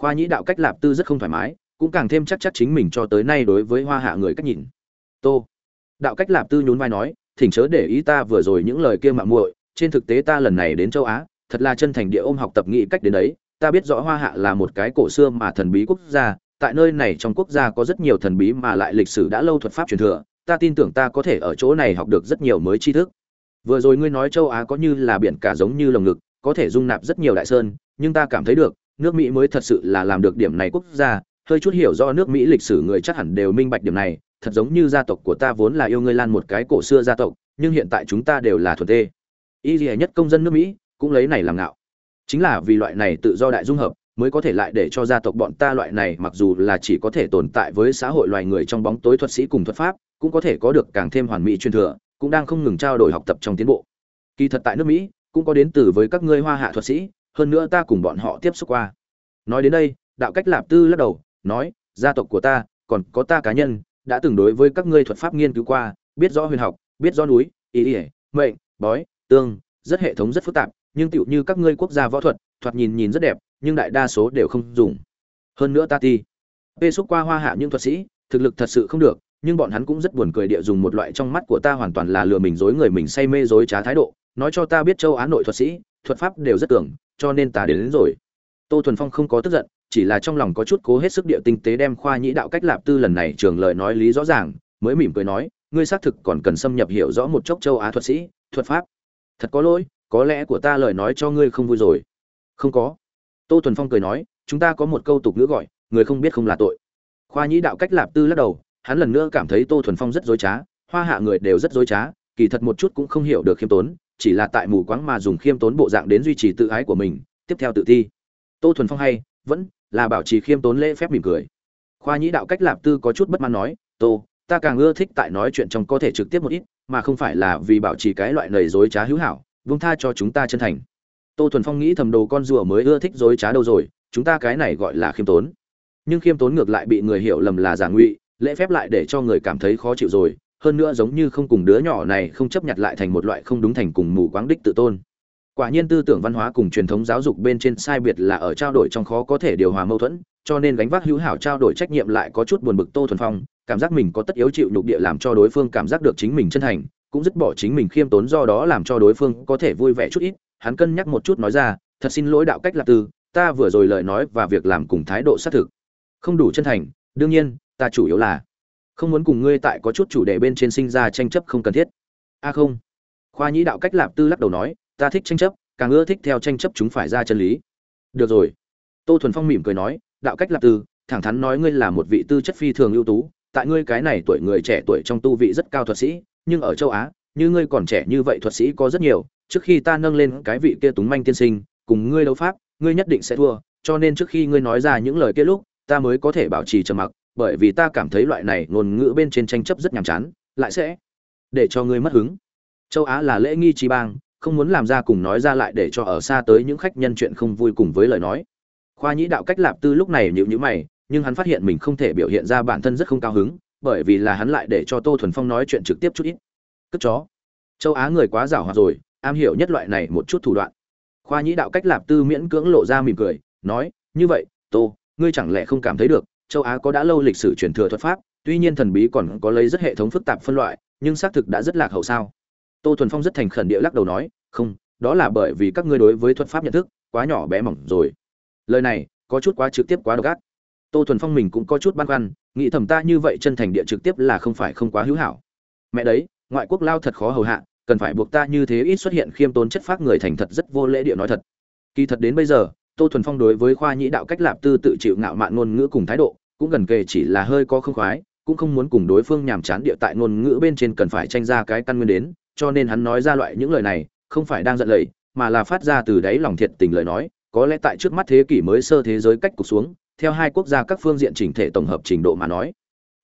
Khoa nhĩ đạo cách lạp tư rất không thoải mái, cũng càng thêm chắc chắc chính mình cho tới nay đối với hoa hạ người cách nhìn. Tô đạo cách lạp tư nhún vai nói thỉnh chớ để ý ta vừa rồi những lời kia mạo muội, trên thực tế ta lần này đến châu á, thật là chân thành địa ôm học tập nghị cách đến đấy, ta biết rõ hoa hạ là một cái cổ xưa mà thần bí quốc gia, tại nơi này trong quốc gia có rất nhiều thần bí mà lại lịch sử đã lâu thuật pháp truyền thừa, ta tin tưởng ta có thể ở chỗ này học được rất nhiều mới tri thức. Vừa rồi ngươi nói châu á có như là biển cả giống như lồng ngực, có thể dung nạp rất nhiều đại sơn, nhưng ta cảm thấy được, nước mỹ mới thật sự là làm được điểm này quốc gia, hơi chút hiểu do nước mỹ lịch sử người chắc hẳn đều minh bạch điểm này thật giống như gia tộc của ta vốn là yêu ngươi lan một cái cổ xưa gia tộc, nhưng hiện tại chúng ta đều là thuần tê. Y gì nhất công dân nước mỹ cũng lấy này làm ngạo. Chính là vì loại này tự do đại dung hợp mới có thể lại để cho gia tộc bọn ta loại này mặc dù là chỉ có thể tồn tại với xã hội loài người trong bóng tối thuật sĩ cùng thuật pháp, cũng có thể có được càng thêm hoàn mỹ truyền thừa, cũng đang không ngừng trao đổi học tập trong tiến bộ. Kỳ thật tại nước mỹ cũng có đến từ với các ngươi hoa hạ thuật sĩ, hơn nữa ta cùng bọn họ tiếp xúc qua. Nói đến đây, đạo cách lạp tư lắc đầu, nói, gia tộc của ta, còn có ta cá nhân đã từng đối với các ngươi thuật pháp nghiên cứu qua biết rõ huyền học biết rõ núi ý ý, mệnh bói tương rất hệ thống rất phức tạp nhưng tựu như các ngươi quốc gia võ thuật thoạt nhìn nhìn rất đẹp nhưng đại đa số đều không dùng. Hơn nữa ta ti bê xúc qua hoa hạ những thuật sĩ thực lực thật sự không được nhưng bọn hắn cũng rất buồn cười địa dùng một loại trong mắt của ta hoàn toàn là lừa mình dối người mình say mê dối trá thái độ nói cho ta biết châu á nội thuật sĩ thuật pháp đều rất tưởng cho nên ta đến, đến rồi. Tô thuần phong không có tức giận chỉ là trong lòng có chút cố hết sức địa tinh tế đem khoa nhĩ đạo cách lạp tư lần này trường lời nói lý rõ ràng, mới mỉm cười nói, ngươi xác thực còn cần xâm nhập hiểu rõ một chốc châu á thuật sĩ, thuật pháp. Thật có lỗi, có lẽ của ta lời nói cho ngươi không vui rồi. Không có. Tô thuần phong cười nói, chúng ta có một câu tục ngữ gọi, người không biết không là tội. Khoa nhĩ đạo cách lạp tư lắc đầu, hắn lần nữa cảm thấy tô thuần phong rất dối trá, hoa hạ người đều rất dối trá, kỳ thật một chút cũng không hiểu được khiêm tốn, chỉ là tại mù quáng mà dùng khiêm tốn bộ dạng đến duy trì tự ái của mình, tiếp theo tự thi. Tô thuần phong hay, vẫn là bảo trì khiêm tốn lễ phép mỉm cười. Khoa nhĩ đạo cách lạp tư có chút bất mãn nói, tô, ta càng ưa thích tại nói chuyện trong có thể trực tiếp một ít, mà không phải là vì bảo trì cái loại lầy dối trá hữu hảo, vung tha cho chúng ta chân thành. Tô thuần phong nghĩ thầm đồ con rùa mới ưa thích dối trá đâu rồi, chúng ta cái này gọi là khiêm tốn. Nhưng khiêm tốn ngược lại bị người hiểu lầm là giả ngụy, lễ phép lại để cho người cảm thấy khó chịu rồi, hơn nữa giống như không cùng đứa nhỏ này không chấp nhận lại thành một loại không đúng thành cùng mù quáng đích tự tôn quả nhiên tư tưởng văn hóa cùng truyền thống giáo dục bên trên sai biệt là ở trao đổi trong khó có thể điều hòa mâu thuẫn, cho nên gánh vác hữu hảo trao đổi trách nhiệm lại có chút buồn bực tô thuần phong, cảm giác mình có tất yếu chịu nhục địa làm cho đối phương cảm giác được chính mình chân thành, cũng dứt bỏ chính mình khiêm tốn do đó làm cho đối phương có thể vui vẻ chút ít. Hắn cân nhắc một chút nói ra, thật xin lỗi đạo cách lạc tư ta vừa rồi lời nói và việc làm cùng thái độ xác thực không đủ chân thành, đương nhiên, ta chủ yếu là không muốn cùng ngươi tại có chút chủ đề bên trên sinh ra tranh chấp không cần thiết. A không. Khoa nhĩ đạo cách lạp tư lắc đầu nói ta thích tranh chấp, càng ưa thích theo tranh chấp chúng phải ra chân lý. Được rồi. Tô thuần phong mỉm cười nói, đạo cách lạc tư thẳng thắn nói ngươi là một vị tư chất phi thường ưu tú, tại ngươi cái này tuổi người trẻ tuổi trong tu vị rất cao thuật sĩ, nhưng ở châu á, như ngươi còn trẻ như vậy thuật sĩ có rất nhiều, trước khi ta nâng lên cái vị kia túng manh tiên sinh, cùng ngươi đấu pháp, ngươi nhất định sẽ thua, cho nên trước khi ngươi nói ra những lời kia lúc, ta mới có thể bảo trì trầm mặc, bởi vì ta cảm thấy loại này ngôn ngữ bên trên tranh chấp rất nhàm chán, lại sẽ để cho ngươi mất hứng. Châu á là lễ nghi trí bang không muốn làm ra cùng nói ra lại để cho ở xa tới những khách nhân chuyện không vui cùng với lời nói. Khoa nhĩ đạo cách lạp tư lúc này nhịu nhữ mày, nhưng hắn phát hiện mình không thể biểu hiện ra bản thân rất không cao hứng, bởi vì là hắn lại để cho tô thuần phong nói chuyện trực tiếp chút ít. Cất chó. Châu á người quá giảo hoạt rồi, am hiểu nhất loại này một chút thủ đoạn. Khoa nhĩ đạo cách lạp tư miễn cưỡng lộ ra mỉm cười, nói, như vậy, tô, ngươi chẳng lẽ không cảm thấy được, châu á có đã lâu lịch sử truyền thừa thuật pháp, tuy nhiên thần bí còn có lấy rất hệ thống phức tạp phân loại, nhưng xác thực đã rất lạc hậu sao? Tô thuần phong rất thành khẩn địa lắc đầu nói không, đó là bởi vì các ngươi đối với thuật pháp nhận thức quá nhỏ bé mỏng rồi. Lời này có chút quá trực tiếp quá độc ác. Tô thuần phong mình cũng có chút băn khoăn, nghĩ thầm ta như vậy chân thành địa trực tiếp là không phải không quá hữu hảo. Mẹ đấy, ngoại quốc lao thật khó hầu hạ, cần phải buộc ta như thế ít xuất hiện khiêm tốn chất phác người thành thật rất vô lễ địa nói thật. Kỳ thật đến bây giờ, tô thuần phong đối với khoa nhĩ đạo cách lạp tư tự chịu ngạo mạn ngôn ngữ cùng thái độ, cũng gần kề chỉ là hơi có không khoái, cũng không muốn cùng đối phương nhàm chán địa tại ngôn ngữ bên trên cần phải tranh ra cái căn nguyên đến, cho nên hắn nói ra loại những lời này không phải đang giận lầy, mà là phát ra từ đáy lòng thiệt tình lời nói, có lẽ tại trước mắt thế kỷ mới sơ thế giới cách cục xuống, theo hai quốc gia các phương diện chỉnh thể tổng hợp trình độ mà nói.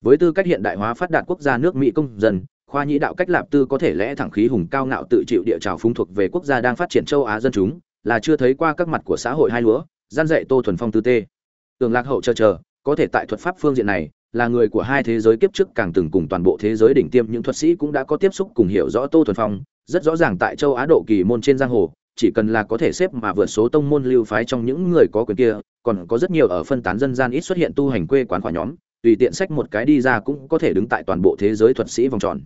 Với tư cách hiện đại hóa phát đạt quốc gia nước mỹ công dân, khoa nhĩ đạo cách lạp tư có thể lẽ thẳng khí hùng cao ngạo tự chịu địa trào phúng thuộc về quốc gia đang phát triển châu á dân chúng, là chưa thấy qua các mặt của xã hội hai lúa, gian dạy tô thuần phong tư tê. Tường lạc hậu chờ chờ, có thể tại thuật pháp phương diện này, là người của hai thế giới kiếp trước càng từng cùng toàn bộ thế giới đỉnh tiêm, những thuật sĩ cũng đã có tiếp xúc cùng hiểu rõ tô thuần phong rất rõ ràng tại châu á độ kỳ môn trên giang hồ, chỉ cần là có thể xếp mà vượt số tông môn lưu phái trong những người có quyền kia, còn có rất nhiều ở phân tán dân gian ít xuất hiện tu hành quê quán khỏa nhóm, tùy tiện sách một cái đi ra cũng có thể đứng tại toàn bộ thế giới thuật sĩ vòng tròn.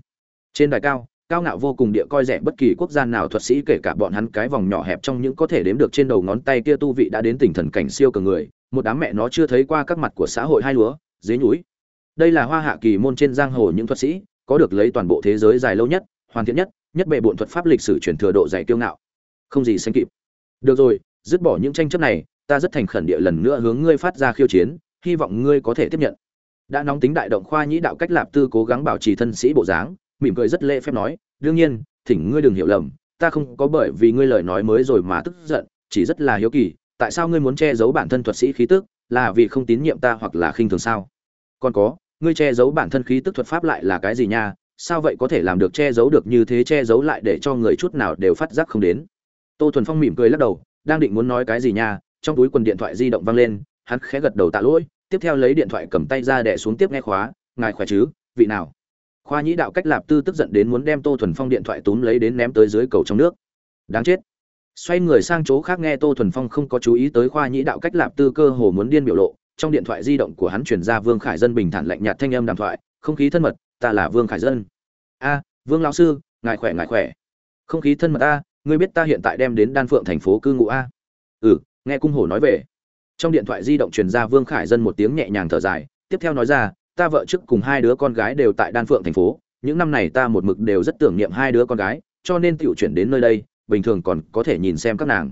Trên đài cao cao ngạo vô cùng địa coi rẻ bất kỳ quốc gia nào thuật sĩ kể cả bọn hắn cái vòng nhỏ hẹp trong những có thể đếm được trên đầu ngón tay kia tu vị đã đến tỉnh thần cảnh siêu cường người, một đám mẹ nó chưa thấy qua các mặt của xã hội hai lúa dế nhúi đây là hoa hạ kỳ môn trên giang hồ những thuật sĩ, có được lấy toàn bộ thế giới dài lâu nhất, hoàn thiện nhất nhất bệ bộn thuật pháp lịch sử truyền thừa độ dày kiêu ngạo. Không gì sánh kịp. Được rồi, dứt bỏ những tranh chấp này, ta rất thành khẩn địa lần nữa hướng ngươi phát ra khiêu chiến, hy vọng ngươi có thể tiếp nhận. Đã nóng tính đại động khoa nhĩ đạo cách lạp tư cố gắng bảo trì thân sĩ bộ dáng, mỉm cười rất lễ phép nói, đương nhiên, thỉnh ngươi đừng hiểu lầm, ta không có bởi vì ngươi lời nói mới rồi mà tức giận, chỉ rất là hiếu kỳ, tại sao ngươi muốn che giấu bản thân thuật sĩ khí tức, là vì không tín nhiệm ta hoặc là khinh thường sao? Còn có, ngươi che giấu bản thân khí tức thuật pháp lại là cái gì nha sao vậy có thể làm được che giấu được như thế che giấu lại để cho người chút nào đều phát giác không đến? Tô thuần phong mỉm cười lắc đầu, đang định muốn nói cái gì nha, trong túi quần điện thoại di động vang lên, hắn khẽ gật đầu tạ lỗi, tiếp theo lấy điện thoại cầm tay ra đẻ xuống tiếp nghe khóa, ngài khỏe chứ, vị nào? Khoa nhĩ đạo cách lạp tư tức giận đến muốn đem tô thuần phong điện thoại túm lấy đến ném tới dưới cầu trong nước. Đáng chết. Xoay người sang chỗ khác nghe tô thuần phong không có chú ý tới khoa nhĩ đạo cách lạp tư cơ hồ muốn điên biểu lộ, trong điện thoại di động của hắn chuyển ra vương khải dân bình thản lạnh nhạt thanh âm đàm thoại, không khí thân mật ta là vương khải dân. A, vương lão sư, ngài khỏe ngài khỏe. Không khí thân mật a ngươi biết ta hiện tại đem đến đan phượng thành phố cư ngụ a? Ừ nghe cung hổ nói về. Trong điện thoại di động truyền ra vương khải dân một tiếng nhẹ nhàng thở dài, tiếp theo nói ra, ta vợ trước cùng hai đứa con gái đều tại đan phượng thành phố, những năm này ta một mực đều rất tưởng niệm hai đứa con gái, cho nên tựu chuyển đến nơi đây, bình thường còn có thể nhìn xem các nàng.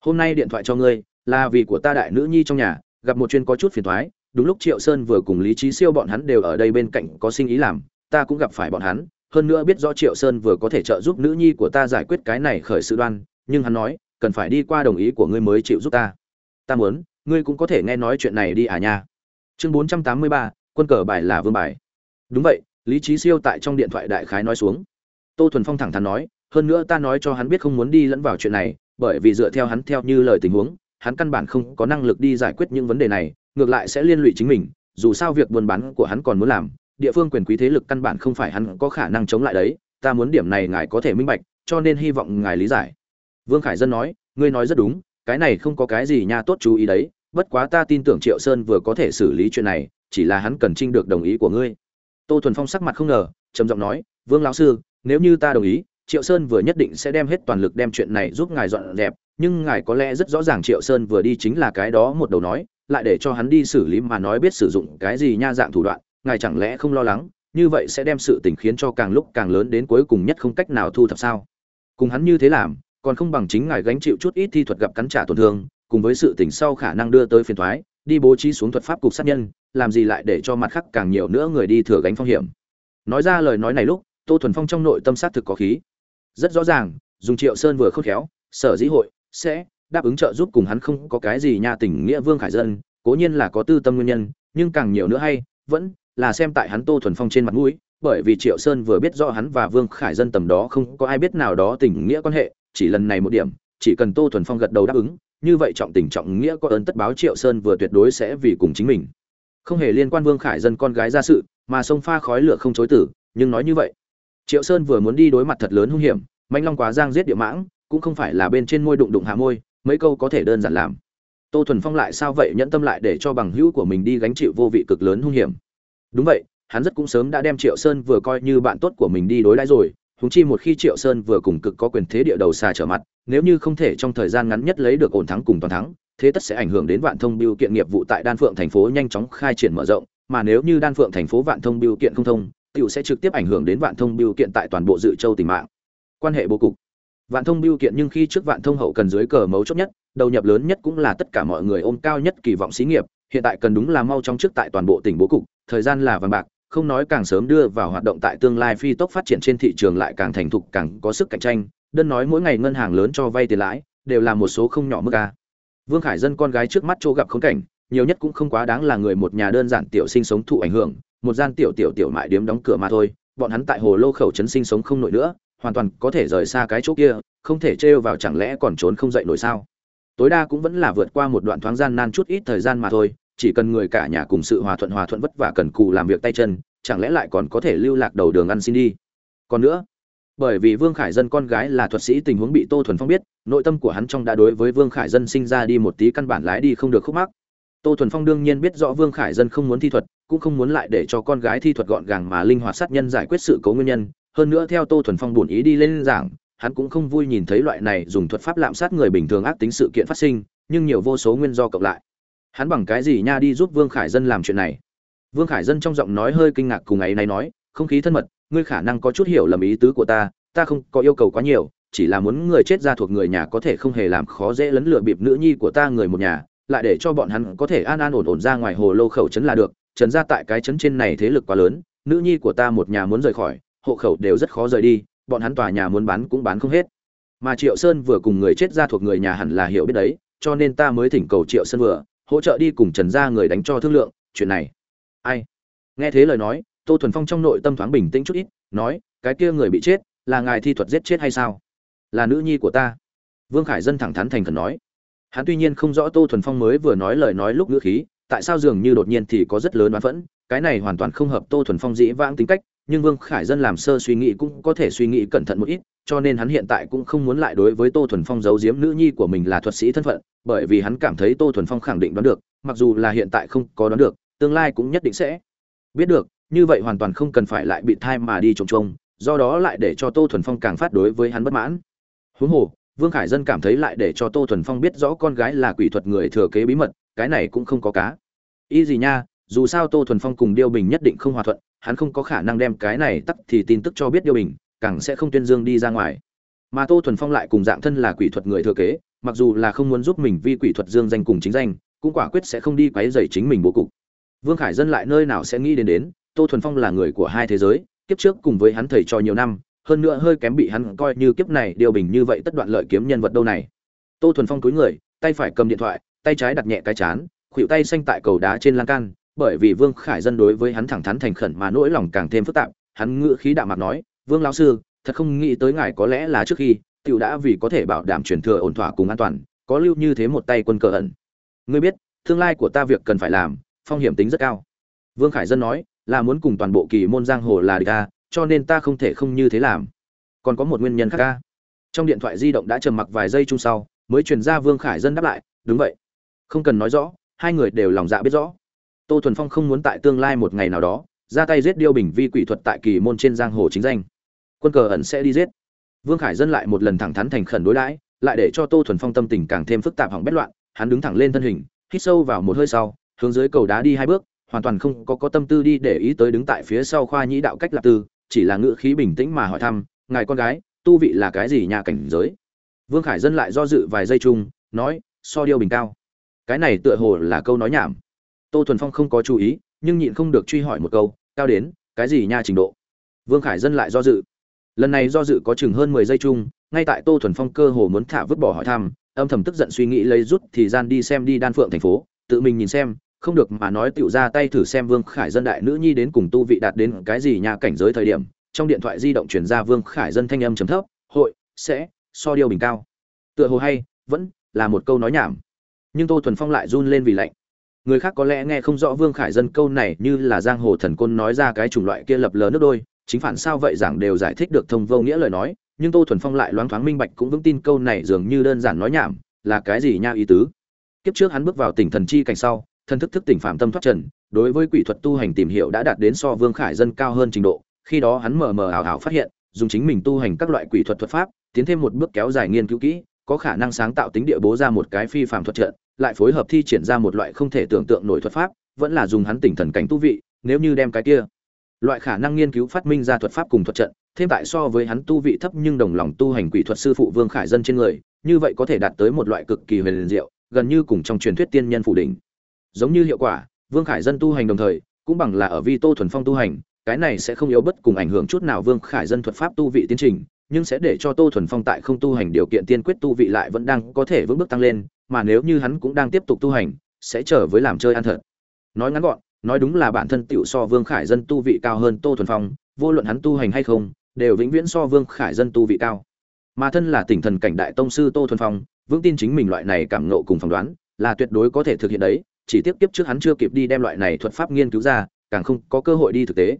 Hôm nay điện thoại cho ngươi, là vì của ta đại nữ nhi trong nhà, gặp một chuyên có chút phiền thoái đúng lúc triệu sơn vừa cùng lý trí siêu bọn hắn đều ở đây bên cạnh có sinh ý làm, ta cũng gặp phải bọn hắn. Hơn nữa biết rõ triệu sơn vừa có thể trợ giúp nữ nhi của ta giải quyết cái này khởi sự đoan, nhưng hắn nói, cần phải đi qua đồng ý của ngươi mới chịu giúp ta. Ta muốn, ngươi cũng có thể nghe nói chuyện này đi à nha. Chương bốn trăm tám mươi ba, quân cờ bài là vương bài. Đúng vậy, lý trí siêu tại trong điện thoại đại khái nói xuống. Tô thuần phong thẳng thắn nói, hơn nữa ta nói cho hắn biết không muốn đi lẫn vào chuyện này, bởi vì dựa theo hắn theo như lời tình huống, hắn căn bản không có năng lực đi giải quyết những vấn đề này ngược lại sẽ liên lụy chính mình, dù sao việc buôn bán của hắn còn muốn làm, địa phương quyền quý thế lực căn bản không phải hắn có khả năng chống lại đấy, ta muốn điểm này ngài có thể minh bạch, cho nên hy vọng ngài lý giải. Vương khải dân nói, ngươi nói rất đúng, cái này không có cái gì nha tốt chú ý đấy, bất quá ta tin tưởng triệu sơn vừa có thể xử lý chuyện này, chỉ là hắn cần trinh được đồng ý của ngươi. Tô thuần phong sắc mặt không ngờ, trầm giọng nói, vương lão sư, nếu như ta đồng ý, triệu sơn vừa nhất định sẽ đem hết toàn lực đem chuyện này giúp ngài dọn dẹp, nhưng ngài có lẽ rất rõ ràng triệu sơn vừa đi chính là cái đó một đầu nói lại để cho hắn đi xử lý mà nói biết sử dụng cái gì nha dạng thủ đoạn, ngài chẳng lẽ không lo lắng, như vậy sẽ đem sự tình khiến cho càng lúc càng lớn đến cuối cùng nhất không cách nào thu thập sao? Cùng hắn như thế làm, còn không bằng chính ngài gánh chịu chút ít thi thuật gặp cắn trả tổn thương, cùng với sự tình sau khả năng đưa tới phiền thoái đi bố trí xuống thuật pháp cục sát nhân, làm gì lại để cho mặt khác càng nhiều nữa người đi thừa gánh phong hiểm. Nói ra lời nói này lúc, tô thuần phong trong nội tâm sát thực có khí. Rất rõ ràng, dùng triệu sơn vừa khôn khéo, sở dĩ hội, sẽ đáp ứng trợ giúp cùng hắn không có cái gì nha tình nghĩa vương khải dân, cố nhiên là có tư tâm nguyên nhân, nhưng càng nhiều nữa hay, vẫn là xem tại hắn tô thuần phong trên mặt mũi, bởi vì triệu sơn vừa biết rõ hắn và vương khải dân tầm đó không có ai biết nào đó tình nghĩa quan hệ, chỉ lần này một điểm, chỉ cần tô thuần phong gật đầu đáp ứng, như vậy trọng tình trọng nghĩa có ơn tất báo triệu sơn vừa tuyệt đối sẽ vì cùng chính mình. Không hề liên quan vương khải dân con gái ra sự, mà sông pha khói lửa không chối tử, nhưng nói như vậy, triệu sơn vừa muốn đi đối mặt thật lớn hung hiểm manh long quá giang giết địa mãng, cũng không phải là bên trên môi đụng đụng hạ môi mấy câu có thể đơn giản làm. Tô thuần phong lại sao vậy nhẫn tâm lại để cho bằng hữu của mình đi gánh chịu vô vị cực lớn hung hiểm. Đúng vậy, hắn rất cũng sớm đã đem triệu sơn vừa coi như bạn tốt của mình đi đối đãi rồi húng chi một khi triệu sơn vừa cùng cực có quyền thế địa đầu xa trở mặt, nếu như không thể trong thời gian ngắn nhất lấy được ổn thắng cùng toàn thắng, thế tất sẽ ảnh hưởng đến vạn thông biêu kiện nghiệp vụ tại đan phượng thành phố nhanh chóng khai triển mở rộng, mà nếu như đan phượng thành phố vạn thông biêu kiện không thông, tiểu sẽ trực tiếp ảnh hưởng đến vạn thông biêu kiện tại toàn bộ dự châu tỉnh mạng. Quan hệ bố cục vạn thông biêu kiện nhưng khi trước vạn thông hậu cần dưới cờ mấu chốt nhất, đầu nhập lớn nhất cũng là tất cả mọi người ôm cao nhất kỳ vọng xí nghiệp, hiện tại cần đúng là mau trong trước tại toàn bộ tỉnh bố cục, thời gian là vàng bạc, không nói càng sớm đưa vào hoạt động tại tương lai phi tốc phát triển trên thị trường lại càng thành thục, càng có sức cạnh tranh, đơn nói mỗi ngày ngân hàng lớn cho vay tiền lãi, đều là một số không nhỏ mức a. Vương khải dân con gái trước mắt chỗ gặp khốn cảnh, nhiều nhất cũng không quá đáng là người một nhà đơn giản tiểu sinh sống thụ ảnh hưởng, một gian tiểu tiểu tiểu mại điếm đóng cửa mà thôi, bọn hắn tại hồ lô khẩu trấn sinh sống không nổi nữa hoàn toàn có thể rời xa cái chỗ kia, không thể trêu vào chẳng lẽ còn trốn không dậy nổi sao? Tối đa cũng vẫn là vượt qua một đoạn thoáng gian nan chút ít thời gian mà thôi, chỉ cần người cả nhà cùng sự hòa thuận hòa thuận vất vả cần cù làm việc tay chân, chẳng lẽ lại còn có thể lưu lạc đầu đường ăn xin đi? Còn nữa, bởi vì vương khải dân con gái là thuật sĩ tình huống bị tô thuần phong biết, nội tâm của hắn trong đã đối với vương khải dân sinh ra đi một tí căn bản lái đi không được khúc mắc. Tô thuần phong đương nhiên biết rõ vương khải dân không muốn thi thuật, cũng không muốn lại để cho con gái thi thuật gọn gàng mà linh hoạt sát nhân giải quyết sự cố nguyên nhân hơn nữa theo tô thuần phong bổn ý đi lên giảng, hắn cũng không vui nhìn thấy loại này dùng thuật pháp lạm sát người bình thường ác tính sự kiện phát sinh, nhưng nhiều vô số nguyên do cộng lại. Hắn bằng cái gì nha đi giúp vương khải dân làm chuyện này? Vương khải dân trong giọng nói hơi kinh ngạc cùng ấy này nói, không khí thân mật, ngươi khả năng có chút hiểu lầm ý tứ của ta ta không có yêu cầu quá nhiều, chỉ là muốn người chết ra thuộc người nhà có thể không hề làm khó dễ lấn lựa bịp nữ nhi của ta người một nhà, lại để cho bọn hắn có thể an an ổn ổn ra ngoài hồ lô khẩu trấn là được trấn ra tại cái trấn trên này thế lực quá lớn, nữ nhi của ta một nhà muốn rời khỏi hộ khẩu đều rất khó rời đi, bọn hắn tòa nhà muốn bán cũng bán không hết. Mà triệu sơn vừa cùng người chết ra thuộc người nhà hẳn là hiểu biết đấy, cho nên ta mới thỉnh cầu triệu sơn vừa hỗ trợ đi cùng trần gia người đánh cho thương lượng, chuyện này. Ai? Nghe thế lời nói, tô thuần phong trong nội tâm thoáng bình tĩnh chút ít, nói, cái kia người bị chết, là ngài thi thuật giết chết hay sao? Là nữ nhi của ta. Vương khải dân thẳng thắn thành khẩn nói. Hắn tuy nhiên không rõ tô thuần phong mới vừa nói lời nói lúc ngữ khí, tại sao dường như đột nhiên thì có rất lớn oán phẫn, cái này hoàn toàn không hợp tô thuần phong dĩ vãng tính cách nhưng vương khải dân làm sơ suy nghĩ cũng có thể suy nghĩ cẩn thận một ít, cho nên hắn hiện tại cũng không muốn lại đối với tô thuần phong giấu giếm nữ nhi của mình là thuật sĩ thân phận, bởi vì hắn cảm thấy tô thuần phong khẳng định đoán được, mặc dù là hiện tại không có đoán được, tương lai cũng nhất định sẽ biết được, như vậy hoàn toàn không cần phải lại bị thai mà đi trồng trông, do đó lại để cho tô thuần phong càng phát đối với hắn bất mãn. Huống hồ, vương khải dân cảm thấy lại để cho tô thuần phong biết rõ con gái là quỷ thuật người thừa kế bí mật, cái này cũng không có cá. Ý gì nha dù sao tô thuần phong cùng điêu bình nhất định không hòa thuận, hắn không có khả năng đem cái này tắt thì tin tức cho biết điêu bình, càng sẽ không tuyên dương đi ra ngoài. Mà tô thuần phong lại cùng dạng thân là quỷ thuật người thừa kế, mặc dù là không muốn giúp mình vi quỷ thuật dương danh cùng chính danh, cũng quả quyết sẽ không đi quấy rầy chính mình bố cục. Vương khải dân lại nơi nào sẽ nghĩ đến đến, tô thuần phong là người của hai thế giới, kiếp trước cùng với hắn thầy trò nhiều năm, hơn nữa hơi kém bị hắn coi như kiếp này điều bình như vậy tất đoạn lợi kiếm nhân vật đâu này. Tô thuần phong túi người, tay phải cầm điện thoại, tay trái đặt nhẹ cái chán khuỵu tay xanh tại cầu đá trên lan can bởi vì vương khải dân đối với hắn thẳng thắn thành khẩn mà nỗi lòng càng thêm phức tạp, hắn ngữ khí đạm mạc nói, vương lão sư, thật không nghĩ tới ngài có lẽ là trước khi, tiểu đã vì có thể bảo đảm truyền thừa ổn thỏa cùng an toàn, có lưu như thế một tay quân cờ ẩn. Ngươi biết, tương lai của ta việc cần phải làm, phong hiểm tính rất cao. Vương khải dân nói, là muốn cùng toàn bộ kỳ môn giang hồ là địch cho nên ta không thể không như thế làm. Còn có một nguyên nhân khác ca trong điện thoại di động đã trầm mặc vài giây chung sau, mới truyền ra vương khải dân đáp lại, đúng vậy. Không cần nói rõ, hai người đều lòng dạ biết rõ tô thuần phong không muốn tại tương lai một ngày nào đó ra tay giết điêu bình vi quỷ thuật tại kỳ môn trên giang hồ chính danh. Quân cờ ẩn sẽ đi giết. Vương khải dân lại một lần thẳng thắn thành khẩn đối đãi, lại để cho tô thuần phong tâm tình càng thêm phức tạp hỏng bét loạn, hắn đứng thẳng lên thân hình, hít sâu vào một hơi sau, hướng dưới cầu đá đi hai bước, hoàn toàn không có có tâm tư đi để ý tới đứng tại phía sau khoa nhĩ đạo cách lạc tư, chỉ là ngữ khí bình tĩnh mà hỏi thăm, ngài con gái, tu vị là cái gì nhà cảnh giới? Vương khải dân lại do dự vài giây chung, nói, so điêu bình cao. Cái này tựa hồ là câu nói nhảm tô thuần phong không có chú ý, nhưng nhịn không được truy hỏi một câu, cao đến, cái gì nha trình độ? Vương khải dân lại do dự. Lần này do dự có chừng hơn mười giây chung, ngay tại tô thuần phong cơ hồ muốn thả vứt bỏ hỏi thăm, âm thầm tức giận suy nghĩ lấy rút thì gian đi xem đi đan phượng thành phố, tự mình nhìn xem, không được mà nói tựu ra tay thử xem vương khải dân đại nữ nhi đến cùng tu vị đạt đến cái gì nhà cảnh giới thời điểm. Trong điện thoại di động chuyển ra vương khải dân thanh âm trầm thấp, hội, sẽ, so điều bình cao. Tựa hồ hay, vẫn là một câu nói nhảm. Nhưng tô thuần phong lại run lên vì lạnh người khác có lẽ nghe không rõ vương khải dân câu này như là giang hồ thần côn nói ra cái chủng loại kia lập lờ nước đôi, chính phản sao vậy giảng đều giải thích được thông vô nghĩa lời nói, nhưng tô thuần phong lại loáng thoáng minh bạch cũng vững tin câu này dường như đơn giản nói nhảm, là cái gì nha ý tứ. Kiếp trước hắn bước vào tỉnh thần chi cảnh sau thân thức thức tỉnh phạm tâm thoát trần, đối với quỷ thuật tu hành tìm hiểu đã đạt đến so vương khải dân cao hơn trình độ, khi đó hắn mờ mờ ảo ảo phát hiện, dùng chính mình tu hành các loại quỷ thuật thuật pháp, tiến thêm một bước kéo dài nghiên cứu kỹ, có khả năng sáng tạo tính địa bố ra một cái phi phạm thuật trận lại phối hợp thi triển ra một loại không thể tưởng tượng nổi thuật pháp, vẫn là dùng hắn tỉnh thần cảnh tu vị, nếu như đem cái kia loại khả năng nghiên cứu phát minh ra thuật pháp cùng thuật trận, thêm tại so với hắn tu vị thấp nhưng đồng lòng tu hành quỷ thuật sư phụ vương khải dân trên người, như vậy có thể đạt tới một loại cực kỳ huyền diệu, gần như cùng trong truyền thuyết tiên nhân phủ đỉnh. Giống như hiệu quả, vương khải dân tu hành đồng thời, cũng bằng là ở vi tô thuần phong tu hành, cái này sẽ không yếu bất cùng ảnh hưởng chút nào vương khải dân thuật pháp tu vị tiến trình, nhưng sẽ để cho tô thuần phong tại không tu hành điều kiện tiên quyết tu vị lại vẫn đang có thể vững bước tăng lên mà nếu như hắn cũng đang tiếp tục tu hành, sẽ trở với làm chơi ăn thật. Nói ngắn gọn, nói đúng là bản thân tiểu so vương khải dân tu vị cao hơn tô thuần phong, vô luận hắn tu hành hay không, đều vĩnh viễn so vương khải dân tu vị cao. Mà thân là tỉnh thần cảnh đại tông sư tô thuần phong, vững tin chính mình loại này cảm ngộ cùng phỏng đoán, là tuyệt đối có thể thực hiện đấy, chỉ tiếp tiếp trước hắn chưa kịp đi đem loại này thuật pháp nghiên cứu ra, càng không có cơ hội đi thực tế.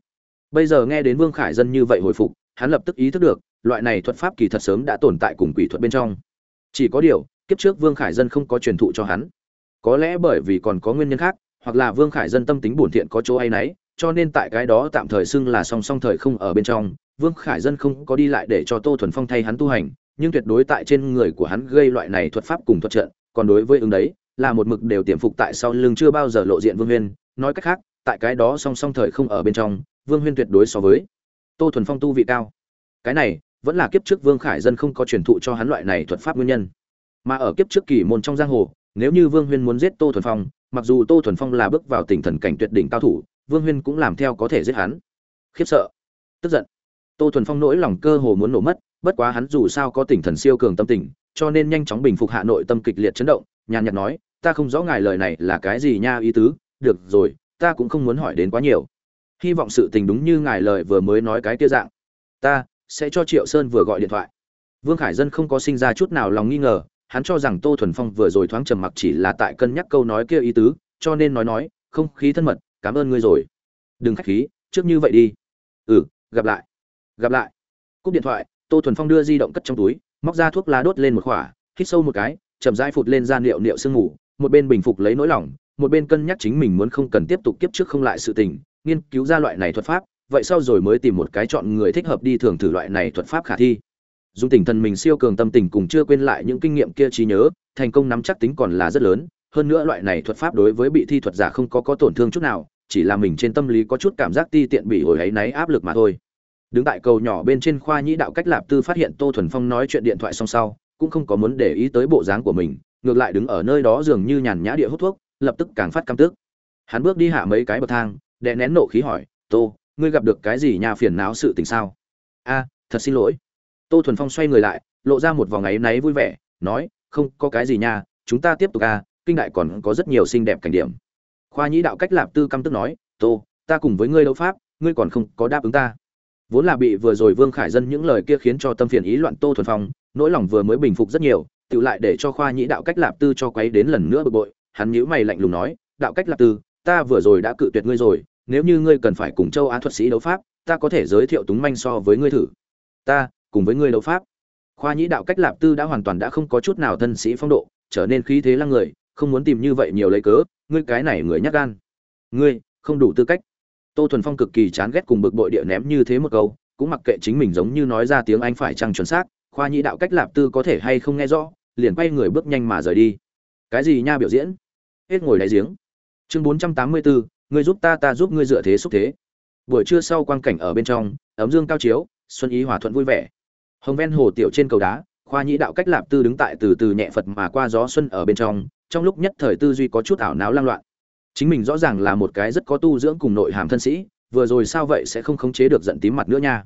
Bây giờ nghe đến vương khải dân như vậy hồi phục, hắn lập tức ý thức được, loại này thuật pháp kỳ thật sớm đã tồn tại cùng quỷ thuật bên trong. Chỉ có điều kiếp trước vương khải dân không có truyền thụ cho hắn. Có lẽ bởi vì còn có nguyên nhân khác, hoặc là vương khải dân tâm tính bổn thiện có chỗ hay nấy cho nên tại cái đó tạm thời xưng là song song thời không ở bên trong, vương khải dân không có đi lại để cho tô thuần phong thay hắn tu hành, nhưng tuyệt đối tại trên người của hắn gây loại này thuật pháp cùng thuật trận, còn đối với ứng đấy, là một mực đều tiềm phục tại sau lưng chưa bao giờ lộ diện vương huyên. Nói cách khác, tại cái đó song song thời không ở bên trong, vương huyên tuyệt đối so với tô thuần phong tu vị cao. Cái này, vẫn là kiếp trước vương khải dân không có truyền thụ cho hắn loại này thuật pháp nguyên nhân mà ở kiếp trước kỳ môn trong giang hồ, nếu như vương huyên muốn giết tô thuần phong, mặc dù tô thuần phong là bước vào tỉnh thần cảnh tuyệt đỉnh cao thủ, vương huyên cũng làm theo có thể giết hắn. Khiếp sợ, tức giận. Tô thuần phong nỗi lòng cơ hồ muốn nổ mất, bất quá hắn dù sao có tỉnh thần siêu cường tâm tình, cho nên nhanh chóng bình phục hạ nội tâm kịch liệt chấn động, nhàn nhạt nói, ta không rõ ngài lời này là cái gì nha ý tứ, được rồi, ta cũng không muốn hỏi đến quá nhiều. Hy vọng sự tình đúng như ngài lời vừa mới nói cái kia dạng. Ta sẽ cho triệu sơn vừa gọi điện thoại. Vương khải dân không có sinh ra chút nào lòng nghi ngờ hắn cho rằng tô thuần phong vừa rồi thoáng trầm mặc chỉ là tại cân nhắc câu nói kia ý tứ, cho nên nói nói, không khí thân mật, cảm ơn ngươi rồi. Đừng khách khí, trước như vậy đi. Ừ gặp lại. Gặp lại. Cúp điện thoại, tô thuần phong đưa di động cất trong túi, móc ra thuốc lá đốt lên một khỏa, hít sâu một cái, chậm rãi phụt lên ra liệu liệu sương ngủ một bên bình phục lấy nỗi lòng, một bên cân nhắc chính mình muốn không cần tiếp tục kiếp trước không lại sự tình, nghiên cứu ra loại này thuật pháp, vậy sau rồi mới tìm một cái chọn người thích hợp đi thường thử loại này thuật pháp khả thi dùng tình thần mình siêu cường tâm tình cùng chưa quên lại những kinh nghiệm kia trí nhớ, thành công nắm chắc tính còn là rất lớn. Hơn nữa loại này thuật pháp đối với bị thi thuật giả không có có tổn thương chút nào, chỉ là mình trên tâm lý có chút cảm giác ti tiện bị hồi ấy náy áp lực mà thôi. Đứng tại cầu nhỏ bên trên khoa nhĩ đạo cách lạp tư phát hiện tô thuần phong nói chuyện điện thoại song sau, cũng không có muốn để ý tới bộ dáng của mình, ngược lại đứng ở nơi đó dường như nhàn nhã địa hút thuốc, lập tức càng phát căm tức. Hắn bước đi hạ mấy cái bậc thang, đè nén nộ khí hỏi, tô, ngươi gặp được cái gì nhà phiền não sự tình sao? A, thật xin lỗi tô thuần phong xoay người lại, lộ ra một vòng áy náy vui vẻ, nói, không, có cái gì nha, chúng ta tiếp tục à kinh đại còn có rất nhiều xinh đẹp cảnh điểm. Khoa nhĩ đạo cách lạp tư căm tức nói, tô, ta cùng với ngươi đấu pháp, ngươi còn không có đáp ứng ta. Vốn là bị vừa rồi vương khải dân những lời kia khiến cho tâm phiền ý loạn tô thuần phong, nỗi lòng vừa mới bình phục rất nhiều tự lại để cho khoa nhĩ đạo cách lạp tư cho quấy đến lần nữa bực bội, hắn nhíu mày lạnh lùng nói, đạo cách lạp tư, ta vừa rồi đã cự tuyệt ngươi rồi, nếu như ngươi cần phải cùng châu á thuật sĩ đấu pháp, ta có thể giới thiệu túng manh so với ngươi thử. Ta cùng với ngươi đấu pháp. Khoa nhĩ đạo cách lạp tư đã hoàn toàn đã không có chút nào thân sĩ phong độ, trở nên khí thế lăng người, không muốn tìm như vậy nhiều lấy cớ, ngươi cái này người nhát gan. Ngươi, không đủ tư cách. Tô thuần phong cực kỳ chán ghét cùng bực bội địa ném như thế một câu, cũng mặc kệ chính mình giống như nói ra tiếng anh phải chăng chuẩn xác, khoa nhĩ đạo cách lạp tư có thể hay không nghe rõ, liền quay người bước nhanh mà rời đi. Cái gì nha biểu diễn? Hết ngồi đáy giếng. Chương bốn trăm tám mươi bốn ngươi giúp ta ta giúp ngươi dựa thế xúc thế. Buổi trưa sau quang cảnh ở bên trong, ấm dương cao chiếu, xuân ý hòa thuận vui vẻ hồng ven hồ tiểu trên cầu đá, khoa nhĩ đạo cách lạp tư đứng tại từ từ nhẹ phật mà qua gió xuân ở bên trong trong lúc nhất thời tư duy có chút ảo não lang loạn. Chính mình rõ ràng là một cái rất có tu dưỡng cùng nội hàm thân sĩ, vừa rồi sao vậy sẽ không khống chế được giận tím mặt nữa nha.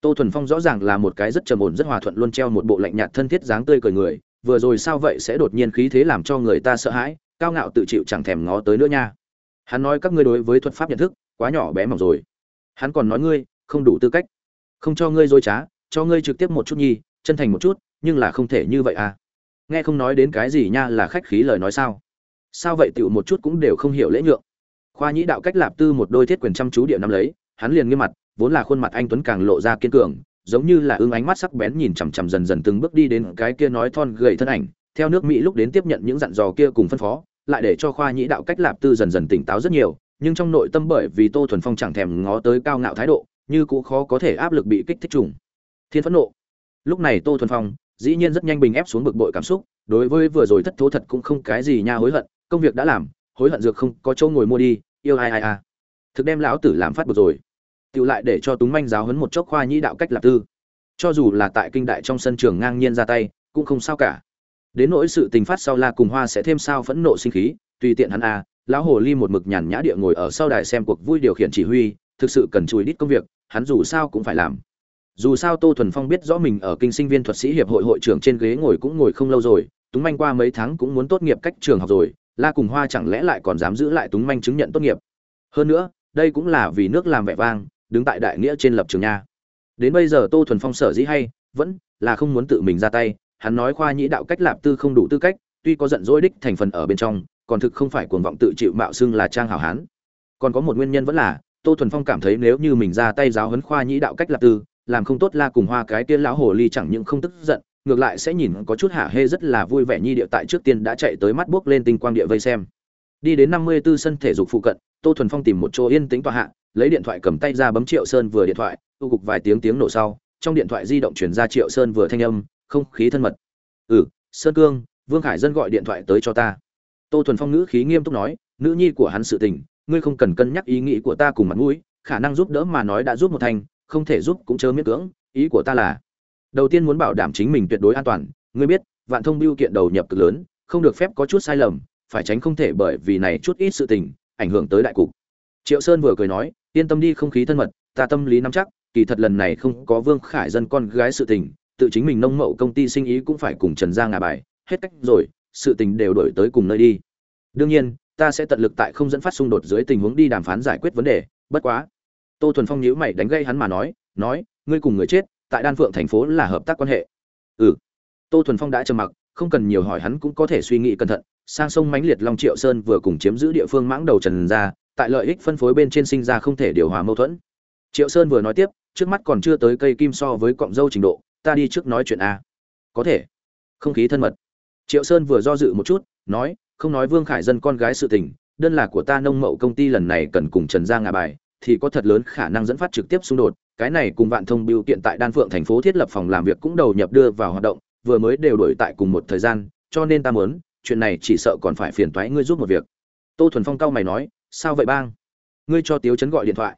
Tô thuần phong rõ ràng là một cái rất trầm ổn rất hòa thuận luôn treo một bộ lạnh nhạt thân thiết dáng tươi cười người, vừa rồi sao vậy sẽ đột nhiên khí thế làm cho người ta sợ hãi, cao ngạo tự chịu chẳng thèm ngó tới nữa nha. Hắn nói các ngươi đối với thuật pháp nhận thức quá nhỏ bé mỏng rồi. Hắn còn nói ngươi, không đủ tư cách. Không cho ngươi dối trá cho ngươi trực tiếp một chút nhi, chân thành một chút, nhưng là không thể như vậy à. Nghe không nói đến cái gì nha là khách khí lời nói sao. Sao vậy tựu một chút cũng đều không hiểu lễ nhượng. Khoa nhĩ đạo cách lạp tư một đôi thiết quyền chăm chú địa năm lấy, hắn liền nghiêm mặt, vốn là khuôn mặt anh tuấn càng lộ ra kiên cường, giống như là ương ánh mắt sắc bén nhìn chằm chằm dần dần từng bước đi đến cái kia nói thon gầy thân ảnh, theo nước mỹ lúc đến tiếp nhận những dặn dò kia cùng phân phó, lại để cho khoa nhĩ đạo cách lạp tư dần dần tỉnh táo rất nhiều, nhưng trong nội tâm bởi vì tô thuần phong chẳng thèm ngó tới cao ngạo thái độ, như cũ khó có thể áp lực bị kích thích trùng thiên phẫn nộ. Lúc này tô thuần phong dĩ nhiên rất nhanh bình ép xuống bực bội cảm xúc, đối với vừa rồi thất thố thật cũng không cái gì nha hối hận, công việc đã làm, hối hận dược không, có chỗ ngồi mua đi, yêu ai ai à thực đem lão tử làm phát bực rồi. Tự lại để cho túng manh giáo huấn một chốc khoa nhĩ đạo cách lạc tư. Cho dù là tại kinh đại trong sân trường ngang nhiên ra tay, cũng không sao cả. Đến nỗi sự tình phát sau la cùng hoa sẽ thêm sao phẫn nộ sinh khí, tùy tiện hắn à lão hồ ly một mực nhàn nhã địa ngồi ở sau đài xem cuộc vui điều khiển chỉ huy, thực sự cần chùi đít công việc, hắn dù sao cũng phải làm dù sao tô thuần phong biết rõ mình ở kinh sinh viên thuật sĩ hiệp hội hội trưởng trên ghế ngồi cũng ngồi không lâu rồi, túng manh qua mấy tháng cũng muốn tốt nghiệp cách trường học rồi, la cùng hoa chẳng lẽ lại còn dám giữ lại túng manh chứng nhận tốt nghiệp? Hơn nữa, đây cũng là vì nước làm vẻ vang, đứng tại đại nghĩa trên lập trường nha. Đến bây giờ tô thuần phong sở dĩ hay, vẫn là không muốn tự mình ra tay, hắn nói khoa nhĩ đạo cách lạp tư không đủ tư cách, tuy có giận dỗi đích thành phần ở bên trong, còn thực không phải cuồng vọng tự chịu mạo xưng là trang hảo hán. Còn có một nguyên nhân vẫn là, tô thuần phong cảm thấy nếu như mình ra tay giáo huấn khoa nhĩ đạo cách lạp tư làm không tốt la cùng hoa cái tiên lão hồ ly chẳng những không tức giận, ngược lại sẽ nhìn có chút hạ hê rất là vui vẻ nhi địa tại trước tiên đã chạy tới mắt buốc lên tinh quang địa vây xem. Đi đến năm mươi 54 sân thể dục phụ cận, tô thuần phong tìm một chỗ yên tĩnh tọa hạ, lấy điện thoại cầm tay ra bấm triệu sơn vừa điện thoại tu cục vài tiếng tiếng nổ sau, trong điện thoại di động chuyển ra triệu sơn vừa thanh âm, không khí thân mật. Ừ sơn cương, vương khải dân gọi điện thoại tới cho ta. Tô thuần phong ngữ khí nghiêm túc nói, nữ nhi của hắn sự tình, ngươi không cần cân nhắc ý nghĩ của ta cùng mặt mũi, khả năng giúp đỡ mà nói đã giúp một thành không thể giúp cũng chớ miễn cưỡng, ý của ta là, đầu tiên muốn bảo đảm chính mình tuyệt đối an toàn, ngươi biết, vạn thông biêu kiện đầu nhập cực lớn, không được phép có chút sai lầm, phải tránh không thể bởi vì này chút ít sự tình, ảnh hưởng tới đại cục. Triệu sơn vừa cười nói, yên tâm đi không khí thân mật, ta tâm lý nắm chắc, kỳ thật lần này không có vương khải dân con gái sự tình, tự chính mình nông mậu công ty sinh ý cũng phải cùng trần giang ngà bài, hết cách rồi, sự tình đều đổi tới cùng nơi đi. Đương nhiên, ta sẽ tận lực tại không dẫn phát xung đột dưới tình huống đi đàm phán giải quyết vấn đề, bất quá tô thuần phong nhíu mày đánh gây hắn mà nói nói, ngươi cùng người chết, tại đan phượng thành phố là hợp tác quan hệ. Ừ. Tô thuần phong đã trầm mặc, không cần nhiều hỏi hắn cũng có thể suy nghĩ cẩn thận. Sang sông mãnh liệt long triệu sơn vừa cùng chiếm giữ địa phương mãng đầu trần ra, tại lợi ích phân phối bên trên sinh ra không thể điều hòa mâu thuẫn. Triệu sơn vừa nói tiếp, trước mắt còn chưa tới cây kim so với cọng dâu trình độ, ta đi trước nói chuyện a. Có thể. Không khí thân mật. Triệu sơn vừa do dự một chút, nói, không nói vương khải dân con gái sự tình, đơn là của ta nông mậu công ty lần này cần cùng trần ra ngà bài thì có thật lớn khả năng dẫn phát trực tiếp xung đột. Cái này cùng vạn thông biêu kiện tại đan phượng thành phố thiết lập phòng làm việc cũng đầu nhập đưa vào hoạt động, vừa mới đều đổi tại cùng một thời gian, cho nên ta muốn, chuyện này chỉ sợ còn phải phiền toái ngươi giúp một việc. Tô thuần phong cao mày nói, sao vậy bang? Ngươi cho tiếu chấn gọi điện thoại.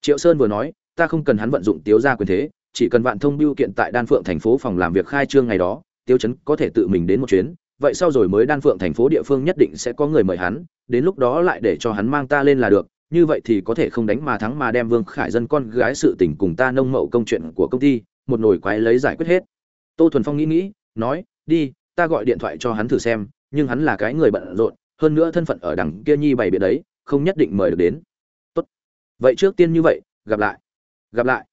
Triệu sơn vừa nói, ta không cần hắn vận dụng tiếu ra quyền thế, chỉ cần vạn thông biêu kiện tại đan phượng thành phố phòng làm việc khai trương ngày đó, tiếu chấn có thể tự mình đến một chuyến. Vậy sau rồi mới đan phượng thành phố địa phương nhất định sẽ có người mời hắn, đến lúc đó lại để cho hắn mang ta lên là được như vậy thì có thể không đánh mà thắng mà đem vương khải dân con gái sự tình cùng ta nông mậu công chuyện của công ty, một nồi quái lấy giải quyết hết. Tô thuần phong nghĩ nghĩ, nói, đi, ta gọi điện thoại cho hắn thử xem, nhưng hắn là cái người bận rộn, hơn nữa thân phận ở đằng kia nhi bày biệt đấy, không nhất định mời được đến. Tốt. Vậy trước tiên như vậy, gặp lại. Gặp lại.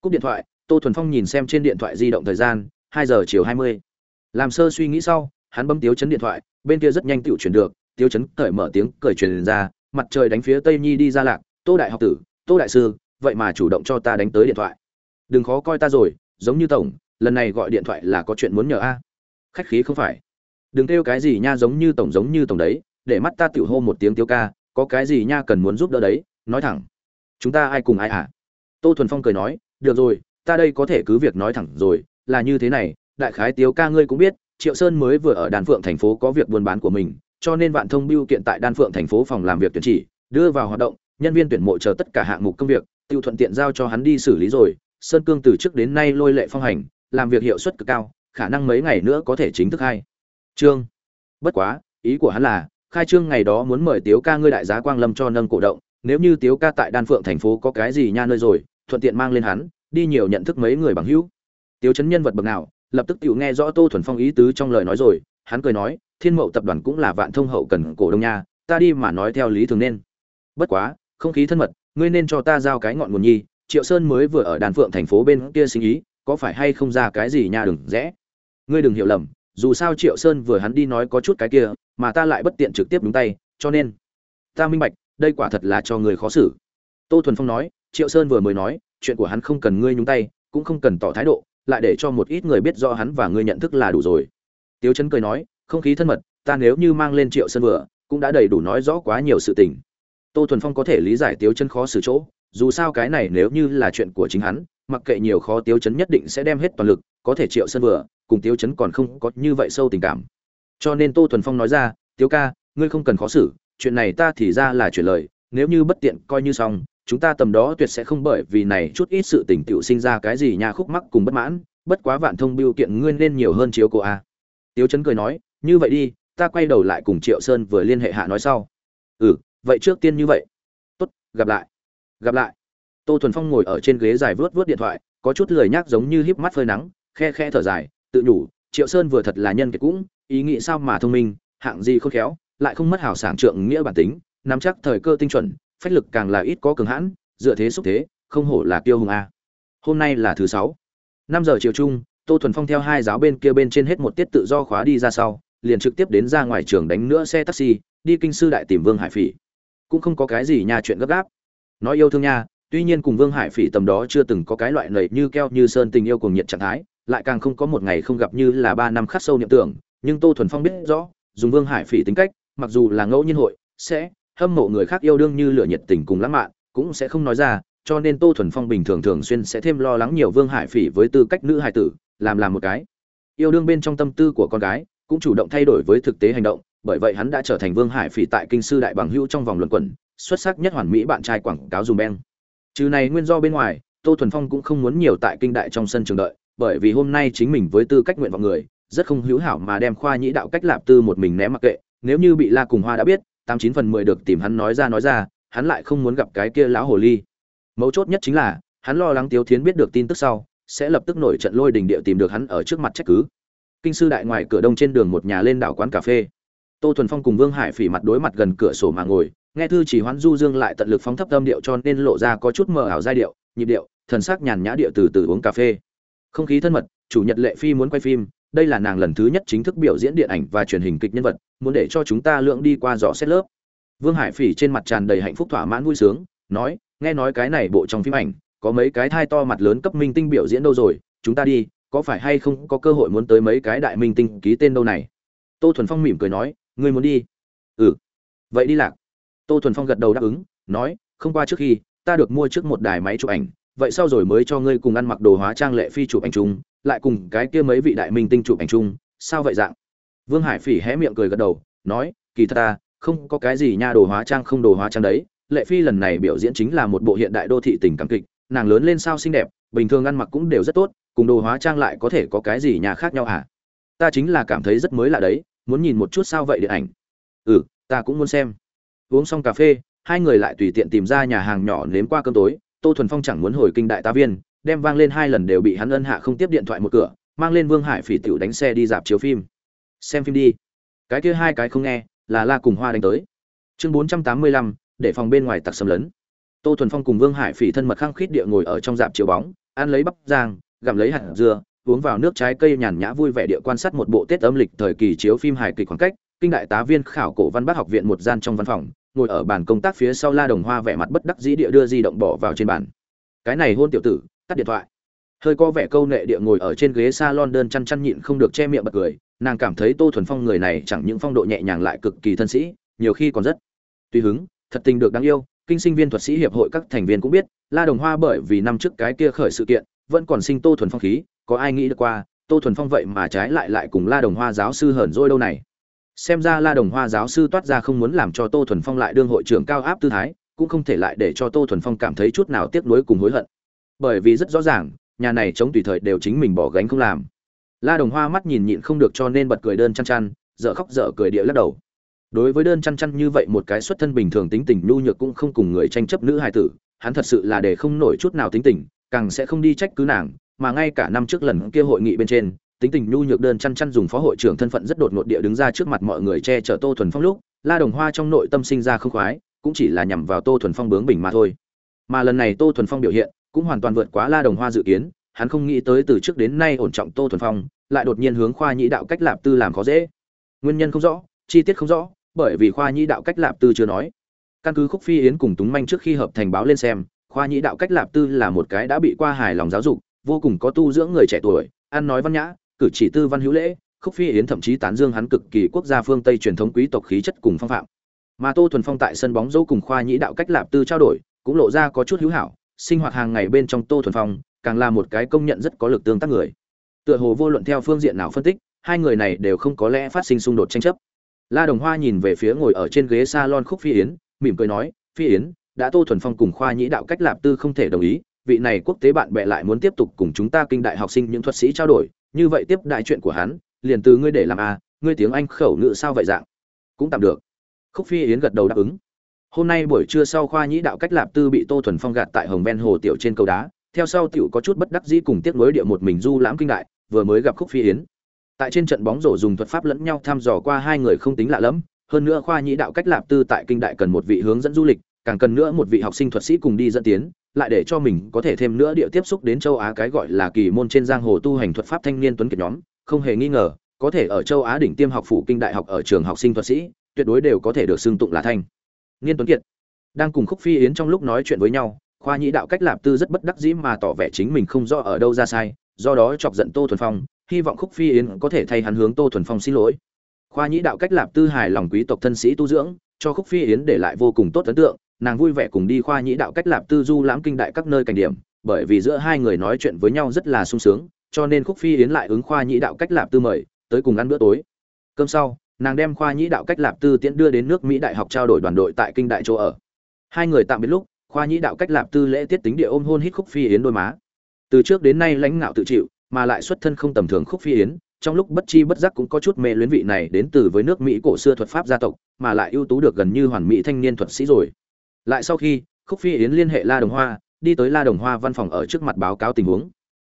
Cúp điện thoại, tô thuần phong nhìn xem trên điện thoại di động thời gian, hai giờ chiều hai mươi. Làm sơ suy nghĩ sau, hắn bấm tiếu chấn điện thoại, bên kia rất nhanh tự chuyển được, tiếu chấn cởi mở tiếng cười truyền ra mặt trời đánh phía tây nhi đi ra lạc, tô đại học tử, tô đại sư, vậy mà chủ động cho ta đánh tới điện thoại. Đừng khó coi ta rồi, giống như tổng, lần này gọi điện thoại là có chuyện muốn nhờ a. Khách khí không phải. Đừng kêu cái gì nha, giống như tổng, giống như tổng đấy, để mắt ta tiểu hô một tiếng tiêu ca, có cái gì nha cần muốn giúp đỡ đấy, nói thẳng. Chúng ta ai cùng ai à? Tô thuần phong cười nói, được rồi, ta đây có thể cứ việc nói thẳng rồi, là như thế này, đại khái tiêu ca ngươi cũng biết, triệu sơn mới vừa ở đàn phượng thành phố có việc buôn bán của mình cho nên vạn thông biêu kiện tại đan phượng thành phố phòng làm việc tuyển chỉ, đưa vào hoạt động, nhân viên tuyển mộ chờ tất cả hạng mục công việc, tiêu thuận tiện giao cho hắn đi xử lý rồi. Sơn cương từ trước đến nay lôi lệ phong hành, làm việc hiệu suất cực cao, khả năng mấy ngày nữa có thể chính thức khai. Trương, bất quá, ý của hắn là, khai trương ngày đó muốn mời tiếu ca ngươi đại giá quang lâm cho nâng cổ động, nếu như tiếu ca tại đan phượng thành phố có cái gì nha nơi rồi, thuận tiện mang lên hắn, đi nhiều nhận thức mấy người bằng hữu. Tiếu chấn nhân vật bậc nào, lập tức tiểu nghe rõ tô thuần phong ý tứ trong lời nói rồi, hắn cười nói thiên mậu tập đoàn cũng là vạn thông hậu cần cổ đông nha, ta đi mà nói theo lý thường nên. Bất quá, không khí thân mật, ngươi nên cho ta giao cái ngọn nguồn nhi, triệu sơn mới vừa ở đàn phượng thành phố bên kia sinh ý, có phải hay không ra cái gì nha đừng rẽ. Ngươi đừng hiểu lầm, dù sao triệu sơn vừa hắn đi nói có chút cái kia, mà ta lại bất tiện trực tiếp đúng tay, cho nên. Ta minh bạch, đây quả thật là cho người khó xử. Tô thuần phong nói, triệu sơn vừa mới nói, chuyện của hắn không cần ngươi nhúng tay, cũng không cần tỏ thái độ, lại để cho một ít người biết do hắn và ngươi nhận thức là đủ rồi. Tiếu chấn cười nói không khí thân mật, ta nếu như mang lên triệu sơn vừa, cũng đã đầy đủ nói rõ quá nhiều sự tình. Tô thuần phong có thể lý giải tiếu chân khó xử chỗ, dù sao cái này nếu như là chuyện của chính hắn, mặc kệ nhiều khó tiếu chấn nhất định sẽ đem hết toàn lực, có thể triệu sơn vừa, cùng tiếu chấn còn không có như vậy sâu tình cảm. Cho nên tô thuần phong nói ra, tiếu ca, ngươi không cần khó xử, chuyện này ta thì ra là chuyện lời, nếu như bất tiện coi như xong, chúng ta tầm đó tuyệt sẽ không bởi vì này chút ít sự tình tiểu sinh ra cái gì nhà khúc mắc cùng bất mãn, bất quá vạn thông biêu kiện ngươi nên nhiều hơn chiếu cô a. Tiếu chấn cười nói như vậy đi, ta quay đầu lại cùng triệu sơn vừa liên hệ hạ nói sau. Ừ vậy trước tiên như vậy. Tốt, gặp lại. Gặp lại. Tô thuần phong ngồi ở trên ghế dài vớt vớt điện thoại, có chút lười nhác giống như híp mắt phơi nắng, khe khe thở dài, tự nhủ, triệu sơn vừa thật là nhân kiệt cũng, ý nghĩ sao mà thông minh, hạng gì khôn khéo, lại không mất hảo sảng trượng nghĩa bản tính, nắm chắc thời cơ tinh chuẩn, phách lực càng là ít có cường hãn, dựa thế xúc thế, không hổ là tiêu hùng a. Hôm nay là thứ sáu. Năm giờ chiều chung, tô thuần phong theo hai giáo bên kia bên trên hết một tiết tự do khóa đi ra sau liền trực tiếp đến ra ngoài trường đánh nữa xe taxi, đi kinh sư đại tìm vương hải phỉ. Cũng không có cái gì nha chuyện gấp gáp. Nói yêu thương nha, tuy nhiên cùng vương hải phỉ tầm đó chưa từng có cái loại lầy như keo như sơn tình yêu cùng nhiệt trạng thái, lại càng không có một ngày không gặp như là ba năm khắc sâu niệm tưởng, nhưng tô thuần phong biết rõ, dùng vương hải phỉ tính cách, mặc dù là ngẫu nhiên hội, sẽ hâm mộ người khác yêu đương như lửa nhiệt tình cùng lãng mạn, cũng sẽ không nói ra, cho nên tô thuần phong bình thường thường xuyên sẽ thêm lo lắng nhiều vương hải phỉ với tư cách nữ hải tử, làm làm một cái. Yêu đương bên trong tâm tư của con gái cũng chủ động thay đổi với thực tế hành động, bởi vậy hắn đã trở thành vương hải phỉ tại kinh sư đại bằng hữu trong vòng luận quẩn, xuất sắc nhất hoàn mỹ bạn trai quảng cáo dùm beng. Trừ này nguyên do bên ngoài, tô thuần phong cũng không muốn nhiều tại kinh đại trong sân trường đợi, bởi vì hôm nay chính mình với tư cách nguyện vọng người, rất không hữu hảo mà đem khoa nhĩ đạo cách lạp tư một mình ném mặc kệ. Nếu như bị la cùng hoa đã biết, tám chín phần mười được tìm hắn nói ra nói ra, hắn lại không muốn gặp cái kia lão hồ ly. Mấu chốt nhất chính là, hắn lo lắng tiếu thiến biết được tin tức sau, sẽ lập tức nổi trận lôi đình địa tìm được hắn ở trước mặt trách cứ kinh sư đại ngoài cửa đông trên đường một nhà lên đảo quán cà phê. Tô thuần phong cùng vương hải phỉ mặt đối mặt gần cửa sổ mà ngồi, nghe thư chỉ hoán du dương lại tận lực phóng thấp tâm điệu cho nên lộ ra có chút mờ ảo giai điệu, nhịp điệu, thần sắc nhàn nhã điệu từ từ uống cà phê. Không khí thân mật, chủ nhật lệ phi muốn quay phim, đây là nàng lần thứ nhất chính thức biểu diễn điện ảnh và truyền hình kịch nhân vật, muốn để cho chúng ta lượng đi qua dò xét lớp. Vương hải phỉ trên mặt tràn đầy hạnh phúc thỏa mãn vui sướng, nói, nghe nói cái này bộ trong phim ảnh, có mấy cái thai to mặt lớn cấp minh tinh biểu diễn đâu rồi, chúng ta đi có phải hay không có cơ hội muốn tới mấy cái đại minh tinh ký tên đâu này? Tô thuần phong mỉm cười nói, ngươi muốn đi? Ừ. Vậy đi lạc. Tô thuần phong gật đầu đáp ứng, nói, không qua trước khi, ta được mua trước một đài máy chụp ảnh, vậy sau rồi mới cho ngươi cùng ăn mặc đồ hóa trang lệ phi chụp ảnh chung, lại cùng cái kia mấy vị đại minh tinh chụp ảnh chung, sao vậy dạng? Vương hải phỉ hé miệng cười gật đầu, nói, kỳ thật ta, không có cái gì nha đồ hóa trang không đồ hóa trang đấy, lệ phi lần này biểu diễn chính là một bộ hiện đại đô thị tình cảm kịch, nàng lớn lên sao xinh đẹp, bình thường ăn mặc cũng đều rất tốt cùng đồ hóa trang lại có thể có cái gì nhà khác nhau hả? Ta chính là cảm thấy rất mới lạ đấy, muốn nhìn một chút sao vậy điện ảnh? Ừ ta cũng muốn xem. Uống xong cà phê, hai người lại tùy tiện tìm ra nhà hàng nhỏ nếm qua cơm tối. Tô thuần phong chẳng muốn hồi kinh đại tá viên, đem vang lên hai lần đều bị hắn ân hạ không tiếp điện thoại một cửa, mang lên vương hải phỉ tiểu đánh xe đi dạp chiếu phim. Xem phim đi. Cái kia hai cái không nghe, là la cùng hoa đánh tới. Chương bốn trăm tám mươi lăm, để phòng bên ngoài tặc xâm lấn. Tô thuần phong cùng vương hải phỉ thân mật khăng khít địa ngồi ở trong dạp chiếu bóng, ăn lấy bắp giang gặm lấy hạt dưa, uống vào nước trái cây nhàn nhã vui vẻ địa quan sát một bộ tết âm lịch thời kỳ chiếu phim hài kịch khoảng cách, kinh đại tá viên khảo cổ văn bác học viện một gian trong văn phòng, ngồi ở bàn công tác phía sau la đồng hoa vẻ mặt bất đắc dĩ địa đưa di động bỏ vào trên bàn. Cái này hôn tiểu tử, tắt điện thoại. Hơi có vẻ câu nệ địa ngồi ở trên ghế salon đơn chăn chăn nhịn không được che miệng bật cười, nàng cảm thấy tô thuần phong người này chẳng những phong độ nhẹ nhàng lại cực kỳ thân sĩ, nhiều khi còn rất tùy hứng, thật tình được đáng yêu kinh sinh viên thuật sĩ hiệp hội các thành viên cũng biết, la đồng hoa bởi vì năm trước cái kia khởi sự kiện, vẫn còn sinh tô thuần phong khí, có ai nghĩ được qua, tô thuần phong vậy mà trái lại lại cùng la đồng hoa giáo sư hờn dỗi đâu này. Xem ra la đồng hoa giáo sư toát ra không muốn làm cho tô thuần phong lại đương hội trưởng cao áp tư thái, cũng không thể lại để cho tô thuần phong cảm thấy chút nào tiếc nuối cùng hối hận. Bởi vì rất rõ ràng, nhà này chống tùy thời đều chính mình bỏ gánh không làm. La đồng hoa mắt nhìn nhịn không được cho nên bật cười đơn chăn chăn, dở khóc dở cười địa lắc đầu đối với đơn chăn chăn như vậy một cái xuất thân bình thường tính tình, nhu nhược cũng không cùng người tranh chấp nữ hài tử, hắn thật sự là để không nổi chút nào tính tình, càng sẽ không đi trách cứ nàng, mà ngay cả năm trước lần kia hội nghị bên trên, tính tình nhu nhược đơn chăn chăn dùng phó hội trưởng thân phận rất đột ngột địa đứng ra trước mặt mọi người che chở tô thuần phong lúc, la đồng hoa trong nội tâm sinh ra không khoái, cũng chỉ là nhằm vào tô thuần phong bướng bỉnh mà thôi. Mà lần này tô thuần phong biểu hiện, cũng hoàn toàn vượt quá la đồng hoa dự kiến, hắn không nghĩ tới từ trước đến nay ổn trọng tô thuần phong, lại đột nhiên hướng khoa nhĩ đạo cách lạp tư làm khó dễ. Nguyên nhân không rõ, chi tiết không rõ bởi vì khoa nhĩ đạo cách lạp tư chưa nói. Căn cứ khúc phi yến cùng túng manh trước khi hợp thành báo lên xem, khoa nhĩ đạo cách lạp tư là một cái đã bị qua hài lòng giáo dục, vô cùng có tu dưỡng người trẻ tuổi, ăn nói văn nhã, cử chỉ tư văn hữu lễ, khúc phi yến thậm chí tán dương hắn cực kỳ quốc gia phương tây truyền thống quý tộc khí chất cùng phong phạm. Mà tô thuần phong tại sân bóng dâu cùng khoa nhĩ đạo cách lạp tư trao đổi, cũng lộ ra có chút hữu hảo, sinh hoạt hàng ngày bên trong tô thuần phong, càng là một cái công nhận rất có lực tương tác người. Tựa hồ vô luận theo phương diện nào phân tích, hai người này đều không có lẽ phát sinh xung đột tranh chấp la đồng hoa nhìn về phía ngồi ở trên ghế salon khúc phi yến, mỉm cười nói, phi yến, đã tô thuần phong cùng khoa nhĩ đạo cách lạp tư không thể đồng ý, vị này quốc tế bạn bè lại muốn tiếp tục cùng chúng ta kinh đại học sinh những thuật sĩ trao đổi, như vậy tiếp đại chuyện của hắn, liền từ ngươi để làm a, ngươi tiếng anh khẩu ngữ sao vậy dạng? Cũng tạm được. Khúc phi yến gật đầu đáp ứng. Hôm nay buổi trưa sau khoa nhĩ đạo cách lạp tư bị tô thuần phong gạt tại hồng ven hồ tiểu trên cầu đá, theo sau tiểu có chút bất đắc dĩ cùng tiếc nuối địa một mình du lãm kinh đại, vừa mới gặp khúc phi yến tại trên trận bóng rổ dùng thuật pháp lẫn nhau thăm dò qua hai người không tính lạ lẫm. Hơn nữa khoa nhĩ đạo cách lạp tư tại kinh đại cần một vị hướng dẫn du lịch, càng cần nữa một vị học sinh thuật sĩ cùng đi dẫn tiến, lại để cho mình có thể thêm nữa địa tiếp xúc đến châu á cái gọi là kỳ môn trên giang hồ tu hành thuật pháp thanh niên tuấn kiệt nhóm. Không hề nghi ngờ, có thể ở châu á đỉnh tiêm học phủ kinh đại học ở trường học sinh thuật sĩ, tuyệt đối đều có thể được xưng tụng là thanh niên tuấn kiệt. Đang cùng khúc phi yến trong lúc nói chuyện với nhau, khoa nhĩ đạo cách lạp tư rất bất đắc dĩ mà tỏ vẻ chính mình không rõ ở đâu ra sai, do đó chọc giận tô thuần phong hy vọng khúc phi yến có thể thay hắn hướng tô thuần phong xin lỗi. Khoa nhĩ đạo cách lạp tư hài lòng quý tộc thân sĩ tu dưỡng, cho khúc phi yến để lại vô cùng tốt ấn tượng. Nàng vui vẻ cùng đi khoa nhĩ đạo cách lạp tư du lãm kinh đại các nơi cảnh điểm, bởi vì giữa hai người nói chuyện với nhau rất là sung sướng, cho nên khúc phi yến lại ứng khoa nhĩ đạo cách lạp tư mời, tới cùng ăn bữa tối. Cơm sau, nàng đem khoa nhĩ đạo cách lạp tư tiễn đưa đến nước mỹ đại học trao đổi đoàn đội tại kinh đại chỗ ở. Hai người tạm biệt lúc, khoa nhĩ đạo cách lạp tư lễ tiết tính địa ôm hôn hít khúc phi yến đôi má. Từ trước đến nay lãnh ngạo tự chịu mà lại xuất thân không tầm thường khúc phi yến, trong lúc bất chi bất giác cũng có chút mê luyến vị này đến từ với nước mỹ cổ xưa thuật pháp gia tộc, mà lại ưu tú được gần như hoàn mỹ thanh niên thuật sĩ rồi. Lại sau khi, khúc phi yến liên hệ la đồng hoa, đi tới la đồng hoa văn phòng ở trước mặt báo cáo tình huống.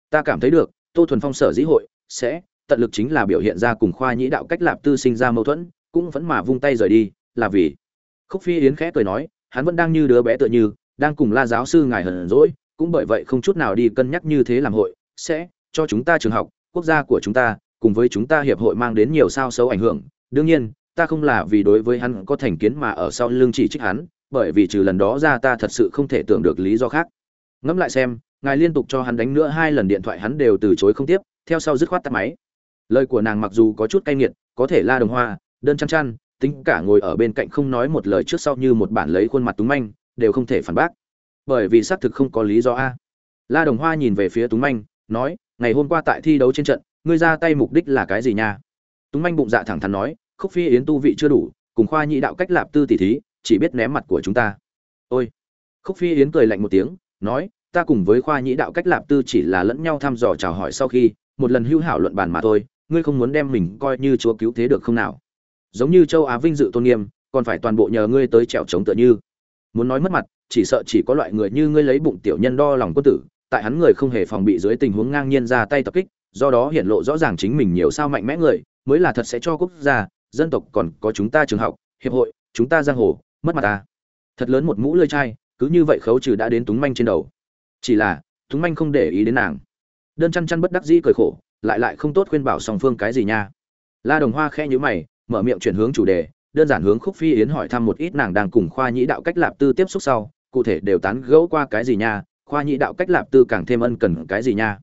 Ta cảm thấy được, tô thuần phong sở dĩ hội, sẽ, tận lực chính là biểu hiện ra cùng khoa nhĩ đạo cách lạp tư sinh ra mâu thuẫn, cũng vẫn mà vung tay rời đi, là vì. Khúc phi yến khẽ cười nói, hắn vẫn đang như đứa bé tựa như, đang cùng la giáo sư ngài hờn rỗi cũng bởi vậy không chút nào đi cân nhắc như thế làm hội, sẽ cho chúng ta trường học, quốc gia của chúng ta, cùng với chúng ta hiệp hội mang đến nhiều sao xấu ảnh hưởng. Đương nhiên, ta không là vì đối với hắn có thành kiến mà ở sau lưng chỉ trích hắn, bởi vì trừ lần đó ra ta thật sự không thể tưởng được lý do khác. Ngẫm lại xem, ngài liên tục cho hắn đánh nữa hai lần điện thoại hắn đều từ chối không tiếp, theo sau dứt khoát tắt máy. Lời của nàng mặc dù có chút cay nghiệt, có thể la đồng hoa, đơn chăn chăn, tính cả ngồi ở bên cạnh không nói một lời trước sau như một bản lấy khuôn mặt túng manh, đều không thể phản bác. Bởi vì xác thực không có lý do a. La đồng hoa nhìn về phía túng manh, nói ngày hôm qua tại thi đấu trên trận, ngươi ra tay mục đích là cái gì nha? Túng manh bụng dạ thẳng thắn nói, khúc phi yến tu vị chưa đủ, cùng khoa nhị đạo cách lạp tư tỷ thí, chỉ biết ném mặt của chúng ta. Ôi! Khúc phi yến cười lạnh một tiếng, nói, ta cùng với khoa nhị đạo cách lạp tư chỉ là lẫn nhau thăm dò chào hỏi sau khi, một lần hữu hảo luận bàn mà thôi, ngươi không muốn đem mình coi như chúa cứu thế được không nào? Giống như châu á vinh dự tôn nghiêm, còn phải toàn bộ nhờ ngươi tới trèo chống tựa như. Muốn nói mất mặt, chỉ sợ chỉ có loại người như ngươi lấy bụng tiểu nhân đo lòng quân tử tại hắn người không hề phòng bị dưới tình huống ngang nhiên ra tay tập kích, do đó hiện lộ rõ ràng chính mình nhiều sao mạnh mẽ người, mới là thật sẽ cho quốc gia, dân tộc còn có chúng ta trường học, hiệp hội, chúng ta giang hồ, mất mặt ta. Thật lớn một mũ lơi chai, cứ như vậy khấu trừ đã đến túng manh trên đầu. Chỉ là, túng manh không để ý đến nàng. Đơn chăn chăn bất đắc dĩ cười khổ, lại lại không tốt khuyên bảo song phương cái gì nha. La đồng hoa khẽ nhíu mày, mở miệng chuyển hướng chủ đề, đơn giản hướng khúc phi yến hỏi thăm một ít nàng đang cùng khoa nhĩ đạo cách lạp tư tiếp xúc sau, cụ thể đều tán gẫu qua cái gì nha khoa nhị đạo cách lạp tư càng thêm ân cần cái gì nha?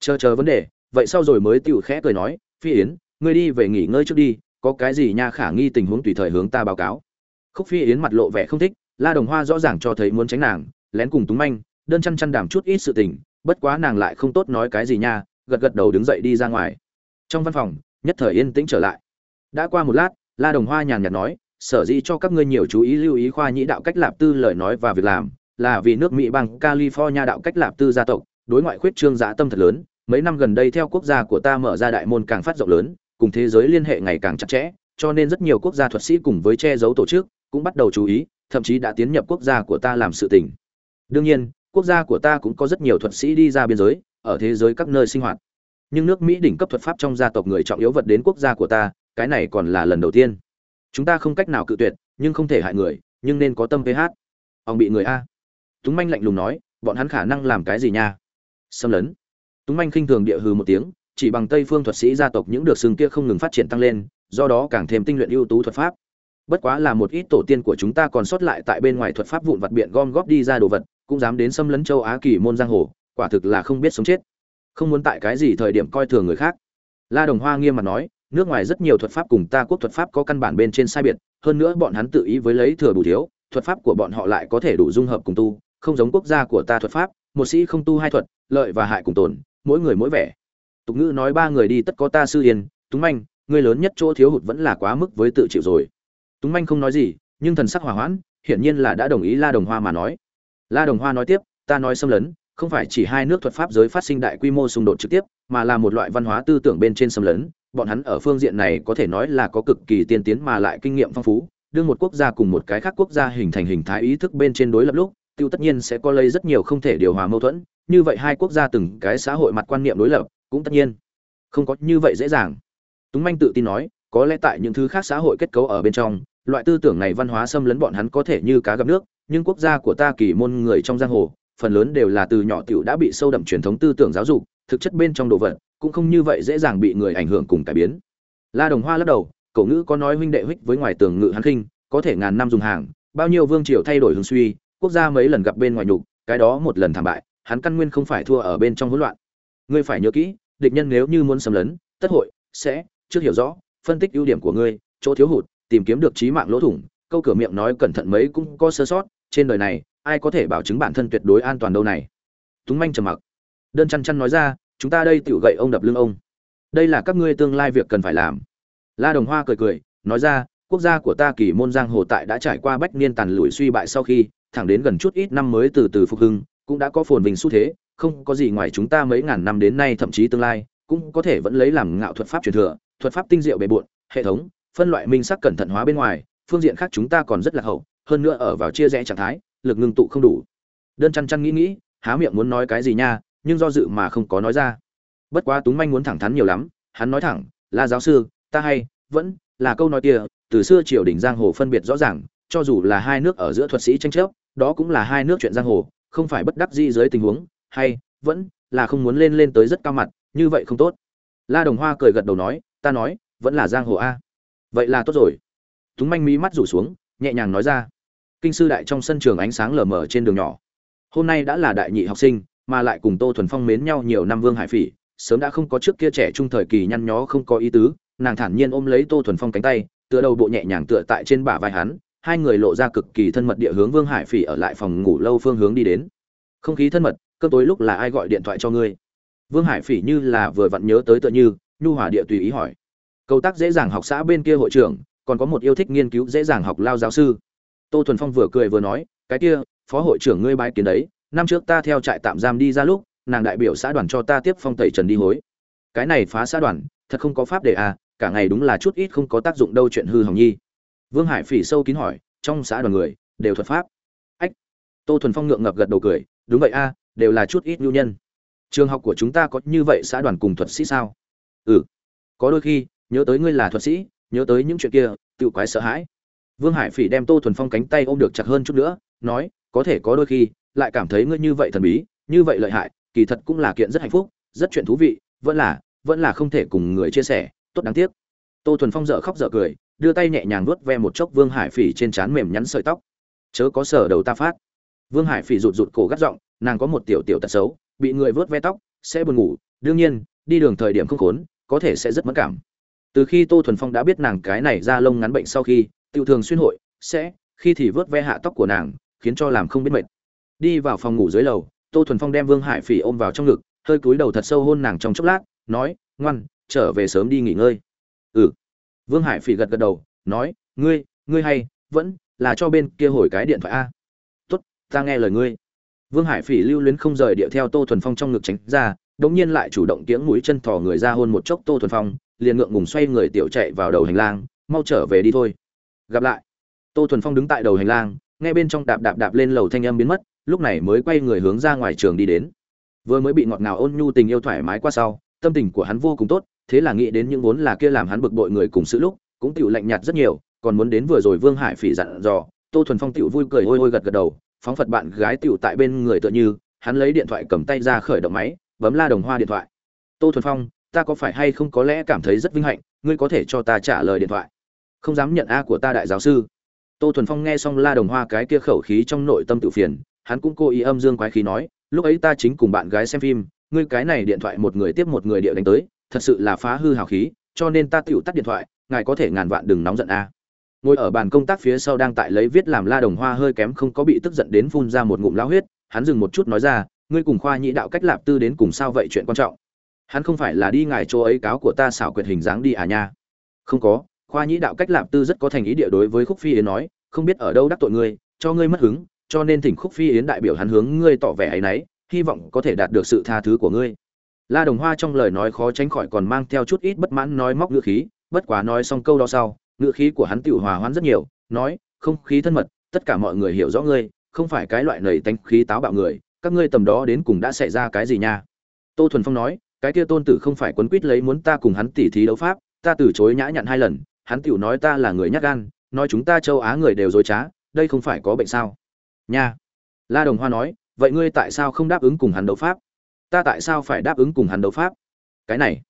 Chờ chờ vấn đề, vậy sau rồi mới tiểu khẽ cười nói, phi yến, ngươi đi về nghỉ ngơi trước đi, có cái gì nha khả nghi tình huống tùy thời hướng ta báo cáo. Khúc phi yến mặt lộ vẻ không thích, la đồng hoa rõ ràng cho thấy muốn tránh nàng, lén cùng túng manh, đơn chăn chăn đảm chút ít sự tình, bất quá nàng lại không tốt nói cái gì nha, gật gật đầu đứng dậy đi ra ngoài. Trong văn phòng, nhất thời yên tĩnh trở lại. Đã qua một lát, la đồng hoa nhàn nhạt nói, sở dĩ cho các ngươi nhiều chú ý lưu ý khoa nhĩ đạo cách lạp tư lời nói và việc làm là vì nước mỹ bằng california đạo cách lạp tư gia tộc, đối ngoại khuyết trương giá tâm thật lớn, mấy năm gần đây theo quốc gia của ta mở ra đại môn càng phát rộng lớn, cùng thế giới liên hệ ngày càng chặt chẽ, cho nên rất nhiều quốc gia thuật sĩ cùng với che giấu tổ chức cũng bắt đầu chú ý, thậm chí đã tiến nhập quốc gia của ta làm sự tình. Đương nhiên, quốc gia của ta cũng có rất nhiều thuật sĩ đi ra biên giới, ở thế giới các nơi sinh hoạt. Nhưng nước mỹ đỉnh cấp thuật pháp trong gia tộc người trọng yếu vật đến quốc gia của ta, cái này còn là lần đầu tiên. Chúng ta không cách nào cự tuyệt, nhưng không thể hại người, nhưng nên có tâm ph. Ông bị người a túng manh lạnh lùng nói, bọn hắn khả năng làm cái gì nha? Xâm lấn. Túng manh khinh thường địa hư một tiếng, chỉ bằng tây phương thuật sĩ gia tộc những được xưng kia không ngừng phát triển tăng lên, do đó càng thêm tinh luyện ưu tú thuật pháp. Bất quá là một ít tổ tiên của chúng ta còn sót lại tại bên ngoài thuật pháp vụn vặt biện gom góp đi ra đồ vật, cũng dám đến xâm lấn châu á kỳ môn giang hồ, quả thực là không biết sống chết. Không muốn tại cái gì thời điểm coi thường người khác. La đồng hoa nghiêm mặt nói, nước ngoài rất nhiều thuật pháp cùng ta quốc thuật pháp có căn bản bên trên sai biệt, hơn nữa bọn hắn tự ý với lấy thừa đủ thiếu, thuật pháp của bọn họ lại có thể đủ dung hợp cùng tu không giống quốc gia của ta thuật pháp, một sĩ không tu hai thuật, lợi và hại cùng tồn, mỗi người mỗi vẻ. Tục ngữ nói ba người đi tất có ta sư yên, túng manh người lớn nhất chỗ thiếu hụt vẫn là quá mức với tự chịu rồi. Túng manh không nói gì, nhưng thần sắc hòa hoãn, hiển nhiên là đã đồng ý la đồng hoa mà nói. La đồng hoa nói tiếp, ta nói xâm lấn, không phải chỉ hai nước thuật pháp giới phát sinh đại quy mô xung đột trực tiếp, mà là một loại văn hóa tư tưởng bên trên xâm lấn. Bọn hắn ở phương diện này có thể nói là có cực kỳ tiên tiến mà lại kinh nghiệm phong phú đương một quốc gia cùng một cái khác quốc gia hình thành hình thái ý thức bên trên đối lập lúc tiêu tất nhiên sẽ có lấy rất nhiều không thể điều hòa mâu thuẫn, như vậy hai quốc gia từng cái xã hội mặt quan niệm đối lập, cũng tất nhiên không có như vậy dễ dàng. Túng manh tự tin nói, có lẽ tại những thứ khác xã hội kết cấu ở bên trong, loại tư tưởng này văn hóa xâm lấn bọn hắn có thể như cá gặp nước, nhưng quốc gia của ta kỳ môn người trong giang hồ, phần lớn đều là từ nhỏ tiểu đã bị sâu đậm truyền thống tư tưởng giáo dục, thực chất bên trong đồ vật, cũng không như vậy dễ dàng bị người ảnh hưởng cùng cải biến. La đồng hoa lắc đầu cổ ngữ có nói huynh đệ huyết với ngoài tường ngự hắn khinh, có thể ngàn năm dùng hàng, bao nhiêu vương triều thay đổi hướng suy quốc gia mấy lần gặp bên ngoài nhục, cái đó một lần thảm bại, hắn căn nguyên không phải thua ở bên trong hỗn loạn. Ngươi phải nhớ kỹ, địch nhân nếu như muốn xâm lấn, tất hội sẽ, trước hiểu rõ, phân tích ưu điểm của ngươi, chỗ thiếu hụt, tìm kiếm được trí mạng lỗ thủng, câu cửa miệng nói cẩn thận mấy cũng có sơ sót, trên đời này, ai có thể bảo chứng bản thân tuyệt đối an toàn đâu này? Túng manh trầm mặc. Đơn chăn chăn nói ra, chúng ta đây tự gậy ông đập lưng ông. Đây là các ngươi tương lai việc cần phải làm. La đồng hoa cười cười, nói ra, quốc gia của ta kỳ môn giang hồ tại đã trải qua bách niên tàn lụi suy bại sau khi thẳng đến gần chút ít năm mới từ từ phục hưng, cũng đã có phồn vinh xu thế, không có gì ngoài chúng ta mấy ngàn năm đến nay thậm chí tương lai, cũng có thể vẫn lấy làm ngạo thuật pháp truyền thừa, thuật pháp tinh diệu bề bộn, hệ thống, phân loại minh sắc cẩn thận hóa bên ngoài, phương diện khác chúng ta còn rất là hậu, hơn nữa ở vào chia rẽ trạng thái, lực ngưng tụ không đủ. Đơn chăn chăn nghĩ nghĩ, há miệng muốn nói cái gì nha, nhưng do dự mà không có nói ra. Bất quá túng manh muốn thẳng thắn nhiều lắm, hắn nói thẳng, la giáo sư, ta hay, vẫn là câu nói kia, từ xưa triều đình giang hồ phân biệt rõ ràng, cho dù là hai nước ở giữa thuật sĩ tranh chấp đó cũng là hai nước chuyện giang hồ, không phải bất đắc di dưới tình huống, hay, vẫn là không muốn lên lên tới rất cao mặt, như vậy không tốt. La đồng hoa cười gật đầu nói, ta nói, vẫn là giang hồ a. Vậy là tốt rồi. Túng manh mí mắt rủ xuống, nhẹ nhàng nói ra. Kinh sư đại trong sân trường ánh sáng lờ mờ trên đường nhỏ. Hôm nay đã là đại nhị học sinh, mà lại cùng tô thuần phong mến nhau nhiều năm vương hải phỉ, sớm đã không có trước kia trẻ trung thời kỳ nhăn nhó không có ý tứ, nàng thản nhiên ôm lấy tô thuần phong cánh tay, tựa đầu bộ nhẹ nhàng tựa tại trên bả vai hắn hai người lộ ra cực kỳ thân mật địa hướng vương hải phỉ ở lại phòng ngủ lâu phương hướng đi đến. Không khí thân mật, cơm tối lúc là ai gọi điện thoại cho ngươi? Vương hải phỉ như là vừa vặn nhớ tới tựa như, nhu hòa địa tùy ý hỏi. Câu tác dễ dàng học xã bên kia hội trưởng, còn có một yêu thích nghiên cứu dễ dàng học lao giáo sư. Tô thuần phong vừa cười vừa nói, cái kia, phó hội trưởng ngươi bái kiến đấy, năm trước ta theo trại tạm giam đi ra lúc, nàng đại biểu xã đoàn cho ta tiếp phong tẩy trần đi hối. Cái này phá xã đoàn, thật không có pháp để à cả ngày đúng là chút ít không có tác dụng đâu chuyện hư hỏng nhi vương hải phỉ sâu kín hỏi, trong xã đoàn người, đều thuật pháp. Ách, tô thuần phong ngượng ngập gật đầu cười, đúng vậy a, đều là chút ít nhu nhân. Trường học của chúng ta có như vậy xã đoàn cùng thuật sĩ sao? Ừ. Có đôi khi, nhớ tới ngươi là thuật sĩ, nhớ tới những chuyện kia, tự quái sợ hãi. Vương hải phỉ đem tô thuần phong cánh tay ôm được chặt hơn chút nữa, nói, có thể có đôi khi, lại cảm thấy ngươi như vậy thần bí, như vậy lợi hại, kỳ thật cũng là kiện rất hạnh phúc, rất chuyện thú vị, vẫn là vẫn là không thể cùng người chia sẻ, tốt đáng tiếc. Tô thuần phong dở khóc dở cười đưa tay nhẹ nhàng vuốt ve một chốc vương hải phỉ trên trán mềm nhắn sợi tóc. Chớ có sở đầu ta phát. Vương hải phỉ rụt rụt cổ gắt giọng, nàng có một tiểu tiểu tật xấu, bị người vuốt ve tóc, sẽ buồn ngủ, đương nhiên, đi đường thời điểm không khốn, có thể sẽ rất mất cảm. Từ khi tô thuần phong đã biết nàng cái này ra lông ngắn bệnh sau khi, tiểu thường xuyên hội, sẽ, khi thì vớt ve hạ tóc của nàng, khiến cho làm không biết mệt. Đi vào phòng ngủ dưới lầu, tô thuần phong đem vương hải phỉ ôm vào trong ngực, hơi cúi đầu thật sâu hôn nàng trong chốc lát, nói, ngoan, trở về sớm đi nghỉ ngơi. Ừ vương hải phỉ gật gật đầu, nói, ngươi ngươi hay, vẫn là cho bên kia hồi cái điện thoại a. Tốt, ta nghe lời ngươi. Vương hải phỉ lưu luyến không rời điệu theo tô thuần phong trong ngực tránh ra, đống nhiên lại chủ động kiếng mũi chân thò người ra hôn một chốc tô thuần phong, liền ngượng ngùng xoay người tiểu chạy vào đầu hành lang, mau trở về đi thôi. Gặp lại. Tô thuần phong đứng tại đầu hành lang, nghe bên trong đạp đạp đạp lên lầu thanh âm biến mất, lúc này mới quay người hướng ra ngoài trường đi đến. Vừa mới bị ngọt ngào ôn nhu tình yêu thoải mái qua sau, tâm tình của hắn vô cùng tốt thế là nghĩ đến những vốn là kia làm hắn bực bội người cùng sự lúc, cũng tiểu lạnh nhạt rất nhiều, còn muốn đến vừa rồi vương hải phỉ dặn dò, tô thuần phong tiểu vui cười ôi ôi gật gật đầu, phóng phật bạn gái tiểu tại bên người tựa như, hắn lấy điện thoại cầm tay ra khởi động máy, bấm la đồng hoa điện thoại. Tô thuần phong, ta có phải hay không có lẽ cảm thấy rất vinh hạnh, ngươi có thể cho ta trả lời điện thoại? Không dám nhận a của ta đại giáo sư. Tô thuần phong nghe xong la đồng hoa cái kia khẩu khí trong nội tâm tự phiền, hắn cũng cố ý âm dương quái khí nói, lúc ấy ta chính cùng bạn gái xem phim, ngươi cái này điện thoại một người tiếp một người địa đánh tới thật sự là phá hư hào khí, cho nên ta tựu tắt điện thoại, ngài có thể ngàn vạn đừng nóng giận a. Ngồi ở bàn công tác phía sau đang tại lấy viết làm la đồng hoa hơi kém không có bị tức giận đến phun ra một ngụm lao huyết, hắn dừng một chút nói ra, ngươi cùng khoa nhĩ đạo cách lạp tư đến cùng sao vậy chuyện quan trọng? Hắn không phải là đi ngài chỗ ấy cáo của ta xảo quyệt hình dáng đi à nha? Không có, khoa nhĩ đạo cách lạp tư rất có thành ý địa đối với khúc phi yến nói, không biết ở đâu đắc tội ngươi, cho ngươi mất hứng, cho nên thỉnh khúc phi yến đại biểu hắn hướng ngươi tỏ vẻ ấy nấy hy vọng có thể đạt được sự tha thứ của ngươi la đồng hoa trong lời nói khó tránh khỏi còn mang theo chút ít bất mãn nói móc ngữ khí, bất quá nói xong câu đó sau, ngữ khí của hắn tiểu hòa hoãn rất nhiều, nói, không khí thân mật, tất cả mọi người hiểu rõ ngươi, không phải cái loại nầy tánh khí táo bạo người, các ngươi tầm đó đến cùng đã xảy ra cái gì nha? Tô thuần phong nói, cái kia tôn tử không phải quấn quýt lấy muốn ta cùng hắn tỉ thí đấu pháp, ta từ chối nhã nhặn hai lần, hắn tiểu nói ta là người nhát gan, nói chúng ta châu á người đều dối trá, đây không phải có bệnh sao? Nha. La đồng hoa nói, vậy ngươi tại sao không đáp ứng cùng hắn đấu pháp? Ta tại sao phải đáp ứng cùng hắn đấu pháp? Cái này.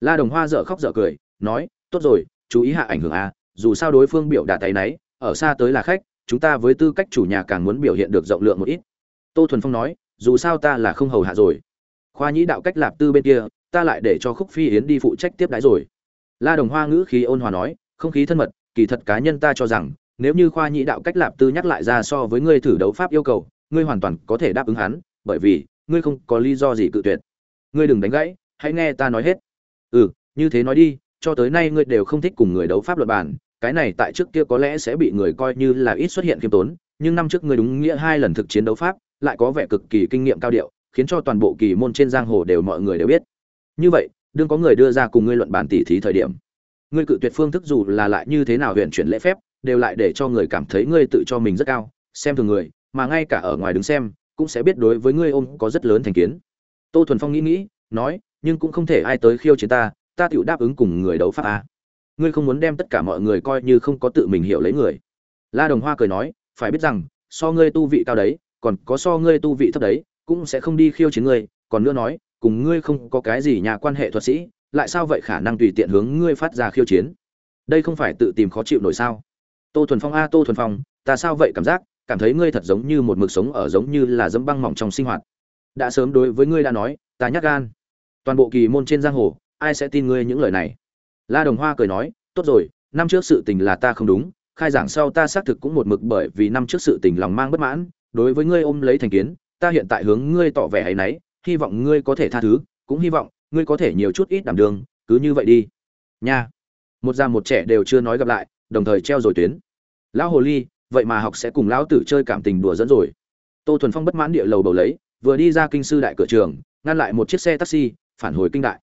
La đồng hoa dở khóc dở cười, nói, tốt rồi, chú ý hạ ảnh hưởng a, dù sao đối phương biểu đạt tay náy, ở xa tới là khách, chúng ta với tư cách chủ nhà càng muốn biểu hiện được rộng lượng một ít. Tô thuần phong nói, dù sao ta là không hầu hạ rồi. Khoa nhĩ đạo cách lạp tư bên kia, ta lại để cho khúc phi yến đi phụ trách tiếp đái rồi. La đồng hoa ngữ khí ôn hòa nói, không khí thân mật, kỳ thật cá nhân ta cho rằng, nếu như khoa nhĩ đạo cách lạp tư nhắc lại ra so với ngươi thử đấu pháp yêu cầu, ngươi hoàn toàn có thể đáp ứng hắn, bởi vì ngươi không có lý do gì cự tuyệt. Ngươi đừng đánh gãy, hãy nghe ta nói hết. Ừ như thế nói đi, cho tới nay ngươi đều không thích cùng người đấu pháp luật bản, cái này tại trước kia có lẽ sẽ bị người coi như là ít xuất hiện khiêm tốn, nhưng năm trước ngươi đúng nghĩa hai lần thực chiến đấu pháp, lại có vẻ cực kỳ kinh nghiệm cao điệu, khiến cho toàn bộ kỳ môn trên giang hồ đều mọi người đều biết. Như vậy đương có người đưa ra cùng ngươi luận bàn tỉ thí thời điểm. Ngươi cự tuyệt phương thức dù là lại như thế nào huyện chuyển lễ phép, đều lại để cho người cảm thấy ngươi tự cho mình rất cao, xem thường người, mà ngay cả ở ngoài đứng xem cũng sẽ biết đối với ngươi ôm có rất lớn thành kiến. Tô thuần phong nghĩ nghĩ, nói, nhưng cũng không thể ai tới khiêu chiến ta ta tựu đáp ứng cùng người đấu pháp a. Ngươi không muốn đem tất cả mọi người coi như không có tự mình hiểu lấy người. La đồng hoa cười nói, phải biết rằng, so ngươi tu vị cao đấy, còn có so ngươi tu vị thấp đấy, cũng sẽ không đi khiêu chiến ngươi. Còn nữa nói, cùng ngươi không có cái gì nhà quan hệ thuật sĩ, lại sao vậy khả năng tùy tiện hướng ngươi phát ra khiêu chiến? Đây không phải tự tìm khó chịu nổi sao? Tô thuần phong a, tô thuần phong, ta sao vậy cảm giác cảm thấy ngươi thật giống như một mực sống ở giống như là dẫm băng mỏng trong sinh hoạt. Đã sớm đối với ngươi đã nói, ta nhắc gan. Toàn bộ kỳ môn trên giang hồ, ai sẽ tin ngươi những lời này? La đồng hoa cười nói, tốt rồi, năm trước sự tình là ta không đúng, khai giảng sau ta xác thực cũng một mực bởi vì năm trước sự tình lòng mang bất mãn. Đối với ngươi ôm lấy thành kiến, ta hiện tại hướng ngươi tỏ vẻ hay nấy, hy vọng ngươi có thể tha thứ, cũng hy vọng ngươi có thể nhiều chút ít đảm đường cứ như vậy đi. Nha. Một già một trẻ đều chưa nói gặp lại, đồng thời treo rồi tuyến. Lão hồ ly vậy mà học sẽ cùng lão tử chơi cảm tình đùa dẫn rồi. Tô thuần phong bất mãn địa lầu bầu lấy, vừa đi ra kinh sư đại cửa trường, ngăn lại một chiếc xe taxi, phản hồi kinh đại.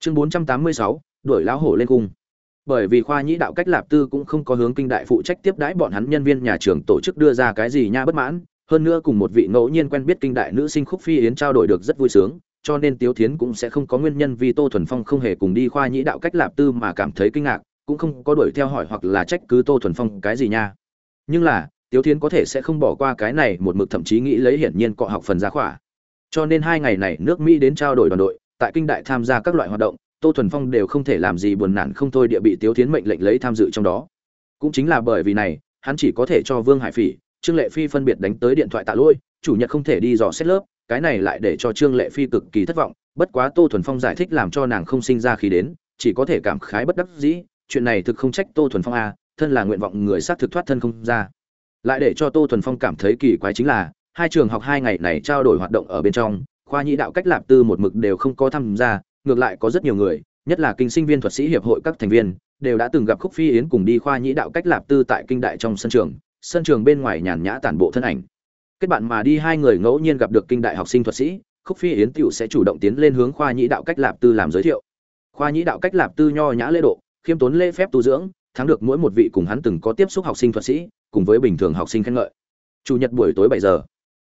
Chương bốn trăm tám mươi sáu, đuổi lão hổ lên cung. Bởi vì khoa nhĩ đạo cách lạp tư cũng không có hướng kinh đại phụ trách tiếp đãi bọn hắn nhân viên nhà trường tổ chức đưa ra cái gì nha bất mãn, hơn nữa cùng một vị ngẫu nhiên quen biết kinh đại nữ sinh khúc phi yến trao đổi được rất vui sướng, cho nên tiếu thiến cũng sẽ không có nguyên nhân vì tô thuần phong không hề cùng đi khoa nhĩ đạo cách lạp tư mà cảm thấy kinh ngạc, cũng không có đuổi theo hỏi hoặc là trách cứ tô thuần phong cái gì nha nhưng là, tiếu thiến có thể sẽ không bỏ qua cái này một mực thậm chí nghĩ lấy hiển nhiên cọ học phần giá khỏa. Cho nên hai ngày này nước mỹ đến trao đổi đoàn đội, tại kinh đại tham gia các loại hoạt động, tô thuần phong đều không thể làm gì buồn nản không thôi địa bị tiếu thiến mệnh lệnh lấy tham dự trong đó. Cũng chính là bởi vì này, hắn chỉ có thể cho vương hải phỉ, trương lệ phi phân biệt đánh tới điện thoại tạ lỗi, chủ nhật không thể đi dò xét lớp, cái này lại để cho trương lệ phi cực kỳ thất vọng, bất quá tô thuần phong giải thích làm cho nàng không sinh ra khi đến, chỉ có thể cảm khái bất đắc dĩ, chuyện này thực không trách tô thuần phong a thân là nguyện vọng người xác thực thoát thân không ra. Lại để cho tô thuần phong cảm thấy kỳ quái chính là, hai trường học hai ngày này trao đổi hoạt động ở bên trong, khoa nhĩ đạo cách lạp tư một mực đều không có tham gia, ngược lại có rất nhiều người, nhất là kinh sinh viên thuật sĩ hiệp hội các thành viên, đều đã từng gặp khúc phi yến cùng đi khoa nhĩ đạo cách lạp tư tại kinh đại trong sân trường sân trường bên ngoài nhàn nhã tản bộ thân ảnh. Kết bạn mà đi hai người ngẫu nhiên gặp được kinh đại học sinh thuật sĩ, khúc phi yến tiểu sẽ chủ động tiến lên hướng khoa nhĩ đạo cách lạp tư làm giới thiệu. Khoa nhĩ đạo cách lạp tư nho nhã lễ độ, khiêm tốn lễ phép tu dưỡng thắng được mỗi một vị cùng hắn từng có tiếp xúc học sinh thuật sĩ, cùng với bình thường học sinh khen ngợi. Chủ nhật buổi tối bảy giờ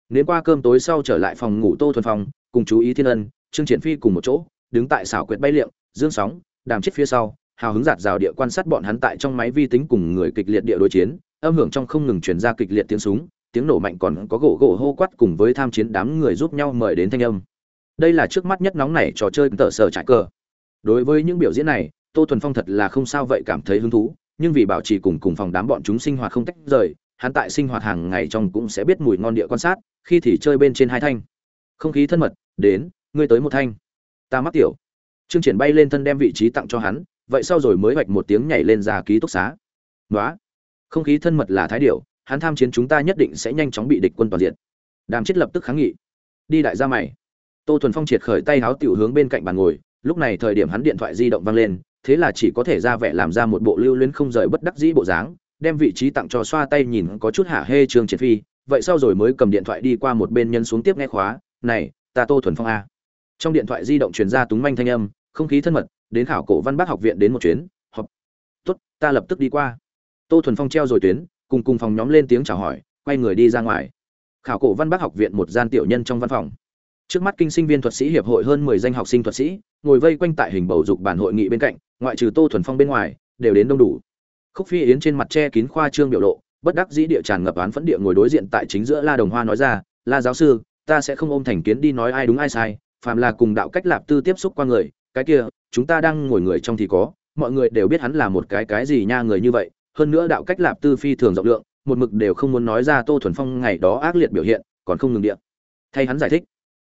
nếu qua cơm tối sau trở lại phòng ngủ tô thuần phong, cùng chú ý thiên ân, trương triển phi cùng một chỗ, đứng tại xảo quyệt bay liệng, dương sóng, đàm chết phía sau, hào hứng giạt rào địa quan sát bọn hắn tại trong máy vi tính cùng người kịch liệt địa đối chiến, âm hưởng trong không ngừng truyền ra kịch liệt tiếng súng, tiếng nổ mạnh còn có gỗ gỗ hô quát cùng với tham chiến đám người giúp nhau mời đến thanh âm. Đây là trước mắt nhất nóng này trò chơi tờ sở trải cờ. Đối với những biểu diễn này tô thuần phong thật là không sao vậy cảm thấy hứng thú, nhưng vì bảo trì cùng cùng phòng đám bọn chúng sinh hoạt không tách rời, hắn tại sinh hoạt hàng ngày trong cũng sẽ biết mùi ngon địa quan sát, khi thì chơi bên trên hai thanh. Không khí thân mật, đến, ngươi tới một thanh. Ta mắc tiểu. Trương triển bay lên thân đem vị trí tặng cho hắn, vậy sau rồi mới vạch một tiếng nhảy lên ra ký túc xá. Đó không khí thân mật là thái điệu hắn tham chiến chúng ta nhất định sẽ nhanh chóng bị địch quân toàn diện. Đàm chết lập tức kháng nghị. Đi đại gia mày. Tô thuần phong triệt khởi tay háo tiểu hướng bên cạnh bàn ngồi, lúc này thời điểm hắn điện thoại di động vang lên thế là chỉ có thể ra vẻ làm ra một bộ lưu luyến không rời bất đắc dĩ bộ dáng, đem vị trí tặng cho xoa tay nhìn có chút hả hê trương triển phi, vậy sau rồi mới cầm điện thoại đi qua một bên nhân xuống tiếp nghe khóa, này, ta tô thuần phong a. Trong điện thoại di động truyền ra túng manh thanh âm, không khí thân mật, đến khảo cổ văn bác học viện đến một chuyến, họp. Tốt, ta lập tức đi qua. Tô thuần phong treo rồi tuyến, cùng cùng phòng nhóm lên tiếng chào hỏi, quay người đi ra ngoài. Khảo cổ văn bác học viện một gian tiểu nhân trong văn phòng. Trước mắt kinh sinh viên thuật sĩ hiệp hội hơn mười danh học sinh thuật sĩ, ngồi vây quanh tại hình bầu dục bản hội nghị bên cạnh ngoại trừ tô thuần phong bên ngoài, đều đến đông đủ. Khúc phi yến trên mặt che kín khoa trương biểu lộ, bất đắc dĩ địa tràn ngập án phẫn địa ngồi đối diện tại chính giữa la đồng hoa nói ra, la giáo sư, ta sẽ không ôm thành kiến đi nói ai đúng ai sai, phàm là cùng đạo cách lạp tư tiếp xúc qua người, cái kia, chúng ta đang ngồi người trong thì có, mọi người đều biết hắn là một cái cái gì nha người như vậy, hơn nữa đạo cách lạp tư phi thường rộng lượng, một mực đều không muốn nói ra tô thuần phong ngày đó ác liệt biểu hiện, còn không ngừng điện thay hắn giải thích.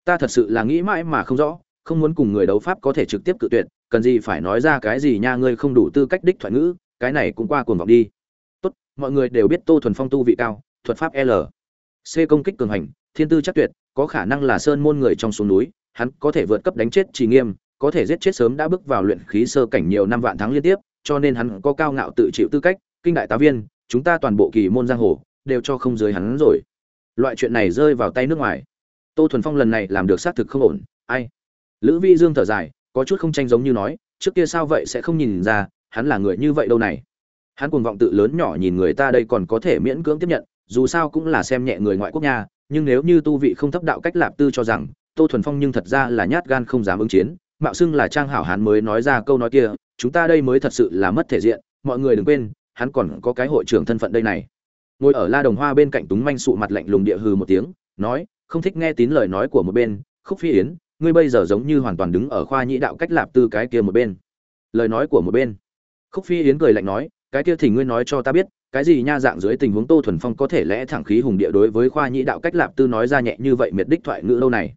Ta thật sự là nghĩ mãi mà không rõ, không muốn cùng người đấu pháp có thể trực tiếp cự tuyệt cần gì phải nói ra cái gì nha, ngươi không đủ tư cách đích thoại ngữ, cái này cũng qua cuồng vọng đi. Tốt, mọi người đều biết tô thuần phong tu vị cao, thuật pháp l. C công kích cường hành, thiên tư chắc tuyệt, có khả năng là sơn môn người trong xuống núi, hắn có thể vượt cấp đánh chết trì nghiêm, có thể giết chết sớm đã bước vào luyện khí sơ cảnh nhiều năm vạn tháng liên tiếp, cho nên hắn có cao ngạo tự chịu tư cách, kinh đại tá viên, chúng ta toàn bộ kỳ môn giang hồ, đều cho không dưới hắn rồi. Loại chuyện này rơi vào tay nước ngoài. Tô thuần phong lần này làm được xác thực không ổn, ai? Lữ vi dương thở dài có chút không tranh giống như nói, trước kia sao vậy sẽ không nhìn ra, hắn là người như vậy đâu này. Hắn cuồng vọng tự lớn nhỏ nhìn người ta đây còn có thể miễn cưỡng tiếp nhận, dù sao cũng là xem nhẹ người ngoại quốc nha, nhưng nếu như tu vị không thấp đạo cách lạp tư cho rằng, tô thuần phong nhưng thật ra là nhát gan không dám ứng chiến, mạo xưng là trang hảo hắn mới nói ra câu nói kia, chúng ta đây mới thật sự là mất thể diện, mọi người đừng quên, hắn còn có cái hội trưởng thân phận đây này. Ngồi ở la đồng hoa bên cạnh túng manh sụ mặt lạnh lùng địa hừ một tiếng, nói, không thích nghe tín lời nói của một bên, khúc phi yến ngươi bây giờ giống như hoàn toàn đứng ở khoa nhĩ đạo cách lạp tư cái kia một bên. Lời nói của một bên. Khúc phi yến cười lạnh nói, cái kia thì ngươi nói cho ta biết, cái gì nha dạng dưới tình huống tô thuần phong có thể lẽ thẳng khí hùng địa đối với khoa nhĩ đạo cách lạp tư nói ra nhẹ như vậy miệt đích thoại ngữ lâu này?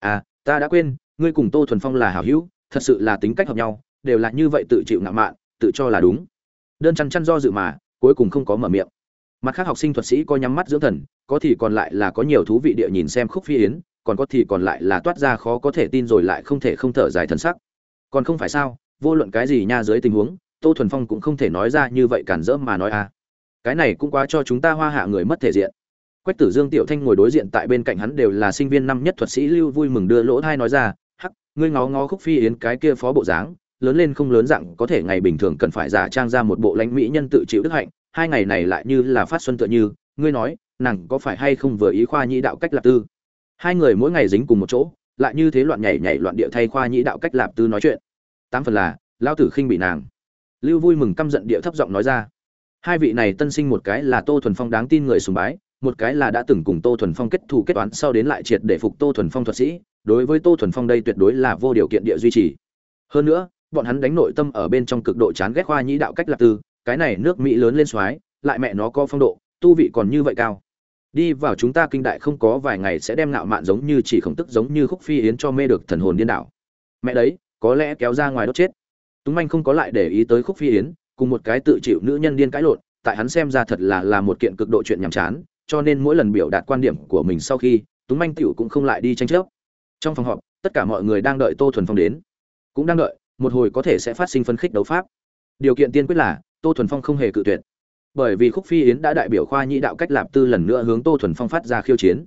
À ta đã quên, ngươi cùng tô thuần phong là hảo hữu, thật sự là tính cách hợp nhau, đều là như vậy tự chịu ngạo mạn, tự cho là đúng. Đơn chăn chăn do dự mà, cuối cùng không có mở miệng. Mặt khác học sinh thuật sĩ có nhắm mắt dưỡng thần, có thì còn lại là có nhiều thú vị địa nhìn xem khúc phi yến còn có thì còn lại là toát ra khó có thể tin rồi lại không thể không thở dài thần sắc. Còn không phải sao, vô luận cái gì nha dưới tình huống, tô thuần phong cũng không thể nói ra như vậy cản rỡ mà nói à. Cái này cũng quá cho chúng ta hoa hạ người mất thể diện. Quách tử dương, tiểu thanh ngồi đối diện tại bên cạnh hắn đều là sinh viên năm nhất thuật sĩ lưu vui mừng đưa lỗ thai nói ra, hắc, ngươi ngó ngó khúc phi yến cái kia phó bộ dáng, lớn lên không lớn dạng, có thể ngày bình thường cần phải giả trang ra một bộ lãnh mỹ nhân tự chịu đức hạnh, hai ngày này lại như là phát xuân tựa như, ngươi nói, nàng có phải hay không vừa ý khoa nhĩ đạo cách lập tư? Hai người mỗi ngày dính cùng một chỗ, lại như thế loạn nhảy nhảy loạn địa thay khoa nhĩ đạo cách lạp tư nói chuyện. Tám phần là lao tử khinh bị nàng. Lưu vui mừng căm giận địa thấp giọng nói ra. Hai vị này tân sinh một cái là tô thuần phong đáng tin người sùng bái, một cái là đã từng cùng tô thuần phong kết thù kết toán sau đến lại triệt để phục tô thuần phong thuật sĩ, đối với tô thuần phong đây tuyệt đối là vô điều kiện địa duy trì. Hơn nữa, bọn hắn đánh nội tâm ở bên trong cực độ chán ghét khoa nhĩ đạo cách lạp tư, cái này nước mỹ lớn lên soái, lại mẹ nó có phong độ, tu vị còn như vậy cao đi vào chúng ta kinh đại không có vài ngày sẽ đem ngạo mạn giống như chỉ khổng tức giống như khúc phi yến cho mê được thần hồn điên đảo. Mẹ đấy, có lẽ kéo ra ngoài đốt chết. Túng manh không có lại để ý tới khúc phi yến, cùng một cái tự chịu nữ nhân điên cãi lộn, tại hắn xem ra thật là là một kiện cực độ chuyện nhàm chán, cho nên mỗi lần biểu đạt quan điểm của mình sau khi, túng manh tiểu cũng không lại đi tranh chấp. Trong phòng họp, tất cả mọi người đang đợi tô thuần phong đến. Cũng đang đợi, một hồi có thể sẽ phát sinh phân khích đấu pháp. Điều kiện tiên quyết là, tô thuần phong không hề cự tuyệt bởi vì khúc phi yến đã đại biểu khoa nhĩ đạo cách lạp tư lần nữa hướng tô thuần phong phát ra khiêu chiến.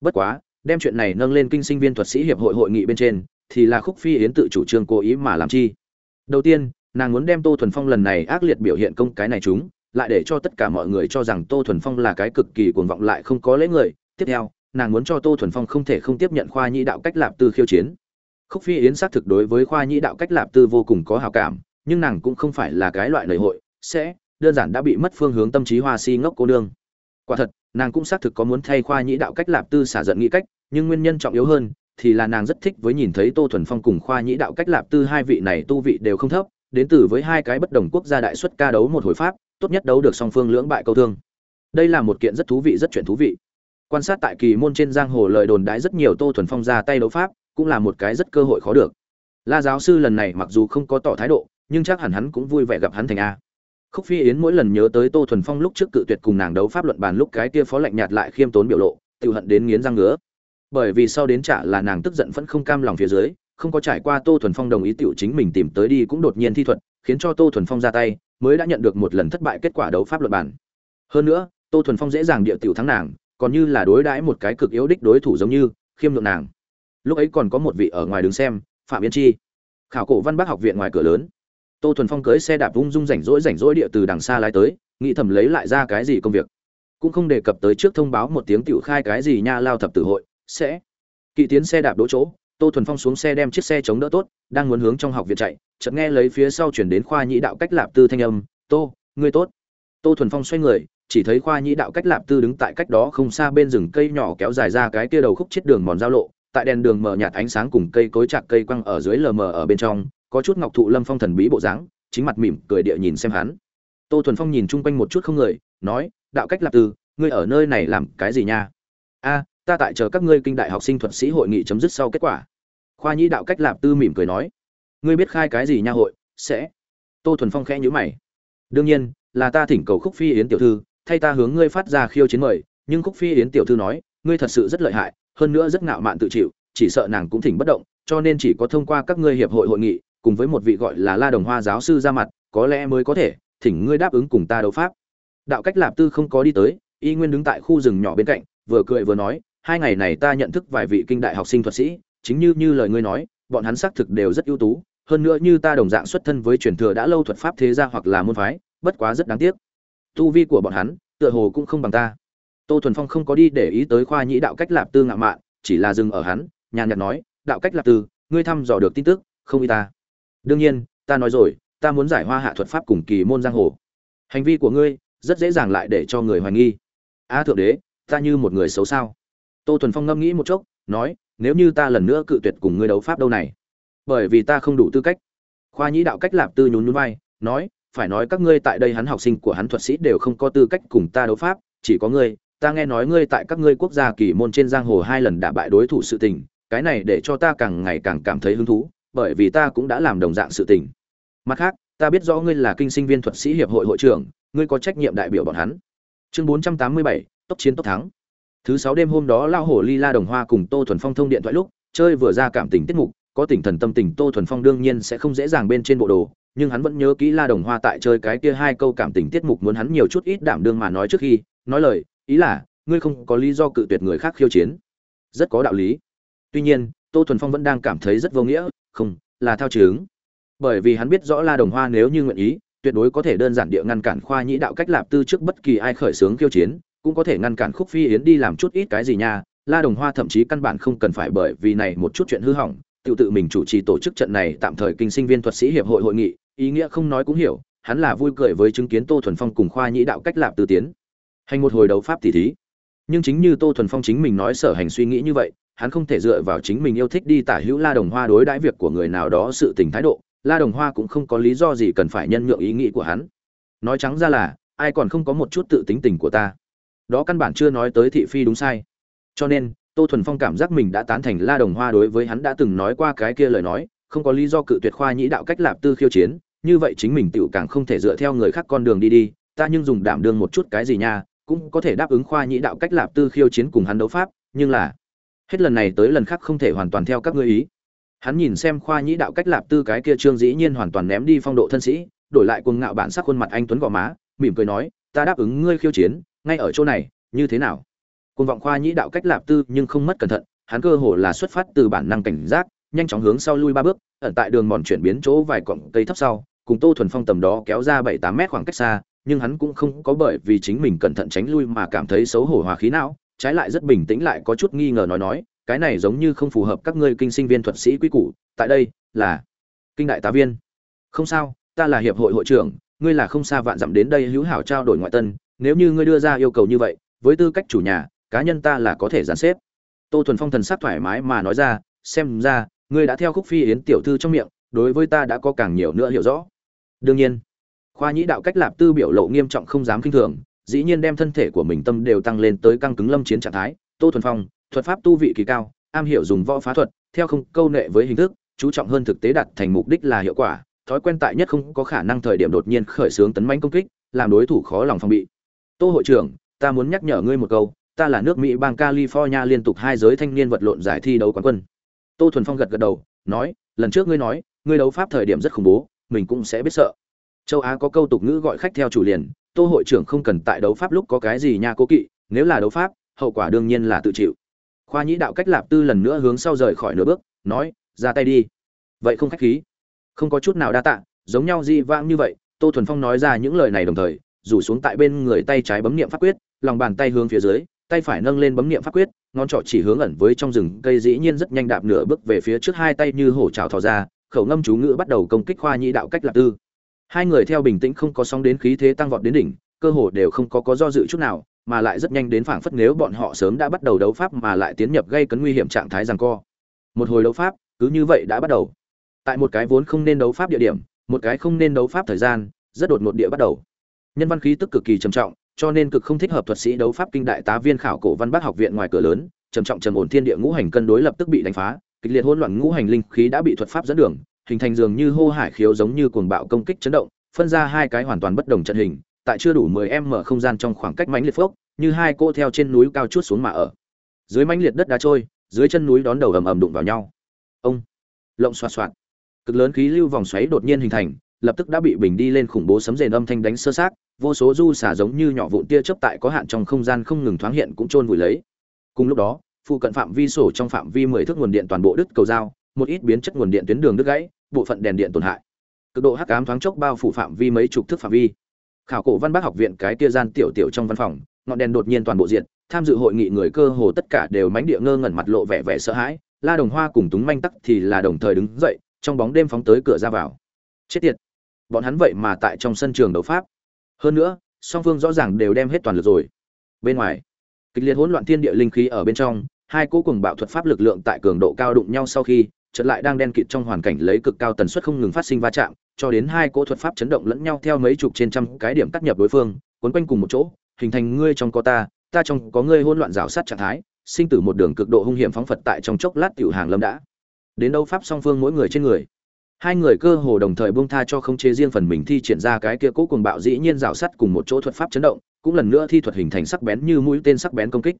Bất quá, đem chuyện này nâng lên kinh sinh viên thuật sĩ hiệp hội hội nghị bên trên, thì là khúc phi yến tự chủ trương cố ý mà làm chi. Đầu tiên, nàng muốn đem tô thuần phong lần này ác liệt biểu hiện công cái này chúng, lại để cho tất cả mọi người cho rằng tô thuần phong là cái cực kỳ cuồng vọng lại không có lễ người. Tiếp theo, nàng muốn cho tô thuần phong không thể không tiếp nhận khoa nhĩ đạo cách lạp tư khiêu chiến. Khúc phi yến xác thực đối với khoa nhĩ đạo cách lạp tư vô cùng có hào cảm, nhưng nàng cũng không phải là cái loại lời hội, sẽ đơn giản đã bị mất phương hướng tâm trí hoa si ngốc cô nương. Quả thật, nàng cũng xác thực có muốn thay khoa nhĩ đạo cách lạp tư xả giận nghĩ cách, nhưng nguyên nhân trọng yếu hơn thì là nàng rất thích với nhìn thấy tô thuần phong cùng khoa nhĩ đạo cách lạp tư hai vị này tu vị đều không thấp, đến từ với hai cái bất đồng quốc gia đại xuất ca đấu một hồi pháp, tốt nhất đấu được song phương lưỡng bại câu thương. Đây là một kiện rất thú vị, rất chuyện thú vị. Quan sát tại kỳ môn trên giang hồ lời đồn đãi rất nhiều tô thuần phong ra tay đấu pháp, cũng là một cái rất cơ hội khó được. La giáo sư lần này mặc dù không có tỏ thái độ, nhưng chắc hẳn hắn cũng vui vẻ gặp hắn thành a khúc phi yến mỗi lần nhớ tới tô thuần phong lúc trước cự tuyệt cùng nàng đấu pháp luận bàn lúc cái kia phó lạnh nhạt lại khiêm tốn biểu lộ tự hận đến nghiến răng ngứa. Bởi vì sau đến trả là nàng tức giận vẫn không cam lòng phía dưới, không có trải qua tô thuần phong đồng ý tiểu chính mình tìm tới đi cũng đột nhiên thi thuật, khiến cho tô thuần phong ra tay, mới đã nhận được một lần thất bại kết quả đấu pháp luận bàn. Hơn nữa, tô thuần phong dễ dàng địa tiểu thắng nàng, còn như là đối đãi một cái cực yếu đích đối thủ giống như, khiêm lượng nàng. Lúc ấy còn có một vị ở ngoài đứng xem, phạm yên chi. Khảo cổ văn bác học viện ngoài cửa lớn tô thuần phong cưới xe đạp vung dung rảnh rỗi rảnh rỗi địa từ đằng xa lái tới, nghĩ thầm lấy lại ra cái gì công việc. Cũng không đề cập tới trước thông báo một tiếng tiểu khai cái gì nha lao thập tử hội, sẽ. Kỵ tiến xe đạp đỗ chỗ, tô thuần phong xuống xe đem chiếc xe chống đỡ tốt, đang muốn hướng trong học viện chạy, chợt nghe lấy phía sau chuyển đến khoa nhĩ đạo cách lạp tư thanh âm, tô, ngươi tốt. Tô thuần phong xoay người, chỉ thấy khoa nhĩ đạo cách lạp tư đứng tại cách đó không xa bên rừng cây nhỏ kéo dài ra cái kia đầu khúc chết đường mòn giao lộ, tại đèn đường mở nhạt ánh sáng cùng cây cối chạc cây quăng ở dưới lờ mờ ở bên trong có chút ngọc thụ lâm phong thần bí bộ dáng, chính mặt mỉm cười địa nhìn xem hắn. Tô thuần phong nhìn chung quanh một chút không người, nói, đạo cách lạp tư, ngươi ở nơi này làm cái gì nha? A, ta tại chờ các ngươi kinh đại học sinh thuật sĩ hội nghị chấm dứt sau kết quả. Khoa nhĩ đạo cách lạp tư mỉm cười nói, ngươi biết khai cái gì nha hội, sẽ. Tô thuần phong khẽ nhữ mày. Đương nhiên, là ta thỉnh cầu khúc phi yến tiểu thư, thay ta hướng ngươi phát ra khiêu chiến mời, nhưng khúc phi yến tiểu thư nói, ngươi thật sự rất lợi hại, hơn nữa rất ngạo mạn tự chịu, chỉ sợ nàng cũng thỉnh bất động, cho nên chỉ có thông qua các ngươi hiệp hội hội nghị cùng với một vị gọi là la đồng hoa giáo sư ra mặt, có lẽ mới có thể, thỉnh ngươi đáp ứng cùng ta đấu pháp. Đạo cách lạp tư không có đi tới, y nguyên đứng tại khu rừng nhỏ bên cạnh, vừa cười vừa nói, hai ngày này ta nhận thức vài vị kinh đại học sinh thuật sĩ, chính như như lời ngươi nói, bọn hắn xác thực đều rất ưu tú, hơn nữa như ta đồng dạng xuất thân với truyền thừa đã lâu thuật pháp thế gia hoặc là môn phái, bất quá rất đáng tiếc. Tu vi của bọn hắn, tựa hồ cũng không bằng ta. Tô thuần phong không có đi để ý tới khoa nhĩ đạo cách lạp tư ngạo mạn, chỉ là dừng ở hắn, nhàn nhạt nói, đạo cách lạp tư, ngươi thăm dò được tin tức, không y ta đương nhiên, ta nói rồi, ta muốn giải hoa hạ thuật pháp cùng kỳ môn giang hồ. Hành vi của ngươi, rất dễ dàng lại để cho người hoài nghi. A thượng đế, ta như một người xấu sao? Tô thuần phong ngẫm nghĩ một chốc, nói, nếu như ta lần nữa cự tuyệt cùng ngươi đấu pháp đâu này? Bởi vì ta không đủ tư cách. Khoa nhĩ đạo cách lạp tư nhún nhún vai, nói, phải nói các ngươi tại đây hắn học sinh của hắn thuật sĩ đều không có tư cách cùng ta đấu pháp, chỉ có ngươi. Ta nghe nói ngươi tại các ngươi quốc gia kỳ môn trên giang hồ hai lần đả bại đối thủ sự tình, cái này để cho ta càng ngày càng cảm thấy hứng thú bởi vì ta cũng đã làm đồng dạng sự tình. Mặt khác, ta biết rõ ngươi là kinh sinh viên thuật sĩ hiệp hội hội trưởng, ngươi có trách nhiệm đại biểu bọn hắn. Chương bốn trăm tám mươi bảy, tốc chiến tốc thắng. Thứ sáu đêm hôm đó lao hổ ly la đồng hoa cùng tô thuần phong thông điện thoại lúc, chơi vừa ra cảm tình tiết mục, có tỉnh thần tâm tình tô thuần phong đương nhiên sẽ không dễ dàng bên trên bộ đồ, nhưng hắn vẫn nhớ kỹ la đồng hoa tại chơi cái kia hai câu cảm tình tiết mục muốn hắn nhiều chút ít đảm đương mà nói trước khi, nói lời, ý là, ngươi không có lý do cự tuyệt người khác khiêu chiến. Rất có đạo lý. Tuy nhiên, tô thuần phong vẫn đang cảm thấy rất vô nghĩa không, là thao chứng bởi vì hắn biết rõ la đồng hoa nếu như nguyện ý, tuyệt đối có thể đơn giản địa ngăn cản khoa nhĩ đạo cách lạp tư trước bất kỳ ai khởi xướng khiêu chiến, cũng có thể ngăn cản khúc phi yến đi làm chút ít cái gì nha. La đồng hoa thậm chí căn bản không cần phải bởi vì này một chút chuyện hư hỏng, tự tự mình chủ trì tổ chức trận này tạm thời kinh sinh viên thuật sĩ hiệp hội hội nghị, ý nghĩa không nói cũng hiểu, hắn là vui cười với chứng kiến tô thuần phong cùng khoa nhĩ đạo cách lạp tư tiến hành một hồi đấu pháp tỷ thí. Nhưng chính như tô thuần phong chính mình nói sở hành suy nghĩ như vậy hắn không thể dựa vào chính mình yêu thích đi tả hữu la đồng hoa đối đãi việc của người nào đó sự tình thái độ, la đồng hoa cũng không có lý do gì cần phải nhân nhượng ý nghĩ của hắn. Nói trắng ra là, ai còn không có một chút tự tính tình của ta. Đó căn bản chưa nói tới thị phi đúng sai. Cho nên, tô thuần phong cảm giác mình đã tán thành la đồng hoa đối với hắn đã từng nói qua cái kia lời nói, không có lý do cự tuyệt khoa nhĩ đạo cách lạp tư khiêu chiến, như vậy chính mình tựu càng không thể dựa theo người khác con đường đi đi, ta nhưng dùng đảm đương một chút cái gì nha, cũng có thể đáp ứng khoa nhĩ đạo cách lạp tư khiêu chiến cùng hắn đấu pháp, nhưng là hết lần này tới lần khác không thể hoàn toàn theo các ngươi ý. Hắn nhìn xem khoa nhĩ đạo cách lạp tư cái kia trương dĩ nhiên hoàn toàn ném đi phong độ thân sĩ, đổi lại cuồng ngạo bản sắc khuôn mặt anh tuấn gò má, mỉm cười nói, ta đáp ứng ngươi khiêu chiến, ngay ở chỗ này, như thế nào? Cuồng vọng khoa nhĩ đạo cách lạp tư nhưng không mất cẩn thận, hắn cơ hồ là xuất phát từ bản năng cảnh giác, nhanh chóng hướng sau lui ba bước, ẩn tại đường mòn chuyển biến chỗ vài cọng cây thấp sau, cùng tô thuần phong tầm đó kéo ra bảy tám mét khoảng cách xa, nhưng hắn cũng không có bởi vì chính mình cẩn thận tránh lui mà cảm thấy xấu hổ hòa khí não trái lại rất bình tĩnh lại có chút nghi ngờ nói nói, cái này giống như không phù hợp các ngươi kinh sinh viên thuật sĩ quy củ, tại đây là kinh đại tá viên. Không sao, ta là hiệp hội hội trưởng, ngươi là không xa vạn dặm đến đây hữu hảo trao đổi ngoại tân, nếu như ngươi đưa ra yêu cầu như vậy, với tư cách chủ nhà, cá nhân ta là có thể giàn xếp. Tô thuần phong thần sắc thoải mái mà nói ra, xem ra, ngươi đã theo khúc phi yến tiểu thư trong miệng, đối với ta đã có càng nhiều nữa hiểu rõ. Đương nhiên, khoa nhĩ đạo cách lạp tư biểu lộ nghiêm trọng không dám kinh thường dĩ nhiên đem thân thể của mình tâm đều tăng lên tới căng cứng lâm chiến trạng thái. Tô thuần phong, thuật pháp tu vị kỳ cao, am hiểu dùng võ phá thuật, theo không câu nệ với hình thức, chú trọng hơn thực tế đạt thành mục đích là hiệu quả, thói quen tại nhất không có khả năng thời điểm đột nhiên khởi xướng tấn manh công kích, làm đối thủ khó lòng phòng bị. Tô hội trưởng, ta muốn nhắc nhở ngươi một câu, ta là nước mỹ bang california liên tục hai giới thanh niên vật lộn giải thi đấu quán quân. Tô thuần phong gật gật đầu, nói, lần trước ngươi nói, ngươi đấu pháp thời điểm rất khủng bố, mình cũng sẽ biết sợ. Châu á có câu tục ngữ gọi khách theo chủ liền tô hội trưởng không cần tại đấu pháp lúc có cái gì nha cố kỵ, nếu là đấu pháp, hậu quả đương nhiên là tự chịu. Khoa nhĩ đạo cách lạp tư lần nữa hướng sau rời khỏi nửa bước, nói, ra tay đi. Vậy không khách khí. Không có chút nào đa tạ, giống nhau di vãng như vậy. Tô thuần phong nói ra những lời này đồng thời, rủ xuống tại bên người tay trái bấm niệm pháp quyết, lòng bàn tay hướng phía dưới, tay phải nâng lên bấm niệm pháp quyết, ngón trỏ chỉ hướng ẩn với trong rừng, cây dĩ nhiên rất nhanh đạp nửa bước về phía trước, hai tay như hổ trào thò ra, khẩu ngâm chú ngữ bắt đầu công kích khoa nhĩ đạo cách lạp tư hai người theo bình tĩnh không có sóng đến khí thế tăng vọt đến đỉnh cơ hồ đều không có có do dự chút nào mà lại rất nhanh đến phảng phất nếu bọn họ sớm đã bắt đầu đấu pháp mà lại tiến nhập gây cấn nguy hiểm trạng thái giằng co. Một hồi đấu pháp, cứ như vậy đã bắt đầu. Tại một cái vốn không nên đấu pháp địa điểm, một cái không nên đấu pháp thời gian, rất đột ngột địa bắt đầu. Nhân văn khí tức cực kỳ trầm trọng, cho nên cực không thích hợp thuật sĩ đấu pháp kinh đại tá viên khảo cổ văn bác học viện ngoài cửa lớn, trầm trọng trầm ổn thiên địa ngũ hành cân đối lập tức bị đánh phá, kịch liệt hỗn loạn ngũ hành linh khí đã bị thuật pháp dẫn đường, hình thành dường như hô hải khiếu giống như cuồng bạo công kích chấn động, phân ra hai cái hoàn toàn bất đồng trận hình, tại chưa đủ 10 m không gian trong khoảng cách mãnh liệt phốc, như hai cô theo trên núi cao chút xuống mà ở. Dưới mãnh liệt đất đá trôi, dưới chân núi đón đầu ầm ầm đụng vào nhau. Ông, lộng xoạt xoạt. Cực lớn khí lưu vòng xoáy đột nhiên hình thành, lập tức đã bị bình đi lên khủng bố sấm rền âm thanh đánh sơ xác, vô số du xả giống như nhỏ vụn tia chớp tại có hạn trong không gian không ngừng thoáng hiện cũng chôn vùi lấy. Cùng lúc đó, phụ cận phạm vi sổ trong phạm vi 10 thước nguồn điện toàn bộ đứt cầu dao, một ít biến chất nguồn điện tuyến đường đứt gãy, bộ phận đèn điện tổn hại. Cực độ hắc ám thoáng chốc bao phủ phạm vi mấy chục thước phạm vi. Khảo cổ văn bác học viện cái kia gian tiểu tiểu trong văn phòng ngọn đèn đột nhiên toàn bộ diện tham dự hội nghị người cơ hồ tất cả đều mánh địa ngơ ngẩn mặt lộ vẻ vẻ sợ hãi la đồng hoa cùng túng manh tắc thì là đồng thời đứng dậy trong bóng đêm phóng tới cửa ra vào. Chết tiệt! Bọn hắn vậy mà tại trong sân trường đấu pháp. Hơn nữa song phương rõ ràng đều đem hết toàn lực rồi. Bên ngoài kịch liệt hỗn loạn thiên địa linh khí ở bên trong hai cỗ cùng bạo thuật pháp lực lượng tại cường độ cao đụng nhau sau khi chợt lại đang đen kịt trong hoàn cảnh lấy cực cao tần suất không ngừng phát sinh va chạm, cho đến hai cỗ thuật pháp chấn động lẫn nhau theo mấy chục trên trăm cái điểm cắt nhập đối phương, cuốn quanh cùng một chỗ, hình thành ngươi trong có ta ta trong có ngươi hỗn loạn rào sát trạng thái, sinh tử một đường cực độ hung hiểm phóng phật tại trong chốc lát tiểu hàng lâm đã. Đến đâu pháp song phương mỗi người trên người. Hai người cơ hồ đồng thời buông tha cho không chế riêng phần mình thi triển ra cái kia cố cuồng bạo dĩ nhiên rào sắt cùng một chỗ thuật pháp chấn động, cũng lần nữa thi thuật hình thành sắc bén như mũi tên sắc bén công kích.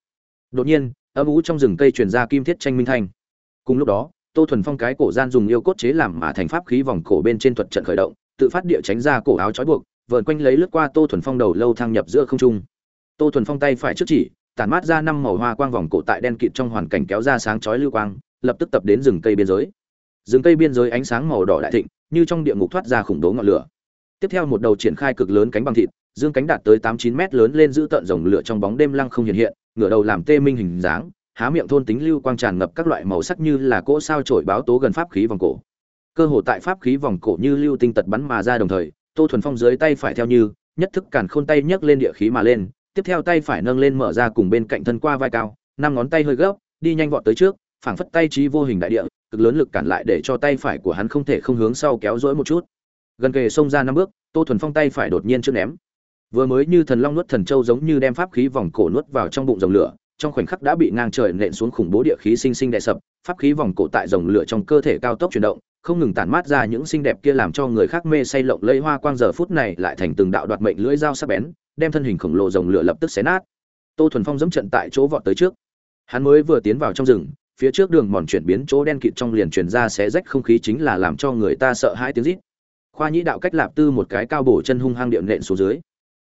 Đột nhiên, âm u trong rừng cây truyền ra kim thiết tranh minh thanh. Cùng lúc đó tô thuần phong cái cổ gian dùng yêu cốt chế làm mà thành pháp khí vòng cổ bên trên thuật trận khởi động, tự phát địa tránh ra cổ áo trói buộc vợn quanh lấy lướt qua tô thuần phong đầu lâu thăng nhập giữa không trung. Tô thuần phong tay phải trước chỉ, tản mát ra năm màu hoa quang vòng cổ tại đen kịt trong hoàn cảnh kéo ra sáng chói lưu quang, lập tức tập đến rừng cây biên giới. Rừng cây biên giới ánh sáng màu đỏ đại thịnh, như trong địa ngục thoát ra khủng bố ngọn lửa. Tiếp theo một đầu triển khai cực lớn cánh bằng thịt, dương cánh đạt tới tám chín mét lớn lên giữ tận rồng lửa trong bóng đêm lăng không hiện hiện, ngửa đầu làm tê minh hình dáng há miệng thôn tính lưu quang tràn ngập các loại màu sắc như là cỗ sao trổi báo tố gần pháp khí vòng cổ. Cơ hồ tại pháp khí vòng cổ như lưu tinh tật bắn mà ra đồng thời, tô thuần phong dưới tay phải theo như, nhất thức cản khôn tay nhấc lên địa khí mà lên, tiếp theo tay phải nâng lên mở ra cùng bên cạnh thân qua vai cao, năm ngón tay hơi gấp, đi nhanh vọt tới trước, phảng phất tay trí vô hình đại địa, cực lớn lực cản lại để cho tay phải của hắn không thể không hướng sau kéo dỗi một chút. Gần kề xông ra năm bước, tô thuần phong tay phải đột nhiên trước ném. Vừa mới như thần long nuốt thần châu giống như đem pháp khí vòng cổ nuốt vào trong bụng dòng lửa trong khoảnh khắc đã bị ngang trời nện xuống khủng bố địa khí sinh sinh đè sập, pháp khí vòng cổ tại dòng lửa trong cơ thể cao tốc chuyển động, không ngừng tản mát ra những xinh đẹp kia làm cho người khác mê say lộng lẫy hoa quang giờ phút này lại thành từng đạo đoạt mệnh lưỡi dao sắc bén, đem thân hình khổng lồ dòng lửa lập tức xé nát. Tô thuần phong dẫm trận tại chỗ vọt tới trước. Hắn mới vừa tiến vào trong rừng, phía trước đường mòn chuyển biến chỗ đen kịt trong liền truyền ra xé rách không khí chính là làm cho người ta sợ hãi tiếng rít. Khoa nhĩ đạo cách lạp tư một cái cao bổ chân hung hăng điệu nện xuống dưới.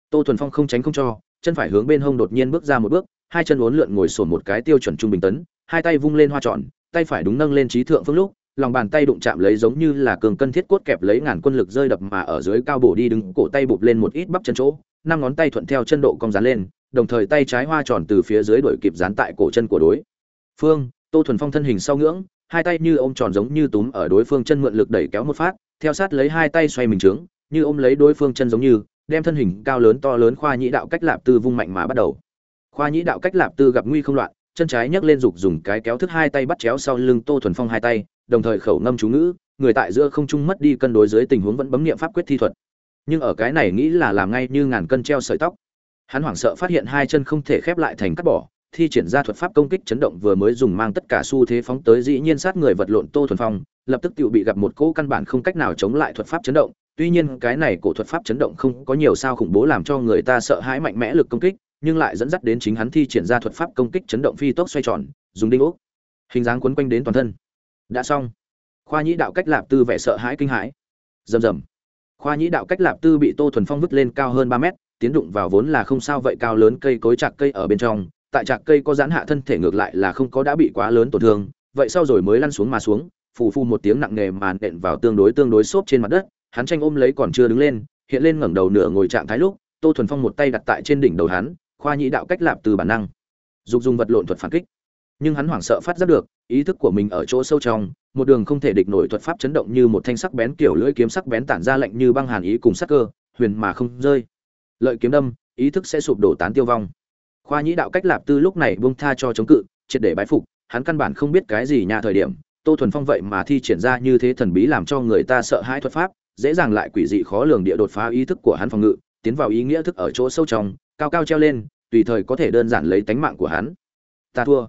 Tô thuần phong không tránh không cho chân phải hướng bên hông đột nhiên bước ra một bước, hai chân uốn lượn ngồi sồn một cái tiêu chuẩn trung bình tấn, hai tay vung lên hoa tròn, tay phải đúng nâng lên trí thượng phương lúc, lòng bàn tay đụng chạm lấy giống như là cường cân thiết cốt kẹp lấy ngàn quân lực rơi đập mà ở dưới cao bổ đi đứng, cổ tay bụp lên một ít bắp chân chỗ, năm ngón tay thuận theo chân độ cong dán lên, đồng thời tay trái hoa tròn từ phía dưới đổi kịp dán tại cổ chân của đối phương, tô thuần phong thân hình sau ngưỡng, hai tay như ôm tròn giống như túm ở đối phương chân mượn lực đẩy kéo một phát, theo sát lấy hai tay xoay mình trướng, như ôm lấy đối phương chân giống như đem thân hình cao lớn to lớn khoa nhĩ đạo cách lạp tư vung mạnh mà bắt đầu. Khoa nhĩ đạo cách lạp tư gặp nguy không loạn, chân trái nhấc lên dục dùng cái kéo thức hai tay bắt chéo sau lưng tô thuần phong hai tay, đồng thời khẩu ngâm chú ngữ, người tại giữa không trung mất đi cân đối dưới tình huống vẫn bấm niệm pháp quyết thi thuật. Nhưng ở cái này nghĩ là làm ngay như ngàn cân treo sợi tóc. Hắn hoảng sợ phát hiện hai chân không thể khép lại thành cắt bỏ thi triển ra thuật pháp công kích chấn động vừa mới dùng mang tất cả xu thế phóng tới dĩ nhiên sát người vật lộn tô thuần phong, lập tức tự bị gặp một cỗ căn bản không cách nào chống lại thuật pháp chấn động. Tuy nhiên cái này cổ thuật pháp chấn động không có nhiều sao khủng bố làm cho người ta sợ hãi mạnh mẽ lực công kích, nhưng lại dẫn dắt đến chính hắn thi triển ra thuật pháp công kích chấn động phi tốc xoay tròn, dùng đinh ốc. Hình dáng quấn quanh đến toàn thân. Đã xong. Khoa nhĩ đạo cách lạp tư vẻ sợ hãi kinh hãi. Rầm rầm. Khoa nhĩ đạo cách lạp tư bị tô thuần phong vứt lên cao hơn ba mét, tiến đụng vào vốn là không sao vậy cao lớn cây cối chạc cây ở bên trong tại trạc cây có giãn hạ thân thể ngược lại là không có đã bị quá lớn tổn thương, vậy sau rồi mới lăn xuống mà xuống, phù phù một tiếng nặng nề màn đện vào tương đối tương đối xốp trên mặt đất, hắn tranh ôm lấy còn chưa đứng lên, hiện lên ngẩng đầu nửa ngồi trạng thái lúc, tô thuần phong một tay đặt tại trên đỉnh đầu hắn, khoa nhĩ đạo cách lạp từ bản năng. Dục dùng vật lộn thuật phản kích. Nhưng hắn hoảng sợ phát giác được, ý thức của mình ở chỗ sâu trong, một đường không thể địch nổi thuật pháp chấn động như một thanh sắc bén kiểu lưỡi kiếm sắc bén tản ra lệnh như băng hàn ý cùng sắc cơ, huyền mà không rơi. Lợi kiếm đâm, ý thức sẽ sụp đổ tán tiêu vong khoa nhĩ đạo cách lạp tư lúc này buông tha cho chống cự, triệt để bái phục, hắn căn bản không biết cái gì nhà thời điểm, tô thuần phong vậy mà thi triển ra như thế thần bí làm cho người ta sợ hãi thuật pháp, dễ dàng lại quỷ dị khó lường địa đột phá ý thức của hắn phòng ngự, tiến vào ý nghĩa thức ở chỗ sâu trong, cao cao treo lên, tùy thời có thể đơn giản lấy tánh mạng của hắn. Ta thua.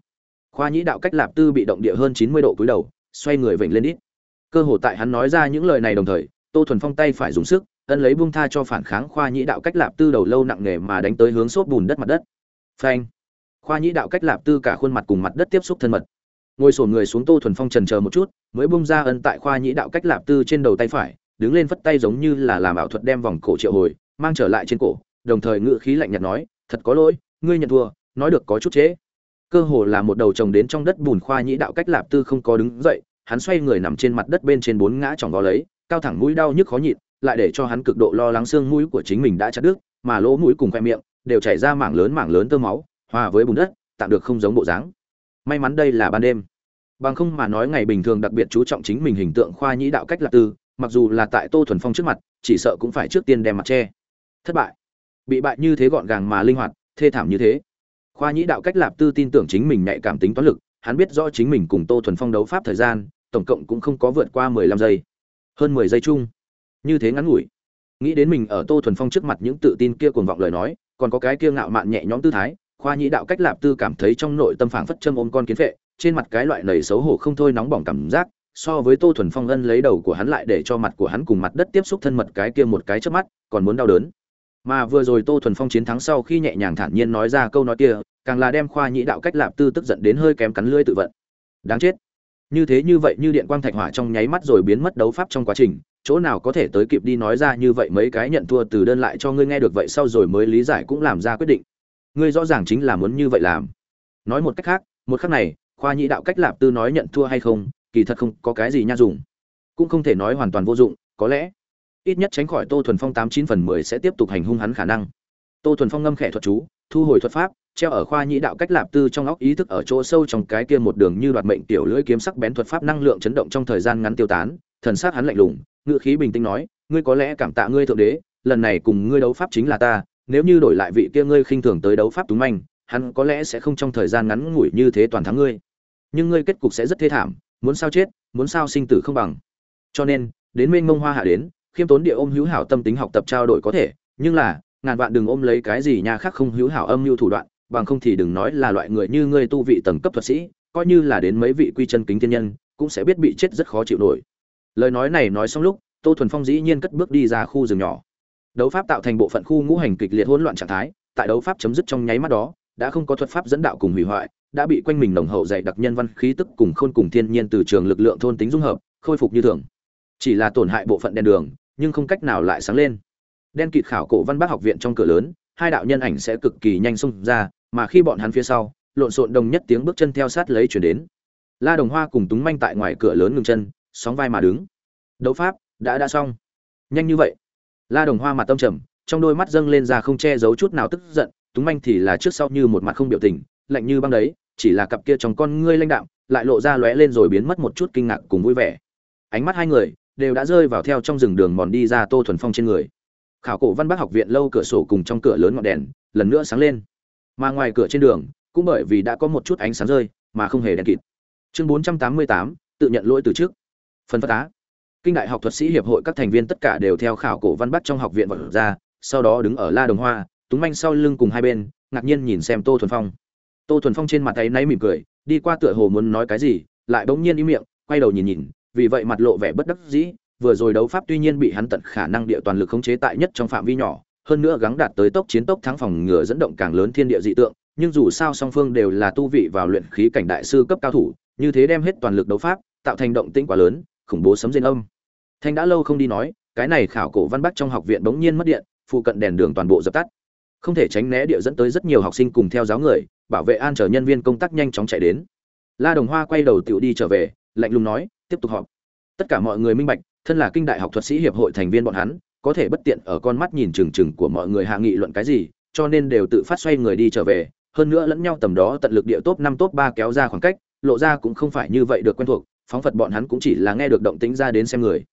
Khoa nhĩ đạo cách lạp tư bị động địa hơn chín mươi độ cúi đầu, xoay người vểnh lên ít cơ hồ tại hắn nói ra những lời này đồng thời, tô thuần phong tay phải dùng sức ân lấy buông tha cho phản kháng khoa nhĩ đạo cách lạp tư đầu lâu nặng nề mà đánh tới hướng xốp bùn đất mặt đất phanh khoa nhĩ đạo cách lạp tư cả khuôn mặt cùng mặt đất tiếp xúc thân mật ngồi sổn người xuống tô thuần phong trần chờ một chút, mới bung ra ân tại khoa nhĩ đạo cách lạp tư trên đầu tay phải, đứng lên phất tay giống như là làm ảo thuật đem vòng cổ triệu hồi, mang trở lại trên cổ, đồng thời ngự khí lạnh nhạt nói, thật có lỗi, ngươi nhận thua, nói được có chút chế. cơ hồ là một đầu chồng đến trong đất bùn khoa nhĩ đạo cách lạp tư không có đứng dậy, hắn xoay người nằm trên mặt đất bên trên bốn ngã tròng vó lấy, cao thẳng mũi đau nhức khó nhịn, lại để cho hắn cực độ lo lắng xương mũi của chính mình đã chặt đứt, mà lỗ mũi cùng khoe miệng đều chảy ra mảng lớn mảng lớn tơ máu, hòa với bùn đất, tạm được không giống bộ dáng. May mắn đây là ban đêm. Bằng không mà nói ngày bình thường đặc biệt chú trọng chính mình hình tượng khoa nhĩ đạo cách lạc tư, mặc dù là tại tô thuần phong trước mặt, chỉ sợ cũng phải trước tiên đem mặt che. Thất bại. Bị bại như thế gọn gàng mà linh hoạt, thê thảm như thế. Khoa nhĩ đạo cách lạp tư tin tưởng chính mình nhạy cảm tính toán lực, hắn biết rõ chính mình cùng tô thuần phong đấu pháp thời gian, tổng cộng cũng không có vượt qua mười lăm giây. Hơn mười giây chung. Như thế ngắn ngủi. Nghĩ đến mình ở tô thuần phong trước mặt những tự tin kia cuồng vọng lời nói còn có cái kia ngạo mạn nhẹ nhõm tư thái khoa nhĩ đạo cách lạp tư cảm thấy trong nội tâm phảng phất châm ôm con kiến vệ, trên mặt cái loại nầy xấu hổ không thôi nóng bỏng cảm giác so với tô thuần phong ân lấy đầu của hắn lại để cho mặt của hắn cùng mặt đất tiếp xúc thân mật cái kia một cái trước mắt còn muốn đau đớn. Mà vừa rồi tô thuần phong chiến thắng sau khi nhẹ nhàng thản nhiên nói ra câu nói kia càng là đem khoa nhĩ đạo cách lạp tư tức giận đến hơi kém cắn lưỡi tự vận. Đáng chết như thế như vậy như điện quang thạch hỏa trong nháy mắt rồi biến mất đấu pháp trong quá trình, chỗ nào có thể tới kịp đi nói ra như vậy mấy cái nhận thua từ đơn lại cho ngươi nghe được vậy sau rồi mới lý giải cũng làm ra quyết định. Ngươi rõ ràng chính là muốn như vậy làm. Nói một cách khác, một khắc này, khoa nhĩ đạo cách lạp tư nói nhận thua hay không, kỳ thật không có cái gì nha dùng. Cũng không thể nói hoàn toàn vô dụng, có lẽ, ít nhất tránh khỏi tô thuần phong tám chín phần mười sẽ tiếp tục hành hung hắn khả năng. Tô thuần phong ngâm khẽ thuật chú, thu hồi thuật pháp treo ở khoa nhĩ đạo cách lạp tư trong óc ý thức ở chỗ sâu trong cái kia một đường như đoạt mệnh tiểu lưỡi kiếm sắc bén thuật pháp năng lượng chấn động trong thời gian ngắn tiêu tán, thần sát hắn lạnh lùng ngự khí bình tĩnh nói, ngươi có lẽ cảm tạ ngươi thượng đế, lần này cùng ngươi đấu pháp chính là ta, nếu như đổi lại vị kia ngươi khinh thường tới đấu pháp túng manh, hắn có lẽ sẽ không trong thời gian ngắn ngủi như thế toàn thắng ngươi. Nhưng ngươi kết cục sẽ rất thê thảm, muốn sao chết, muốn sao sinh tử không bằng. Cho nên, đến mênh mông hoa hạ đến, khiêm tốn địa ôm hữu hảo tâm tính học tập trao đổi có thể, nhưng là, ngàn vạn đừng ôm lấy cái gì nhà khác không hữu hảo âm mưu thủ đoạn bằng không thì đừng nói là loại người như ngươi tu vị tầng cấp thuật sĩ, coi như là đến mấy vị quy chân kính thiên nhân, cũng sẽ biết bị chết rất khó chịu nổi. Lời nói này nói xong lúc, tô thuần phong dĩ nhiên cất bước đi ra khu rừng nhỏ. Đấu pháp tạo thành bộ phận khu ngũ hành kịch liệt hỗn loạn trạng thái, tại đấu pháp chấm dứt trong nháy mắt đó, đã không có thuật pháp dẫn đạo cùng hủy hoại, đã bị quanh mình nồng hậu dày đặc nhân văn khí tức cùng khôn cùng thiên nhiên từ trường lực lượng thôn tính dung hợp, khôi phục như thường. Chỉ là tổn hại bộ phận đèn đường, nhưng không cách nào lại sáng lên. Đen kịt khảo cổ văn bác học viện trong cửa lớn, hai đạo nhân ảnh sẽ cực kỳ nhanh xung ra mà khi bọn hắn phía sau, lộn xộn đồng nhất tiếng bước chân theo sát lấy chuyển đến. La đồng hoa cùng túng manh tại ngoài cửa lớn ngừng chân, sóng vai mà đứng. Đấu pháp, đã đã xong. Nhanh như vậy. La đồng hoa mặt tâm trầm, trong đôi mắt dâng lên ra không che giấu chút nào tức giận, túng manh thì là trước sau như một mặt không biểu tình, lạnh như băng đấy, chỉ là cặp kia trong con ngươi lãnh đạm, lại lộ ra lóe lên rồi biến mất một chút kinh ngạc cùng vui vẻ. Ánh mắt hai người đều đã rơi vào theo trong rừng đường mòn đi ra tô thuần phong trên người. Khảo cổ văn bác học viện lâu cửa sổ cùng trong cửa lớn ngọn đèn lần nữa sáng lên mà ngoài cửa trên đường, cũng bởi vì đã có một chút ánh sáng rơi, mà không hề đèn kịt. Chương bốn trăm tám mươi tám, tự nhận lỗi từ trước. Phần phát á. Kinh đại học thuật sĩ hiệp hội các thành viên tất cả đều theo khảo cổ văn bắc trong học viện vật ra, sau đó đứng ở la đồng hoa, túng manh sau lưng cùng hai bên, ngạc nhiên nhìn xem tô thuần phong. Tô thuần phong trên mặt tay náy mỉm cười, đi qua tựa hồ muốn nói cái gì, lại bỗng nhiên im miệng, quay đầu nhìn nhìn, vì vậy mặt lộ vẻ bất đắc dĩ, vừa rồi đấu pháp tuy nhiên bị hắn tận khả năng địa toàn lực khống chế tại nhất trong phạm vi nhỏ hơn nữa gắng đạt tới tốc chiến tốc thắng phòng ngừa dẫn động càng lớn thiên địa dị tượng, nhưng dù sao song phương đều là tu vị vào luyện khí cảnh đại sư cấp cao thủ, như thế đem hết toàn lực đấu pháp, tạo thành động tĩnh quá lớn, khủng bố sấm diên âm. Thanh đã lâu không đi nói, cái này khảo cổ văn bắc trong học viện bỗng nhiên mất điện, phụ cận đèn đường toàn bộ dập tắt. Không thể tránh né địa dẫn tới rất nhiều học sinh cùng theo giáo người, bảo vệ an chờ nhân viên công tác nhanh chóng chạy đến. La đồng hoa quay đầu tiểu đi trở về, lạnh lùng nói, tiếp tục họp. Tất cả mọi người minh bạch, thân là kinh đại học thuật sĩ hiệp hội thành viên bọn hắn có thể bất tiện ở con mắt nhìn chừng chừng của mọi người hạ nghị luận cái gì, cho nên đều tự phát xoay người đi trở về. Hơn nữa lẫn nhau tầm đó tận lực địa top năm, top ba kéo ra khoảng cách, lộ ra cũng không phải như vậy được quen thuộc, phóng phật bọn hắn cũng chỉ là nghe được động tĩnh ra đến xem người.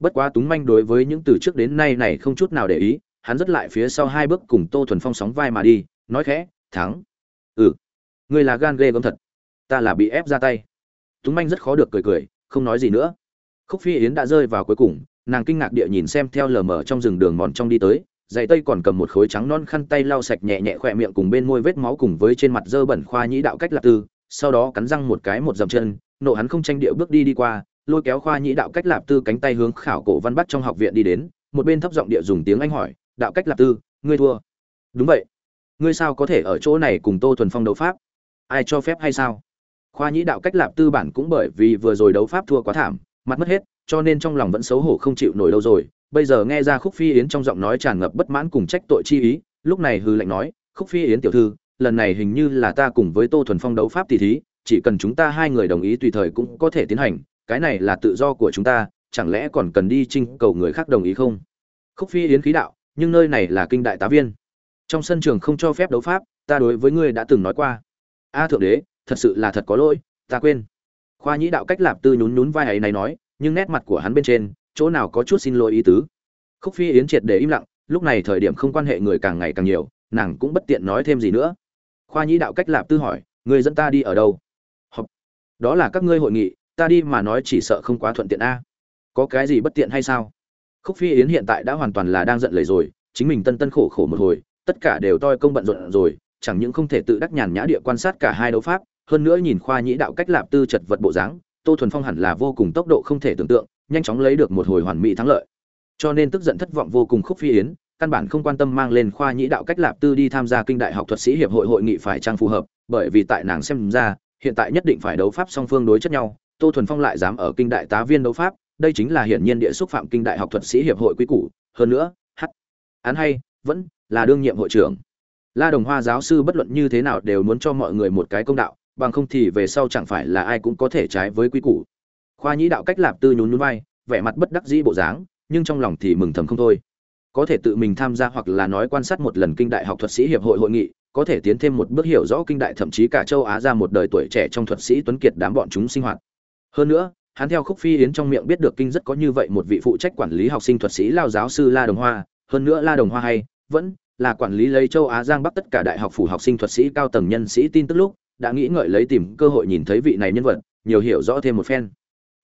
Bất quá túng manh đối với những từ trước đến nay này không chút nào để ý, hắn rất lại phía sau hai bước cùng tô thuần phong sóng vai mà đi, nói khẽ, thắng. Ừ ngươi là gan ghê gớm thật. Ta là bị ép ra tay. Túng manh rất khó được cười cười, không nói gì nữa. Khúc phi yến đã rơi vào cuối cùng nàng kinh ngạc địa nhìn xem theo lờ mờ trong rừng đường mòn trong đi tới, giày tây còn cầm một khối trắng non khăn tay lau sạch nhẹ nhẹ khỏe miệng cùng bên môi vết máu cùng với trên mặt dơ bẩn khoa nhĩ đạo cách lạc tư, sau đó cắn răng một cái một dầm chân, nộ hắn không tranh địa bước đi đi qua, lôi kéo khoa nhĩ đạo cách lạp tư cánh tay hướng khảo cổ văn bắt trong học viện đi đến, một bên thấp giọng địa dùng tiếng anh hỏi, đạo cách lạp tư, ngươi thua. Đúng vậy. Ngươi sao có thể ở chỗ này cùng tô thuần phong đấu pháp? Ai cho phép hay sao? Khoa nhĩ đạo cách lạp tư bản cũng bởi vì vừa rồi đấu pháp thua quá thảm mặt mất hết, cho nên trong lòng vẫn xấu hổ không chịu nổi đâu rồi. Bây giờ nghe ra khúc phi yến trong giọng nói tràn ngập bất mãn cùng trách tội chi ý, lúc này hư lệnh nói, khúc phi yến tiểu thư, lần này hình như là ta cùng với tô thuần phong đấu pháp tỷ thí, chỉ cần chúng ta hai người đồng ý tùy thời cũng có thể tiến hành, cái này là tự do của chúng ta, chẳng lẽ còn cần đi trinh cầu người khác đồng ý không? Khúc phi yến khí đạo, nhưng nơi này là kinh đại tá viên. Trong sân trường không cho phép đấu pháp, ta đối với ngươi đã từng nói qua. A, thượng đế, thật sự là thật có lỗi, ta quên khoa nhĩ đạo cách lạp tư nhún nhún vai ấy này nói, nhưng nét mặt của hắn bên trên, chỗ nào có chút xin lỗi ý tứ. Khúc phi yến triệt để im lặng, lúc này thời điểm không quan hệ người càng ngày càng nhiều, nàng cũng bất tiện nói thêm gì nữa. Khoa nhĩ đạo cách lạp tư hỏi người dẫn ta đi ở đâu? Học. đó là các ngươi hội nghị, ta đi mà nói chỉ sợ không quá thuận tiện a. Có cái gì bất tiện hay sao? Khúc phi yến hiện tại đã hoàn toàn là đang giận lời rồi, chính mình tân tân khổ khổ một hồi, tất cả đều toi công bận rộn rồi, chẳng những không thể tự đắc nhàn nhã địa quan sát cả hai đấu pháp hơn nữa nhìn khoa nhĩ đạo cách lạp tư chật vật bộ dáng, tô thuần phong hẳn là vô cùng tốc độ không thể tưởng tượng, nhanh chóng lấy được một hồi hoàn mỹ thắng lợi. Cho nên tức giận thất vọng vô cùng khúc phi yến, căn bản không quan tâm mang lên khoa nhĩ đạo cách lạp tư đi tham gia kinh đại học thuật sĩ hiệp hội hội nghị phải trang phù hợp, bởi vì tại nàng xem ra, hiện tại nhất định phải đấu pháp song phương đối chất nhau, tô thuần phong lại dám ở kinh đại tá viên đấu pháp, đây chính là hiển nhiên địa xúc phạm kinh đại học thuật sĩ hiệp hội quy củ, hơn nữa h án hay, vẫn là đương nhiệm hội trưởng. La đồng hoa giáo sư bất luận như thế nào đều muốn cho mọi người một cái công đạo bằng không thì về sau chẳng phải là ai cũng có thể trái với quy củ. Khoa nhĩ đạo cách lạp tư nhún nhún vai, vẻ mặt bất đắc dĩ bộ dáng, nhưng trong lòng thì mừng thầm không thôi. Có thể tự mình tham gia hoặc là nói quan sát một lần kinh đại học thuật sĩ hiệp hội hội nghị, có thể tiến thêm một bước hiểu rõ kinh đại thậm chí cả châu á ra một đời tuổi trẻ trong thuật sĩ tuấn kiệt đám bọn chúng sinh hoạt. Hơn nữa, hắn theo khúc phi yến trong miệng biết được kinh rất có như vậy một vị phụ trách quản lý học sinh thuật sĩ lao giáo sư la đồng hoa, hơn nữa la đồng hoa hay vẫn là quản lý lấy châu á giang bắc tất cả đại học phủ học sinh thuật sĩ cao tầng nhân sĩ tin tức lúc đã nghĩ ngợi lấy tìm cơ hội nhìn thấy vị này nhân vật, nhiều hiểu rõ thêm một phen.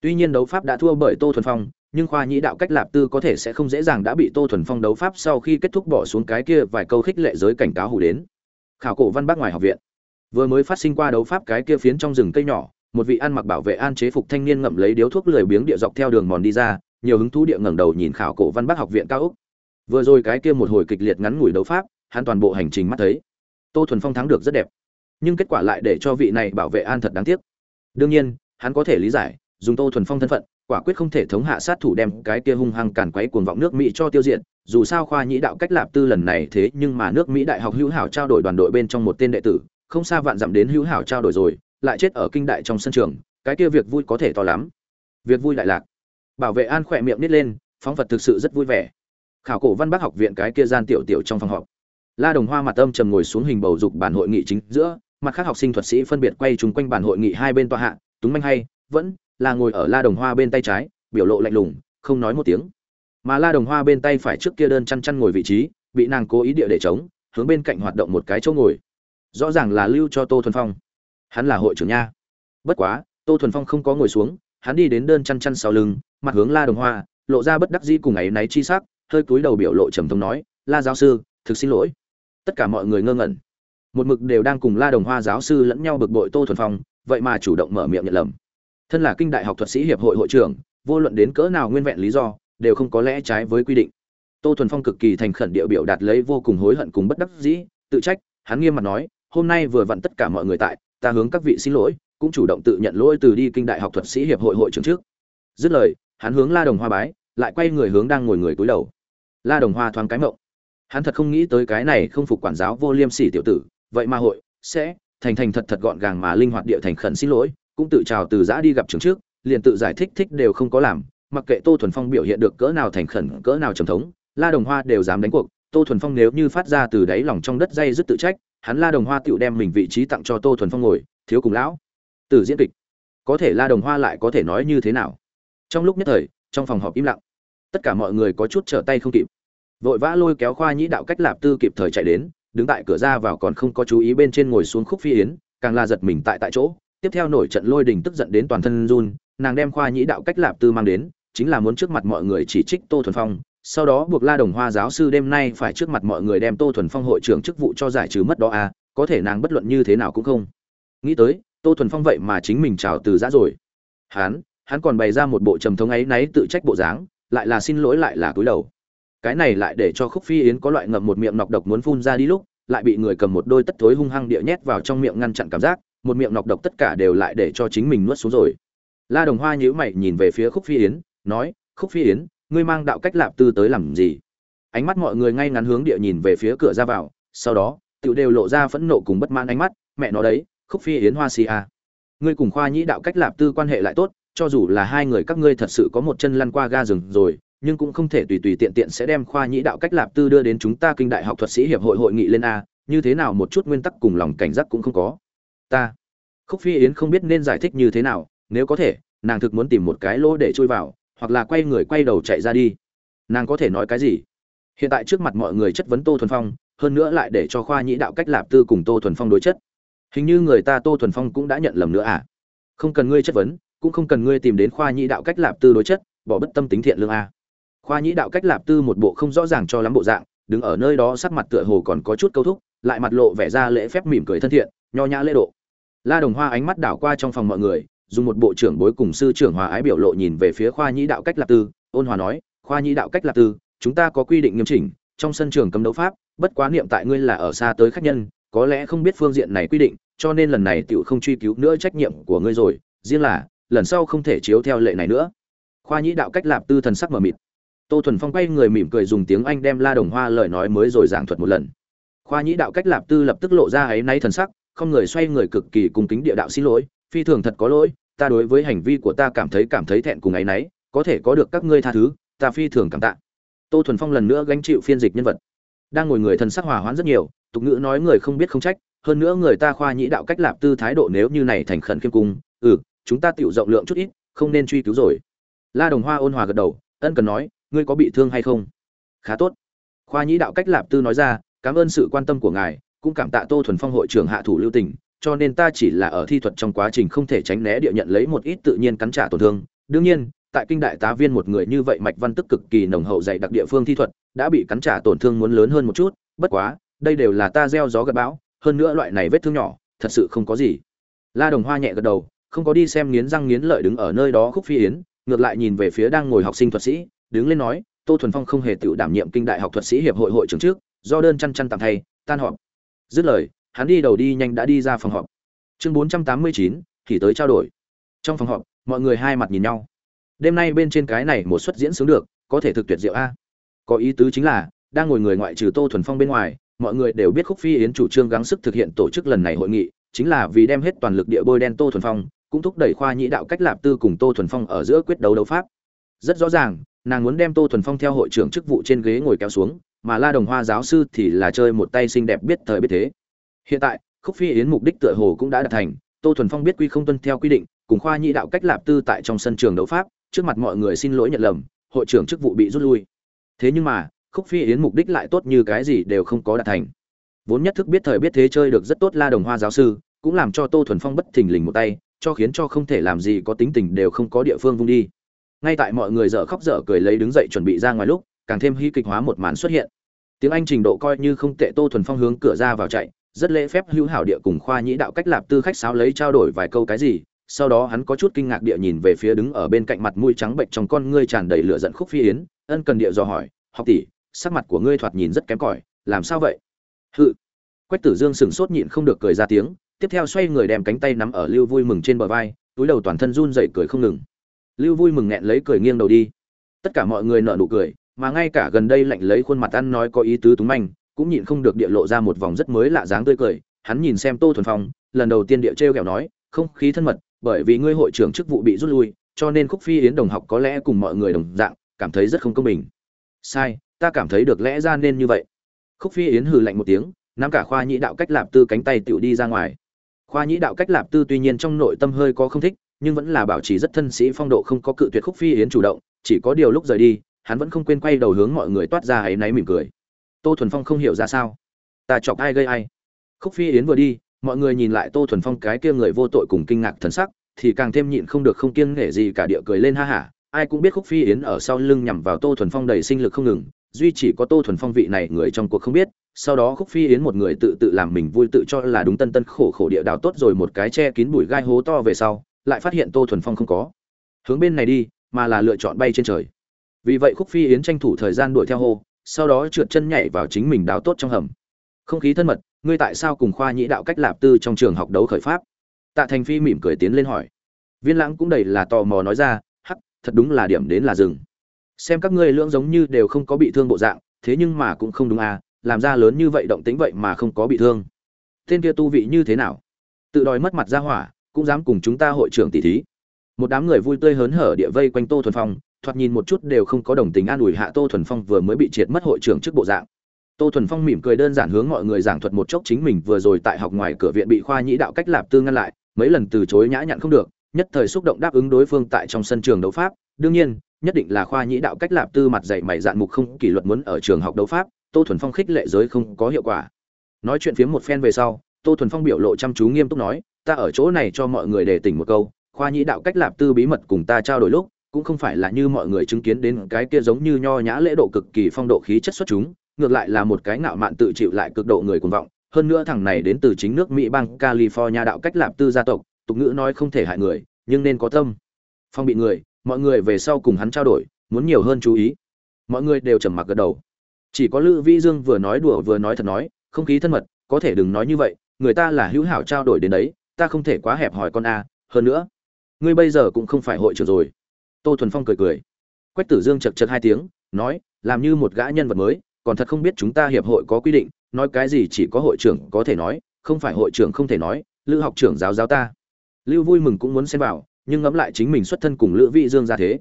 Tuy nhiên đấu pháp đã thua bởi tô thuần phong, nhưng khoa nhĩ đạo cách lạp tư có thể sẽ không dễ dàng đã bị tô thuần phong đấu pháp sau khi kết thúc bỏ xuống cái kia vài câu khích lệ giới cảnh cáo hù đến. Khảo cổ văn bác ngoài học viện. Vừa mới phát sinh qua đấu pháp cái kia phiến trong rừng cây nhỏ, một vị ăn mặc bảo vệ an chế phục thanh niên ngậm lấy điếu thuốc lười biếng địa dọc theo đường mòn đi ra, nhiều hứng thú địa ngẩng đầu nhìn khảo cổ văn bác học viện cao ốc. vừa rồi cái kia một hồi kịch liệt ngắn ngủi đấu pháp, hắn toàn bộ hành trình mắt thấy. Tô thuần phong thắng được rất đẹp nhưng kết quả lại để cho vị này bảo vệ an thật đáng tiếc. Đương nhiên, hắn có thể lý giải, dùng tô thuần phong thân phận, quả quyết không thể thống hạ sát thủ đem cái kia hung hăng càn quấy cuồng vọng nước mỹ cho tiêu diệt, dù sao khoa nhĩ đạo cách lạp tư lần này thế nhưng mà nước mỹ đại học hữu hảo trao đổi đoàn đội bên trong một tên đệ tử, không xa vạn dặm đến hữu hảo trao đổi rồi, lại chết ở kinh đại trong sân trường, cái kia việc vui có thể to lắm. Việc vui lại lạc. Bảo vệ an khỏe miệng nít lên, phóng vật thực sự rất vui vẻ. Khảo cổ văn bác học viện cái kia gian tiểu tiểu trong phòng họp. La đồng hoa mặt âm trầm ngồi xuống hình bầu dục bản hội nghị chính giữa mặt khác học sinh thuật sĩ phân biệt quay chung quanh bản hội nghị hai bên tòa hạ, túng manh hay, vẫn là ngồi ở la đồng hoa bên tay trái, biểu lộ lạnh lùng, không nói một tiếng. Mà la đồng hoa bên tay phải trước kia đơn chăn chăn ngồi vị trí, bị nàng cố ý địa để chống hướng bên cạnh hoạt động một cái chỗ ngồi. Rõ ràng là lưu cho tô thuần phong. Hắn là hội trưởng nha. Bất quá, tô thuần phong không có ngồi xuống, hắn đi đến đơn chăn chăn sau lưng, mặt hướng la đồng hoa, lộ ra bất đắc dĩ cùng ấy náy chi sắc, hơi cúi đầu biểu lộ trầm thống nói, la giáo sư, thực xin lỗi. Tất cả mọi người ngơ ngẩn một mực đều đang cùng la đồng hoa giáo sư lẫn nhau bực bội tô thuần phong, vậy mà chủ động mở miệng nhận lầm. Thân là kinh đại học thuật sĩ hiệp hội hội trưởng, vô luận đến cỡ nào nguyên vẹn lý do, đều không có lẽ trái với quy định. Tô thuần phong cực kỳ thành khẩn địa biểu đạt lấy vô cùng hối hận cùng bất đắc dĩ, tự trách, hắn nghiêm mặt nói, hôm nay vừa vặn tất cả mọi người tại, ta hướng các vị xin lỗi, cũng chủ động tự nhận lỗi từ đi kinh đại học thuật sĩ hiệp hội hội trưởng trước. Dứt lời, hắn hướng la đồng hoa bái, lại quay người hướng đang ngồi người cúi đầu. La đồng hoa thoáng cái mộng. Hắn thật không nghĩ tới cái này không phục quản giáo vô liêm sỉ tiểu tử vậy mà hội sẽ thành thành thật thật gọn gàng mà linh hoạt địa thành khẩn xin lỗi, cũng tự chào từ giã đi gặp trường trước, liền tự giải thích thích đều không có làm, mặc kệ tô thuần phong biểu hiện được cỡ nào thành khẩn, cỡ nào trầm thống, la đồng hoa đều dám đánh cuộc, tô thuần phong nếu như phát ra từ đáy lòng trong đất dây rất tự trách, hắn la đồng hoa tựu đem mình vị trí tặng cho tô thuần phong ngồi, thiếu cùng lão. Từ diễn kịch, có thể la đồng hoa lại có thể nói như thế nào? Trong lúc nhất thời, trong phòng họp im lặng, tất cả mọi người có chút trở tay không kịp. Vội vã lôi kéo khoa nhĩ đạo cách lạp tư kịp thời chạy đến đứng tại cửa ra vào còn không có chú ý bên trên ngồi xuống khúc phi yến, càng la giật mình tại tại chỗ. Tiếp theo nổi trận lôi đình tức giận đến toàn thân run, nàng đem khoa nhĩ đạo cách lạp tư mang đến, chính là muốn trước mặt mọi người chỉ trích tô thuần phong, sau đó buộc la đồng hoa giáo sư đêm nay phải trước mặt mọi người đem tô thuần phong hội trưởng chức vụ cho giải trừ mất đó à có thể nàng bất luận như thế nào cũng không. Nghĩ tới, tô thuần phong vậy mà chính mình chào từ giã rồi. Hắn hắn còn bày ra một bộ trầm thống ấy náy tự trách bộ dáng, lại là xin lỗi lại là cúi đầu cái này lại để cho khúc phi yến có loại ngậm một miệng nọc độc muốn phun ra đi lúc, lại bị người cầm một đôi tất thối hung hăng địa nhét vào trong miệng ngăn chặn cảm giác, một miệng nọc độc tất cả đều lại để cho chính mình nuốt xuống rồi. La đồng hoa nhíu mày nhìn về phía khúc phi yến, nói, khúc phi yến, ngươi mang đạo cách lạp tư tới làm gì? Ánh mắt mọi người ngay ngắn hướng địa nhìn về phía cửa ra vào, sau đó tự đều lộ ra phẫn nộ cùng bất mãn ánh mắt, mẹ nó đấy, khúc phi yến hoa si a à. ngươi cùng khoa nhĩ đạo cách lạp tư quan hệ lại tốt, cho dù là hai người các ngươi thật sự có một chân lăn qua ga rừng rồi nhưng cũng không thể tùy tùy tiện tiện sẽ đem khoa nhĩ đạo cách lạp tư đưa đến chúng ta kinh đại học thuật sĩ hiệp hội hội nghị lên a, như thế nào một chút nguyên tắc cùng lòng cảnh giác cũng không có. Ta, khúc phi yến không biết nên giải thích như thế nào, nếu có thể, nàng thực muốn tìm một cái lỗ để chui vào, hoặc là quay người quay đầu chạy ra đi. Nàng có thể nói cái gì? Hiện tại trước mặt mọi người chất vấn tô thuần phong, hơn nữa lại để cho khoa nhĩ đạo cách lạp tư cùng tô thuần phong đối chất. Hình như người ta tô thuần phong cũng đã nhận lầm nữa à? Không cần ngươi chất vấn, cũng không cần ngươi tìm đến khoa nhĩ đạo cách lạp tư đối chất, bỏ bất tâm tính thiện lương a khoa nhĩ đạo cách lạp tư một bộ không rõ ràng cho lắm bộ dạng, đứng ở nơi đó sắc mặt tựa hồ còn có chút câu thúc, lại mặt lộ vẻ ra lễ phép mỉm cười thân thiện, nho nhã lễ độ. La đồng hoa ánh mắt đảo qua trong phòng mọi người, dùng một bộ trưởng bối cùng sư trưởng hòa ái biểu lộ nhìn về phía khoa nhĩ đạo cách lạp tư, ôn hòa nói, khoa nhĩ đạo cách lạp tư, chúng ta có quy định nghiêm chỉnh, trong sân trường cấm đấu pháp, bất quá niệm tại ngươi là ở xa tới khách nhân, có lẽ không biết phương diện này quy định, cho nên lần này tiểu không truy cứu nữa trách nhiệm của ngươi rồi, riêng là, lần sau không thể chiếu theo lệ này nữa. Khoa nhĩ đạo cách lạp tư thần sắc mờ mịt tô thuần phong quay người mỉm cười dùng tiếng anh đem la đồng hoa lời nói mới rồi giảng thuật một lần. Khoa nhĩ đạo cách lạp tư lập tức lộ ra áy náy thần sắc, không người xoay người cực kỳ cung kính địa đạo xin lỗi, phi thường thật có lỗi, ta đối với hành vi của ta cảm thấy cảm thấy thẹn cùng áy náy, có thể có được các ngươi tha thứ, ta phi thường cảm tạ. Tô thuần phong lần nữa gánh chịu phiên dịch nhân vật. Đang ngồi người thần sắc hòa hoãn rất nhiều, tục ngữ nói người không biết không trách, hơn nữa người ta khoa nhĩ đạo cách lạp tư thái độ nếu như này thành khẩn khiêm cung ừ chúng ta tiểu rộng lượng chút ít, không nên truy cứu rồi. La đồng hoa ôn hòa gật đầu, ân cần nói ngươi có bị thương hay không? Khá tốt. Khoa nhĩ đạo cách lạp tư nói ra, cảm ơn sự quan tâm của ngài, cũng cảm tạ tô thuần phong hội trưởng hạ thủ lưu tình, cho nên ta chỉ là ở thi thuật trong quá trình không thể tránh né địa nhận lấy một ít tự nhiên cắn trả tổn thương. Đương nhiên, tại kinh đại tá viên một người như vậy mạch văn tức cực kỳ nồng hậu dạy đặc địa phương thi thuật, đã bị cắn trả tổn thương muốn lớn hơn một chút, bất quá, đây đều là ta gieo gió gặp bão, hơn nữa loại này vết thương nhỏ, thật sự không có gì. La đồng hoa nhẹ gật đầu, không có đi xem nghiến răng nghiến lợi đứng ở nơi đó khúc phi yến, ngược lại nhìn về phía đang ngồi học sinh thuật sĩ đứng lên nói, tô thuần phong không hề tự đảm nhiệm kinh đại học thuật sĩ hiệp hội hội trưởng trước, do đơn chăn chăn tạm thay, tan họp. Dứt lời, hắn đi đầu đi nhanh đã đi ra phòng họp. Chương bốn trăm tám mươi chín, thì tới trao đổi. Trong phòng họp, mọi người hai mặt nhìn nhau. Đêm nay bên trên cái này một suất diễn sướng được, có thể thực tuyệt diệu a. Có ý tứ chính là, đang ngồi người ngoại trừ tô thuần phong bên ngoài, mọi người đều biết khúc phi yến chủ trương gắng sức thực hiện tổ chức lần này hội nghị, chính là vì đem hết toàn lực địa bôi đen tô thuần phong, cũng thúc đẩy khoa nhĩ đạo cách lạp tư cùng tô thuần phong ở giữa quyết đấu đấu pháp. Rất rõ ràng nàng muốn đem tô thuần phong theo hội trưởng chức vụ trên ghế ngồi kéo xuống, mà la đồng hoa giáo sư thì là chơi một tay xinh đẹp biết thời biết thế. Hiện tại, khúc phi yến mục đích tựa hồ cũng đã đạt thành, tô thuần phong biết quy không tuân theo quy định, cùng khoa nhị đạo cách lạp tư tại trong sân trường đấu pháp, trước mặt mọi người xin lỗi nhận lầm, hội trưởng chức vụ bị rút lui. Thế nhưng mà, khúc phi yến mục đích lại tốt như cái gì đều không có đạt thành. Vốn nhất thức biết thời biết thế chơi được rất tốt la đồng hoa giáo sư, cũng làm cho tô thuần phong bất thình lình một tay, cho khiến cho không thể làm gì có tính tình đều không có địa phương vung đi ngay tại mọi người dở khóc dở cười lấy đứng dậy chuẩn bị ra ngoài lúc, càng thêm hy kịch hóa một màn xuất hiện. Tiếng anh trình độ coi như không tệ tô thuần phong hướng cửa ra vào chạy, rất lễ phép hữu hảo địa cùng khoa nhĩ đạo cách lạp tư khách sáo lấy trao đổi vài câu cái gì, sau đó hắn có chút kinh ngạc địa nhìn về phía đứng ở bên cạnh mặt mũi trắng bệnh trong con ngươi tràn đầy lửa giận khúc phi yến, ân cần địa dò hỏi, học tỷ, sắc mặt của ngươi thoạt nhìn rất kém cỏi, làm sao vậy? Hự. Quách tử dương sừng sốt nhịn không được cười ra tiếng, tiếp theo xoay người đem cánh tay nắm ở lưu vui mừng trên bờ vai, túi đầu toàn thân run dậy cười không ngừng lưu vui mừng nghẹn lấy cười nghiêng đầu đi. Tất cả mọi người nở nụ cười, mà ngay cả gần đây lạnh lấy khuôn mặt ăn nói có ý tứ túng manh, cũng nhịn không được địa lộ ra một vòng rất mới lạ dáng tươi cười. Hắn nhìn xem tô thuần phong, lần đầu tiên địa trêu kẹo nói, không khí thân mật, bởi vì ngươi hội trưởng chức vụ bị rút lui, cho nên khúc phi yến đồng học có lẽ cùng mọi người đồng dạng, cảm thấy rất không công bình. Sai, ta cảm thấy được lẽ ra nên như vậy. Khúc phi yến hừ lạnh một tiếng, nắm cả khoa nhĩ đạo cách lạp tư cánh tay tựu đi ra ngoài. Khoa nhĩ đạo cách lạp tư tuy nhiên trong nội tâm hơi có không thích nhưng vẫn là bảo trì rất thân sĩ phong độ không có cự tuyệt khúc phi yến chủ động, chỉ có điều lúc rời đi, hắn vẫn không quên quay đầu hướng mọi người toát ra áy náy mỉm cười. Tô thuần phong không hiểu ra sao. Ta chọc ai gây ai? Khúc phi yến vừa đi, mọi người nhìn lại tô thuần phong cái kia người vô tội cùng kinh ngạc thần sắc, thì càng thêm nhịn không được không kiêng nể gì cả địa cười lên ha hả. Ai cũng biết khúc phi yến ở sau lưng nhằm vào tô thuần phong đầy sinh lực không ngừng, duy chỉ có tô thuần phong vị này người trong cuộc không biết, sau đó khúc phi yến một người tự tự làm mình vui tự cho là đúng tân tân khổ khổ địa đào tốt rồi một cái che kín bụi gai hố to về sau lại phát hiện tô thuần phong không có. Hướng bên này đi, mà là lựa chọn bay trên trời. Vì vậy khúc phi yến tranh thủ thời gian đuổi theo hô, sau đó trượt chân nhảy vào chính mình đào tốt trong hầm. Không khí thân mật, ngươi tại sao cùng khoa nhĩ đạo cách lạp tư trong trường học đấu khởi pháp? Tạ thành phi mỉm cười tiến lên hỏi. Viên lãng cũng đầy là tò mò nói ra, hắc, thật đúng là điểm đến là rừng xem các ngươi lưỡng giống như đều không có bị thương bộ dạng, thế nhưng mà cũng không đúng à làm ra lớn như vậy động tính vậy mà không có bị thương. Tên kia tu vị như thế nào? Tự đòi mất mặt ra hỏa cũng dám cùng chúng ta hội trưởng tỷ thí. Một đám người vui tươi hớn hở địa vây quanh tô thuần phong, thoạt nhìn một chút đều không có đồng tình an ủi hạ tô thuần phong vừa mới bị triệt mất hội trưởng trước bộ dạng. Tô thuần phong mỉm cười đơn giản hướng mọi người giảng thuật một chốc chính mình vừa rồi tại học ngoài cửa viện bị khoa nhĩ đạo cách lạp tư ngăn lại, mấy lần từ chối nhã nhặn không được, nhất thời xúc động đáp ứng đối phương tại trong sân trường đấu pháp. Đương nhiên, nhất định là khoa nhĩ đạo cách lạp tư mặt dạy mày dạn mục không kỷ luật muốn ở trường học đấu pháp, tô thuần phong khích lệ giới không có hiệu quả. Nói chuyện phiếm một phen về sau tô thuần phong biểu lộ chăm chú nghiêm túc nói, ta ở chỗ này cho mọi người đề tỉnh một câu, khoa nhĩ đạo cách lạp tư bí mật cùng ta trao đổi lúc, cũng không phải là như mọi người chứng kiến đến cái kia giống như nho nhã lễ độ cực kỳ phong độ khí chất xuất chúng, ngược lại là một cái ngạo mạn tự chịu lại cực độ người cuồng vọng. Hơn nữa thằng này đến từ chính nước mỹ bang california đạo cách lạp tư gia tộc, tục ngữ nói không thể hại người, nhưng nên có tâm. Phong bị người, mọi người về sau cùng hắn trao đổi, muốn nhiều hơn chú ý. Mọi người đều trầm mặc gật đầu. Chỉ có lữ vi dương vừa nói đùa vừa nói thật nói, không khí thân mật, có thể đừng nói như vậy người ta là hữu hảo trao đổi đến đấy, ta không thể quá hẹp hỏi con a, hơn nữa, ngươi bây giờ cũng không phải hội trưởng rồi. Tô thuần phong cười cười. Quách tử dương chật chật hai tiếng, nói, làm như một gã nhân vật mới, còn thật không biết chúng ta hiệp hội có quy định, nói cái gì chỉ có hội trưởng có thể nói, không phải hội trưởng không thể nói, lữ học trưởng giáo giáo ta. Lưu vui mừng cũng muốn xem vào, nhưng ngẫm lại chính mình xuất thân cùng lữ vị dương ra thế.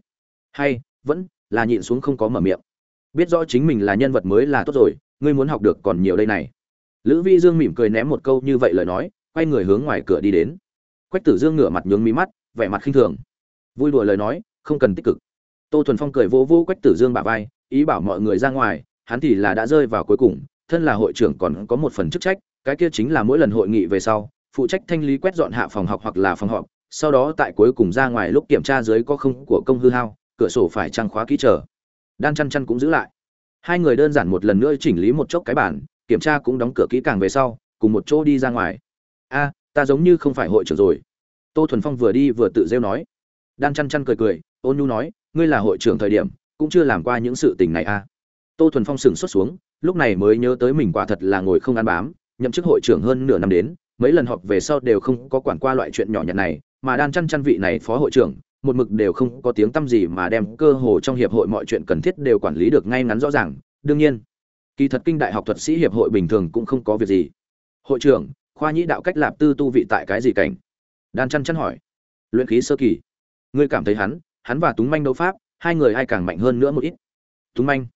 Hay, vẫn là nhịn xuống không có mở miệng. Biết rõ chính mình là nhân vật mới là tốt rồi, ngươi muốn học được còn nhiều đây này lữ vi dương mỉm cười ném một câu như vậy lời nói quay người hướng ngoài cửa đi đến. Quách tử dương ngửa mặt nhướng mí mắt vẻ mặt khinh thường. Vui đùa lời nói không cần tích cực. Tô thuần phong cười vô vô quách tử dương bả vai ý bảo mọi người ra ngoài hắn thì là đã rơi vào cuối cùng thân là hội trưởng còn có một phần chức trách cái kia chính là mỗi lần hội nghị về sau phụ trách thanh lý quét dọn hạ phòng học hoặc là phòng họp sau đó tại cuối cùng ra ngoài lúc kiểm tra dưới có không của công hư hao cửa sổ phải trăng khóa kỹ trở, đan chăn chăn cũng giữ lại. Hai người đơn giản một lần nữa chỉnh lý một chốc cái bản kiểm tra cũng đóng cửa kỹ càng về sau, cùng một chỗ đi ra ngoài. A, ta giống như không phải hội trưởng rồi. Tô thuần phong vừa đi vừa tự rêu nói. Đan chăn chăn cười cười, ôn nhu nói, ngươi là hội trưởng thời điểm, cũng chưa làm qua những sự tình này a tô thuần phong sừng xuất xuống, lúc này mới nhớ tới mình quả thật là ngồi không ăn bám, nhậm chức hội trưởng hơn nửa năm đến, mấy lần họp về sau đều không có quản qua loại chuyện nhỏ nhặt này, mà đan chăn chăn vị này phó hội trưởng, một mực đều không có tiếng tăm gì mà đem cơ hồ trong hiệp hội mọi chuyện cần thiết đều quản lý được ngay ngắn rõ ràng. Đương nhiên kỳ thật kinh đại học thuật sĩ hiệp hội bình thường cũng không có việc gì. Hội trưởng, khoa nhĩ đạo cách lạp tư tu vị tại cái gì cảnh? Đan chăn chăn hỏi. Luyện khí sơ kỳ. Ngươi cảm thấy hắn hắn và túng manh đấu pháp, hai người ai càng mạnh hơn nữa một ít? Túng manh.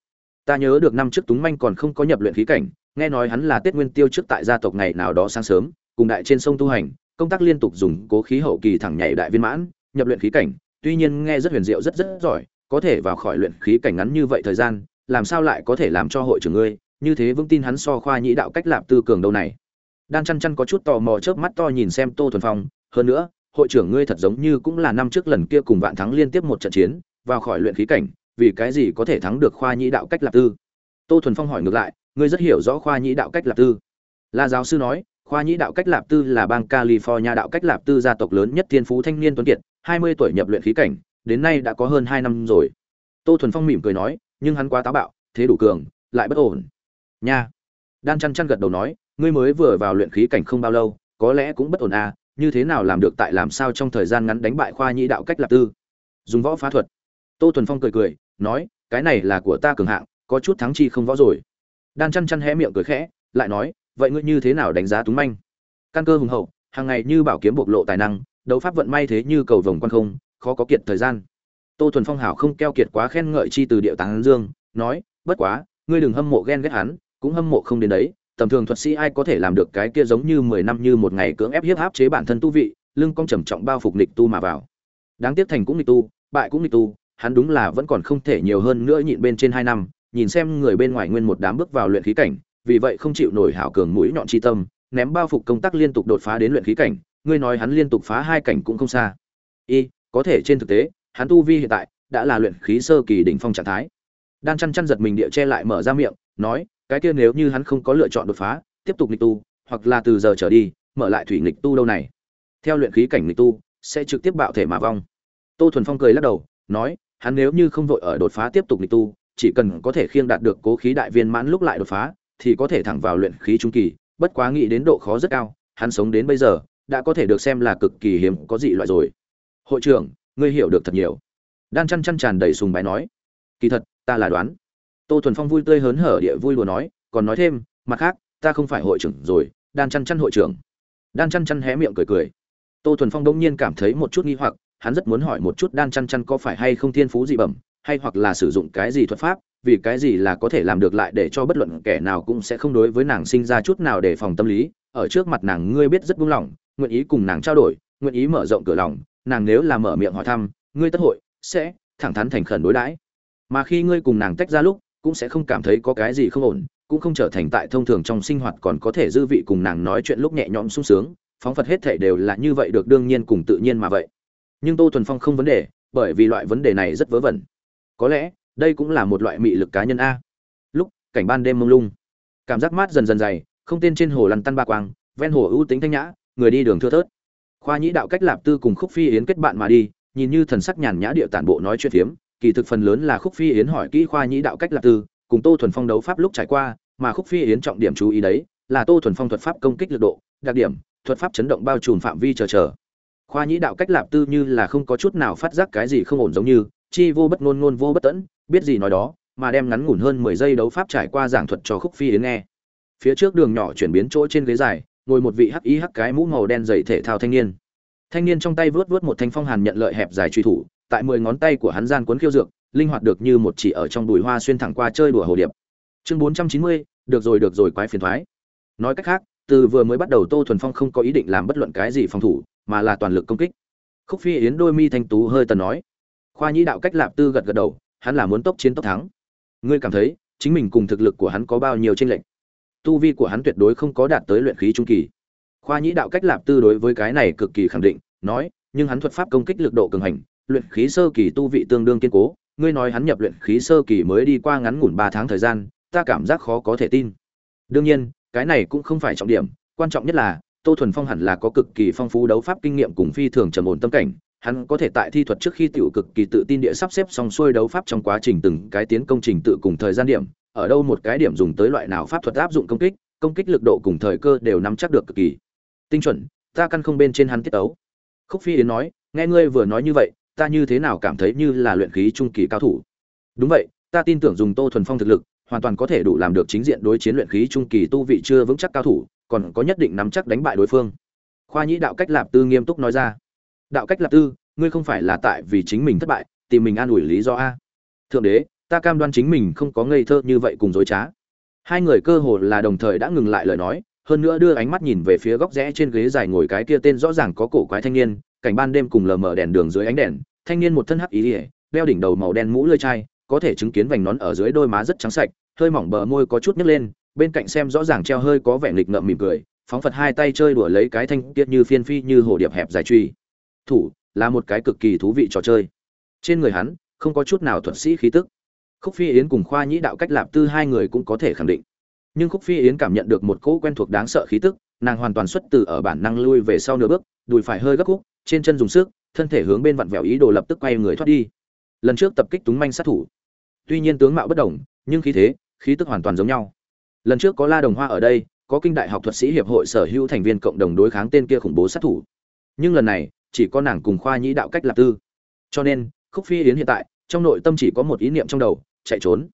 Ta nhớ được năm trước túng manh còn không có nhập luyện khí cảnh, nghe nói hắn là tết nguyên tiêu trước tại gia tộc ngày nào đó sáng sớm, cùng đại trên sông tu hành, công tác liên tục dùng cố khí hậu kỳ thẳng nhảy đại viên mãn, nhập luyện khí cảnh, tuy nhiên nghe rất huyền diệu, rất rất giỏi, có thể vào khỏi luyện khí cảnh ngắn như vậy thời gian làm sao lại có thể làm cho hội trưởng ngươi? Như thế vững tin hắn so khoa nhĩ đạo cách lạp tư cường đâu này. Đan chăn chăn có chút tò mò chớp mắt to nhìn xem tô thuần phong. Hơn nữa, hội trưởng ngươi thật giống như cũng là năm trước lần kia cùng vạn thắng liên tiếp một trận chiến, vào khỏi luyện khí cảnh, vì cái gì có thể thắng được khoa nhĩ đạo cách lạp tư? Tô thuần phong hỏi ngược lại, ngươi rất hiểu rõ khoa nhĩ đạo cách lạp tư. La giáo sư nói, khoa nhĩ đạo cách lạp tư là bang california đạo cách lạp tư gia tộc lớn nhất thiên phú thanh niên tuấn kiệt, hai mươi tuổi nhập luyện khí cảnh, đến nay đã có hơn hai năm rồi. Tô thuần phong mỉm cười nói nhưng hắn quá táo bạo, thế đủ cường, lại bất ổn. Nha. Đan chăn chăn gật đầu nói, ngươi mới vừa vào luyện khí cảnh không bao lâu, có lẽ cũng bất ổn à như thế nào làm được tại làm sao trong thời gian ngắn đánh bại khoa nhĩ đạo cách lạp tư? Dùng võ phá thuật. Tô thuần phong cười cười, nói, cái này là của ta cường hạng, có chút thắng chi không võ rồi. Đan chăn chăn hé miệng cười khẽ, lại nói, vậy ngươi như thế nào đánh giá túng manh? Căn cơ hùng hậu, hàng ngày như bảo kiếm bộc lộ tài năng, đấu pháp vận may thế như cầu vồng quan không, khó có kiệt thời gian tô thuần phong hảo không keo kiệt quá khen ngợi chi từ điệu tán dương, nói, bất quá, ngươi đừng hâm mộ ghen ghét hắn, cũng hâm mộ không đến đấy. Tầm thường thuật sĩ ai có thể làm được cái kia giống như mười năm như một ngày cưỡng ép hiếp áp chế bản thân tu vị, lưng cong trầm trọng bao phục nịch tu mà vào. Đáng tiếc thành cũng nịch tu, bại cũng nịch tu, hắn đúng là vẫn còn không thể nhiều hơn nữa nhịn bên trên hai năm, nhìn xem người bên ngoài nguyên một đám bước vào luyện khí cảnh, vì vậy không chịu nổi hảo cường mũi nhọn chi tâm, ném bao phục công tác liên tục đột phá đến luyện khí cảnh, ngươi nói hắn liên tục phá hai cảnh cũng không xa. Y có thể trên thực tế hắn tu vi hiện tại đã là luyện khí sơ kỳ đỉnh phong trạng thái. Đan chăn chăn giật mình địa che lại mở ra miệng, nói, cái kia nếu như hắn không có lựa chọn đột phá, tiếp tục nghịch tu, hoặc là từ giờ trở đi, mở lại thủy nghịch tu đâu này? Theo luyện khí cảnh nghịch tu, sẽ trực tiếp bạo thể mà vong. Tô thuần phong cười lắc đầu, nói, hắn nếu như không vội ở đột phá tiếp tục nghịch tu, chỉ cần có thể khiêng đạt được cố khí đại viên mãn lúc lại đột phá, thì có thể thẳng vào luyện khí trung kỳ, bất quá nghĩ đến độ khó rất cao, hắn sống đến bây giờ, đã có thể được xem là cực kỳ hiếm có dị loại rồi. Hội trưởng ngươi hiểu được thật nhiều. Đan chăn chăn tràn đầy sùng bái nói, kỳ thật, ta là đoán. Tô thuần phong vui tươi hớn hở địa vui lùa nói, còn nói thêm, mặt khác, ta không phải hội trưởng rồi, đan chăn chăn hội trưởng. Đan chăn chăn hé miệng cười cười. Tô thuần phong đông nhiên cảm thấy một chút nghi hoặc, hắn rất muốn hỏi một chút đan chăn chăn có phải hay không thiên phú dị bẩm, hay hoặc là sử dụng cái gì thuật pháp, vì cái gì là có thể làm được lại để cho bất luận kẻ nào cũng sẽ không đối với nàng sinh ra chút nào để phòng tâm lý. Ở trước mặt nàng ngươi biết rất buông lỏng, nguyện ý cùng nàng trao đổi, nguyện ý mở rộng cửa lòng nàng nếu là mở miệng hỏi thăm, ngươi tất hội, sẽ thẳng thắn thành khẩn đối đãi. Mà khi ngươi cùng nàng tách ra lúc, cũng sẽ không cảm thấy có cái gì không ổn, cũng không trở thành tại thông thường trong sinh hoạt còn có thể dư vị cùng nàng nói chuyện lúc nhẹ nhõm sung sướng, phóng phật hết thể đều là như vậy được đương nhiên cùng tự nhiên mà vậy. Nhưng tô thuần phong không vấn đề, bởi vì loại vấn đề này rất vớ vẩn. Có lẽ, đây cũng là một loại mị lực cá nhân a. Lúc, cảnh ban đêm mông lung. Cảm giác mát dần dần dày, không tên trên hồ lăn tăn ba quang, ven hồ ưu tính thanh nhã, người đi đường thưa thớt khoa nhĩ đạo cách lạp tư cùng khúc phi yến kết bạn mà đi, nhìn như thần sắc nhàn nhã địa tản bộ nói chuyện phiếm, kỳ thực phần lớn là khúc phi yến hỏi kỹ khoa nhĩ đạo cách lạp tư, cùng tô thuần phong đấu pháp lúc trải qua, mà khúc phi yến trọng điểm chú ý đấy là tô thuần phong thuật pháp công kích lực độ, đặc điểm, thuật pháp chấn động bao trùm phạm vi chờ chờ. Khoa nhĩ đạo cách lạp tư như là không có chút nào phát giác cái gì không ổn giống như, chi vô bất ngôn ngôn vô bất tẫn, biết gì nói đó, mà đem ngắn ngủn hơn mười giây đấu pháp trải qua giảng thuật cho khúc phi yến nghe. Phía trước đường nhỏ chuyển biến chỗ trên ghế dài ngồi một vị hắc y hắc cái mũ màu đen dày thể thao thanh niên. Thanh niên trong tay vớt vớt một thanh phong hàn nhận lợi hẹp dài truy thủ, tại mười ngón tay của hắn gian cuốn khiêu dược, linh hoạt được như một chỉ ở trong đùi hoa xuyên thẳng qua chơi đùa hồ điệp. Chương bốn trăm chín mươi, được rồi được rồi, quái phiền thoái. Nói cách khác, từ vừa mới bắt đầu tô thuần phong không có ý định làm bất luận cái gì phòng thủ, mà là toàn lực công kích. Khúc phi yến đôi mi thanh tú hơi tần nói. Khoa nhĩ đạo cách lạp tư gật gật đầu, hắn là muốn tốc chiến tốc thắng. Ngươi cảm thấy, chính mình cùng thực lực của hắn có bao nhiêu tranh lệch? Tu vi của hắn tuyệt đối không có đạt tới luyện khí trung kỳ. Khoa nhĩ đạo cách lạp tư đối với cái này cực kỳ khẳng định, nói, nhưng hắn thuật pháp công kích lực độ cường hành, luyện khí sơ kỳ tu vị tương đương kiên cố, ngươi nói hắn nhập luyện khí sơ kỳ mới đi qua ngắn ngủn ba tháng thời gian, ta cảm giác khó có thể tin. Đương nhiên, cái này cũng không phải trọng điểm, quan trọng nhất là, tô thuần phong hẳn là có cực kỳ phong phú đấu pháp kinh nghiệm cùng phi thường trầm ổn tâm cảnh, hắn có thể tại thi thuật trước khi tiểu cực kỳ tự tin địa sắp xếp xong xuôi đấu pháp trong quá trình từng cái tiến công trình tự cùng thời gian điểm ở đâu một cái điểm dùng tới loại nào pháp thuật áp dụng công kích công kích lực độ cùng thời cơ đều nắm chắc được cực kỳ. Tinh chuẩn, ta căn không bên trên hắn tiết ấu khúc phi yến nói, nghe ngươi vừa nói như vậy, ta như thế nào cảm thấy như là luyện khí trung kỳ cao thủ? Đúng vậy, ta tin tưởng dùng tô thuần phong thực lực, hoàn toàn có thể đủ làm được chính diện đối chiến luyện khí trung kỳ tu vị chưa vững chắc cao thủ, còn có nhất định nắm chắc đánh bại đối phương. Khoa nhĩ đạo cách lạp tư nghiêm túc nói ra. Đạo cách lạp tư, ngươi không phải là tại vì chính mình thất bại, tìm mình an ủi lý do a. Thượng đế ta cam đoan chính mình không có ngây thơ như vậy cùng dối trá. Hai người cơ hồ là đồng thời đã ngừng lại lời nói, hơn nữa đưa ánh mắt nhìn về phía góc rẽ trên ghế dài ngồi cái kia tên rõ ràng có cổ quái thanh niên, cảnh ban đêm cùng lờ mờ đèn đường dưới ánh đèn, thanh niên một thân hắc ý ỉa đeo đỉnh đầu màu đen mũ lơi chai, có thể chứng kiến vành nón ở dưới đôi má rất trắng sạch, hơi mỏng bờ môi có chút nhấc lên, bên cạnh xem rõ ràng treo hơi có vẻ nghịch ngợm mỉm cười, phóng phật hai tay chơi đùa lấy cái thanh tiết như phiên phi như hồ điệp hẹp dài truy. Thủ, là một cái cực kỳ thú vị trò chơi. Trên người hắn, không có chút nào thuật sĩ khí tức khúc phi yến cùng khoa nhĩ đạo cách lạp tư hai người cũng có thể khẳng định. Nhưng khúc phi yến cảm nhận được một cỗ quen thuộc đáng sợ khí tức, nàng hoàn toàn xuất từ ở bản năng lui về sau nửa bước, đùi phải hơi gấp khúc trên chân dùng sức, thân thể hướng bên vặn vẹo ý đồ lập tức quay người thoát đi. Lần trước tập kích túng manh sát thủ. Tuy nhiên tướng mạo bất đồng, nhưng khí thế, khí tức hoàn toàn giống nhau. Lần trước có la đồng hoa ở đây, có kinh đại học thuật sĩ hiệp hội sở hữu thành viên cộng đồng đối kháng tên kia khủng bố sát thủ. Nhưng lần này, chỉ có nàng cùng khoa nhĩ đạo cách lạp tư. Cho nên, khúc phi yến hiện tại, trong nội tâm chỉ có một ý niệm trong đầu chạy trốn.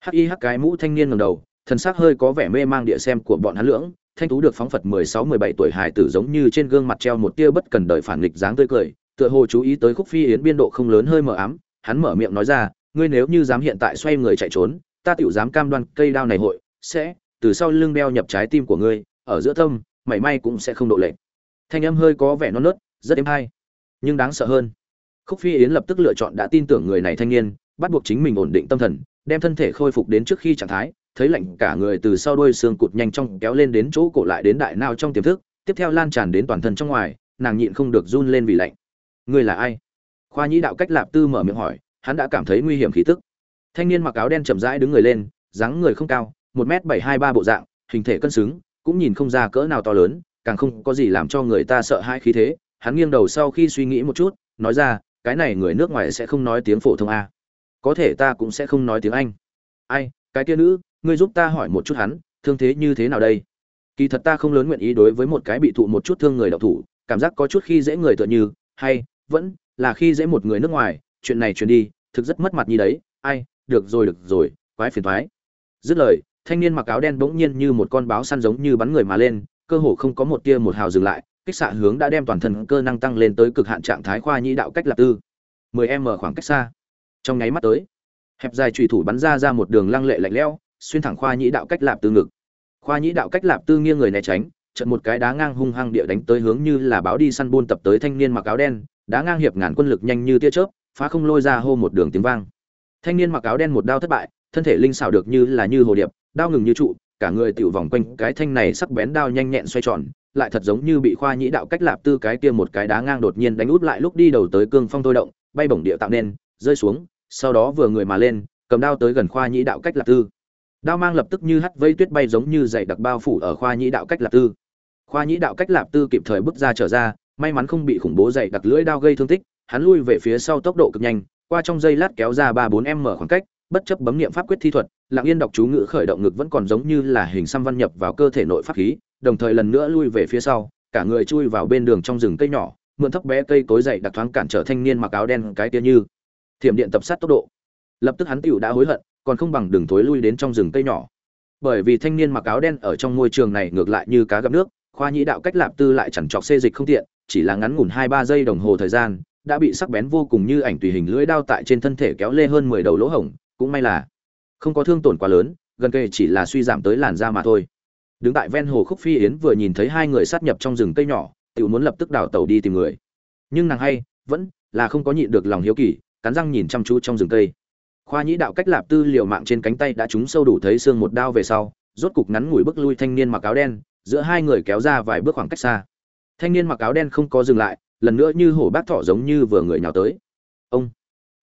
Hắc y hắc cái mũ thanh niên ngầm đầu, thần sắc hơi có vẻ mê mang địa xem của bọn hắn lưỡng, thanh tú được phóng phật mười sáu, mười bảy tuổi hài tử giống như trên gương mặt treo một tia bất cần đời phản nghịch dáng tươi cười, tựa hồ chú ý tới khúc phi yến biên độ không lớn hơi mờ ám, hắn mở miệng nói ra, ngươi nếu như dám hiện tại xoay người chạy trốn, ta tiểu dám cam đoan cây đao này hội sẽ từ sau lưng đeo nhập trái tim của ngươi, ở giữa tâm, mảy may cũng sẽ không độ lệch. Thanh âm hơi có vẻ non nớt, rất êm hay, nhưng đáng sợ hơn. Khúc phi yến lập tức lựa chọn đã tin tưởng người này thanh niên bắt buộc chính mình ổn định tâm thần, đem thân thể khôi phục đến trước khi trạng thái, thấy lạnh cả người từ sau đuôi xương cụt nhanh trong kéo lên đến chỗ cổ lại đến đại nao trong tiềm thức, tiếp theo lan tràn đến toàn thân trong ngoài, nàng nhịn không được run lên vì lạnh. Ngươi là ai? Khoa nhĩ đạo cách lạp tư mở miệng hỏi, hắn đã cảm thấy nguy hiểm khí tức. Thanh niên mặc áo đen chậm rãi đứng người lên, dáng người không cao, một m bảy hai ba bộ dạng, hình thể cân xứng, cũng nhìn không ra cỡ nào to lớn, càng không có gì làm cho người ta sợ hãi khí thế. Hắn nghiêng đầu sau khi suy nghĩ một chút, nói ra, cái này người nước ngoài sẽ không nói tiếng phổ thông a có thể ta cũng sẽ không nói tiếng anh. Ai, cái kia nữ, ngươi giúp ta hỏi một chút hắn, thương thế như thế nào đây? Kỳ thật ta không lớn nguyện ý đối với một cái bị thụ một chút thương người đọc thủ, cảm giác có chút khi dễ người tựa như, hay, vẫn là khi dễ một người nước ngoài, chuyện này chuyện đi, thực rất mất mặt như đấy. Ai, được rồi được rồi, quái phiền thoái. Dứt lời, thanh niên mặc áo đen bỗng nhiên như một con báo săn giống như bắn người mà lên, cơ hồ không có một tia một hào dừng lại, kích xạ hướng đã đem toàn thân cơ năng tăng lên tới cực hạn trạng thái khoa nhĩ đạo cách lạp tư. 10 m khoảng cách xa trong nháy mắt tới. Hẹp dài trùy thủ bắn ra ra một đường lăng lệ lạnh lẽo, xuyên thẳng khoa nhĩ đạo cách lạp tư ngực. Khoa nhĩ đạo cách lạp tư nghiêng người né tránh trận một cái đá ngang hung hăng địa đánh tới hướng như là báo đi săn buôn tập tới thanh niên mặc áo đen, đá ngang hiệp ngàn quân lực nhanh như tia chớp, phá không lôi ra hô một đường tiếng vang. Thanh niên mặc áo đen một đao thất bại, thân thể linh xảo được như là như hồ điệp, đao ngừng như trụ, cả người tiểu vòng quanh cái thanh này sắc bén đao nhanh nhẹn xoay tròn, lại thật giống như bị khoa nhĩ đạo cách lạp tư cái kia một cái đá ngang đột nhiên đánh út lại lúc đi đầu tới cương phong thôi động, bay bổng địa tạo nên, rơi xuống sau đó vừa người mà lên, cầm đao tới gần khoa nhĩ đạo cách lạp tư. Đao mang lập tức như hắt vây tuyết bay giống như dày đặc bao phủ ở khoa nhĩ đạo cách lạp tư. Khoa nhĩ đạo cách lạp tư kịp thời bước ra trở ra, may mắn không bị khủng bố dày đặc lưỡi đao gây thương tích, hắn lui về phía sau tốc độ cực nhanh, qua trong giây lát kéo ra ba bốn m khoảng cách, bất chấp bấm niệm pháp quyết thi thuật, lặng yên đọc chú ngữ khởi động ngực vẫn còn giống như là hình xăm văn nhập vào cơ thể nội pháp khí, đồng thời lần nữa lui về phía sau, cả người chui vào bên đường trong rừng cây nhỏ, mượn thấp bé cây cối dậy đặc thoáng cản trở thanh niên mặc áo đen cái tia như thiểm điện tập sát tốc độ. Lập tức hắn tựu đã hối hận, còn không bằng đường thối lui đến trong rừng cây nhỏ. Bởi vì thanh niên mặc áo đen ở trong môi trường này ngược lại như cá gặp nước, khoa nhĩ đạo cách lạp tư lại chẳng chọc xê dịch không tiện, chỉ là ngắn ngủn hai ba giây đồng hồ thời gian, đã bị sắc bén vô cùng như ảnh tùy hình lưỡi đao tại trên thân thể kéo lê hơn mười đầu lỗ hổng, cũng may là không có thương tổn quá lớn, gần kề chỉ là suy giảm tới làn da mà thôi. Đứng tại ven hồ khúc phi yến vừa nhìn thấy hai người sát nhập trong rừng cây nhỏ tự muốn lập tức đào tàu đi tìm người. Nhưng nàng hay, vẫn là không có nhịn được lòng hiếu kỳ cắn răng nhìn chăm chú trong rừng cây. Khoa nhĩ đạo cách lạp tư liều mạng trên cánh tay đã trúng sâu đủ thấy xương một đao về sau, rốt cục ngắn ngủi bước lui thanh niên mặc áo đen, giữa hai người kéo ra vài bước khoảng cách xa. Thanh niên mặc áo đen không có dừng lại, lần nữa như hổ bác thỏ giống như vừa người nhào tới. Ông!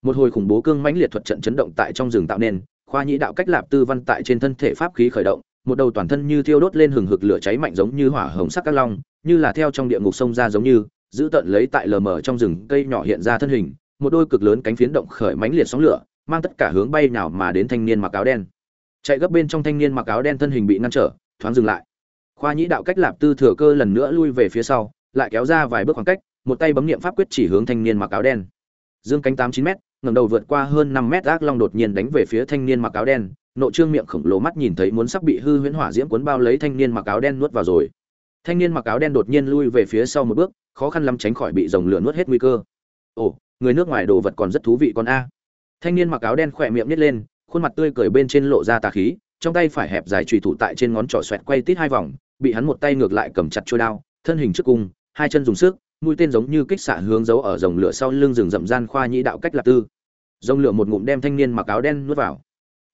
Một hồi khủng bố cương mãnh liệt thuật trận chấn động tại trong rừng tạo nên, khoa nhĩ đạo cách lạp tư văn tại trên thân thể pháp khí khởi động, một đầu toàn thân như thiêu đốt lên hừng hực lửa cháy mạnh giống như hỏa hồng sắc các long, như là theo trong địa ngục sông ra giống như, giữ tận lấy tại lờ mờ trong rừng cây nhỏ hiện ra thân hình một đôi cực lớn cánh phiến động khởi mãnh liệt sóng lửa, mang tất cả hướng bay nào mà đến thanh niên mặc áo đen. Chạy gấp bên trong thanh niên mặc áo đen thân hình bị ngăn trở, thoáng dừng lại. Khoa nhĩ đạo cách lạp tư thừa cơ lần nữa lui về phía sau, lại kéo ra vài bước khoảng cách, một tay bấm niệm pháp quyết chỉ hướng thanh niên mặc áo đen. Dương cánh tám chín m ngẩng đầu vượt qua hơn năm mét ác long đột nhiên đánh về phía thanh niên mặc áo đen, nộ trương miệng khổng lồ mắt nhìn thấy muốn sắp bị hư huyễn hỏa diễm cuốn bao lấy thanh niên mặc áo đen nuốt vào rồi. Thanh niên mặc áo đen đột nhiên lui về phía sau một bước, khó khăn lắm tránh khỏi bị rồng lửa nuốt hết nguy cơ. Ồ người nước ngoài đồ vật còn rất thú vị con a. Thanh niên mặc áo đen khỏe miệng nhếch lên, khuôn mặt tươi cười bên trên lộ ra tà khí, trong tay phải hẹp dài trùy thủ tại trên ngón trỏ xoẹt quay tít hai vòng, bị hắn một tay ngược lại cầm chặt trôi đao, thân hình trước cung, hai chân dùng sức, mũi tên giống như kích xạ hướng giấu ở dòng lửa sau lưng rừng rậm gian khoa nhĩ đạo cách lạc tư. Dòng lửa một ngụm đem thanh niên mặc áo đen nuốt vào.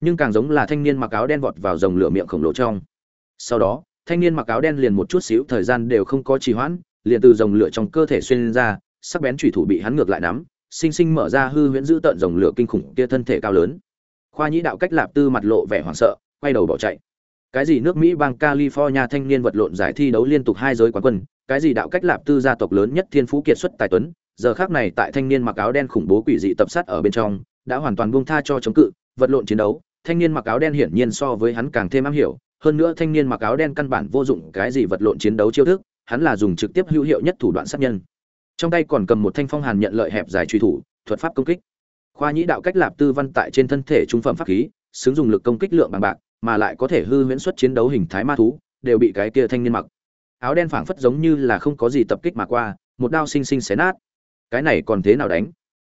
Nhưng càng giống là thanh niên mặc áo đen vọt vào dòng lửa miệng khổng lồ trong. Sau đó, thanh niên mặc áo đen liền một chút xíu thời gian đều không có trì hoãn, liền từ dòng lửa trong cơ thể xuyên ra sắc bén chủy thủ bị hắn ngược lại nắm, sinh sinh mở ra hư huyễn giữ tận dòng lửa kinh khủng kia thân thể cao lớn. Khoa nhĩ đạo cách lạp tư mặt lộ vẻ hoảng sợ, quay đầu bỏ chạy. Cái gì nước mỹ, bang california thanh niên vật lộn giải thi đấu liên tục hai giới quán quân, cái gì đạo cách lạp tư gia tộc lớn nhất thiên phú kiệt xuất tài tuấn, giờ khác này tại thanh niên mặc áo đen khủng bố quỷ dị tập sát ở bên trong, đã hoàn toàn buông tha cho chống cự, vật lộn chiến đấu, thanh niên mặc áo đen hiển nhiên so với hắn càng thêm am hiểu, hơn nữa thanh niên mặc áo đen căn bản vô dụng cái gì vật lộn chiến đấu chiêu thức, hắn là dùng trực tiếp hữu hiệu nhất thủ đoạn sát nhân trong tay còn cầm một thanh phong hàn nhận lợi hẹp dài truy thủ, thuật pháp công kích. Khoa nhĩ đạo cách lạp tư văn tại trên thân thể trung phẩm pháp khí, xứng dùng lực công kích lượng bằng bạc, mà lại có thể hư huyễn xuất chiến đấu hình thái ma thú, đều bị cái kia thanh niên mặc. Áo đen phảng phất giống như là không có gì tập kích mà qua, một đao xinh xinh xé nát. Cái này còn thế nào đánh?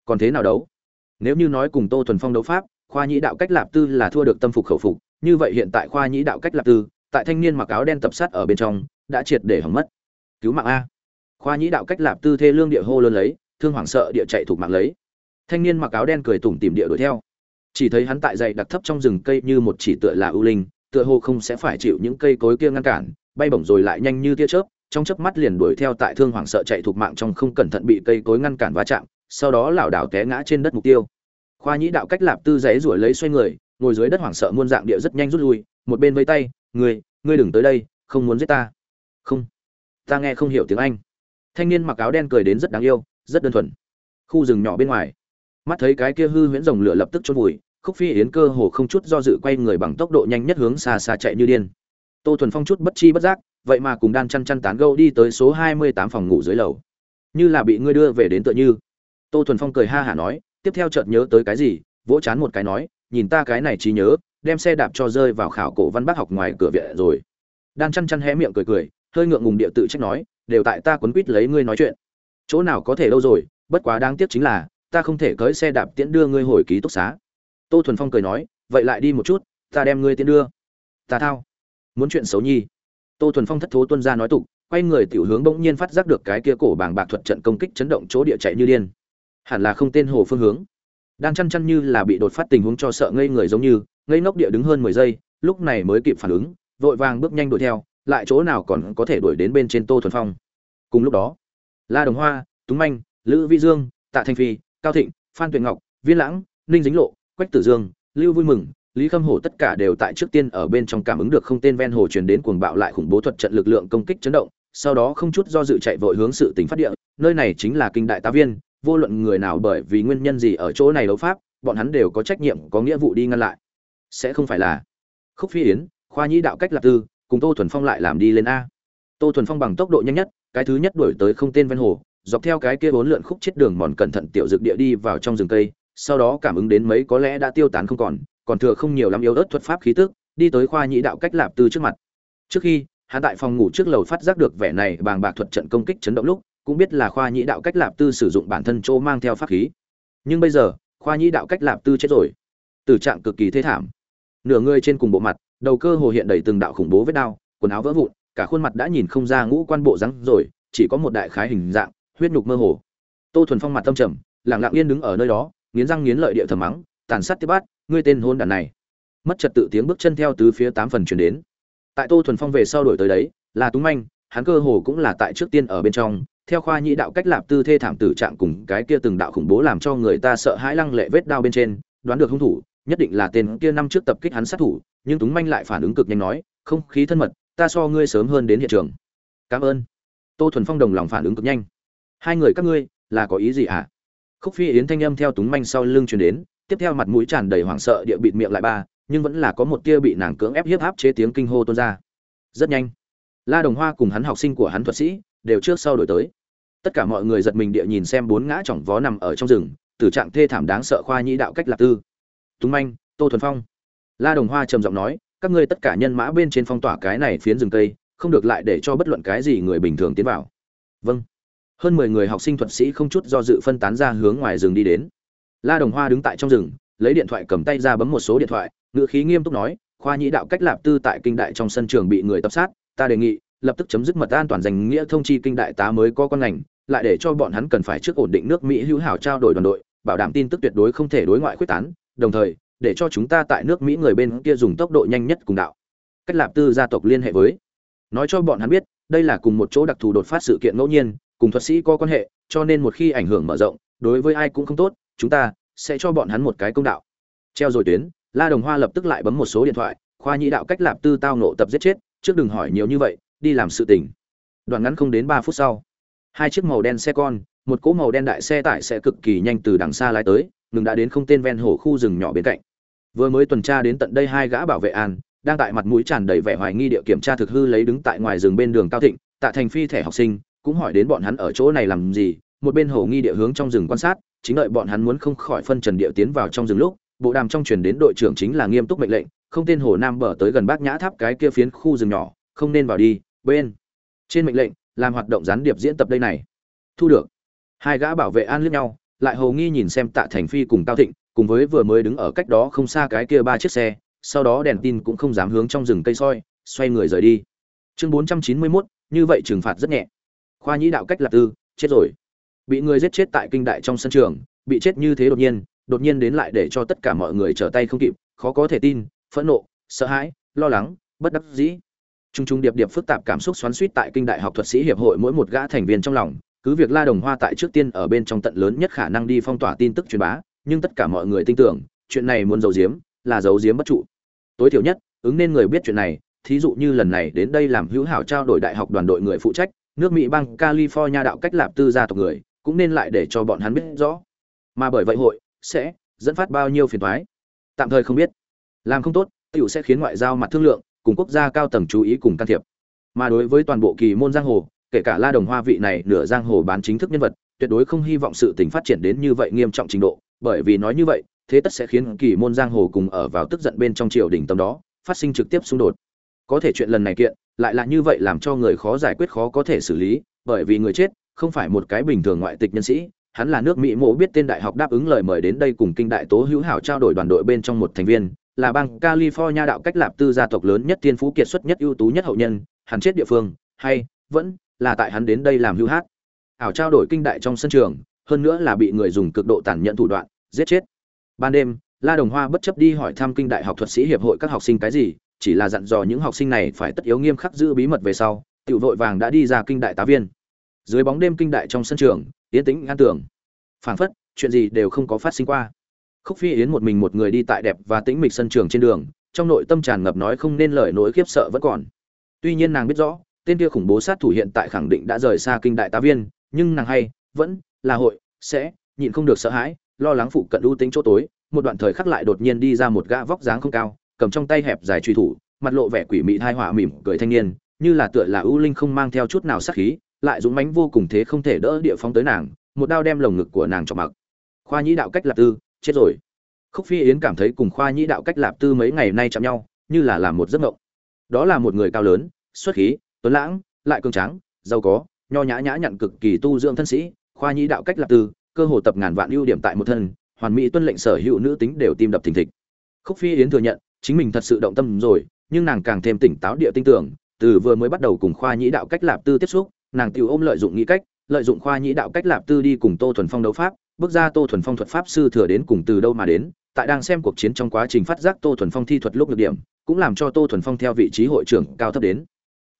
Còn thế nào đấu? Nếu như nói cùng tô thuần phong đấu pháp, khoa nhĩ đạo cách lạp tư là thua được tâm phục khẩu phục, như vậy hiện tại khoa nhĩ đạo cách lạp tư, tại thanh niên mặc áo đen tập sát ở bên trong, đã triệt để hỏng mất. Cứu mạng a khoa nhĩ đạo cách lạp tư thê lương địa hô lớn lấy, thương hoảng sợ địa chạy thuộc mạng lấy. Thanh niên mặc áo đen cười tủm tìm địa đuổi theo. Chỉ thấy hắn tại dậy đặc thấp trong rừng cây như một chỉ tựa là ưu linh, tựa hồ không sẽ phải chịu những cây cối kia ngăn cản, bay bổng rồi lại nhanh như tia chớp, trong chớp mắt liền đuổi theo tại thương hoảng sợ chạy thuộc mạng trong không cẩn thận bị cây cối ngăn cản va chạm, sau đó lảo đảo té ngã trên đất mục tiêu. Khoa nhĩ đạo cách lạp tư giấy rủi lấy xoay người, ngồi dưới đất hoảng sợ muôn dạng địa rất nhanh rút lui, một bên vây tay, ngươi ngươi đừng tới đây, không muốn giết ta. Không. Ta nghe không hiểu tiếng anh thanh niên mặc áo đen cười đến rất đáng yêu, rất đơn thuần. Khu rừng nhỏ bên ngoài. Mắt thấy cái kia hư huyễn rồng lửa lập tức chôn vùi, khúc phi yến cơ hồ không chút do dự quay người bằng tốc độ nhanh nhất hướng xa xa chạy như điên. Tô thuần phong chút bất chi bất giác, vậy mà cùng đan chăn chăn tán gâu đi tới số hai mươi tám phòng ngủ dưới lầu. Như là bị ngươi đưa về đến tựa như. Tô thuần phong cười ha hả nói, tiếp theo chợt nhớ tới cái gì, vỗ chán một cái nói, nhìn ta cái này trí nhớ, đem xe đạp cho rơi vào khảo cổ văn bác học ngoài cửa viện rồi. Đan chăn chăn hé miệng cười cười, hơi ngượng ngùng địa tự trách nói đều tại ta quấn quýt lấy ngươi nói chuyện. Chỗ nào có thể đâu rồi, bất quá đáng tiếc chính là, ta không thể cưỡi xe đạp tiễn đưa ngươi hồi ký túc xá. Tô thuần phong cười nói, vậy lại đi một chút, ta đem ngươi tiễn đưa. Ta thao. Muốn chuyện xấu nhi. Tô thuần phong thất thố tuân ra nói tục, quay người tiểu hướng bỗng nhiên phát giác được cái kia cổ bảng bạc thuật trận công kích chấn động chỗ địa chạy như điên. Hẳn là không tên hồ phương hướng. Đang chăn chăn như là bị đột phát tình huống cho sợ ngây người giống như, ngây ngốc địa đứng hơn mười giây, lúc này mới kịp phản ứng, vội vàng bước nhanh đuổi theo lại chỗ nào còn có thể đuổi đến bên trên tô thuần phong. Cùng lúc đó, la đồng hoa, túng manh, lữ vi dương, tạ thanh phi, cao thịnh, phan tuyền ngọc, viên lãng, ninh dính lộ, quách tử dương, lưu vui mừng, lý khâm hổ tất cả đều tại trước tiên ở bên trong cảm ứng được không tên ven hồ truyền đến cuồng bạo lại khủng bố thuật trận lực lượng công kích chấn động, sau đó không chút do dự chạy vội hướng sự tính phát địa, nơi này chính là kinh đại tá viên, vô luận người nào bởi vì nguyên nhân gì ở chỗ này đấu pháp, bọn hắn đều có trách nhiệm, có nghĩa vụ đi ngăn lại. Sẽ không phải là khúc phi yến, khoa nhĩ đạo cách lạc tư cùng tô thuần phong lại làm đi lên a. Tô thuần phong bằng tốc độ nhanh nhất, cái thứ nhất đuổi tới không tên ven hồ, dọc theo cái kia bốn lượn khúc chết đường mòn cẩn thận tiểu dược địa đi vào trong rừng cây, sau đó cảm ứng đến mấy có lẽ đã tiêu tán không còn còn thừa không nhiều lắm yếu ớt thuật pháp khí tức, đi tới khoa nhĩ đạo cách lạp tư trước mặt. Trước khi, hắn tại phòng ngủ trước lầu phát giác được vẻ này bàng bạc thuật trận công kích chấn động lúc, cũng biết là khoa nhĩ đạo cách lạp tư sử dụng bản thân chỗ mang theo pháp khí. Nhưng bây giờ, khoa nhĩ đạo cách lạp tư chết rồi. Tử trạng cực kỳ thế thảm. Nửa người trên cùng bộ mặt đầu cơ hồ hiện đầy từng đạo khủng bố vết đau quần áo vỡ vụn, cả khuôn mặt đã nhìn không ra ngũ quan bộ rắn rồi, chỉ có một đại khái hình dạng, huyết nhục mơ hồ. Tô thuần phong mặt tâm trầm, lặng lặng yên đứng ở nơi đó, nghiến răng nghiến lợi địa thầm mắng, tàn sát tiếp bát, ngươi tên hôn đàn này. Mất trật tự tiếng bước chân theo từ phía tám phần chuyển đến. Tại tô thuần phong về sau đổi tới đấy, là túng manh, hắn cơ hồ cũng là tại trước tiên ở bên trong, theo khoa nhĩ đạo cách lạp tư thê thảm tử trạng cùng cái kia từng đạo khủng bố làm cho người ta sợ hãi lăng lệ vết đao bên trên, đoán được hung thủ nhất định là tên kia năm trước tập kích hắn sát thủ, nhưng túng manh lại phản ứng cực nhanh nói, không, khí thân mật, ta so ngươi sớm hơn đến hiện trường. Cảm ơn. Tô thuần phong đồng lòng phản ứng cực nhanh. Hai người các ngươi, là có ý gì ạ à? khúc phi yến thanh âm theo túng manh sau lưng truyền đến, tiếp theo mặt mũi tràn đầy hoảng sợ địa bịt miệng lại ba, nhưng vẫn là có một tia bị nàng cưỡng ép hiếp áp chế tiếng kinh hô tuôn ra. Rất nhanh. La đồng hoa cùng hắn học sinh của hắn thuật sĩ đều trước sau đổi tới. Tất cả mọi người giật mình địa nhìn xem bốn ngã chỏng vó nằm ở trong rừng tử trạng thê thảm đáng sợ khoa nhĩ đạo cách lạc tư túng manh, tô thuần phong. La đồng hoa trầm giọng nói, các ngươi tất cả nhân mã bên trên phong tỏa cái này phiến rừng cây, không được lại để cho bất luận cái gì người bình thường tiến vào. Vâng. Hơn mười người học sinh thuật sĩ không chút do dự phân tán ra hướng ngoài rừng đi đến. La đồng hoa đứng tại trong rừng, lấy điện thoại cầm tay ra bấm một số điện thoại ngựa khí nghiêm túc nói, khoa nhĩ đạo cách lạp tư tại kinh đại trong sân trường bị người tập sát, ta đề nghị, lập tức chấm dứt mật an toàn danh nghĩa thông chi kinh đại tá mới có con ngành, lại để cho bọn hắn cần phải trước ổn định nước mỹ hữu hảo trao đổi đoàn đội, bảo đảm tin tức tuyệt đối không thể đối ngoại quyết tán đồng thời, để cho chúng ta tại nước mỹ người bên kia dùng tốc độ nhanh nhất cùng đạo. Cách lạp tư gia tộc liên hệ với. Nói cho bọn hắn biết, đây là cùng một chỗ đặc thù đột phát sự kiện ngẫu nhiên, cùng thuật sĩ có quan hệ, cho nên một khi ảnh hưởng mở rộng, đối với ai cũng không tốt, chúng ta sẽ cho bọn hắn một cái công đạo. Treo rồi tuyến, la đồng hoa lập tức lại bấm một số điện thoại, khoa nhĩ đạo cách lạp tư tao nộ tập giết chết, trước đừng hỏi nhiều như vậy, đi làm sự tình. Đoạn ngắn không đến ba phút sau, hai chiếc màu đen xe con, một cỗ màu đen đại xe tải sẽ cực kỳ nhanh từ đằng xa lái tới ngừng đã đến không tên ven hồ khu rừng nhỏ bên cạnh. Vừa mới tuần tra đến tận đây hai gã bảo vệ an, đang tại mặt mũi tràn đầy vẻ hoài nghi địa kiểm tra thực hư lấy đứng tại ngoài rừng bên đường cao thịnh, tạ thành phi thẻ học sinh, cũng hỏi đến bọn hắn ở chỗ này làm gì, một bên hồ nghi địa hướng trong rừng quan sát, chính đợi bọn hắn muốn không khỏi phân trần địa tiến vào trong rừng lúc, bộ đàm trong truyền đến đội trưởng chính là nghiêm túc mệnh lệnh, không tên hồ nam bờ tới gần bác nhã tháp cái kia phiến khu rừng nhỏ, không nên vào đi, bên. Trên mệnh lệnh, làm hoạt động gián điệp diễn tập đây này. Thu được. Hai gã bảo vệ an liếc nhau lại hầu nghi nhìn xem tạ thành phi cùng cao thịnh cùng với vừa mới đứng ở cách đó không xa cái kia ba chiếc xe sau đó đèn tin cũng không dám hướng trong rừng cây soi xoay người rời đi. Chương bốn trăm chín mươi 491, như vậy trừng phạt rất nhẹ. Khoa nhĩ đạo cách lạc tư chết rồi. Bị người giết chết tại kinh đại trong sân trường bị chết như thế đột nhiên đột nhiên đến lại để cho tất cả mọi người trở tay không kịp khó có thể tin phẫn nộ sợ hãi lo lắng bất đắc dĩ. Trung trung điệp điệp phức tạp cảm xúc xoắn xuýt tại kinh đại học thuật sĩ hiệp hội mỗi một gã thành viên trong lòng, cứ việc La Đồng Hoa tại trước tiên ở bên trong tận lớn nhất khả năng đi phong tỏa tin tức truyền bá, nhưng tất cả mọi người tin tưởng, chuyện này muốn giấu giếm, là giấu giếm bất trụ. Tối thiểu nhất, ứng nên người biết chuyện này, thí dụ như lần này đến đây làm hữu hảo trao đổi đại học đoàn đội người phụ trách, nước Mỹ bang California đạo cách lạp tư gia tộc người, cũng nên lại để cho bọn hắn biết rõ. Mà bởi vậy hội sẽ dẫn phát bao nhiêu phiền toái. Tạm thời không biết. Làm không tốt, tiểu sẽ khiến ngoại giao mặt thương lượng, cùng quốc gia cao tầng chú ý cùng can thiệp mà đối với toàn bộ kỳ môn giang hồ kể cả la đồng hoa vị này nửa giang hồ bán chính thức nhân vật tuyệt đối không hy vọng sự tình phát triển đến như vậy nghiêm trọng trình độ bởi vì nói như vậy thế tất sẽ khiến kỳ môn giang hồ cùng ở vào tức giận bên trong triều đình tâm đó phát sinh trực tiếp xung đột. Có thể chuyện lần này kiện lại là như vậy làm cho người khó giải quyết khó có thể xử lý bởi vì người chết không phải một cái bình thường ngoại tịch nhân sĩ hắn là nước mỹ mộ biết tên đại học đáp ứng lời mời đến đây cùng kinh đại tố hữu hảo trao đổi đoàn đội bên trong một thành viên là bang California đạo cách lạp tư gia tộc lớn nhất tiên phú kiệt xuất nhất ưu tú nhất hậu nhân, hắn chết địa phương hay vẫn là tại hắn đến đây làm hưu hát. Ảo trao đổi kinh đại trong sân trường, hơn nữa là bị người dùng cực độ tàn nhẫn thủ đoạn, giết chết. Ban đêm, la đồng hoa bất chấp đi hỏi thăm kinh đại học thuật sĩ hiệp hội các học sinh cái gì, chỉ là dặn dò những học sinh này phải tất yếu nghiêm khắc giữ bí mật về sau, tiểu vội vàng đã đi ra kinh đại tá viên. Dưới bóng đêm kinh đại trong sân trường yên tĩnh an tưởng. Phảng phất, chuyện gì đều không có phát sinh qua. Khúc phi yến một mình một người đi tại đẹp và tĩnh mịch sân trường trên đường, trong nội tâm tràn ngập nói không nên lời nỗi khiếp sợ vẫn còn. Tuy nhiên nàng biết rõ tên kia khủng bố sát thủ hiện tại khẳng định đã rời xa kinh đại tá viên, nhưng nàng hay, vẫn là hội, sẽ, nhịn không được sợ hãi, lo lắng phụ cận ưu tính chỗ tối. Một đoạn thời khắc lại đột nhiên đi ra một gã vóc dáng không cao, cầm trong tay hẹp dài truy thủ, mặt lộ vẻ quỷ mị thai hỏa mỉm cười thanh niên, như là tựa là ưu linh không mang theo chút nào sát khí, lại dũng mãnh vô cùng thế không thể đỡ địa phóng tới nàng, một đao đem lồng ngực của nàng cho mặc. Khoa nhĩ đạo cách lạp tư, chết rồi. Khúc phi yến cảm thấy cùng khoa nhĩ đạo cách lạp tư mấy ngày nay chạm nhau, như là làm một giấc mộng. Đó là một người cao lớn, xuất khí tuấn lãng, lại cường tráng, giàu có, nho nhã nhã nhận cực kỳ tu dưỡng thân sĩ, khoa nhĩ đạo cách lạc tư, cơ hồ tập ngàn vạn ưu điểm tại một thân, hoàn mỹ tuân lệnh sở hữu nữ tính đều tim đập thình thịch. Khúc phi yến thừa nhận, chính mình thật sự động tâm rồi, nhưng nàng càng thêm tỉnh táo địa tinh tưởng, từ vừa mới bắt đầu cùng khoa nhĩ đạo cách lạp tư tiếp xúc, nàng tiểu ôm lợi dụng nghĩ cách, lợi dụng khoa nhĩ đạo cách lạp tư đi cùng tô thuần phong đấu pháp, bước ra tô thuần phong thuật pháp sư thừa đến cùng từ đâu mà đến, tại đang xem cuộc chiến trong quá trình phát giác tô thuần phong thi thuật lúc được điểm, cũng làm cho tô thuần phong theo vị trí hội trưởng cao thấp đến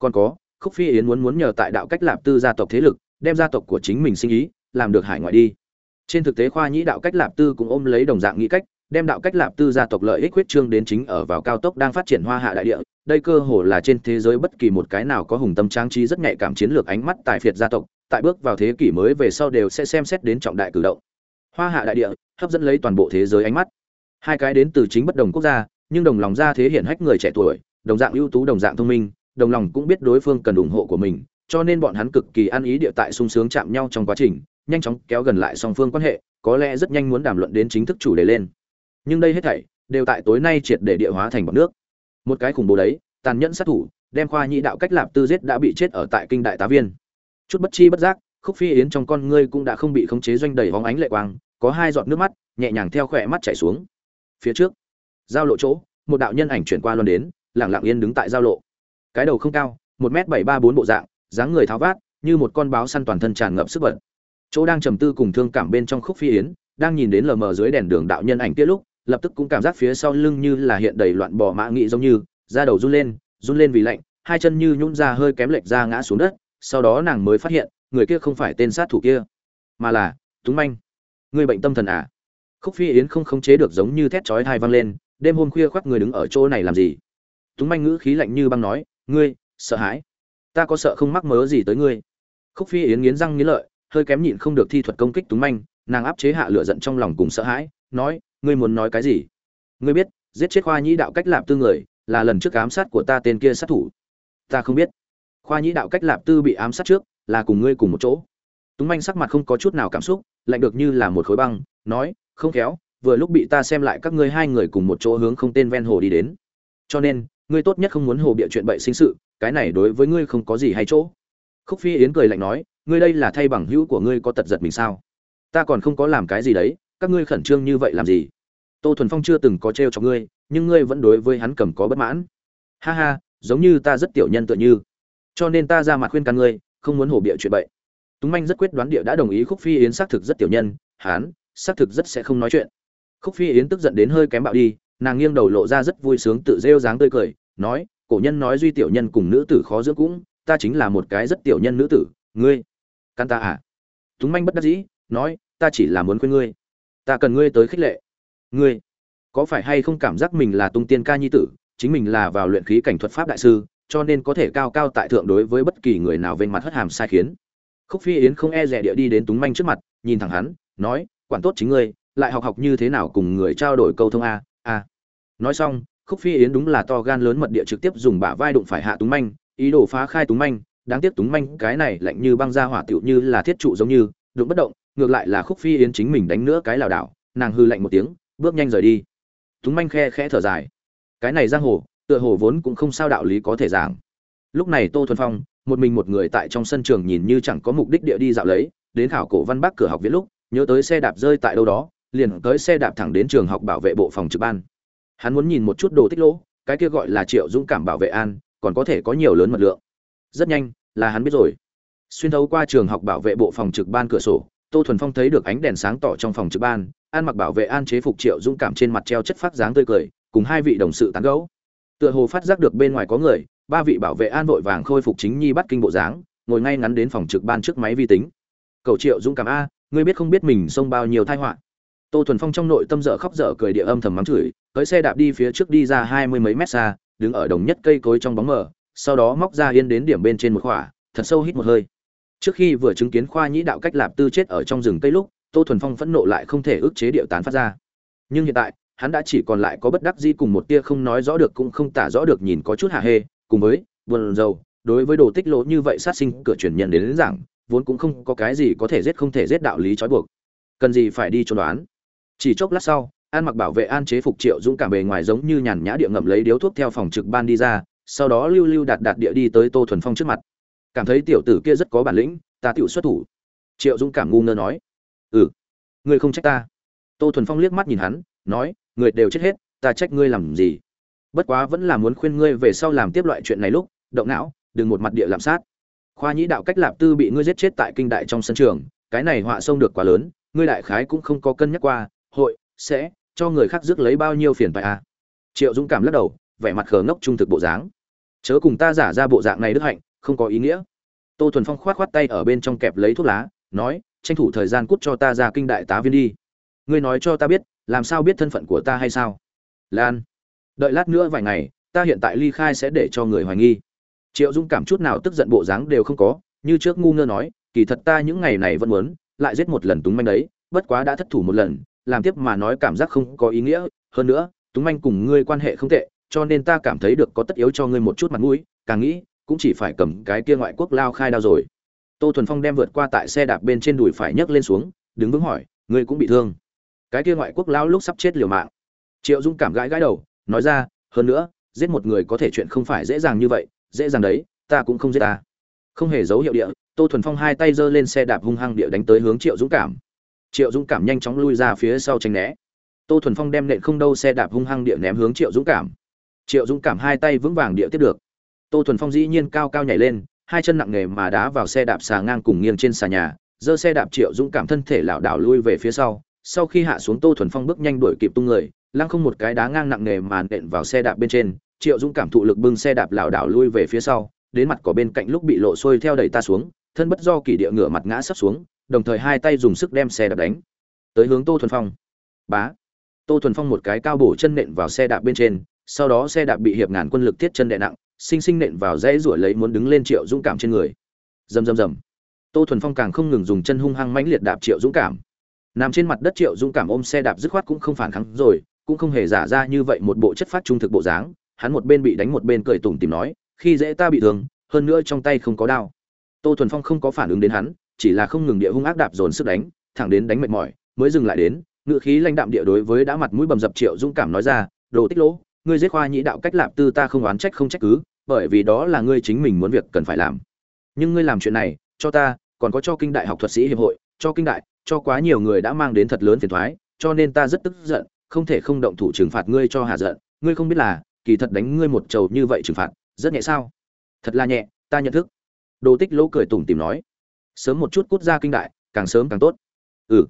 còn có, khúc phi yến muốn muốn nhờ tại đạo cách lạp tư gia tộc thế lực, đem gia tộc của chính mình sinh ý, làm được hải ngoại đi. Trên thực tế khoa nhĩ đạo cách lạp tư cũng ôm lấy đồng dạng nghĩ cách, đem đạo cách lạp tư gia tộc lợi ích huyết trương đến chính ở vào cao tốc đang phát triển hoa hạ đại địa. Đây cơ hồ là trên thế giới bất kỳ một cái nào có hùng tâm trang trí rất nhạy cảm chiến lược ánh mắt tài phiệt gia tộc, tại bước vào thế kỷ mới về sau đều sẽ xem xét đến trọng đại cử động. Hoa hạ đại địa, hấp dẫn lấy toàn bộ thế giới ánh mắt. Hai cái đến từ chính bất đồng quốc gia, nhưng đồng lòng ra thế hiện hách người trẻ tuổi, đồng dạng ưu tú, đồng dạng thông minh đồng lòng cũng biết đối phương cần ủng hộ của mình, cho nên bọn hắn cực kỳ ăn ý địa tại sung sướng chạm nhau trong quá trình, nhanh chóng kéo gần lại song phương quan hệ, có lẽ rất nhanh muốn đàm luận đến chính thức chủ đề lên. Nhưng đây hết thảy đều tại tối nay triệt để địa hóa thành bọn nước. Một cái khủng bố đấy, tàn nhẫn sát thủ, đem khoa nhị đạo cách lạp tư giết đã bị chết ở tại kinh đại tá viên. Chút bất chi bất giác, khúc phi yến trong con ngươi cũng đã không bị khống chế doanh đầy hóng ánh lệ quang, có hai giọt nước mắt, nhẹ nhàng theo khỏe mắt chảy xuống. Phía trước, giao lộ chỗ, một đạo nhân ảnh chuyển qua luôn đến lẳng lặng yên đứng tại giao lộ cái đầu không cao, một m bảy ba bốn bộ dạng, dáng người tháo vát, như một con báo săn toàn thân tràn ngập sức vật chỗ đang trầm tư cùng thương cảm bên trong khúc phi yến, đang nhìn đến lờ mờ dưới đèn đường đạo nhân ảnh kia lúc, lập tức cũng cảm giác phía sau lưng như là hiện đầy loạn bò mã nghị giống như, da đầu run lên run lên vì lạnh, hai chân như nhún ra hơi kém lệch ra ngã xuống đất, sau đó nàng mới phát hiện, người kia không phải tên sát thủ kia, mà là túng manh. Người bệnh tâm thần à? Khúc phi yến không khống chế được giống như thét chói thai vang lên, đêm hôm khuya khoác người đứng ở chỗ này làm gì? Túng manh ngữ khí lạnh như băng nói ngươi, sợ hãi. Ta có sợ không mắc mớ gì tới ngươi? Khúc phi yến nghiến răng nghiến lợi, hơi kém nhịn không được thi thuật công kích túng manh, nàng áp chế hạ lửa giận trong lòng cùng sợ hãi, nói, ngươi muốn nói cái gì? Ngươi biết, giết chết khoa nhĩ đạo cách lạp tư người, là lần trước ám sát của ta tên kia sát thủ. Ta không biết. Khoa nhĩ đạo cách lạp tư bị ám sát trước, là cùng ngươi cùng một chỗ. Túng manh sắc mặt không có chút nào cảm xúc, lạnh được như là một khối băng, nói, không khéo, vừa lúc bị ta xem lại các ngươi hai người cùng một chỗ hướng không tên ven hồ đi đến. Cho nên ngươi tốt nhất không muốn hồ bịa chuyện bậy sinh sự, cái này đối với ngươi không có gì hay chỗ. Khúc phi yến cười lạnh nói, ngươi đây là thay bằng hữu của ngươi có tật giật mình sao? Ta còn không có làm cái gì đấy, các ngươi khẩn trương như vậy làm gì? Tô thuần phong chưa từng có trêu cho ngươi, nhưng ngươi vẫn đối với hắn cầm có bất mãn. Ha ha, giống như ta rất tiểu nhân tựa như. Cho nên ta ra mặt khuyên can ngươi, không muốn hổ bịa chuyện bậy. túng manh rất quyết đoán địa đã đồng ý khúc phi yến xác thực rất tiểu nhân, hán, xác thực rất sẽ không nói chuyện. Khúc phi yến tức giận đến hơi kém bạo đi nàng nghiêng đầu lộ ra rất vui sướng tự rêu dáng tươi cười, nói, cổ nhân nói duy tiểu nhân cùng nữ tử khó dưỡng cũng, ta chính là một cái rất tiểu nhân nữ tử, ngươi can ta à? Túng manh bất đắc dĩ, nói, ta chỉ là muốn khuyên ngươi, ta cần ngươi tới khích lệ, ngươi, có phải hay không cảm giác mình là tung tiên ca nhi tử, chính mình là vào luyện khí cảnh thuật pháp đại sư, cho nên có thể cao cao tại thượng đối với bất kỳ người nào vênh mặt hất hàm sai khiến? Khúc phi yến không e rẻ địa đi đến túng manh trước mặt, nhìn thẳng hắn, nói, quản tốt chính ngươi, lại học học như thế nào cùng người trao đổi câu thông a nói xong, khúc phi yến đúng là to gan lớn mật địa trực tiếp dùng bả vai đụng phải hạ túng manh, ý đồ phá khai túng manh. Đáng tiếc túng manh cái này lạnh như băng ra hỏa tựu như là thiết trụ giống như, đụng bất động, ngược lại là khúc phi yến chính mình đánh nữa cái lảo đảo, nàng hư lạnh một tiếng, bước nhanh rời đi. Túng manh khe khẽ thở dài. Cái này giang hồ, tựa hồ vốn cũng không sao đạo lý có thể giảng. Lúc này tô thuần phong, một mình một người tại trong sân trường nhìn như chẳng có mục đích địa đi dạo lấy, đến khảo cổ văn bắc cửa học viện lúc, nhớ tới xe đạp rơi tại đâu đó, liền tới xe đạp thẳng đến trường học bảo vệ bộ phòng trực ban hắn muốn nhìn một chút đồ tích lỗ, cái kia gọi là triệu dũng cảm bảo vệ an, còn có thể có nhiều lớn mật lượng. Rất nhanh, là hắn biết rồi. Xuyên thấu qua trường học bảo vệ bộ phòng trực ban cửa sổ, tô thuần phong thấy được ánh đèn sáng tỏ trong phòng trực ban, an mặc bảo vệ an chế phục triệu dũng cảm trên mặt treo chất phát dáng tươi cười, cùng hai vị đồng sự tán gẫu. Tựa hồ phát giác được bên ngoài có người, ba vị bảo vệ an vội vàng khôi phục chính nhi bắt kinh bộ dáng, ngồi ngay ngắn đến phòng trực ban trước máy vi tính. Cầu triệu dũng cảm a, ngươi biết không biết mình xông bao nhiêu tai họa? Tô thuần phong trong nội tâm dở khóc dở cười địa âm thầm mắng chửi tới xe đạp đi phía trước đi ra hai mươi mấy mét xa đứng ở đồng nhất cây cối trong bóng mờ sau đó móc ra yên đến điểm bên trên một khỏa thật sâu hít một hơi. Trước khi vừa chứng kiến khoa nhĩ đạo cách lạp tư chết ở trong rừng cây lúc tô thuần phong phẫn nộ lại không thể ức chế điệu tán phát ra. Nhưng hiện tại hắn đã chỉ còn lại có bất đắc di cùng một tia không nói rõ được cũng không tả rõ được nhìn có chút hạ hê cùng với buồn rầu đối với đồ tích lỗ như vậy sát sinh cửa chuyển nhận đến, đến giảng vốn cũng không có cái gì có thể giết không thể giết đạo lý trói buộc. Cần gì phải đi trốn đoán? Chỉ chốc lát sau, an mặc bảo vệ an chế phục triệu dũng cảm bề ngoài giống như nhàn nhã địa ngậm lấy điếu thuốc theo phòng trực ban đi ra, sau đó lưu lưu đạt đạt địa đi tới tô thuần phong trước mặt. Cảm thấy tiểu tử kia rất có bản lĩnh, ta tiểu xuất thủ. Triệu dũng cảm ngu ngơ nói. Ừ ngươi không trách ta. Tô thuần phong liếc mắt nhìn hắn, nói, người đều chết hết, ta trách ngươi làm gì? Bất quá vẫn là muốn khuyên ngươi về sau làm tiếp loại chuyện này lúc, động não, đừng một mặt địa làm sát. Khoa nhĩ đạo cách lạp tư bị ngươi giết chết tại kinh đại trong sân trường, cái này họa sông được quá lớn, ngươi đại khái cũng không có cân nhắc qua hội, sẽ cho người khác rước lấy bao nhiêu phiền phải à? Triệu dũng cảm lắc đầu, vẻ mặt khờ ngốc trung thực bộ dáng. Chớ cùng ta giả ra bộ dạng này đức hạnh, không có ý nghĩa. Tô thuần phong khoát khoát tay ở bên trong kẹp lấy thuốc lá, nói, tranh thủ thời gian cút cho ta ra kinh đại tá viên đi. Ngươi nói cho ta biết, làm sao biết thân phận của ta hay sao? Lan, đợi lát nữa vài ngày, ta hiện tại ly khai sẽ để cho người hoài nghi. Triệu dũng cảm chút nào tức giận bộ dáng đều không có, như trước ngu ngơ nói, kỳ thật ta những ngày này vẫn muốn, lại giết một lần túng manh đấy, bất quá đã thất thủ một lần làm tiếp mà nói cảm giác không có ý nghĩa. Hơn nữa, túng manh cùng ngươi quan hệ không tệ, cho nên ta cảm thấy được có tất yếu cho ngươi một chút mặt mũi, càng nghĩ, cũng chỉ phải cầm cái kia ngoại quốc lao khai đao rồi. Tô thuần phong đem vượt qua tại xe đạp bên trên đùi phải nhấc lên xuống, đứng vững hỏi, ngươi cũng bị thương. Cái kia ngoại quốc lao lúc sắp chết liều mạng. Triệu dũng cảm gãi gãi đầu, nói ra, hơn nữa, giết một người có thể chuyện không phải dễ dàng như vậy, dễ dàng đấy, ta cũng không giết ta. Không hề dấu hiệu địa, tô thuần phong hai tay giơ lên xe đạp hung hăng địa đánh tới hướng triệu dũng cảm triệu dũng cảm nhanh chóng lui ra phía sau tránh né. Tô thuần phong đem nện không đâu xe đạp hung hăng địa ném hướng triệu dũng cảm. Triệu dũng cảm hai tay vững vàng địa tiếp được. Tô thuần phong dĩ nhiên cao cao nhảy lên, hai chân nặng nề mà đá vào xe đạp xà ngang cùng nghiêng trên xà nhà, giơ xe đạp triệu dũng cảm thân thể lảo đảo lui về phía sau. Sau khi hạ xuống, tô thuần phong bước nhanh đuổi kịp tung người, lăng không một cái đá ngang nặng nề mà nện vào xe đạp bên trên. Triệu dũng cảm thụ lực bưng xe đạp lảo đảo lui về phía sau, đến mặt cỏ bên cạnh lúc bị lộ xuôi theo đẩy ta xuống, thân bất do kỳ địa ngửa mặt ngã sắp xuống đồng thời hai tay dùng sức đem xe đạp đánh. Tới hướng tô thuần phong. Bá. Tô thuần phong một cái cao bổ chân nện vào xe đạp bên trên, sau đó xe đạp bị hiệp ngàn quân lực tiết chân đè nặng, sinh sinh nện vào dãy ruổi lấy muốn đứng lên triệu dũng cảm trên người. Rầm rầm rầm. Tô thuần phong càng không ngừng dùng chân hung hăng mãnh liệt đạp triệu dũng cảm. Nằm trên mặt đất triệu dũng cảm ôm xe đạp dứt khoát cũng không phản kháng rồi, cũng không hề giả ra như vậy một bộ chất phát trung thực bộ dáng, hắn một bên bị đánh một bên cười tủm tìm nói, khi dễ ta bị thương, hơn nữa trong tay không có đao. Tô thuần phong không có phản ứng đến hắn chỉ là không ngừng địa hung ác đạp dồn sức đánh, thẳng đến đánh mệt mỏi, mới dừng lại đến, ngựa khí lãnh đạm địa đối với đã mặt mũi bầm dập triệu dũng cảm nói ra, đồ tích lỗ, ngươi giết khoa nhĩ đạo cách lạp tư ta không oán trách không trách cứ, bởi vì đó là ngươi chính mình muốn việc cần phải làm. Nhưng ngươi làm chuyện này, cho ta, còn có cho kinh đại học thuật sĩ hiệp hội, cho kinh đại, cho quá nhiều người đã mang đến thật lớn phiền thoái cho nên ta rất tức giận, không thể không động thủ trừng phạt ngươi cho hạ giận. Ngươi không biết là, kỳ thật đánh ngươi một trầu như vậy trừng phạt, rất nhẹ sao? Thật là nhẹ, ta nhận thức. Đồ tích lỗ cười tủm tìm nói sớm một chút cút ra kinh đại, càng sớm càng tốt. Ừ.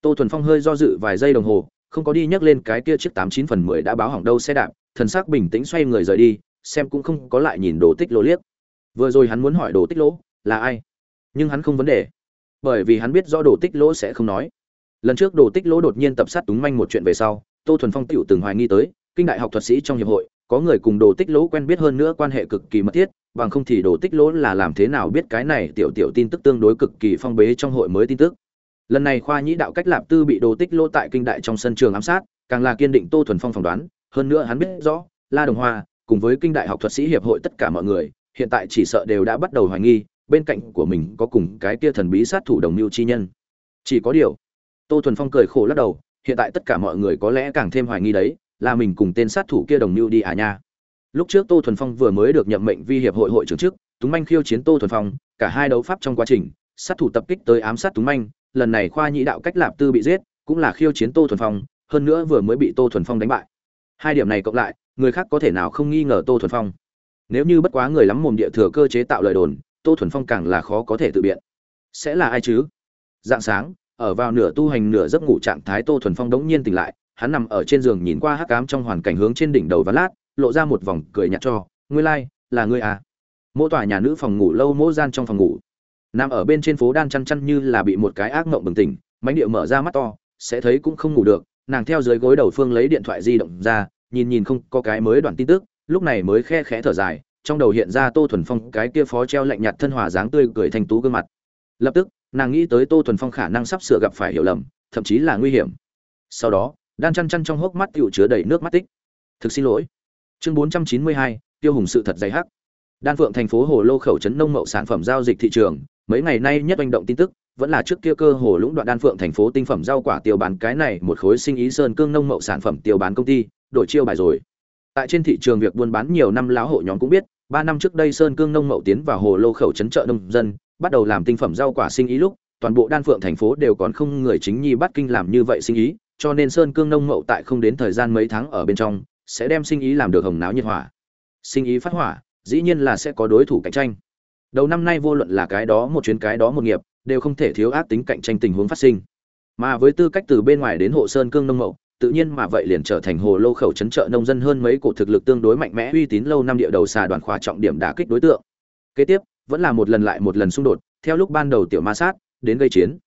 Tô thuần phong hơi do dự vài giây đồng hồ, không có đi nhắc lên cái kia chiếc tám chín phần mười đã báo hỏng đâu xe đạp, thần sắc bình tĩnh xoay người rời đi, xem cũng không có lại nhìn đồ tích lỗ liếc. Vừa rồi hắn muốn hỏi đồ tích lỗ là ai? Nhưng hắn không vấn đề. Bởi vì hắn biết rõ đồ tích lỗ sẽ không nói. Lần trước đồ tích lỗ đột nhiên tập sát túng manh một chuyện về sau, tô thuần phong tựu từng hoài nghi tới, kinh đại học thuật sĩ trong hiệp hội, có người cùng đồ tích lỗ quen biết hơn nữa quan hệ cực kỳ mật thiết bằng không thì đồ tích lỗ là làm thế nào biết cái này tiểu tiểu tin tức tương đối cực kỳ phong bế trong hội mới tin tức. Lần này khoa nhĩ đạo cách lạp tư bị đồ tích lỗ tại kinh đại trong sân trường ám sát, càng là kiên định tô thuần phong phỏng đoán, hơn nữa hắn biết rõ, la đồng hoa, cùng với kinh đại học thuật sĩ hiệp hội tất cả mọi người, hiện tại chỉ sợ đều đã bắt đầu hoài nghi, bên cạnh của mình có cùng cái kia thần bí sát thủ đồng mưu chi nhân. Chỉ có điều, tô thuần phong cười khổ lắc đầu, hiện tại tất cả mọi người có lẽ càng thêm hoài nghi đấy, là mình cùng tên sát thủ kia đồng mưu đi à nha lúc trước tô thuần phong vừa mới được nhậm mệnh vi hiệp hội hội trưởng trước túng manh khiêu chiến tô thuần phong, cả hai đấu pháp trong quá trình, sát thủ tập kích tới ám sát túng manh, lần này khoa nhị đạo cách lạp tư bị giết, cũng là khiêu chiến tô thuần phong, hơn nữa vừa mới bị tô thuần phong đánh bại. Hai điểm này cộng lại, người khác có thể nào không nghi ngờ tô thuần phong? Nếu như bất quá người lắm mồm địa thừa cơ chế tạo lời đồn, tô thuần phong càng là khó có thể tự biện. Sẽ là ai chứ? Dạng sáng, ở vào nửa tu hành nửa giấc ngủ trạng thái tô thuần phong đống nhiên tỉnh lại, hắn nằm ở trên giường nhìn qua hắc cám trong hoàn cảnh hướng trên đỉnh đầu và lát lộ ra một vòng cười nhạt cho ngươi lai、like, là ngươi à? Mỗi tòa nhà nữ phòng ngủ lâu mỗi gian trong phòng ngủ. Nằm ở bên trên phố đan chăn chăn như là bị một cái ác mộng bừng tỉnh mánh điệu mở ra mắt to sẽ thấy cũng không ngủ được nàng theo dưới gối đầu phương lấy điện thoại di động ra nhìn nhìn không có cái mới đoạn tin tức lúc này mới khe khẽ thở dài trong đầu hiện ra tô thuần phong cái kia phó treo lạnh nhạt thân hòa dáng tươi cười thanh tú gương mặt. Lập tức nàng nghĩ tới tô thuần phong khả năng sắp sửa gặp phải hiểu lầm thậm chí là nguy hiểm. Sau đó đan chăn chăn trong hốc mắt tựu chứa đầy nước mắt tích. Thực xin lỗi chương bốn trăm chín mươi hai, tiêu hùng sự thật dày hắc. Đan phượng thành phố hồ lô khẩu trấn nông mậu sản phẩm giao dịch thị trường, mấy ngày nay nhất hành động tin tức, vẫn là trước kia cơ hồ lũng đoạn đan phượng thành phố tinh phẩm rau quả tiêu bán cái này một khối sinh ý sơn cương nông mậu sản phẩm tiêu bán công ty, đổi chiêu bài rồi. Tại trên thị trường việc buôn bán nhiều năm lão hộ nhóm cũng biết, ba năm trước đây sơn cương nông mậu tiến vào hồ lô khẩu trấn chợ nông dân, bắt đầu làm tinh phẩm rau quả sinh ý lúc, toàn bộ đan phượng thành phố đều còn không người chính nhi bắt kinh làm như vậy sinh ý, cho nên sơn cương nông mậu tại không đến thời gian mấy tháng ở bên trong sẽ đem sinh ý làm được hồng náo nhiệt hỏa. Sinh ý phát hỏa, dĩ nhiên là sẽ có đối thủ cạnh tranh. Đầu năm nay vô luận là cái đó một chuyến, cái đó một nghiệp, đều không thể thiếu ác tính cạnh tranh tình huống phát sinh. Mà với tư cách từ bên ngoài đến hộ sơn cương nông mậu, tự nhiên mà vậy liền trở thành hồ lô khẩu trấn trợ nông dân hơn mấy cổ thực lực tương đối mạnh mẽ, uy tín lâu năm địa đầu xà đoàn khóa trọng điểm đả kích đối tượng. Kế tiếp, vẫn là một lần lại một lần xung đột, theo lúc ban đầu tiểu ma sát, đến gây chiến.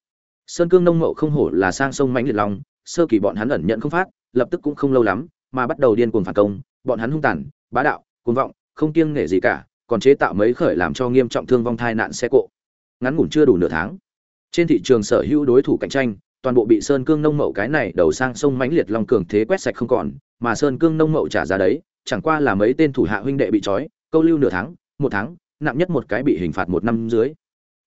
Sơn cương nông mậu không hổ là sang sông mãnh liệt long, sơ kỳ bọn hắn ẩn nhận không phát, lập tức cũng không lâu lắm mà bắt đầu điên cuồng phản công, bọn hắn hung tàn, bá đạo, cuồng vọng, không kiêng nể gì cả, còn chế tạo mấy khởi làm cho nghiêm trọng thương vong thai nạn xe cộ. Ngắn ngủn chưa đủ nửa tháng, trên thị trường sở hữu đối thủ cạnh tranh, toàn bộ bị sơn cương nông mậu cái này đầu sang sông mãnh liệt long cường thế quét sạch không còn, mà sơn cương nông mậu trả ra đấy, chẳng qua là mấy tên thủ hạ huynh đệ bị trói, câu lưu nửa tháng, một tháng, nặng nhất một cái bị hình phạt một năm dưới.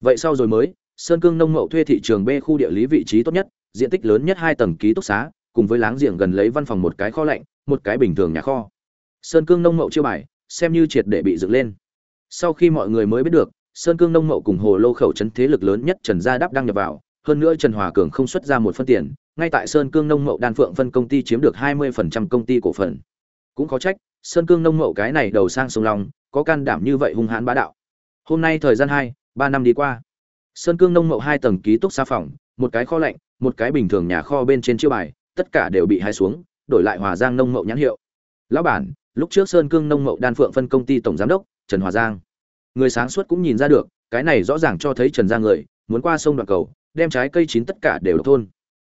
Vậy sau rồi mới, sơn cương nông mậu thuê thị trường b khu địa lý vị trí tốt nhất, diện tích lớn nhất hai tầng ký túc xá cùng với láng giềng gần lấy văn phòng một cái kho lạnh, một cái bình thường nhà kho. Sơn cương nông mậu chưa bài, xem như triệt để bị dựng lên. Sau khi mọi người mới biết được, sơn cương nông mậu cùng hồ lô khẩu trấn thế lực lớn nhất trần gia đáp đang nhập vào, hơn nữa trần hòa cường không xuất ra một phân tiền, ngay tại sơn cương nông mậu đan phượng phân công ty chiếm được hai mươi phần trăm công ty cổ phần. Cũng có trách, sơn cương nông mậu cái này đầu sang sông long, có can đảm như vậy hung hãn bá đạo. Hôm nay thời gian hai, ba năm đi qua. Sơn cương nông mậu hai tầng ký túc xá phòng, một cái kho lạnh, một cái bình thường nhà kho bên trên chiêu bài tất cả đều bị hai xuống, đổi lại hòa giang nông mậu nhãn hiệu. Lão bản, lúc trước sơn cương nông mậu đan phượng phân công ty tổng giám đốc, trần hòa giang. Người sáng suốt cũng nhìn ra được, cái này rõ ràng cho thấy trần giang người, muốn qua sông đoạn cầu, đem trái cây chín tất cả đều độc thôn.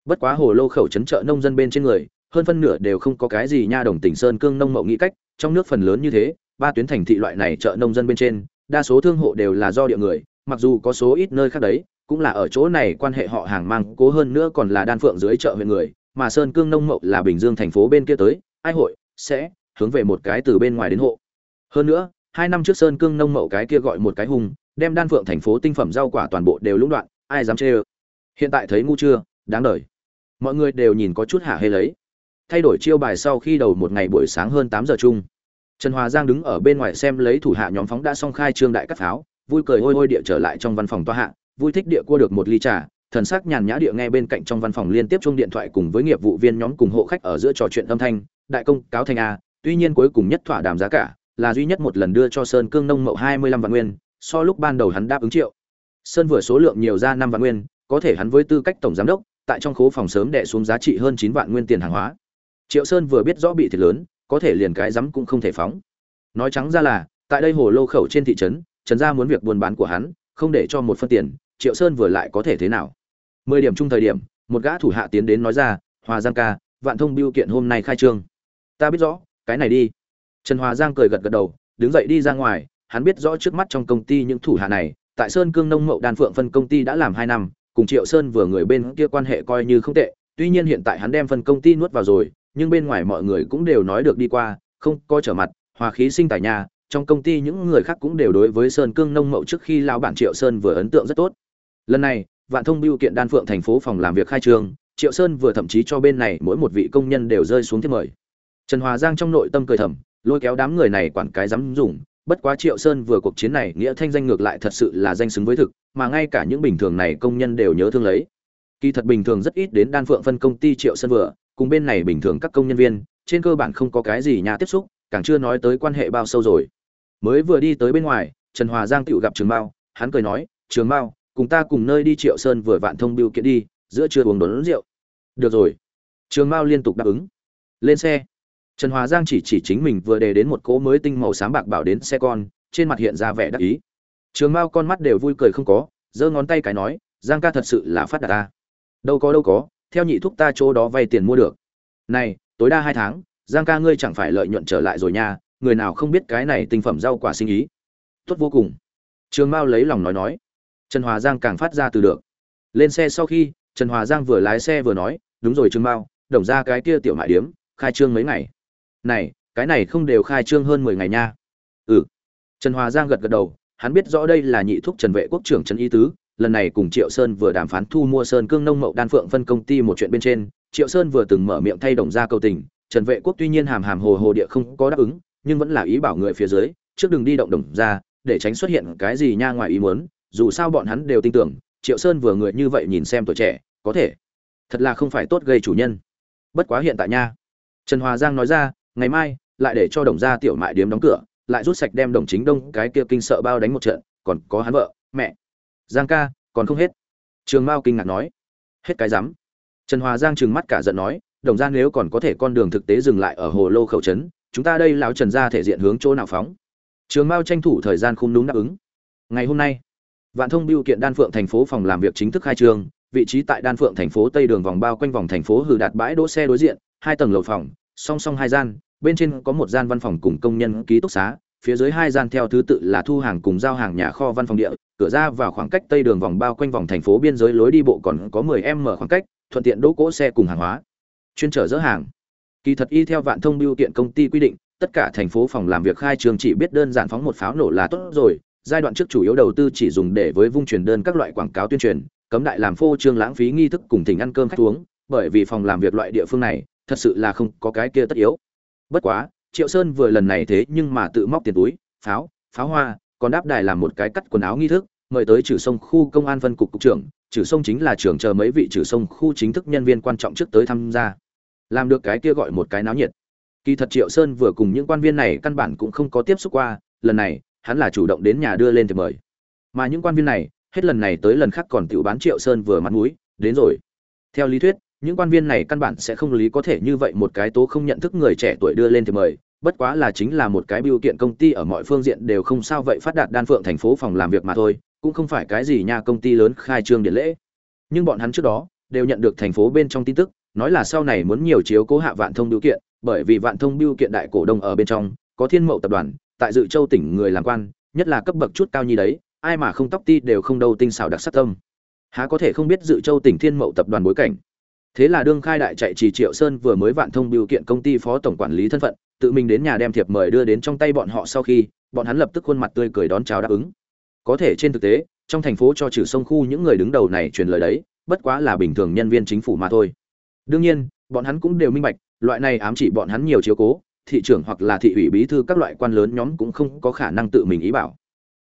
Bất quá hồ lô khẩu trấn trợ nông dân bên trên người, hơn phân nửa đều không có cái gì nha đồng tỉnh sơn cương nông mậu nghĩ cách, trong nước phần lớn như thế, ba tuyến thành thị loại này chợ nông dân bên trên, đa số thương hộ đều là do địa người, mặc dù có số ít nơi khác đấy, cũng là ở chỗ này quan hệ họ hàng mang cố hơn nữa còn là đan phượng dưới chợ huyện người mà sơn cương nông mậu là bình dương thành phố bên kia tới, ai hội sẽ hướng về một cái từ bên ngoài đến hộ. Hơn nữa, hai năm trước sơn cương nông mậu cái kia gọi một cái hùng, đem đan phượng thành phố tinh phẩm rau quả toàn bộ đều lũng đoạn, ai dám chê ơ? Hiện tại thấy ngu chưa? Đáng đời. Mọi người đều nhìn có chút hả hê lấy. Thay đổi chiêu bài sau khi đầu một ngày buổi sáng hơn tám giờ chung, trần hòa giang đứng ở bên ngoài xem lấy thủ hạ nhóm phóng đã xong khai trương đại cắt pháo, vui cười hôi hôi địa trở lại trong văn phòng toa hạ, vui thích địa cua được một ly trà thần sắc nhàn nhã địa nghe bên cạnh trong văn phòng liên tiếp chung điện thoại cùng với nghiệp vụ viên nhóm cùng hộ khách ở giữa trò chuyện âm thanh, đại công, cáo thành a, tuy nhiên cuối cùng nhất thỏa đàm giá cả là duy nhất một lần đưa cho sơn cương nông mậu hai mươi lăm vạn nguyên, so lúc ban đầu hắn đáp ứng triệu. Sơn vừa số lượng nhiều ra năm vạn nguyên, có thể hắn với tư cách tổng giám đốc, tại trong khố phòng sớm đẻ xuống giá trị hơn chín vạn nguyên tiền hàng hóa. Triệu sơn vừa biết rõ bị thiệt lớn, có thể liền cái rắm cũng không thể phóng. Nói trắng ra là, tại đây hồ lô khẩu trên thị trấn, trần gia muốn việc buôn bán của hắn, không để cho một phân tiền, triệu sơn vừa lại có thể thế nào? Mười điểm chung thời điểm, một gã thủ hạ tiến đến nói ra, hòa giang ca, vạn thông biêu kiện hôm nay khai trương. Ta biết rõ, cái này đi. Trần hòa giang cười gật gật đầu, đứng dậy đi ra ngoài, hắn biết rõ trước mắt trong công ty những thủ hạ này, tại sơn cương nông mậu đan phượng phân công ty đã làm hai năm, cùng triệu sơn vừa người bên kia quan hệ coi như không tệ, tuy nhiên hiện tại hắn đem phân công ty nuốt vào rồi, nhưng bên ngoài mọi người cũng đều nói được đi qua, không có trở mặt, hòa khí sinh tài nhà, trong công ty những người khác cũng đều đối với sơn cương nông mậu trước khi lao bản triệu sơn vừa ấn tượng rất tốt. Lần này vạn thông biêu kiện đan phượng thành phố phòng làm việc khai trương, triệu sơn vừa thậm chí cho bên này mỗi một vị công nhân đều rơi xuống thiết mời. Trần hòa giang trong nội tâm cười thầm, lôi kéo đám người này quản cái dám dùng, bất quá triệu sơn vừa cuộc chiến này nghĩa thanh danh ngược lại thật sự là danh xứng với thực, mà ngay cả những bình thường này công nhân đều nhớ thương lấy. Kỳ thật bình thường rất ít đến đan phượng phân công ty triệu sơn vừa, cùng bên này bình thường các công nhân viên, trên cơ bản không có cái gì nhà tiếp xúc, càng chưa nói tới quan hệ bao sâu rồi. Mới vừa đi tới bên ngoài, trần hòa giang tựu gặp trường mao, hắn cười nói, trường mao cùng ta cùng nơi đi triệu sơn vừa vạn thông biêu kiện đi, giữa trưa uống đốn rượu. Được rồi. Trường mao liên tục đáp ứng. Lên xe. Trần hòa giang chỉ chỉ chính mình vừa đề đến một cỗ mới tinh màu xám bạc bảo đến xe con, trên mặt hiện ra vẻ đắc ý. Trường mao con mắt đều vui cười không có, giơ ngón tay cái nói, giang ca thật sự là phát đạt ta. Đâu có đâu có, theo nhị thúc ta chỗ đó vay tiền mua được. Này, tối đa hai tháng, giang ca ngươi chẳng phải lợi nhuận trở lại rồi nha, người nào không biết cái này tinh phẩm rau quả sinh ý. Tốt vô cùng. Trường mao lấy lòng nói nói trần hòa giang càng phát ra từ được. Lên xe sau khi, trần hòa giang vừa lái xe vừa nói, đúng rồi Trương mao, đồng ra cái kia tiểu mại điếm, khai trương mấy ngày. Này, cái này không đều khai trương hơn mười ngày nha. Ừ. Trần hòa giang gật gật đầu, hắn biết rõ đây là nhị thúc trần vệ quốc trưởng trần y tứ, lần này cùng triệu sơn vừa đàm phán thu mua sơn cương nông mậu đan phượng phân công ty một chuyện bên trên, triệu sơn vừa từng mở miệng thay đồng ra cầu tình, trần vệ quốc tuy nhiên hàm hàm hồ hồ địa không có đáp ứng, nhưng vẫn là ý bảo người phía dưới, trước đừng đi động đồng ra, để tránh xuất hiện cái gì nha ngoài ý muốn dù sao bọn hắn đều tin tưởng, triệu sơn vừa người như vậy nhìn xem tuổi trẻ, có thể. Thật là không phải tốt gây chủ nhân. Bất quá hiện tại nha. Trần hòa giang nói ra, ngày mai, lại để cho đồng gia tiểu mại điếm đóng cửa, lại rút sạch đem đồng chính đông cái kia kinh sợ bao đánh một trận, còn có hắn vợ, mẹ. Giang ca, còn không hết. Trường mao kinh ngạc nói. Hết cái rắm. Trần hòa giang trừng mắt cả giận nói, đồng gia nếu còn có thể con đường thực tế dừng lại ở hồ lô khẩu trấn, chúng ta đây lão trần gia thể diện hướng chỗ nào phóng? Trường mao tranh thủ thời gian không đúng đáp ứng. Ngày hôm nay vạn thông biêu kiện đan phượng thành phố phòng làm việc chính thức khai trương, vị trí tại đan phượng thành phố tây đường vòng bao quanh vòng thành phố hử đạt bãi đỗ xe đối diện, hai tầng lầu phòng, song song hai gian, bên trên có một gian văn phòng cùng công nhân ký túc xá, phía dưới hai gian theo thứ tự là thu hàng cùng giao hàng nhà kho văn phòng địa, cửa ra vào khoảng cách tây đường vòng bao quanh vòng thành phố biên giới lối đi bộ còn có 10 m khoảng cách, thuận tiện đỗ cỗ xe cùng hàng hóa. Chuyên trở dỡ hàng. Kỳ thật y theo vạn thông biêu kiện công ty quy định, tất cả thành phố phòng làm việc khai trường chỉ biết đơn giản phóng một pháo nổ là tốt rồi giai đoạn trước chủ yếu đầu tư chỉ dùng để với vung truyền đơn các loại quảng cáo tuyên truyền, cấm đại làm phô trương lãng phí nghi thức cùng thỉnh ăn cơm khách uống, bởi vì phòng làm việc loại địa phương này, thật sự là không có cái kia tất yếu. Bất quá, triệu sơn vừa lần này thế nhưng mà tự móc tiền túi, pháo pháo hoa, còn đáp đài làm một cái cắt quần áo nghi thức, mời tới trừ sông khu công an phân cục cục trưởng. Trừ sông chính là trưởng chờ mấy vị trừ sông khu chính thức nhân viên quan trọng trước tới tham gia. Làm được cái kia gọi một cái náo nhiệt. Kỳ thật triệu sơn vừa cùng những quan viên này căn bản cũng không có tiếp xúc qua, lần này hắn là chủ động đến nhà đưa lên thì mời. Mà những quan viên này, hết lần này tới lần khác còn tự bán triệu sơn vừa mặt mũi, đến rồi. Theo lý thuyết, những quan viên này căn bản sẽ không lý có thể như vậy một cái tố không nhận thức người trẻ tuổi đưa lên thì mời, bất quá là chính là một cái biểu kiện công ty ở mọi phương diện đều không sao vậy phát đạt đan phượng thành phố phòng làm việc mà thôi, cũng không phải cái gì nha công ty lớn khai trương điện lễ. Nhưng bọn hắn trước đó đều nhận được thành phố bên trong tin tức, nói là sau này muốn nhiều chiếu cố hạ vạn thông biểu kiện, bởi vì vạn thông biểu kiện đại cổ đông ở bên trong, có thiên mậu tập đoàn tại dự châu tỉnh người làm quan, nhất là cấp bậc chút cao như đấy, ai mà không tóc ti đều không đâu tinh xảo đặc sắc tâm. Há có thể không biết dự châu tỉnh thiên mậu tập đoàn bối cảnh. Thế là đương khai đại chạy trì triệu sơn vừa mới vạn thông biểu kiện công ty phó tổng quản lý thân phận, tự mình đến nhà đem thiệp mời đưa đến trong tay bọn họ sau khi, bọn hắn lập tức khuôn mặt tươi cười đón chào đáp ứng. Có thể trên thực tế, trong thành phố cho trừ sông khu những người đứng đầu này truyền lời đấy, bất quá là bình thường nhân viên chính phủ mà thôi. Đương nhiên, bọn hắn cũng đều minh bạch, loại này ám chỉ bọn hắn nhiều chiếu cố thị trưởng hoặc là thị ủy bí thư các loại quan lớn nhóm cũng không có khả năng tự mình ý bảo.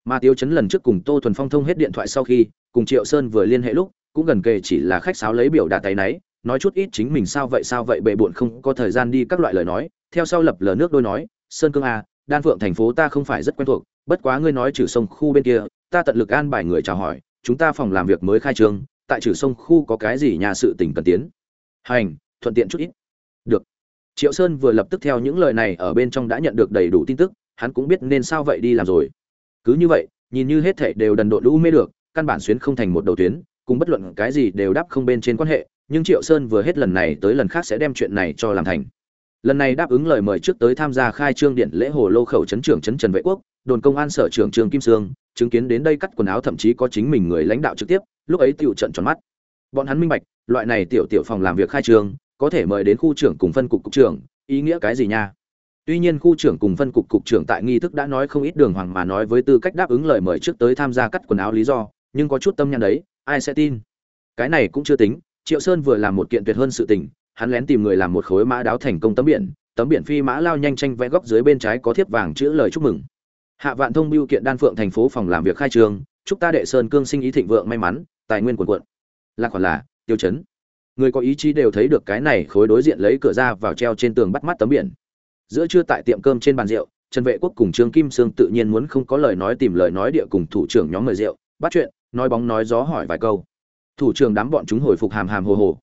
Mà tiêu chấn lần trước cùng tô thuần phong thông hết điện thoại sau khi cùng triệu sơn vừa liên hệ lúc cũng gần kề chỉ là khách sáo lấy biểu đạt tay náy nói chút ít chính mình sao vậy sao vậy bệ bộn không có thời gian đi các loại lời nói theo sau lập lờ nước đôi nói sơn cương a à, đan phượng thành phố ta không phải rất quen thuộc bất quá ngươi nói trừ sông khu bên kia ta tận lực an bài người chào hỏi chúng ta phòng làm việc mới khai trương tại trừ sông khu có cái gì nhà sự tình cần tiến. Hành thuận tiện chút ít triệu sơn vừa lập tức theo những lời này ở bên trong đã nhận được đầy đủ tin tức, hắn cũng biết nên sao vậy đi làm rồi. Cứ như vậy, nhìn như hết thảy đều đần độn lũ mê được, căn bản xuyến không thành một đầu tuyến, cùng bất luận cái gì đều đáp không bên trên quan hệ, nhưng triệu sơn vừa hết lần này tới lần khác sẽ đem chuyện này cho làm thành. Lần này đáp ứng lời mời trước tới tham gia khai trương điện lễ hồ lô khẩu trấn trưởng trấn trần vệ quốc, đồn công an sở trưởng Trương kim sương, chứng kiến đến đây cắt quần áo thậm chí có chính mình người lãnh đạo trực tiếp, lúc ấy tiểu trận tròn mắt. Bọn hắn minh bạch, loại này tiểu tiểu phòng làm việc khai trương có thể mời đến khu trưởng cùng phân cục cục trưởng, ý nghĩa cái gì nha? Tuy nhiên khu trưởng cùng phân cục cục trưởng tại nghi thức đã nói không ít đường hoàng mà nói với tư cách đáp ứng lời mời trước tới tham gia cắt quần áo lý do, nhưng có chút tâm nhân đấy, ai sẽ tin? Cái này cũng chưa tính, triệu sơn vừa làm một kiện tuyệt hơn sự tình, hắn lén tìm người làm một khối mã đáo thành công tấm biển tấm biển phi mã lao nhanh tranh vẽ góc dưới bên trái có thiếp vàng chữ lời chúc mừng. Hạ vạn thông biêu kiện đan phượng thành phố phòng làm việc khai trường chúc ta đệ sơn cương sinh ý thịnh vượng may mắn, tài nguyên quần quận lạc còn là, tiêu chấn người có ý chí đều thấy được cái này khối đối diện lấy cửa ra vào treo trên tường bắt mắt tấm biển. Giữa trưa tại tiệm cơm trên bàn rượu, trần vệ quốc cùng trương kim sương tự nhiên muốn không có lời nói tìm lời nói địa cùng thủ trưởng nhóm mời rượu, bắt chuyện, nói bóng nói gió hỏi vài câu. Thủ trưởng đám bọn chúng hồi phục hàm hàm hồ hồ.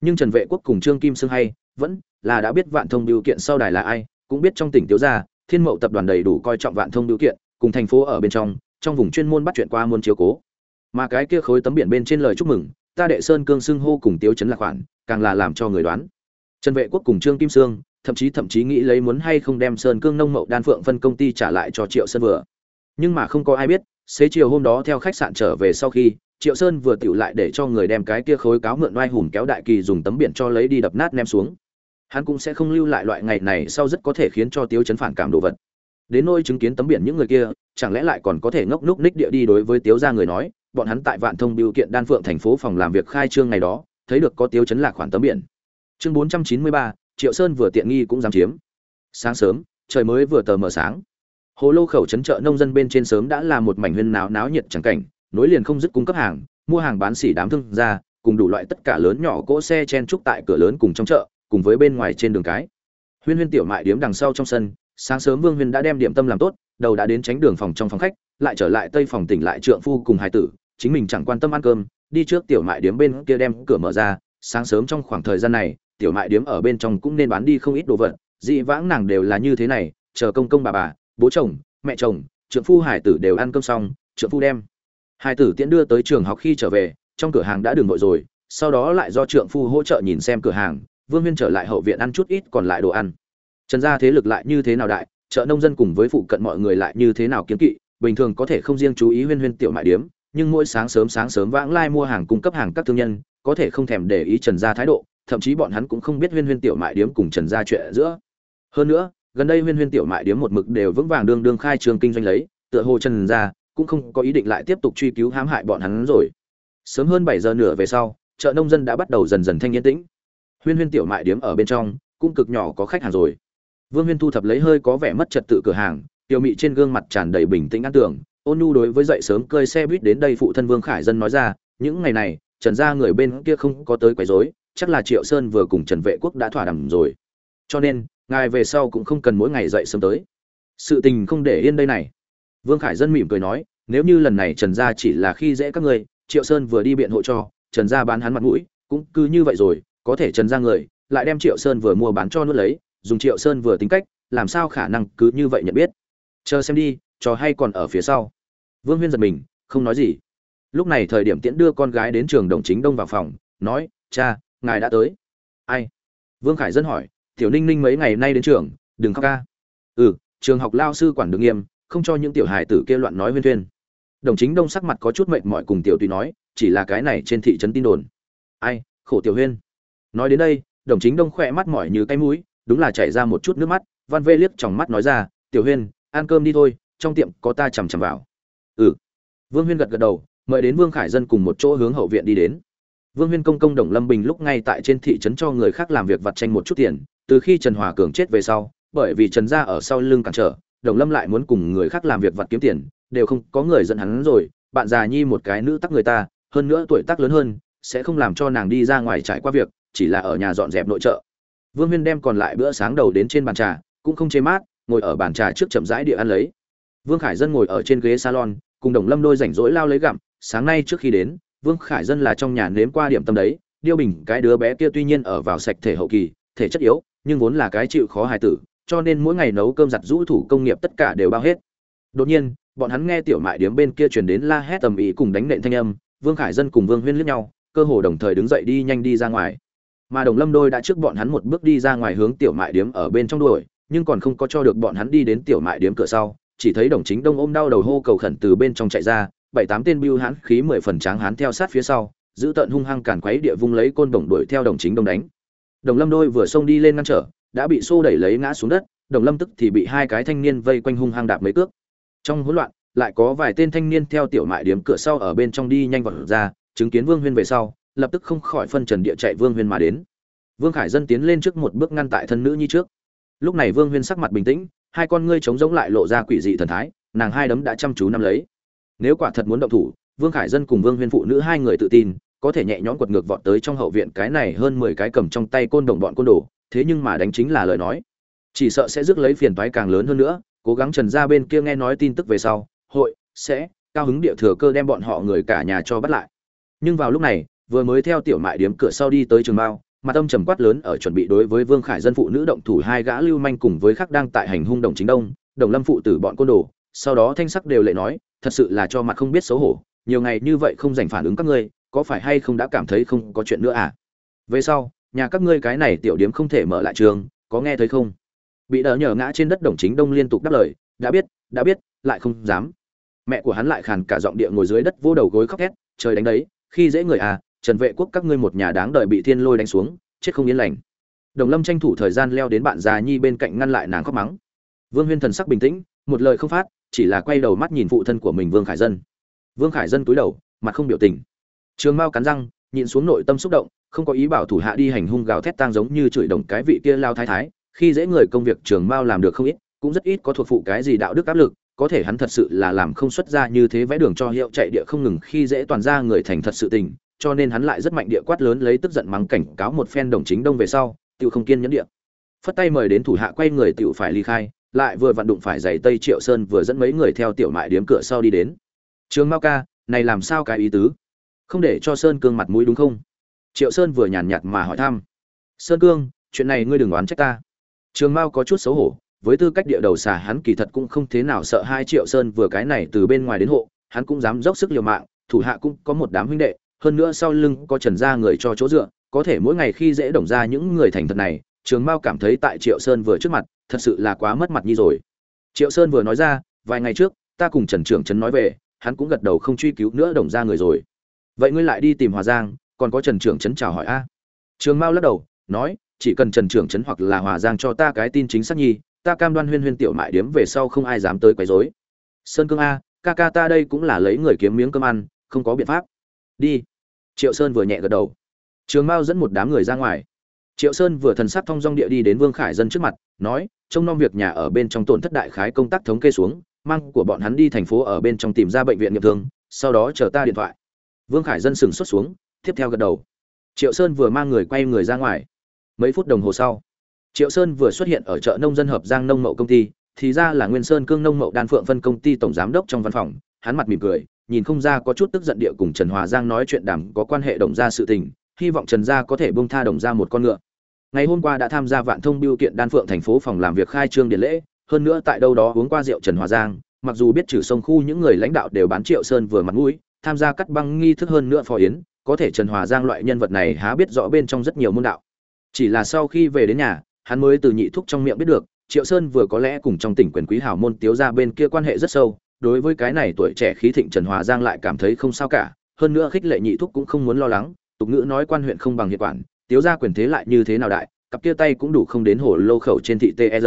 Nhưng trần vệ quốc cùng trương kim sương hay, vẫn là đã biết vạn thông biểu kiện sau đài là ai, cũng biết trong tỉnh tiếu gia, thiên mậu tập đoàn đầy đủ coi trọng vạn thông biểu kiện, cùng thành phố ở bên trong trong vùng chuyên môn bắt chuyện qua muôn chiếu cố. Mà cái kia khối tấm biển bên trên lời chúc mừng ta đệ sơn cương xưng hô cùng tiếu chấn lạc khoản, càng là làm cho người đoán. Trần vệ quốc cùng trương kim sương, thậm chí thậm chí nghĩ lấy muốn hay không đem sơn cương nông mậu đan phượng phân công ty trả lại cho triệu sơn vừa. Nhưng mà không có ai biết, xế chiều hôm đó theo khách sạn trở về sau khi, triệu sơn vừa tựu lại để cho người đem cái kia khối cáo mượn oai hùm kéo đại kỳ dùng tấm biển cho lấy đi đập nát ném xuống. Hắn cũng sẽ không lưu lại loại ngày này sau rất có thể khiến cho tiếu chấn phản cảm đồ vật. Đến nôi chứng kiến tấm biển những người kia, chẳng lẽ lại còn có thể ngốc núc ních địa đi đối với tiếu ra người nói bọn hắn tại vạn thông biểu kiện đan phượng thành phố phòng làm việc khai trương ngày đó, thấy được có tiêu chấn lạc khoản tấm biển. Chương bốn trăm chín mươi ba, triệu sơn vừa tiện nghi cũng dám chiếm. Sáng sớm, trời mới vừa tờ mờ sáng. Hồ lô khẩu trấn chợ nông dân bên trên sớm đã là một mảnh huyên náo náo nhiệt chẳng cảnh, nối liền không dứt cung cấp hàng, mua hàng bán xỉ đám thương gia cùng đủ loại tất cả lớn nhỏ cỗ xe chen trúc tại cửa lớn cùng trong chợ, cùng với bên ngoài trên đường cái. Huyên huyên tiểu mại điếm đằng sau trong sân, sáng sớm vương huyên đã đem điểm tâm làm tốt, đầu đã đến tránh đường phòng trong phòng khách, lại trở lại tây phòng tỉnh lại trượng phu cùng hai tử chính mình chẳng quan tâm ăn cơm, đi trước tiểu mại điếm bên kia đem cửa mở ra, sáng sớm trong khoảng thời gian này, tiểu mại điếm ở bên trong cũng nên bán đi không ít đồ vật, dị vãng nàng đều là như thế này, chờ công công bà bà, bố chồng, mẹ chồng, trượng phu hải tử đều ăn cơm xong, trượng phu đem. Hải tử tiễn đưa tới trường học khi trở về, trong cửa hàng đã đường vội rồi, sau đó lại do trượng phu hỗ trợ nhìn xem cửa hàng, vương huyên trở lại hậu viện ăn chút ít còn lại đồ ăn. Trần gia thế lực lại như thế nào đại, chợ nông dân cùng với phụ cận mọi người lại như thế nào kiếm kỵ, bình thường có thể không riêng chú ý huyên huyên tiểu mại điếm nhưng mỗi sáng sớm sáng sớm vãng lai mua hàng cung cấp hàng các thương nhân, có thể không thèm để ý trần gia thái độ, thậm chí bọn hắn cũng không biết huyên huyên tiểu mại điếm cùng trần gia chuyện giữa. Hơn nữa, gần đây huyên huyên tiểu mại điếm một mực đều vững vàng đương đương khai trường kinh doanh lấy, tựa hồ trần gia cũng không có ý định lại tiếp tục truy cứu hãm hại bọn hắn rồi. Sớm hơn bảy giờ nửa về sau, chợ nông dân đã bắt đầu dần dần thanh yên tĩnh. Huyên huyên tiểu mại điếm ở bên trong, cũng cực nhỏ có khách hàng rồi. Vương huyên thu thập lấy hơi có vẻ mất trật tự cửa hàng, tiểu mị trên gương mặt tràn đầy bình tĩnh an tưởng ôn nhu đối với dậy sớm cơi xe buýt đến đây phụ thân vương khải dân nói ra, những ngày này, trần gia người bên kia không có tới quấy rối, chắc là triệu sơn vừa cùng trần vệ quốc đã thỏa đàm rồi. Cho nên, ngài về sau cũng không cần mỗi ngày dậy sớm tới. Sự tình không để yên đây này. Vương khải dân mỉm cười nói, nếu như lần này trần gia chỉ là khi dễ các ngươi, triệu sơn vừa đi biện hộ cho, trần gia bán hắn mặt mũi, cũng cứ như vậy rồi, có thể trần gia người lại đem triệu sơn vừa mua bán cho nuốt lấy, dùng triệu sơn vừa tính cách, làm sao khả năng cứ như vậy nhận biết? Chờ xem đi, trò hay còn ở phía sau vương huyên giật mình, không nói gì. Lúc này thời điểm tiễn đưa con gái đến trường đồng chính đông vào phòng, nói, cha, ngài đã tới. Ai? Vương khải dân hỏi, tiểu ninh ninh mấy ngày nay đến trường, đừng khóc ca. Ừ trường học lao sư quản đường nghiêm, không cho những tiểu hài tử kia loạn nói huyên thuyên. Đồng chính đông sắc mặt có chút mệt mỏi cùng tiểu tùy nói, chỉ là cái này trên thị trấn tin đồn. Ai, khổ tiểu huyên. Nói đến đây, đồng chính đông khỏe mắt mỏi như cái mũi, đúng là chảy ra một chút nước mắt, văn vê liếc trong mắt nói ra, tiểu huyên, ăn cơm đi thôi, trong tiệm có ta chằm chằm vào ừ. Vương huyên gật gật đầu, mời đến vương khải dân cùng một chỗ hướng hậu viện đi đến. Vương huyên công công đồng lâm bình lúc ngay tại trên thị trấn cho người khác làm việc vặt tranh một chút tiền, từ khi trần hòa cường chết về sau, bởi vì trần gia ở sau lưng cản trở, đồng lâm lại muốn cùng người khác làm việc vặt kiếm tiền, đều không có người dẫn hắn rồi, bạn già nhi một cái nữ tắc người ta, hơn nữa tuổi tác lớn hơn, sẽ không làm cho nàng đi ra ngoài trải qua việc, chỉ là ở nhà dọn dẹp nội trợ. Vương huyên đem còn lại bữa sáng đầu đến trên bàn trà, cũng không chê mát, ngồi ở bàn trà trước chậm rãi địa ăn lấy. Vương khải dân ngồi ở trên ghế salon cùng đồng lâm đôi rảnh rỗi lao lấy gặm, sáng nay trước khi đến, vương khải dân là trong nhà nếm qua điểm tâm đấy, điêu bình, cái đứa bé kia tuy nhiên ở vào sạch thể hậu kỳ, thể chất yếu, nhưng vốn là cái chịu khó hài tử, cho nên mỗi ngày nấu cơm giặt rũ thủ công nghiệp tất cả đều bao hết. Đột nhiên, bọn hắn nghe tiểu mại điếm bên kia truyền đến la hét tầm ý cùng đánh nện thanh âm, vương khải dân cùng vương huyên liếc nhau, cơ hồ đồng thời đứng dậy đi nhanh đi ra ngoài. Mà đồng lâm đôi đã trước bọn hắn một bước đi ra ngoài hướng tiểu mại điếm ở bên trong đuổi, nhưng còn không có cho được bọn hắn đi đến tiểu mại điếm cửa sau chỉ thấy đồng chính đông ôm đau đầu hô cầu khẩn từ bên trong chạy ra, bảy tám tên bưu hãn khí mười phần tráng hán theo sát phía sau, giữ tận hung hăng càn quấy địa vung lấy côn đồng đuổi theo đồng chính đông đánh. Đồng lâm đôi vừa xông đi lên ngăn trở, đã bị xô đẩy lấy ngã xuống đất, đồng lâm tức thì bị hai cái thanh niên vây quanh hung hăng đạp mấy cước. Trong hỗn loạn, lại có vài tên thanh niên theo tiểu mại điếm cửa sau ở bên trong đi nhanh vào ra, chứng kiến vương huyên về sau, lập tức không khỏi phân trần địa chạy vương huyên mà đến. Vương khải dân tiến lên trước một bước ngăn tại thân nữ nhi trước. Lúc này vương huyên sắc mặt bình tĩnh hai con ngươi trống rỗng lại lộ ra quỷ dị thần thái, nàng hai đấm đã chăm chú nắm lấy. Nếu quả thật muốn động thủ, vương khải dân cùng vương huyên phụ nữ hai người tự tin, có thể nhẹ nhõm quật ngược vọt tới trong hậu viện cái này hơn mười cái cầm trong tay côn đồng bọn côn đồ, thế nhưng mà đánh chính là lời nói. Chỉ sợ sẽ rước lấy phiền toái càng lớn hơn nữa, cố gắng trần ra bên kia nghe nói tin tức về sau, hội, sẽ, cao hứng địa thừa cơ đem bọn họ người cả nhà cho bắt lại. Nhưng vào lúc này, vừa mới theo tiểu mại điếm cửa sau đi tới trường bao mặt âm trầm quát lớn ở chuẩn bị đối với vương khải dân phụ nữ động thủ hai gã lưu manh cùng với khắc đang tại hành hung đồng chính đông, đồng lâm phụ tử bọn côn đồ. Sau đó thanh sắc đều lệ nói, thật sự là cho mặt không biết xấu hổ, nhiều ngày như vậy không dành phản ứng các ngươi, có phải hay không đã cảm thấy không có chuyện nữa à? Về sau, nhà các ngươi cái này tiểu điếm không thể mở lại trường, có nghe thấy không? Bị đỡ nhờ ngã trên đất đồng chính đông liên tục đáp lời, đã biết đã biết, lại không dám. Mẹ của hắn lại khàn cả giọng địa ngồi dưới đất vô đầu gối khóc thét, trời đánh đấy, khi dễ người à trần vệ quốc các ngươi một nhà đáng đợi bị thiên lôi đánh xuống, chết không yên lành. Đồng lâm tranh thủ thời gian leo đến bạn già nhi bên cạnh ngăn lại nàng khóc mắng. Vương huyên thần sắc bình tĩnh, một lời không phát, chỉ là quay đầu mắt nhìn phụ thân của mình vương khải dân. Vương khải dân túi đầu, mặt không biểu tình. Trường mao cắn răng nhìn xuống nội tâm xúc động, không có ý bảo thủ hạ đi hành hung gào thét tang giống như chửi đồng cái vị kia lao thái thái, khi dễ người công việc trường mao làm được không ít, cũng rất ít có thuộc phụ cái gì đạo đức áp lực, có thể hắn thật sự là làm không xuất ra như thế vẽ đường cho hiệu chạy địa không ngừng khi dễ toàn ra người thành thật sự tình cho nên hắn lại rất mạnh địa quát lớn lấy tức giận mắng cảnh cáo một phen đồng chính đông về sau tự không kiên nhẫn địa. Phất tay mời đến thủ hạ quay người tự phải ly khai, lại vừa vặn đụng phải giày tây triệu sơn vừa dẫn mấy người theo tiểu mại điếm cửa sau đi đến. Trường mao ca, này làm sao cái ý tứ? Không để cho sơn cương mặt mũi đúng không? Triệu sơn vừa nhàn nhạt mà hỏi thăm. Sơn cương, chuyện này ngươi đừng oán trách ta. Trường mao có chút xấu hổ, với tư cách địa đầu xà hắn kỳ thật cũng không thế nào sợ hai triệu sơn vừa cái này từ bên ngoài đến hộ, hắn cũng dám dốc sức liều mạng, thủ hạ cũng có một đám huynh đệ hơn nữa sau lưng có trần gia người cho chỗ dựa, có thể mỗi ngày khi dễ đồng ra những người thành thật này, trường mao cảm thấy tại triệu sơn vừa trước mặt, thật sự là quá mất mặt nhi rồi. Triệu sơn vừa nói ra, vài ngày trước, ta cùng trần trưởng trấn nói về, hắn cũng gật đầu không truy cứu nữa đồng ra người rồi. Vậy ngươi lại đi tìm hòa giang, còn có trần trưởng trấn chào hỏi a. Trường mao lắc đầu, nói, chỉ cần trần trưởng trấn hoặc là hòa giang cho ta cái tin chính xác nhi, ta cam đoan huyên huyên tiểu mại điếm về sau không ai dám tới quấy rối. Sơn cương a, ca ca ta đây cũng là lấy người kiếm miếng cơm ăn, không có biện pháp đi. Triệu sơn vừa nhẹ gật đầu. Trường mao dẫn một đám người ra ngoài. Triệu sơn vừa thần sắc thong dong địa đi đến vương khải dân trước mặt, nói, trông nom việc nhà ở bên trong tổn thất đại khái công tác thống kê xuống, mang của bọn hắn đi thành phố ở bên trong tìm ra bệnh viện nghiệp thương sau đó chờ ta điện thoại. Vương khải dân sừng xuất xuống, tiếp theo gật đầu. Triệu sơn vừa mang người quay người ra ngoài. Mấy phút đồng hồ sau, triệu sơn vừa xuất hiện ở chợ nông dân hợp giang nông mậu công ty, thì ra là nguyên sơn cương nông mậu đan phượng phân công ty tổng giám đốc trong văn phòng, hắn mặt mỉm cười nhìn không ra có chút tức giận địa cùng trần hòa giang nói chuyện đàm có quan hệ đồng gia sự tình, hy vọng trần gia có thể buông tha đồng gia một con ngựa. Ngày hôm qua đã tham gia vạn thông biêu kiện đan phượng thành phố phòng làm việc khai trương điện lễ, hơn nữa tại đâu đó uống qua rượu trần hòa giang, mặc dù biết trừ sông khu những người lãnh đạo đều bán triệu sơn vừa mặt mũi, tham gia cắt băng nghi thức hơn nữa phò yến, có thể trần hòa giang loại nhân vật này há biết rõ bên trong rất nhiều môn đạo. Chỉ là sau khi về đến nhà, hắn mới từ nhị thúc trong miệng biết được, triệu sơn vừa có lẽ cùng trong tỉnh quyền quý hào môn tiếu gia bên kia quan hệ rất sâu đối với cái này tuổi trẻ khí thịnh trần hòa giang lại cảm thấy không sao cả, hơn nữa khích lệ nhị thúc cũng không muốn lo lắng, tục ngữ nói quan huyện không bằng hiệp quản, tiếu gia quyền thế lại như thế nào đại, cặp kia tay cũng đủ không đến hồ lô khẩu trên thị TR.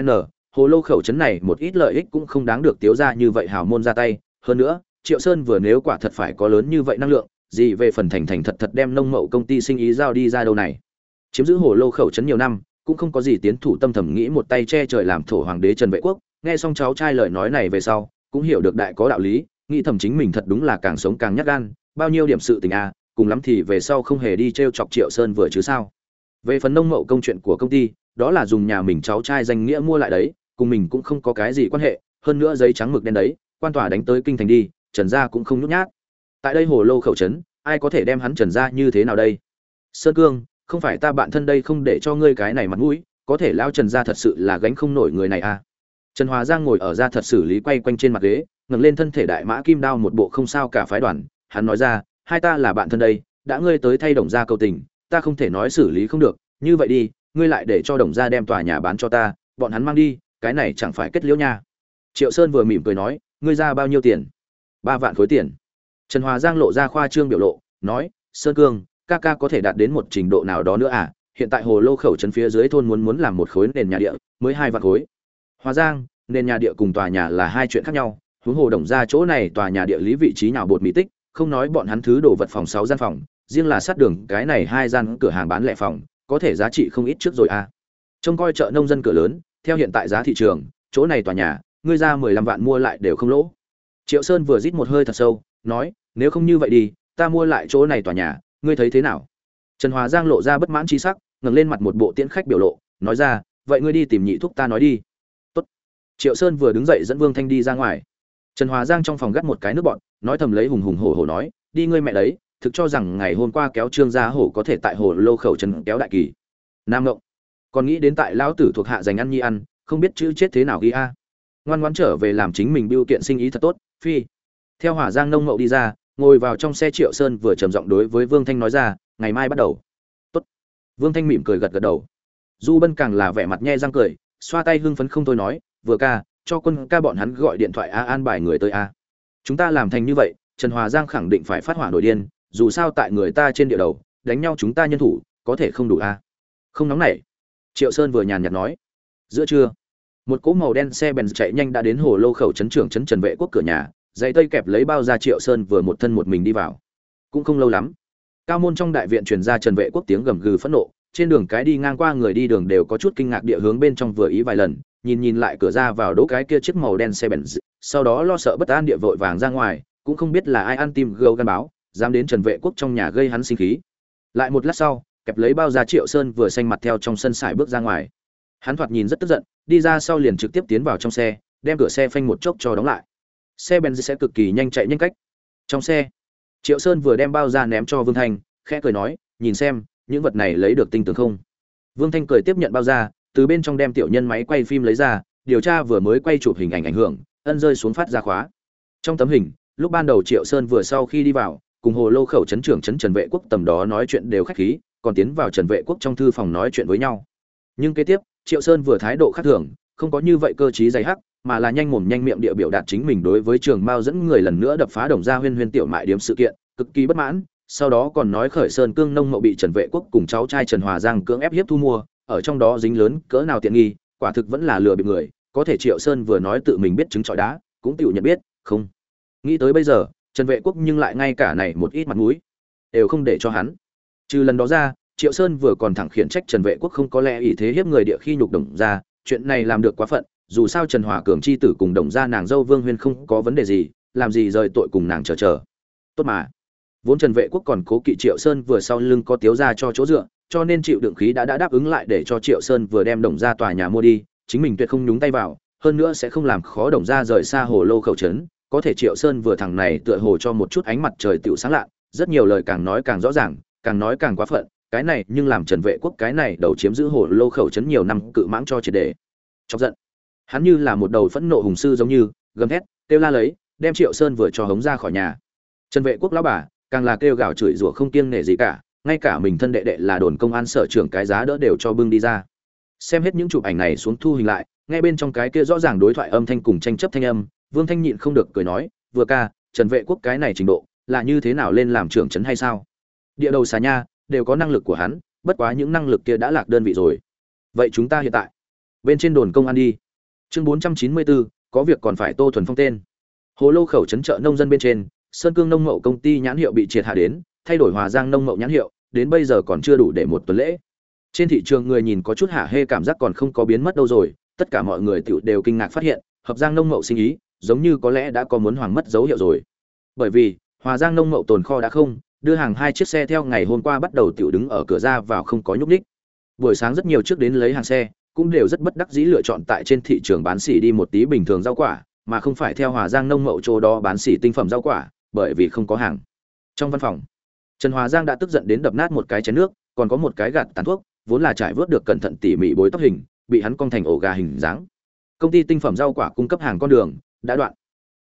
n, hồ lô khẩu chấn này một ít lợi ích cũng không đáng được tiếu gia như vậy hào môn ra tay, hơn nữa, triệu sơn vừa nếu quả thật phải có lớn như vậy năng lượng, gì về phần thành thành thật thật đem nông mậu công ty sinh ý giao đi ra đâu này chiếm giữ hồ lô khẩu chấn nhiều năm, cũng không có gì tiến thủ tâm thầm nghĩ một tay che trời làm thổ hoàng đế trần vệ quốc nghe xong cháu trai lời nói này về sau cũng hiểu được đại có đạo lý nghĩ thầm chính mình thật đúng là càng sống càng nhát gan bao nhiêu điểm sự tình a à, cùng lắm thì về sau không hề đi t r e o chọc triệu sơn vừa chứ sao. Về phần nông mậu công chuyện của công ty đó là dùng nhà mình cháu trai danh nghĩa mua lại đấy cùng mình cũng không có cái gì quan hệ hơn nữa giấy trắng mực đen đấy quan tòa đánh tới kinh thành đi trần gia cũng không nhút nhát. Tại đây hồ lô khẩu trấn ai có thể đem hắn trần gia như thế nào đây? Sơn cương không phải ta bạn thân đây không để cho ngươi cái này mặt mũi có thể lao trần gia thật sự là gánh không nổi người này à? Trần hòa giang ngồi ở ra thật xử lý quay quanh trên mặt ghế, ngẩng lên thân thể đại mã kim đao một bộ không sao cả phái đoàn. Hắn nói ra, hai ta là bạn thân đây, đã ngươi tới thay đồng gia cầu tình, ta không thể nói xử lý không được. Như vậy đi, ngươi lại để cho đồng gia đem tòa nhà bán cho ta, bọn hắn mang đi, cái này chẳng phải kết liễu nha. Triệu sơn vừa mỉm cười nói, ngươi ra bao nhiêu tiền? Ba vạn khối tiền. Trần hòa giang lộ ra khoa trương biểu lộ, nói, sơn cương, ca ca có thể đạt đến một trình độ nào đó nữa à? Hiện tại hồ lô khẩu trấn phía dưới thôn muốn muốn làm một khối nền nhà địa, mới hai vạn khối. Hóa Giang, nên nhà địa cùng tòa nhà là hai chuyện khác nhau, huống hồ đồng ra chỗ này tòa nhà địa lý vị trí nhào bột mỹ tích, không nói bọn hắn thứ đồ vật phòng sáu gian phòng, riêng là sát đường cái này hai gian cửa hàng bán lẻ phòng, có thể giá trị không ít trước rồi à. Trông coi chợ nông dân cửa lớn, theo hiện tại giá thị trường, chỗ này tòa nhà, ngươi ra mười lăm vạn mua lại đều không lỗ. Triệu Sơn vừa rít một hơi thật sâu, nói, nếu không như vậy đi, ta mua lại chỗ này tòa nhà, ngươi thấy thế nào? Trần Hòa Giang lộ ra bất mãn chi sắc, ngẩng lên mặt một bộ tiễn khách biểu lộ, nói ra, vậy ngươi đi tìm nhị thúc ta nói đi triệu sơn vừa đứng dậy dẫn vương thanh đi ra ngoài. Trần hòa giang trong phòng gắt một cái nước bọn, nói thầm lấy hùng hùng hổ hổ nói, đi ngươi mẹ đấy, thực cho rằng ngày hôm qua kéo trương gia hổ có thể tại hồ lô khẩu trần kéo đại kỳ. Nam ngộng, còn nghĩ đến tại lão tử thuộc hạ dành ăn nhi ăn, không biết chữ chết thế nào ghi a. Ngoan ngoan trở về làm chính mình biêu kiện sinh ý thật tốt, phi. Theo hỏa giang nông mậu đi ra, ngồi vào trong xe triệu sơn vừa trầm giọng đối với vương thanh nói ra, ngày mai bắt đầu. Tốt. vương thanh mỉm cười gật gật đầu. Du bân càng là vẻ mặt nhe răng cười, xoa tay hưng phấn không thôi nói vừa ca, cho quân ca bọn hắn gọi điện thoại a an bài người tới a. Chúng ta làm thành như vậy, trần hòa giang khẳng định phải phát hỏa nổi điên, dù sao tại người ta trên địa đầu, đánh nhau chúng ta nhân thủ, có thể không đủ a. Không nóng nảy. Triệu sơn vừa nhàn nhạt nói. Giữa trưa, một cỗ màu đen xe bèn chạy nhanh đã đến hồ lô khẩu trấn trưởng trấn trần vệ quốc cửa nhà dãy tây kẹp lấy bao ra triệu sơn vừa một thân một mình đi vào. Cũng không lâu lắm, cao môn trong đại viện truyền ra trần vệ quốc tiếng gầm gừ phẫn nộ, trên đường cái đi ngang qua người đi đường đều có chút kinh ngạc địa hướng bên trong vừa ý vài lần nhìn nhìn lại cửa ra vào đỗ cái kia chiếc màu đen xe bèn sau đó lo sợ bất an địa vội vàng ra ngoài, cũng không biết là ai ăn tim gâu gan báo, dám đến trần vệ quốc trong nhà gây hắn sinh khí. Lại một lát sau, kẹp lấy bao da triệu sơn vừa xanh mặt theo trong sân sải bước ra ngoài. Hắn thoạt nhìn rất tức giận, đi ra sau liền trực tiếp tiến vào trong xe, đem cửa xe phanh một chốc cho đóng lại. Xe bèn sẽ cực kỳ nhanh chạy nhanh cách. Trong xe, triệu sơn vừa đem bao ra ném cho vương thanh, khẽ cười nói, nhìn xem, những vật này lấy được tinh tường không? Vương thanh cười tiếp nhận bao ra từ bên trong đem tiểu nhân máy quay phim lấy ra, điều tra vừa mới quay chụp hình ảnh ảnh hưởng, ân rơi xuống phát ra khóa. Trong tấm hình, lúc ban đầu triệu sơn vừa sau khi đi vào, cùng hồ lô khẩu trấn trưởng trấn trần vệ quốc tầm đó nói chuyện đều khách khí, còn tiến vào trần vệ quốc trong thư phòng nói chuyện với nhau. Nhưng kế tiếp, triệu sơn vừa thái độ khác thường, không có như vậy cơ chí dày hắc, mà là nhanh mồm nhanh miệng địa biểu đạt chính mình đối với trường mao dẫn người lần nữa đập phá đồng gia huyên huyên tiểu mại điểm sự kiện, cực kỳ bất mãn, sau đó còn nói khởi sơn cương nông mậu bị trần vệ quốc cùng cháu trai trần hòa giang cưỡng ép hiếp thu mua ở trong đó dính lớn cỡ nào tiện nghi, quả thực vẫn là lừa bị người, có thể triệu sơn vừa nói tự mình biết chứng trọi đá, cũng tự nhận biết, không. Nghĩ tới bây giờ, trần vệ quốc nhưng lại ngay cả này một ít mặt mũi, đều không để cho hắn. Trừ lần đó ra, triệu sơn vừa còn thẳng khiển trách trần vệ quốc không có lẽ ý thế hiếp người địa khi nhục đồng ra, chuyện này làm được quá phận, dù sao trần hòa cường chi tử cùng đồng gia nàng dâu vương huyên không có vấn đề gì, làm gì rời tội cùng nàng chờ chờ. Tốt mà. Vốn trần vệ quốc còn cố kỵ triệu sơn vừa sau lưng có tiếu ra cho chỗ dựa cho nên chịu đựng khí đã đã đáp ứng lại để cho triệu sơn vừa đem đồng ra tòa nhà mua đi, chính mình tuyệt không nhúng tay vào, hơn nữa sẽ không làm khó đồng ra rời xa hồ lô khẩu trấn. Có thể triệu sơn vừa thằng này tựa hồ cho một chút ánh mặt trời tựu sáng lạ, rất nhiều lời càng nói càng rõ ràng, càng nói càng quá phận, cái này nhưng làm trần vệ quốc cái này đầu chiếm giữ hồ lô khẩu trấn nhiều năm cự mãng cho triệt đề. Chọc giận. Hắn như là một đầu phẫn nộ hùng sư giống như, gầm thét, kêu la lấy, đem triệu sơn vừa cho hống ra khỏi nhà. Trần vệ quốc lão bà, càng là kêu gào chửi rủa không kiêng nể gì cả ngay cả mình thân đệ đệ là đồn công an sở trưởng cái giá đỡ đều cho bưng đi ra. Xem hết những chụp ảnh này xuống thu hình lại, ngay bên trong cái kia rõ ràng đối thoại âm thanh cùng tranh chấp thanh âm, vương thanh nhịn không được cười nói, vừa ca, trần vệ quốc cái này trình độ, là như thế nào lên làm trưởng trấn hay sao? Địa đầu xà nha, đều có năng lực của hắn, bất quá những năng lực kia đã lạc đơn vị rồi. Vậy chúng ta hiện tại, bên trên đồn công an đi. Chương bốn trăm chín mươi bốn có việc còn phải tô thuần phong tên. Hồ lô khẩu trấn chợ nông dân bên trên, sơn cương nông mậu công ty nhãn hiệu bị triệt hạ đến thay đổi hòa giang nông mậu nhãn hiệu, đến bây giờ còn chưa đủ để một tuần lễ. Trên thị trường người nhìn có chút hả hê cảm giác còn không có biến mất đâu rồi, tất cả mọi người tự đều kinh ngạc phát hiện, hợp giang nông mậu sinh ý, giống như có lẽ đã có muốn hoàng mất dấu hiệu rồi. Bởi vì, hòa giang nông mậu tồn kho đã không, đưa hàng hai chiếc xe theo ngày hôm qua bắt đầu tiểu đứng ở cửa ra vào không có nhúc ních buổi sáng rất nhiều trước đến lấy hàng xe, cũng đều rất bất đắc dĩ lựa chọn tại trên thị trường bán xỉ đi một tí bình thường rau quả, mà không phải theo hòa giang nông mậu chỗ đó bán xỉ tinh phẩm rau quả, bởi vì không có hàng. Trong văn phòng trần hòa giang đã tức giận đến đập nát một cái chén nước, còn có một cái gạt tàn thuốc, vốn là trải vớt được cẩn thận tỉ mỉ bối tóc hình, bị hắn cong thành ổ gà hình dáng. Công ty tinh phẩm rau quả cung cấp hàng con đường, đã đoạn.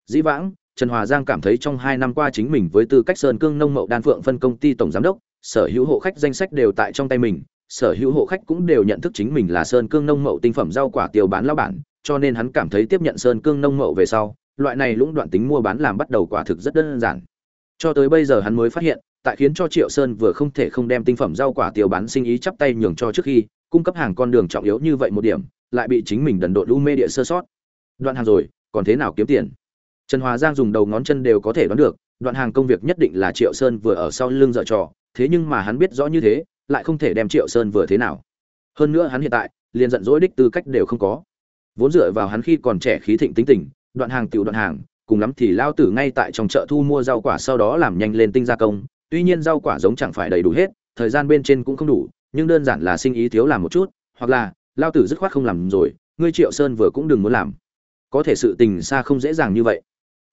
Dĩ vãng, trần hòa giang cảm thấy trong hai năm qua chính mình với tư cách sơn cương nông mậu đan phượng phân công ty tổng giám đốc, sở hữu hộ khách danh sách đều tại trong tay mình, sở hữu hộ khách cũng đều nhận thức chính mình là sơn cương nông mậu tinh phẩm rau quả tiêu bán lao bản, cho nên hắn cảm thấy tiếp nhận sơn cương nông mậu về sau, loại này lũng đoạn tính mua bán làm bắt đầu quả thực rất đơn giản cho tới bây giờ hắn mới phát hiện, tại khiến cho triệu sơn vừa không thể không đem tinh phẩm rau quả tiêu bán sinh ý chắp tay nhường cho trước khi, cung cấp hàng con đường trọng yếu như vậy một điểm, lại bị chính mình đần độn u mê địa sơ sót. Đoạn hàng rồi, còn thế nào kiếm tiền? Trần hòa giang dùng đầu ngón chân đều có thể đoán được, đoạn hàng công việc nhất định là triệu sơn vừa ở sau lưng dở trò, thế nhưng mà hắn biết rõ như thế, lại không thể đem triệu sơn vừa thế nào. Hơn nữa hắn hiện tại, liền giận dỗi đích tư cách đều không có. Vốn dựa vào hắn khi còn trẻ khí thịnh tính tình, đoạn hàng tiểu đoạn hàng cùng lắm thì lao tử ngay tại trong chợ thu mua rau quả sau đó làm nhanh lên tinh gia công. Tuy nhiên rau quả giống chẳng phải đầy đủ hết, thời gian bên trên cũng không đủ, nhưng đơn giản là sinh ý thiếu làm một chút, hoặc là, lao tử dứt khoát không làm rồi, ngươi triệu sơn vừa cũng đừng muốn làm. Có thể sự tình xa không dễ dàng như vậy.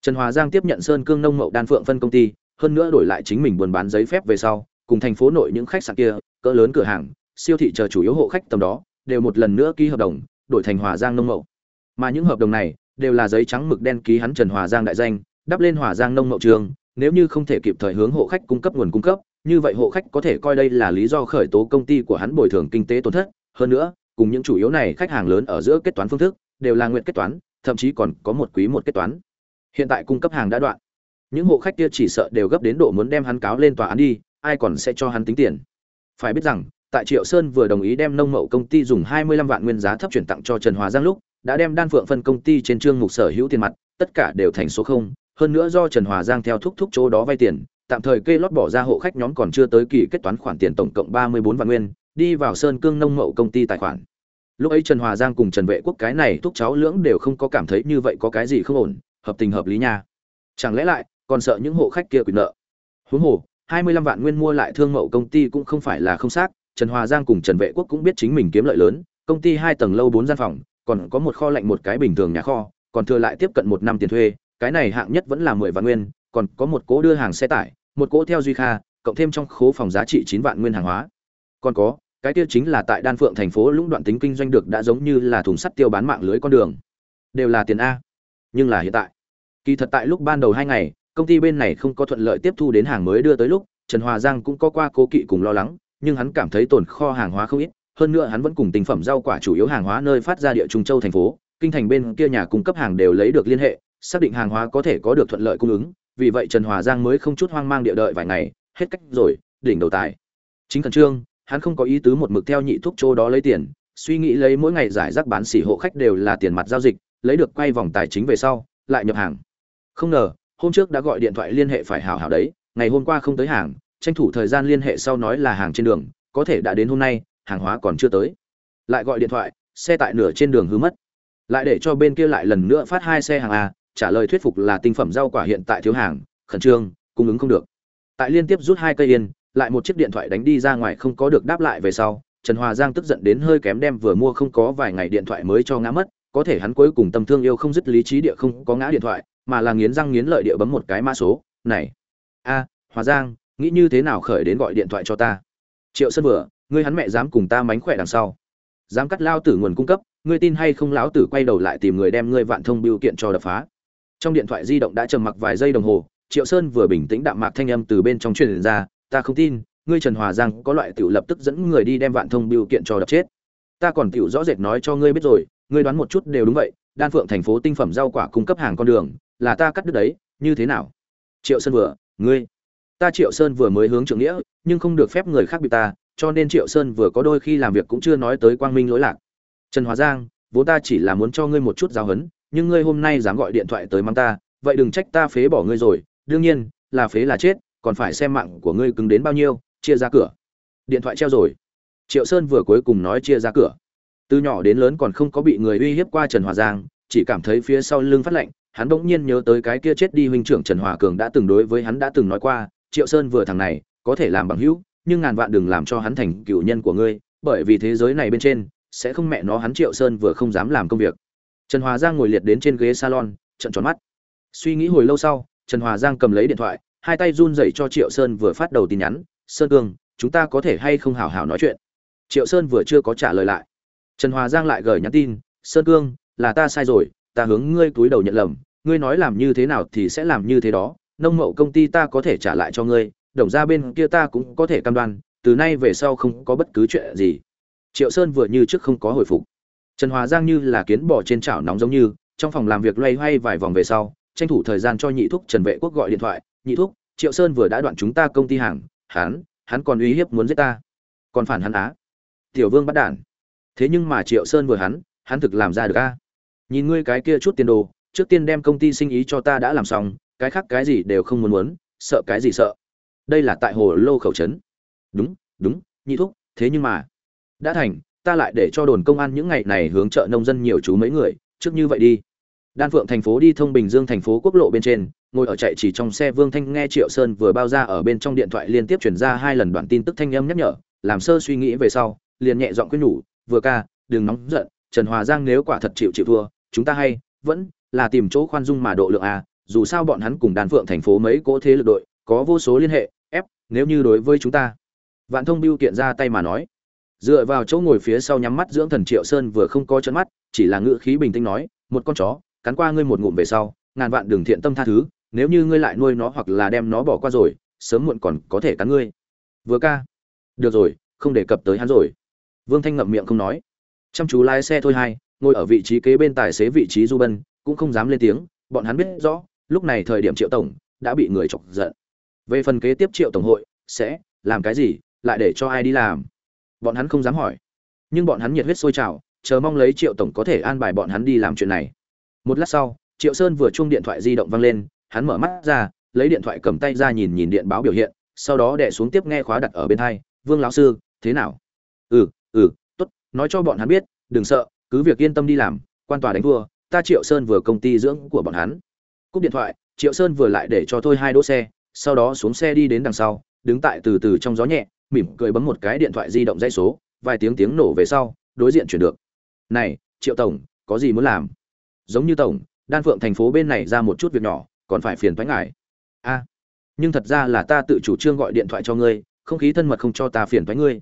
Trần hòa giang tiếp nhận sơn cương nông mậu đan phượng phân công ty, hơn nữa đổi lại chính mình buôn bán giấy phép về sau, cùng thành phố nội những khách sạn kia, cỡ lớn cửa hàng, siêu thị chờ chủ yếu hộ khách tầm đó, đều một lần nữa ký hợp đồng, đổi thành hòa giang nông mậu. Mà những hợp đồng này đều là giấy trắng mực đen ký hắn trần hòa giang đại danh, đắp lên hòa giang nông mậu trường, nếu như không thể kịp thời hướng hộ khách cung cấp nguồn cung cấp, như vậy hộ khách có thể coi đây là lý do khởi tố công ty của hắn bồi thường kinh tế tổn thất. Hơn nữa, cùng những chủ yếu này khách hàng lớn ở giữa kết toán phương thức, đều là nguyện kết toán, thậm chí còn có một quý một kết toán. Hiện tại cung cấp hàng đã đoạn. Những hộ khách kia chỉ sợ đều gấp đến độ muốn đem hắn cáo lên tòa án đi, ai còn sẽ cho hắn tính tiền. Phải biết rằng, tại triệu sơn vừa đồng ý đem nông mậu công ty dùng 25 vạn nguyên giá thấp chuyển tặng cho trần hòa giang lúc đã đem đan phượng phân công ty trên trương mục sở hữu tiền mặt, tất cả đều thành số không, hơn nữa do trần hòa giang theo thúc thúc chỗ đó vay tiền, tạm thời kê lót bỏ ra hộ khách nhóm còn chưa tới kỳ kết toán khoản tiền tổng cộng 34 vạn nguyên, đi vào sơn cương nông mậu công ty tài khoản. Lúc ấy trần hòa giang cùng trần vệ quốc cái này thúc cháu lưỡng đều không có cảm thấy như vậy có cái gì không ổn, hợp tình hợp lý nha. Chẳng lẽ lại, còn sợ những hộ khách kia quyền nợ? Huống hồ, hai mươi lăm vạn nguyên mua lại thương mậu công ty cũng không phải là không xác, trần hòa giang cùng trần vệ quốc cũng biết chính mình kiếm lợi lớn, công ty hai tầng lâu bốn gian phòng còn có một kho lạnh một cái bình thường nhà kho, còn thừa lại tiếp cận một năm tiền thuê, cái này hạng nhất vẫn là mười vạn nguyên, còn có một cỗ đưa hàng xe tải, một cỗ theo duy kha, cộng thêm trong khố phòng giá trị chín vạn nguyên hàng hóa. Còn có, cái kia chính là tại đan phượng thành phố lũng đoạn tính kinh doanh được đã giống như là thùng sắt tiêu bán mạng lưới con đường. Đều là tiền a. Nhưng là hiện tại, kỳ thật tại lúc ban đầu hai ngày, công ty bên này không có thuận lợi tiếp thu đến hàng mới đưa tới lúc, trần hòa giang cũng có qua cố kỵ cùng lo lắng, nhưng hắn cảm thấy tồn kho hàng hóa không ít hơn nữa hắn vẫn cùng tinh phẩm rau quả chủ yếu hàng hóa nơi phát ra địa trung châu thành phố, kinh thành bên kia nhà cung cấp hàng đều lấy được liên hệ, xác định hàng hóa có thể có được thuận lợi cung ứng. Vì vậy trần hòa giang mới không chút hoang mang địa đợi vài ngày, hết cách rồi, đỉnh đầu tài. Chính khẩn trương, hắn không có ý tứ một mực theo nhị thuốc chỗ đó lấy tiền, suy nghĩ lấy mỗi ngày giải rác bán xỉ hộ khách đều là tiền mặt giao dịch, lấy được quay vòng tài chính về sau, lại nhập hàng. Không ngờ, hôm trước đã gọi điện thoại liên hệ phải hảo hảo đấy, ngày hôm qua không tới hàng, tranh thủ thời gian liên hệ sau nói là hàng trên đường, có thể đã đến hôm nay hàng hóa còn chưa tới. Lại gọi điện thoại, xe tại nửa trên đường hư mất. Lại để cho bên kia lại lần nữa phát hai xe hàng a, trả lời thuyết phục là tinh phẩm rau quả hiện tại thiếu hàng, khẩn trương, cung ứng không được. Tại liên tiếp rút hai cây yên, lại một chiếc điện thoại đánh đi ra ngoài không có được đáp lại về sau, trần hòa giang tức giận đến hơi kém đem vừa mua không có vài ngày điện thoại mới cho ngã mất, có thể hắn cuối cùng tâm thương yêu không dứt lý trí địa không có ngã điện thoại, mà là nghiến răng nghiến lợi địa bấm một cái mã số, này, a, hòa giang, nghĩ như thế nào khởi đến gọi điện thoại cho ta? Triệu sơn vừa ngươi hắn mẹ dám cùng ta mánh khỏe đằng sau. Dám cắt lao tử nguồn cung cấp, ngươi tin hay không lão tử quay đầu lại tìm người đem ngươi vạn thông biểu kiện cho đập phá. Trong điện thoại di động đã trầm mặc vài giây đồng hồ, triệu sơn vừa bình tĩnh đạm mạc thanh âm từ bên trong truyền ra, ta không tin, ngươi trần hòa giang có loại tiểu lập tức dẫn người đi đem vạn thông biểu kiện cho đập chết. Ta còn tiểu rõ rệt nói cho ngươi biết rồi, ngươi đoán một chút đều đúng vậy, đan phượng thành phố tinh phẩm rau quả cung cấp hàng con đường, là ta cắt đứt đấy, như thế nào? Triệu sơn vừa, ngươi. Ta triệu sơn vừa mới hướng trưởng nghĩa, nhưng không được phép người khác bị ta cho nên triệu sơn vừa có đôi khi làm việc cũng chưa nói tới quang minh lỗi lạc. Trần hòa giang, vốn ta chỉ là muốn cho ngươi một chút giáo huấn, nhưng ngươi hôm nay dám gọi điện thoại tới mắng ta, vậy đừng trách ta phế bỏ ngươi rồi. Đương nhiên, là phế là chết, còn phải xem mạng của ngươi cứng đến bao nhiêu, chia ra cửa. Điện thoại treo rồi. Triệu sơn vừa cuối cùng nói chia ra cửa. Từ nhỏ đến lớn còn không có bị người uy hiếp qua trần hòa giang, chỉ cảm thấy phía sau lưng phát lạnh, hắn bỗng nhiên nhớ tới cái kia chết đi huynh trưởng trần hòa cường đã từng đối với hắn đã từng nói qua, triệu sơn vừa thằng này, có thể làm bằng hữu nhưng ngàn vạn đừng làm cho hắn thành cựu nhân của ngươi, bởi vì thế giới này bên trên, sẽ không mẹ nó hắn triệu sơn vừa không dám làm công việc. Trần hòa giang ngồi liệt đến trên ghế salon trận tròn mắt. Suy nghĩ hồi lâu sau, trần hòa giang cầm lấy điện thoại, hai tay run rẩy cho triệu sơn vừa phát đầu tin nhắn, sơn cương, chúng ta có thể hay không hào hào nói chuyện? Triệu sơn vừa chưa có trả lời lại. Trần hòa giang lại gửi nhắn tin, sơn cương, là ta sai rồi, ta hướng ngươi túi đầu nhận lầm, ngươi nói làm như thế nào thì sẽ làm như thế đó, nông mậu công ty ta có thể trả lại cho ngươi đồng ra bên kia ta cũng có thể cam đoan, từ nay về sau không có bất cứ chuyện gì. Triệu sơn vừa như trước không có hồi phục. Trần hòa giang như là kiến bò trên chảo nóng giống như, trong phòng làm việc loay hoay vài vòng về sau, tranh thủ thời gian cho nhị thúc trần vệ quốc gọi điện thoại. Nhị thúc, triệu sơn vừa đã đoạn chúng ta công ty hàng, hắn hắn còn uy hiếp muốn giết ta. Còn phản hắn á. Tiểu vương bắt đản thế nhưng mà triệu sơn vừa hắn hắn thực làm ra được a. Nhìn ngươi cái kia chút tiền đồ, trước tiên đem công ty sinh ý cho ta đã làm xong, cái khác cái gì đều không muốn muốn, sợ cái gì sợ đây là tại hồ lô khẩu trấn. Đúng đúng, nhị thúc, thế nhưng mà, đã thành, ta lại để cho đồn công an những ngày này hướng chợ nông dân nhiều chú mấy người, trước như vậy đi. Đan phượng thành phố đi thông bình dương thành phố quốc lộ bên trên, ngồi ở chạy chỉ trong xe vương thanh nghe triệu sơn vừa bao ra ở bên trong điện thoại liên tiếp chuyển ra hai lần đoạn tin tức thanh âm nhắc nhở, làm sơ suy nghĩ về sau, liền nhẹ giọng quyết nhủ, vừa ca, đừng nóng giận, trần hòa giang nếu quả thật chịu chịu thua, chúng ta hay, vẫn là tìm chỗ khoan dung mà độ lượng à dù sao bọn hắn cùng đan phượng thành phố mấy cỗ thế lực đội, có vô số liên hệ nếu như đối với chúng ta. Vạn thông biêu kiện ra tay mà nói. Dựa vào chỗ ngồi phía sau nhắm mắt dưỡng thần triệu sơn vừa không có chân mắt, chỉ là ngự khí bình tĩnh nói, một con chó, cắn qua ngươi một ngụm về sau, ngàn vạn đường thiện tâm tha thứ, nếu như ngươi lại nuôi nó hoặc là đem nó bỏ qua rồi, sớm muộn còn có thể cắn ngươi. Vừa ca. Được rồi, không đề cập tới hắn rồi. Vương thanh ngậm miệng không nói. Chăm chú lái xe thôi hai, ngồi ở vị trí kế bên tài xế vị trí du bân, cũng không dám lên tiếng, bọn hắn biết rõ, lúc này thời điểm triệu tổng đã bị người chọc giận về phần kế tiếp triệu tổng hội, sẽ làm cái gì, lại để cho ai đi làm? Bọn hắn không dám hỏi. Nhưng bọn hắn nhiệt huyết sôi trào, chờ mong lấy triệu tổng có thể an bài bọn hắn đi làm chuyện này. Một lát sau, triệu sơn vừa chuông điện thoại di động vang lên, hắn mở mắt ra, lấy điện thoại cầm tay ra nhìn nhìn điện báo biểu hiện, sau đó đẻ xuống tiếp nghe khóa đặt ở bên hai, vương lão sư, thế nào? Ừ ừ t ố t nói cho bọn hắn biết, đừng sợ, cứ việc yên tâm đi làm, quan tòa đánh thua ta triệu sơn vừa công ty dưỡng của bọn hắn. Cúp điện thoại, triệu sơn vừa lại để cho thôi hai đỗ xe sau đó xuống xe đi đến đằng sau, đứng tại từ từ trong gió nhẹ, mỉm cười bấm một cái điện thoại di động dây số, vài tiếng tiếng nổ về sau, đối diện chuyển được. Này, triệu tổng, có gì muốn làm? Giống như tổng, đan phượng thành phố bên này ra một chút việc nhỏ, còn phải phiền thoái ngại a, nhưng thật ra là ta tự chủ trương gọi điện thoại cho ngươi, không khí thân mật không cho ta phiền thoái ngươi.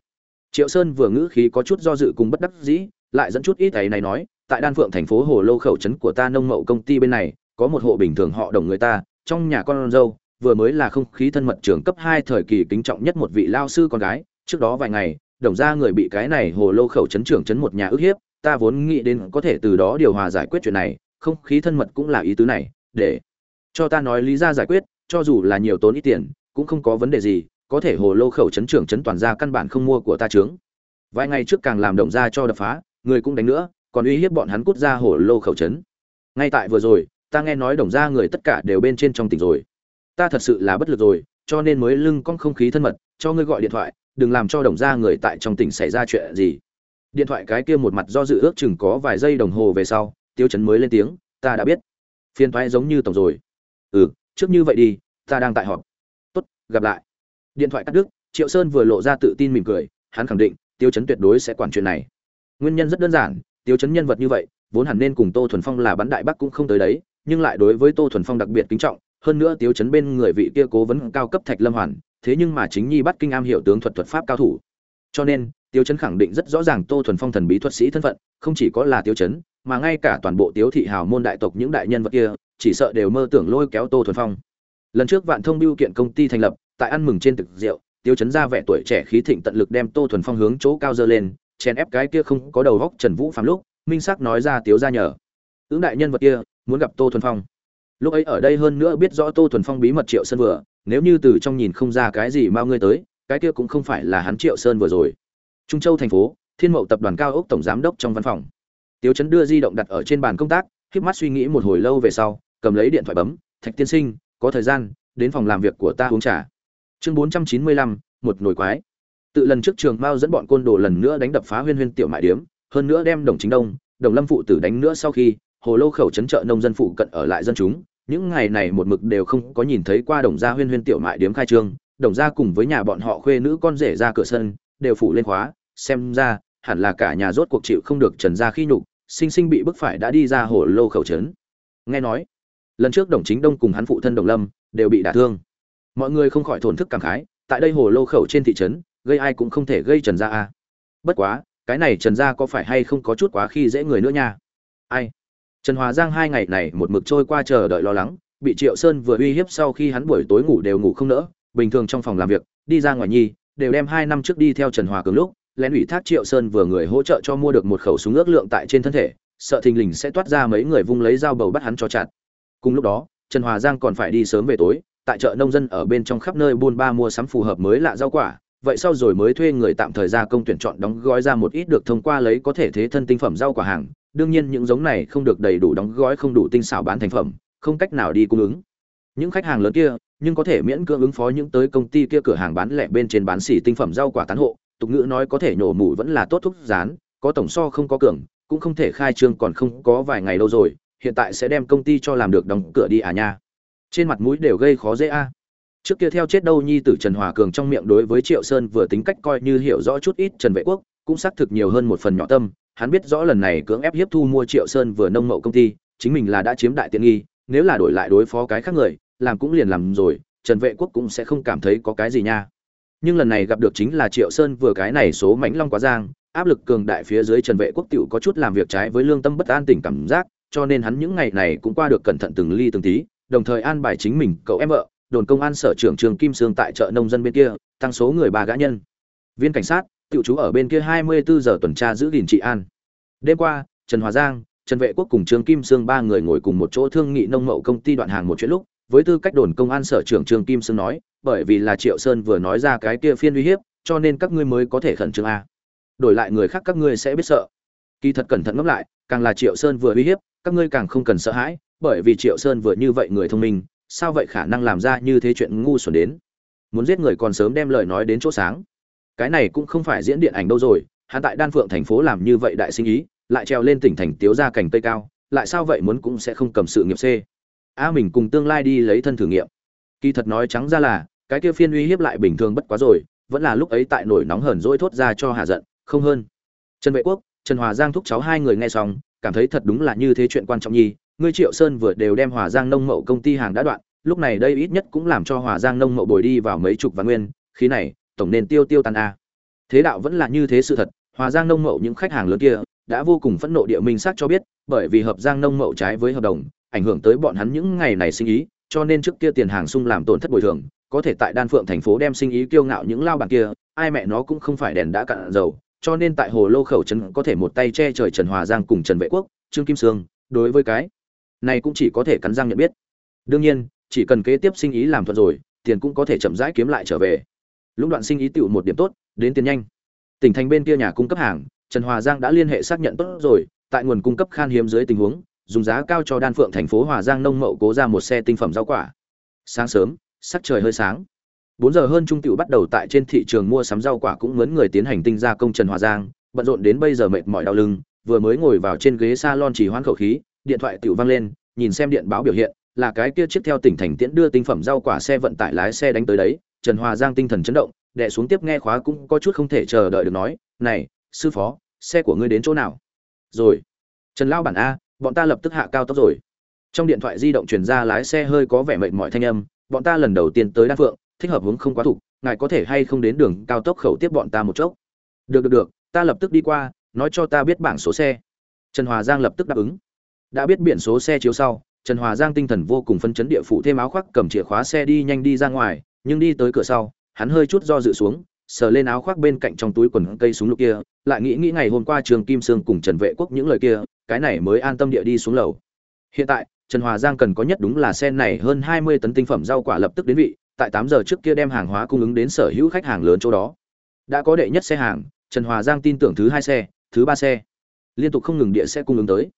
Triệu sơn vừa ngữ khí có chút do dự cùng bất đắc dĩ, lại dẫn chút ít ấy này nói, tại đan phượng thành phố hồ lô khẩu trấn của ta nông mậu công ty bên này, có một hộ bình thường họ đồng người ta, trong nhà con dâu vừa mới là không khí thân mật trường cấp hai thời kỳ kính trọng nhất một vị lao sư con gái, trước đó vài ngày, đồng gia người bị cái này hồ lô khẩu chấn trưởng chấn một nhà ức hiếp, ta vốn nghĩ đến có thể từ đó điều hòa giải quyết chuyện này, không khí thân mật cũng là ý tứ này, để cho ta nói lý ra giải quyết, cho dù là nhiều tốn ít tiền, cũng không có vấn đề gì, có thể hồ lô khẩu chấn trưởng chấn toàn ra căn bản không mua của ta trướng vài ngày trước càng làm động ra cho đập phá, người cũng đánh nữa, còn uy hiếp bọn hắn cút ra hồ lô khẩu chấn. Ngay tại vừa rồi, ta nghe nói đồng gia người tất cả đều bên trên trong tỉnh rồi ta thật sự là bất lực rồi, cho nên mới lưng con không khí thân mật, cho ngươi gọi điện thoại, đừng làm cho đồng gia người tại trong tỉnh xảy ra chuyện gì. Điện thoại cái kia một mặt do dự ước chừng có vài giây đồng hồ về sau, tiêu chấn mới lên tiếng, ta đã biết. Phiên thoái giống như tổng rồi. Ừ trước như vậy đi, ta đang tại họp. Tốt, gặp lại. Điện thoại cắt đứt, triệu sơn vừa lộ ra tự tin mỉm cười, hắn khẳng định, tiêu chấn tuyệt đối sẽ quản chuyện này. Nguyên nhân rất đơn giản, tiêu chấn nhân vật như vậy, vốn hẳn nên cùng tô thuần phong là bắn đại bắc cũng không tới đấy, nhưng lại đối với tô thuần phong đặc biệt kính trọng hơn nữa tiêu chấn bên người vị kia cố vấn cao cấp thạch lâm hoàn, thế nhưng mà chính nhi bắt kinh am hiểu tướng thuật thuật pháp cao thủ. Cho nên tiêu chấn khẳng định rất rõ ràng tô thuần phong thần bí thuật sĩ thân phận, không chỉ có là tiêu chấn, mà ngay cả toàn bộ tiếu thị hào môn đại tộc những đại nhân vật kia, chỉ sợ đều mơ tưởng lôi kéo tô thuần phong. Lần trước vạn thông biêu kiện công ty thành lập, tại ăn mừng trên thực rượu tiêu chấn ra vẻ tuổi trẻ khí thịnh tận lực đem tô thuần phong hướng chỗ cao dơ lên, chèn ép cái kia không có đầu góc trần vũ phàm lúc, minh sắc nói ra tiếu ra nhờ. Ứng đại nhân vật kia, muốn gặp tô thuần phong lúc ấy ở đây hơn nữa biết rõ tô thuần phong bí mật triệu sơn vừa, nếu như từ trong nhìn không ra cái gì mau ngươi tới, cái kia cũng không phải là hắn triệu sơn vừa rồi. Trung châu thành phố, thiên mậu tập đoàn cao ốc tổng giám đốc trong văn phòng. Tiếu chấn đưa di động đặt ở trên bàn công tác khiếp mắt suy nghĩ một hồi lâu về sau, cầm lấy điện thoại bấm, thạch tiên sinh, có thời gian, đến phòng làm việc của ta uống trà. Chương bốn trăm chín mươi lăm, một nồi quái. Tự lần trước trường mao dẫn bọn côn đồ lần nữa đánh đập phá huyên huyên tiểu mại điếm, hơn nữa đem đồng chính đông, đồng lâm phụ tử đánh nữa sau khi hồ lô khẩu trấn trợ nông dân phụ cận ở lại dân chúng, những ngày này một mực đều không có nhìn thấy qua đồng gia huyên huyên tiểu mại điếm khai trương, đồng gia cùng với nhà bọn họ khuê nữ con rể ra cửa sân, đều phủ lên khóa, xem ra, hẳn là cả nhà rốt cuộc chịu không được trần gia khi nhục, sinh sinh bị bức phải đã đi ra hồ lô khẩu trấn. Nghe nói, lần trước đồng chính đông cùng hắn phụ thân đồng lâm, đều bị đả thương. Mọi người không khỏi thổn thức cảm khái, tại đây hồ lô khẩu trên thị trấn, gây ai cũng không thể gây trần gia a. Bất quá, cái này trần gia có phải hay không có chút quá khi dễ người nữa nha? Ai? Trần Hòa Giang hai ngày này một mực trôi qua chờ đợi lo lắng, bị Triệu Sơn vừa uy hiếp sau khi hắn buổi tối ngủ đều ngủ không nỡ, bình thường trong phòng làm việc, đi ra ngoài nhi, đều đem hai năm trước đi theo Trần Hòa Cường lúc, lén ủy thác Triệu Sơn vừa người hỗ trợ cho mua được một khẩu súng ước lượng tại trên thân thể, sợ thình lình sẽ toát ra mấy người vung lấy dao bầu bắt hắn cho chặt. Cùng lúc đó, Trần Hòa Giang còn phải đi sớm về tối, tại chợ nông dân ở bên trong khắp nơi buôn ba mua sắm phù hợp mới lạ rau quả, vậy sau rồi mới thuê người tạm thời ra công tuyển chọn đóng gói ra một ít được thông qua lấy có thể thế thân tinh phẩm rau quả hàng, đương nhiên những giống này không được đầy đủ đóng gói, không đủ tinh xảo bán thành phẩm, không cách nào đi cung ứng. Những khách hàng lớn kia, nhưng có thể miễn cưỡng ứng phó những tới công ty kia cửa hàng bán lẻ bên trên bán xỉ tinh phẩm rau quả tán hộ. Tục ngữ nói có thể nhổ mủ vẫn là tốt thuốc rán có tổng so không có cường, cũng không thể khai trương còn không có vài ngày lâu rồi, hiện tại sẽ đem công ty cho làm được đóng cửa đi à nha. Trên mặt mũi đều gây khó dễ a. Trước kia theo chết đâu nhi tử trần hòa cường trong miệng đối với triệu sơn vừa tính cách coi như hiểu rõ chút ít trần vệ quốc, cũng xác thực nhiều hơn một phần nhỏ tâm hắn biết rõ lần này cưỡng ép hiếp thu mua Triệu Sơn vừa nông mậu công ty, chính mình là đã chiếm đại tiện nghi nếu là đổi lại đối phó cái khác người làm cũng liền làm rồi trần vệ quốc cũng sẽ không cảm thấy có cái gì nha. Nhưng lần này gặp được chính là triệu sơn vừa cái này số mãnh long quá giang áp lực cường đại phía dưới trần vệ quốc tiểu có chút làm việc trái với lương tâm bất an tình cảm giác cho nên hắn những ngày này cũng qua được cẩn thận từng ly từng tí đồng thời an bài chính mình cậu em vợ đồn công an sở trưởng trường kim sương tại chợ nông dân bên kia tăng số người ba gã nhân. Viên cảnh sát tiểu chú ở bên kia 24 giờ tuần tra giữ gìn trị an. Đêm qua, trần hòa giang, trần vệ quốc cùng trương kim sương ba người ngồi cùng một chỗ thương nghị nông mậu công ty đoạn hàng một chuyện lúc, với tư cách đồn công an sở trưởng trương kim sương nói, bởi vì là triệu sơn vừa nói ra cái kia phiên uy hiếp, cho nên các ngươi mới có thể khẩn trương a. Đổi lại người khác các ngươi sẽ biết sợ. Kỳ thật cẩn thận ngẫm lại, càng là triệu sơn vừa uy hiếp, các ngươi càng không cần sợ hãi, bởi vì triệu sơn vừa như vậy người thông minh, sao vậy khả năng làm ra như thế chuyện ngu xuẩn đến? Muốn giết người còn sớm đem lời nói đến chỗ sáng cái này cũng không phải diễn điện ảnh đâu rồi, hắn tại đan phượng thành phố làm như vậy đại sinh ý, lại treo lên tỉnh thành tiếu ra cảnh tây cao, lại sao vậy muốn cũng sẽ không cầm sự nghiệp c. A mình cùng tương lai đi lấy thân thử nghiệm. Kỳ thật nói trắng ra là, cái kia phiên uy hiếp lại bình thường bất quá rồi, vẫn là lúc ấy tại nổi nóng hờn dỗi thốt ra cho hạ giận, không hơn. Trần vệ quốc, trần hòa giang thúc cháu hai người nghe xong, cảm thấy thật đúng là như thế chuyện quan trọng nhi ngươi triệu sơn vừa đều đem hòa giang nông mậu công ty hàng đã đoạn, lúc này đây ít nhất cũng làm cho hòa giang nông mậu bồi đi vào mấy chục vạn nguyên, khí này tổng nên tiêu tiêu tan a. Thế đạo vẫn là như thế sự thật, hòa giang nông mậu những khách hàng lớn kia đã vô cùng phẫn nộ địa minh xác cho biết, bởi vì hợp giang nông mậu trái với hợp đồng, ảnh hưởng tới bọn hắn những ngày này sinh ý, cho nên trước kia tiền hàng sung làm tổn thất bồi thường, có thể tại đan phượng thành phố đem sinh ý kiêu ngạo những lao bản kia, ai mẹ nó cũng không phải đèn đã cạn dầu, cho nên tại hồ lô khẩu trấn có thể một tay che trời trần hòa giang cùng trần vệ quốc, trương kim sương, đối với cái này cũng chỉ có thể cắn răng nhận biết. Đương nhiên, chỉ cần kế tiếp sinh ý làm thuận rồi, tiền cũng có thể chậm rãi kiếm lại trở về lũng đoạn sinh ý tựu một điểm tốt, đến tiền nhanh. Tỉnh thành bên kia nhà cung cấp hàng, trần hòa giang đã liên hệ xác nhận tốt rồi, tại nguồn cung cấp khan hiếm dưới tình huống, dùng giá cao cho đan phượng thành phố hòa giang nông mậu cố ra một xe tinh phẩm rau quả. Sáng sớm, sắc trời hơi sáng. Bốn giờ hơn trung tiểu bắt đầu tại trên thị trường mua sắm rau quả cũng mướn người tiến hành tinh gia công trần hòa giang, bận rộn đến bây giờ mệt mỏi đau lưng, vừa mới ngồi vào trên ghế salon chỉ hoãn khẩu khí, điện thoại tiểu vang lên, nhìn xem điện báo biểu hiện, là cái kia chiếc theo tỉnh thành tiễn đưa tinh phẩm rau quả xe vận tải lái xe đánh tới đấy trần hòa giang tinh thần chấn động đệ xuống tiếp nghe khóa cũng có chút không thể chờ đợi được nói, này, sư phó, xe của ngươi đến chỗ nào? Rồi. Trần Lão bản a, bọn ta lập tức hạ cao tốc rồi. Trong điện thoại di động truyền ra lái xe hơi có vẻ mệt mỏi thanh âm, bọn ta lần đầu tiên tới đan phượng, thích hợp hướng không quá thủ ngài có thể hay không đến đường cao tốc khẩu tiếp bọn ta một chốc? Được được được, ta lập tức đi qua, nói cho ta biết bảng số xe. Trần hòa giang lập tức đáp ứng. Đã biết biển số xe chiếu sau, trần hòa giang tinh thần vô cùng phân chấn địa phủ thêm áo khoác cầm chìa khóa xe đi nhanh đi ra ngoài nhưng đi tới cửa sau, hắn hơi chút do dự xuống, sờ lên áo khoác bên cạnh trong túi quần cây súng lục kia, lại nghĩ nghĩ ngày hôm qua trường kim sương cùng trần vệ quốc những lời kia, cái này mới an tâm địa đi xuống lầu. Hiện tại, trần hòa giang cần có nhất đúng là xe này hơn hai mươi tấn tinh phẩm rau quả lập tức đến vị, tại tám giờ trước kia đem hàng hóa cung ứng đến sở hữu khách hàng lớn chỗ đó. Đã có đệ nhất xe hàng, trần hòa giang tin tưởng thứ hai xe, thứ ba xe. Liên tục không ngừng địa xe cung ứng tới.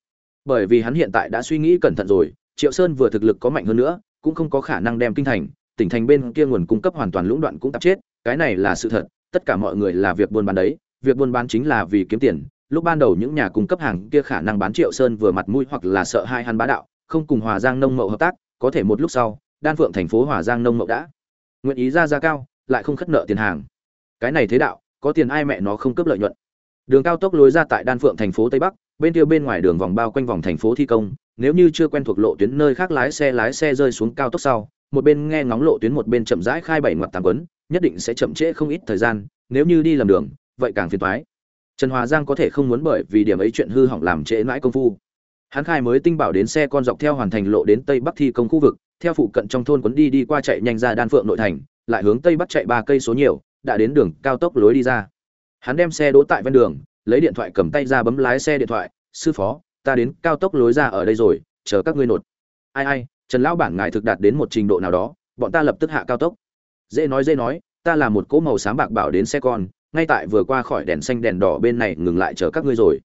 Bởi vì hắn hiện tại đã suy nghĩ cẩn thận rồi, triệu sơn vừa thực lực có mạnh hơn nữa, cũng không có khả năng đem kinh thành tỉnh thành bên kia nguồn cung cấp hoàn toàn lũng đoạn cũng tạp chết, cái này là sự thật, tất cả mọi người là việc buôn bán đấy, việc buôn bán chính là vì kiếm tiền, lúc ban đầu những nhà cung cấp hàng kia khả năng bán triệu sơn vừa mặt mũi hoặc là sợ hai hắn bá đạo, không cùng hòa giang nông mậu hợp tác, có thể một lúc sau, đan phượng thành phố hòa giang nông mậu đã nguyện ý ra giá cao, lại không khất nợ tiền hàng. Cái này thế đạo, có tiền ai mẹ nó không cấp lợi nhuận. Đường cao tốc lối ra tại đan phượng thành phố tây bắc, bên kia bên ngoài đường vòng bao quanh vòng thành phố thi công, nếu như chưa quen thuộc lộ tuyến nơi khác lái xe lái xe rơi xuống cao tốc sau một bên nghe ngóng lộ tuyến một bên chậm rãi khai bảy ngoặt tám quấn, nhất định sẽ chậm trễ không ít thời gian, nếu như đi làm đường, vậy càng phiền toái. Trần hòa giang có thể không muốn bởi vì điểm ấy chuyện hư hỏng làm trễ mãi công phu. Hắn khai mới tinh bảo đến xe con dọc theo hoàn thành lộ đến tây bắc thi công khu vực, theo phụ cận trong thôn quấn đi đi qua chạy nhanh ra đan phượng nội thành, lại hướng tây bắc chạy ba cây số nhiều, đã đến đường cao tốc lối đi ra. Hắn đem xe đỗ tại ven đường, lấy điện thoại cầm tay ra bấm lái xe điện thoại, sư phó, ta đến cao tốc lối ra ở đây rồi, chờ các ngươi nột. Ai ai trần lão bản ngài thực đạt đến một trình độ nào đó, bọn ta lập tức hạ cao tốc. Dễ nói dễ nói, ta là một cỗ màu xám bạc bảo đến xe con, ngay tại vừa qua khỏi đèn xanh đèn đỏ bên này ngừng lại chờ các ngươi rồi.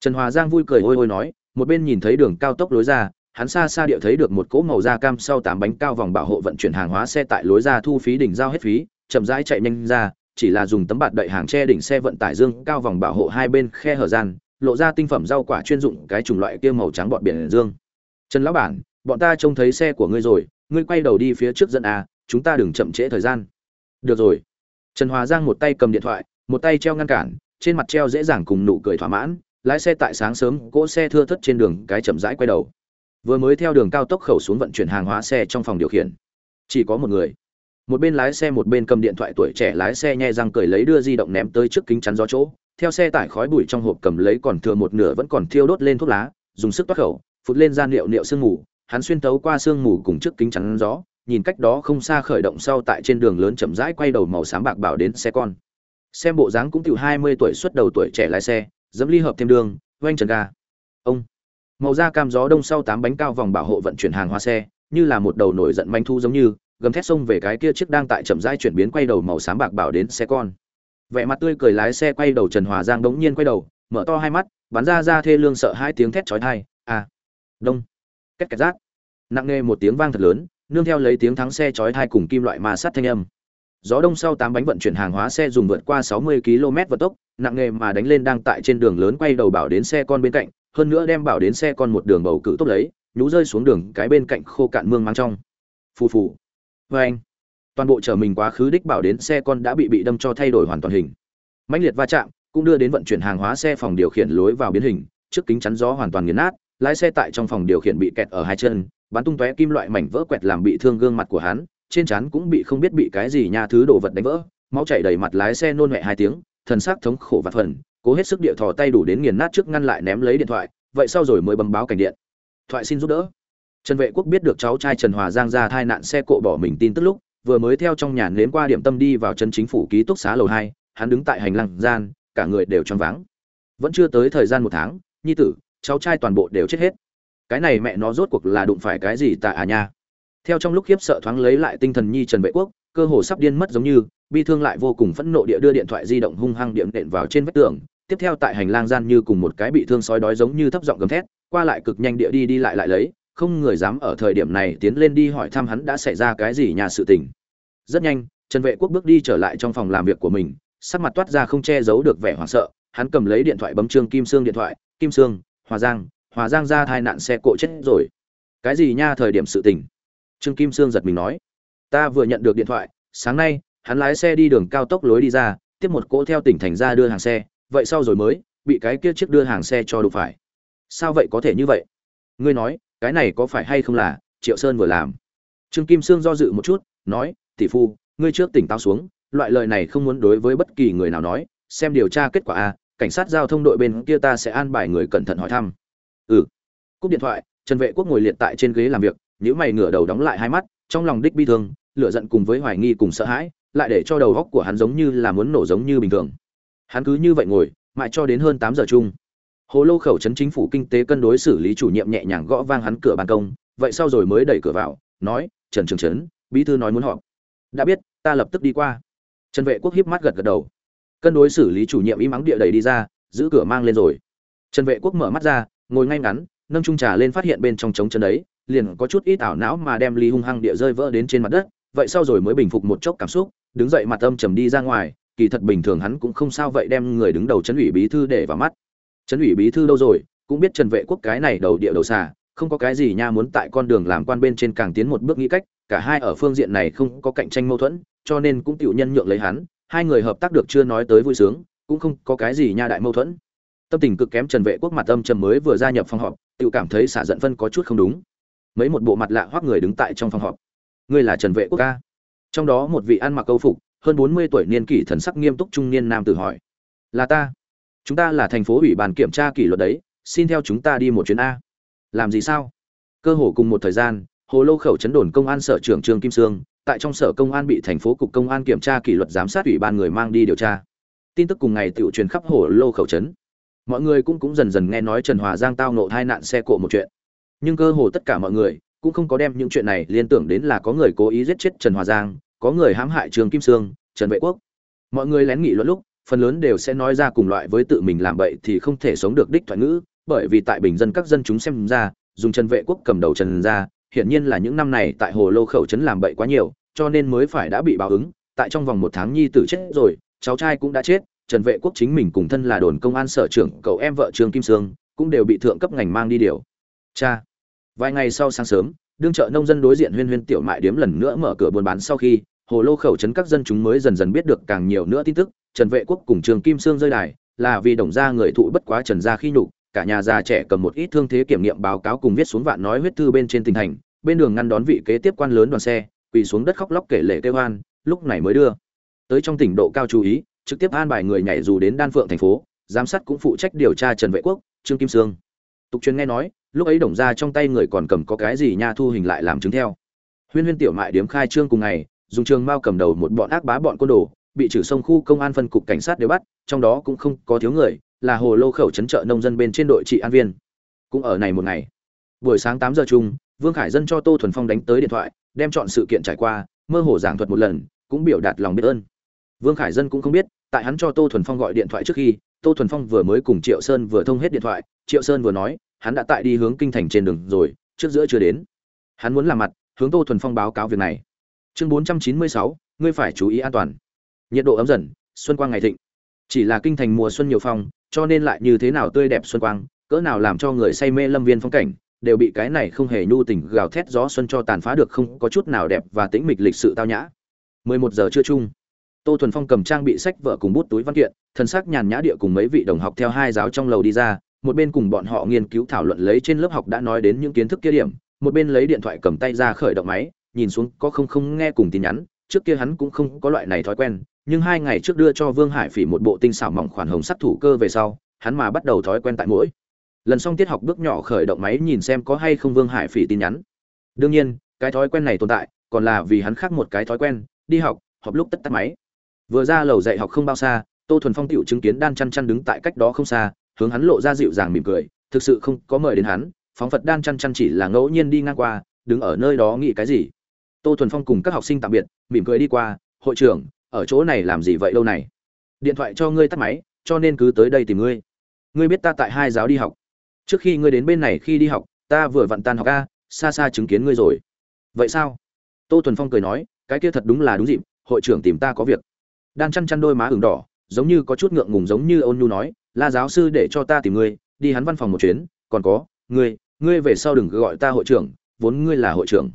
Trần hòa giang vui cười ôi ôi nói, một bên nhìn thấy đường cao tốc lối ra, hắn xa xa địa thấy được một cỗ màu da cam sau tám bánh cao vòng bảo hộ vận chuyển hàng hóa xe tại lối ra thu phí đỉnh giao hết phí, chậm rãi chạy nhanh ra, chỉ là dùng tấm bạt đậy hàng tre đỉnh xe vận tải dương cao vòng bảo hộ hai bên khe hở gian, lộ ra tinh phẩm rau quả chuyên dụng cái chủng loại kia màu trắng bọt biển dương. Trần lão bản bọn ta trông thấy xe của ngươi rồi, ngươi quay đầu đi phía trước dẫn à chúng ta đừng chậm trễ thời gian. Được rồi. Trần hòa giang một tay cầm điện thoại, một tay treo ngăn cản, trên mặt treo dễ dàng cùng nụ cười thỏa mãn, lái xe tại sáng sớm, cỗ xe thưa thất trên đường, cái chậm rãi quay đầu. Vừa mới theo đường cao tốc khẩu xuống vận chuyển hàng hóa xe trong phòng điều khiển. Chỉ có một người. Một bên lái xe một bên cầm điện thoại tuổi trẻ lái xe nhẹ răng cười lấy đưa di động ném tới trước kính chắn gió chỗ. Theo xe tải khói bụi trong hộp cầm lấy còn thừa một nửa vẫn còn thiêu đốt lên thuốc lá, dùng sức toát khẩu, phụt lên gian liệu liệu sương mù hắn xuyên tấu qua sương mù cùng trước kính chắn gió, nhìn cách đó không xa khởi động sau tại trên đường lớn chậm rãi quay đầu màu xám bạc bảo đến xe con. Xem bộ dáng cũng từ hai mươi tuổi xuất đầu tuổi trẻ lái xe, dẫm ly hợp thêm đường, oanh trần ga. Ông. Màu da cam gió đông sau tám bánh cao vòng bảo hộ vận chuyển hàng hóa xe, như là một đầu nổi giận manh thu giống như, gầm thét xông về cái kia chiếc đang tại chậm rãi chuyển biến quay đầu màu xám bạc bảo đến xe con. Vẻ mặt tươi cười lái xe quay đầu trần hòa giang đống nhiên quay đầu, mở to hai mắt, bắn ra ra thê lương sợ hai tiếng thét chói tai. À. Đông két két rát. Nặng nghe một tiếng vang thật lớn, nương theo lấy tiếng thắng xe chói thai cùng kim loại ma sát thanh âm. Gió đông sau tám bánh vận chuyển hàng hóa xe dùng vượt qua 60 km vận tốc, nặng nghề mà đánh lên đang tại trên đường lớn quay đầu bảo đến xe con bên cạnh, hơn nữa đem bảo đến xe con một đường bầu cự tốt lấy nhú rơi xuống đường, cái bên cạnh khô cạn mương mang trong. Phù phù. Vê anh, toàn bộ chở mình quá khứ đích bảo đến xe con đã bị bị đâm cho thay đổi hoàn toàn hình. Mãnh liệt va chạm, cũng đưa đến vận chuyển hàng hóa xe phòng điều khiển lối vào biến hình, trước kính chắn gió hoàn toàn nghiền nát lái xe tại trong phòng điều khiển bị kẹt ở hai chân, bắn tung tóe kim loại mảnh vỡ quẹt làm bị thương gương mặt của hắn, trên trán cũng bị không biết bị cái gì nha thứ đồ vật đánh vỡ, máu chảy đầy mặt lái xe nôn mẹ hai tiếng, thần sắc thống khổ và phần, cố hết sức địa thò tay đủ đến nghiền nát trước ngăn lại ném lấy điện thoại, vậy sau rồi mới bấm báo cảnh điện. Thoại xin giúp đỡ. Trần vệ quốc biết được cháu trai trần hòa giang ra thai nạn xe cộ bỏ mình tin tức lúc, vừa mới theo trong nhà nếm qua điểm tâm đi vào chân chính phủ ký túc xá lầu hai, hắn đứng tại hành lang gian, cả người đều choáng váng. Vẫn chưa tới thời gian một tháng, nhi tử cháu trai toàn bộ đều chết hết. Cái này mẹ nó rốt cuộc là đụng phải cái gì tại à nha. Theo trong lúc khiếp sợ thoáng lấy lại tinh thần nhi trần vệ quốc, cơ hồ sắp điên mất giống như, bi thương lại vô cùng phẫn nộ địa đưa điện thoại di động hung hăng điểm đệm vào trên vách tường. Tiếp theo tại hành lang gian như cùng một cái bị thương sói đói giống như thấp giọng gầm thét, qua lại cực nhanh địa đi đi lại lại lấy, không người dám ở thời điểm này tiến lên đi hỏi thăm hắn đã xảy ra cái gì nhà sự tình. Rất nhanh, trần vệ quốc bước đi trở lại trong phòng làm việc của mình, sắc mặt toát ra không che giấu được vẻ hoảng sợ, hắn cầm lấy điện thoại bấm trương kim sương điện thoại, kim sương hòa giang hòa giang ra tai nạn xe cộ chết rồi. Cái gì nha thời điểm sự tình? Trương kim sương giật mình nói. Ta vừa nhận được điện thoại, sáng nay, hắn lái xe đi đường cao tốc lối đi ra, tiếp một cỗ theo tỉnh thành ra đưa hàng xe. Vậy sau rồi mới, bị cái kia chiếc đưa hàng xe cho đụng phải. Sao vậy có thể như vậy? Ngươi nói, cái này có phải hay không là triệu sơn vừa làm? Trương kim sương do dự một chút, nói, tỷ phu, ngươi trước tỉnh táo xuống, loại lời này không muốn đối với bất kỳ người nào nói, xem điều tra kết quả a cảnh sát giao thông đội bên kia ta sẽ an bài người cẩn thận hỏi thăm. Ừ. Cúp điện thoại, trần vệ quốc ngồi liệt tại trên ghế làm việc nhữ mày ngửa đầu đóng lại hai mắt, trong lòng đích bi thương, lửa giận cùng với hoài nghi cùng sợ hãi, lại để cho đầu góc của hắn giống như là muốn nổ giống như bình thường. Hắn cứ như vậy ngồi, mãi cho đến hơn tám giờ chung. Hồ lô khẩu trấn chính phủ kinh tế cân đối xử lý chủ nhiệm nhẹ nhàng gõ vang hắn cửa ban công, vậy sau rồi mới đẩy cửa vào, nói, trần trường trấn, bí thư nói muốn họp. Đã biết, ta lập tức đi qua. Trần vệ quốc hiếp mắt gật gật đầu cân đối xử lý chủ nhiệm im mắng địa đầy đi ra, giữ cửa mang lên rồi. Trần vệ quốc mở mắt ra, ngồi ngay ngắn, nâng trung trà lên phát hiện bên trong trống chân đấy, liền có chút ít ảo não mà đem ly hung hăng địa rơi vỡ đến trên mặt đất, vậy sau rồi mới bình phục một chốc cảm xúc, đứng dậy mặt âm trầm đi ra ngoài, kỳ thật bình thường hắn cũng không sao vậy đem người đứng đầu chấn ủy bí thư để vào mắt. Chấn ủy bí thư đâu rồi, cũng biết trần vệ quốc cái này đầu địa đầu xà, không có cái gì nha muốn tại con đường làm quan bên trên càng tiến một bước nghĩ cách, cả hai ở phương diện này không có cạnh tranh mâu thuẫn, cho nên cũng tiểu nhân nhượng lấy hắn hai người hợp tác được chưa nói tới vui sướng, cũng không có cái gì nha đại mâu thuẫn. Tâm tình cực kém trần vệ quốc mặt âm trầm mới vừa gia nhập phòng họp, tự cảm thấy xả giận phân có chút không đúng. Mấy một bộ mặt lạ hoắc người đứng tại trong phòng họp. Ngươi là trần vệ quốc ca? Trong đó một vị ăn mặc câu phục, hơn bốn mươi tuổi niên kỷ thần sắc nghiêm túc trung niên nam tử hỏi. Là ta. Chúng ta là thành phố ủy ban kiểm tra kỷ luật đấy, xin theo chúng ta đi một chuyến a. Làm gì sao? Cơ hồ cùng một thời gian hồ lô khẩu chấn đồn công an sở trưởng trương kim sương, tại trong sở công an bị thành phố cục công an kiểm tra kỷ luật giám sát ủy ban người mang đi điều tra. Tin tức cùng ngày tự truyền khắp hồ lô khẩu chấn mọi người cũng cũng dần dần nghe nói trần hòa giang tao nộ hai nạn xe cộ một chuyện. Nhưng cơ hồ tất cả mọi người cũng không có đem những chuyện này liên tưởng đến là có người cố ý giết chết trần hòa giang, có người hãm hại trường kim sương, trần vệ quốc. Mọi người lén nghị luận lúc, phần lớn đều sẽ nói ra cùng loại với tự mình làm bậy thì không thể sống được đích thoại ngữ, bởi vì tại bình dân các dân chúng xem ra, dùng trần vệ quốc cầm đầu trần ra hiển nhiên là những năm này tại hồ lô khẩu trấn làm bậy quá nhiều, cho nên mới phải đã bị báo ứng, tại trong vòng một tháng nhi tử chết rồi, cháu trai cũng đã chết, trần vệ quốc chính mình cùng thân là đồn công an sở trưởng, cậu em vợ trương kim sương, cũng đều bị thượng cấp ngành mang đi điều. Cha. Vài ngày sau sáng sớm, đương chợ nông dân đối diện huyên huyên tiểu mại điếm lần nữa mở cửa buôn bán sau khi, hồ lô khẩu trấn các dân chúng mới dần dần biết được càng nhiều nữa tin tức, trần vệ quốc cùng trường kim sương rơi đài, là vì đồng gia người thụ bất quá trần gia khi nhục cả nhà già trẻ cầm một ít thương thế kiểm nghiệm báo cáo cùng viết xuống vạn nói huyết thư bên trên tình thành bên đường ngăn đón vị kế tiếp quan lớn đoàn xe, quỳ xuống đất khóc lóc kể lệ kêu hoan lúc này mới đưa. Tới trong tỉnh độ cao chú ý, trực tiếp an bài người nhảy dù đến đan phượng thành phố, giám sát cũng phụ trách điều tra trần vệ quốc, trương kim sương. Tục truyền nghe nói, lúc ấy đồng ra trong tay người còn cầm có cái gì nha thu hình lại làm chứng theo. Huyên huyên tiểu mại điếm khai trương cùng ngày, dùng trường mao cầm đầu một bọn ác bá bọn côn đồ, bị trừ sông khu công an phân cục cảnh sát đều bắt, trong đó cũng không có thiếu người là hồ lô khẩu trấn trợ nông dân bên trên đội trị an viên. Cũng ở này một ngày, buổi sáng tám giờ chung, vương khải dân cho tô thuần phong đánh tới điện thoại, đem chọn sự kiện trải qua, mơ hồ giảng thuật một lần, cũng biểu đạt lòng biết ơn. Vương khải dân cũng không biết, tại hắn cho tô thuần phong gọi điện thoại trước khi, tô thuần phong vừa mới cùng triệu sơn vừa thông hết điện thoại, triệu sơn vừa nói, hắn đã tại đi hướng kinh thành trên đường rồi, trước giữa chưa đến. Hắn muốn làm mặt, hướng tô thuần phong báo cáo việc này. Chương bốn trăm chín mươi sáu, ngươi phải chú ý an toàn. Nhiệt độ ấm dần, xuân quang ngày thịnh. Chỉ là kinh thành mùa xuân nhiều phong cho nên lại như thế nào tươi đẹp xuân quang, cỡ nào làm cho người say mê lâm viên phong cảnh, đều bị cái này không hề nhu tình gào thét gió xuân cho tàn phá được không có chút nào đẹp và tĩnh mịch lịch sự tao nhã. 11 giờ trưa chung, tô thuần phong cầm trang bị sách vợ cùng bút túi văn kiện, thân xác nhàn nhã địa cùng mấy vị đồng học theo hai giáo trong lầu đi ra, một bên cùng bọn họ nghiên cứu thảo luận lấy trên lớp học đã nói đến những kiến thức kia điểm, một bên lấy điện thoại cầm tay ra khởi động máy, nhìn xuống có không không nghe cùng tin nhắn, trước kia hắn cũng không có loại này thói quen nhưng hai ngày trước đưa cho vương hải phỉ một bộ tinh xảo mỏng khoản hồng sắc thủ cơ về sau, hắn mà bắt đầu thói quen tại mỗi lần xong tiết học bước nhỏ khởi động máy nhìn xem có hay không vương hải phỉ tin nhắn. Đương nhiên, cái thói quen này tồn tại, còn là vì hắn khác một cái thói quen, đi học họp lúc tất tắt máy. Vừa ra lầu dạy học không bao xa, tô thuần phong tiểu chứng kiến đan chăn chăn đứng tại cách đó không xa, hướng hắn lộ ra dịu dàng mỉm cười, thực sự không có mời đến hắn, phóng phật đan chăn chăn chỉ là ngẫu nhiên đi ngang qua, đứng ở nơi đó nghĩ cái gì. Tô thuần phong cùng các học sinh tạm biệt, mỉm cười đi qua, hội trưởng ở chỗ này làm gì vậy lâu này? Điện thoại cho ngươi tắt máy, cho nên cứ tới đây tìm ngươi. Ngươi biết ta tại hai giáo đi học. Trước khi ngươi đến bên này khi đi học, ta vừa vặn tan học ca xa xa chứng kiến ngươi rồi. Vậy sao? Tô thuần phong cười nói, cái kia thật đúng là đúng dịp, hội trưởng tìm ta có việc. Đan chăn chăn đôi má ửng đỏ, giống như có chút ngượng ngùng giống như ôn nhu nói, la giáo sư để cho ta tìm ngươi, đi hắn văn phòng một chuyến, còn có, ngươi ngươi về sau đừng gọi ta hội trưởng, vốn ngươi là hội trưởng.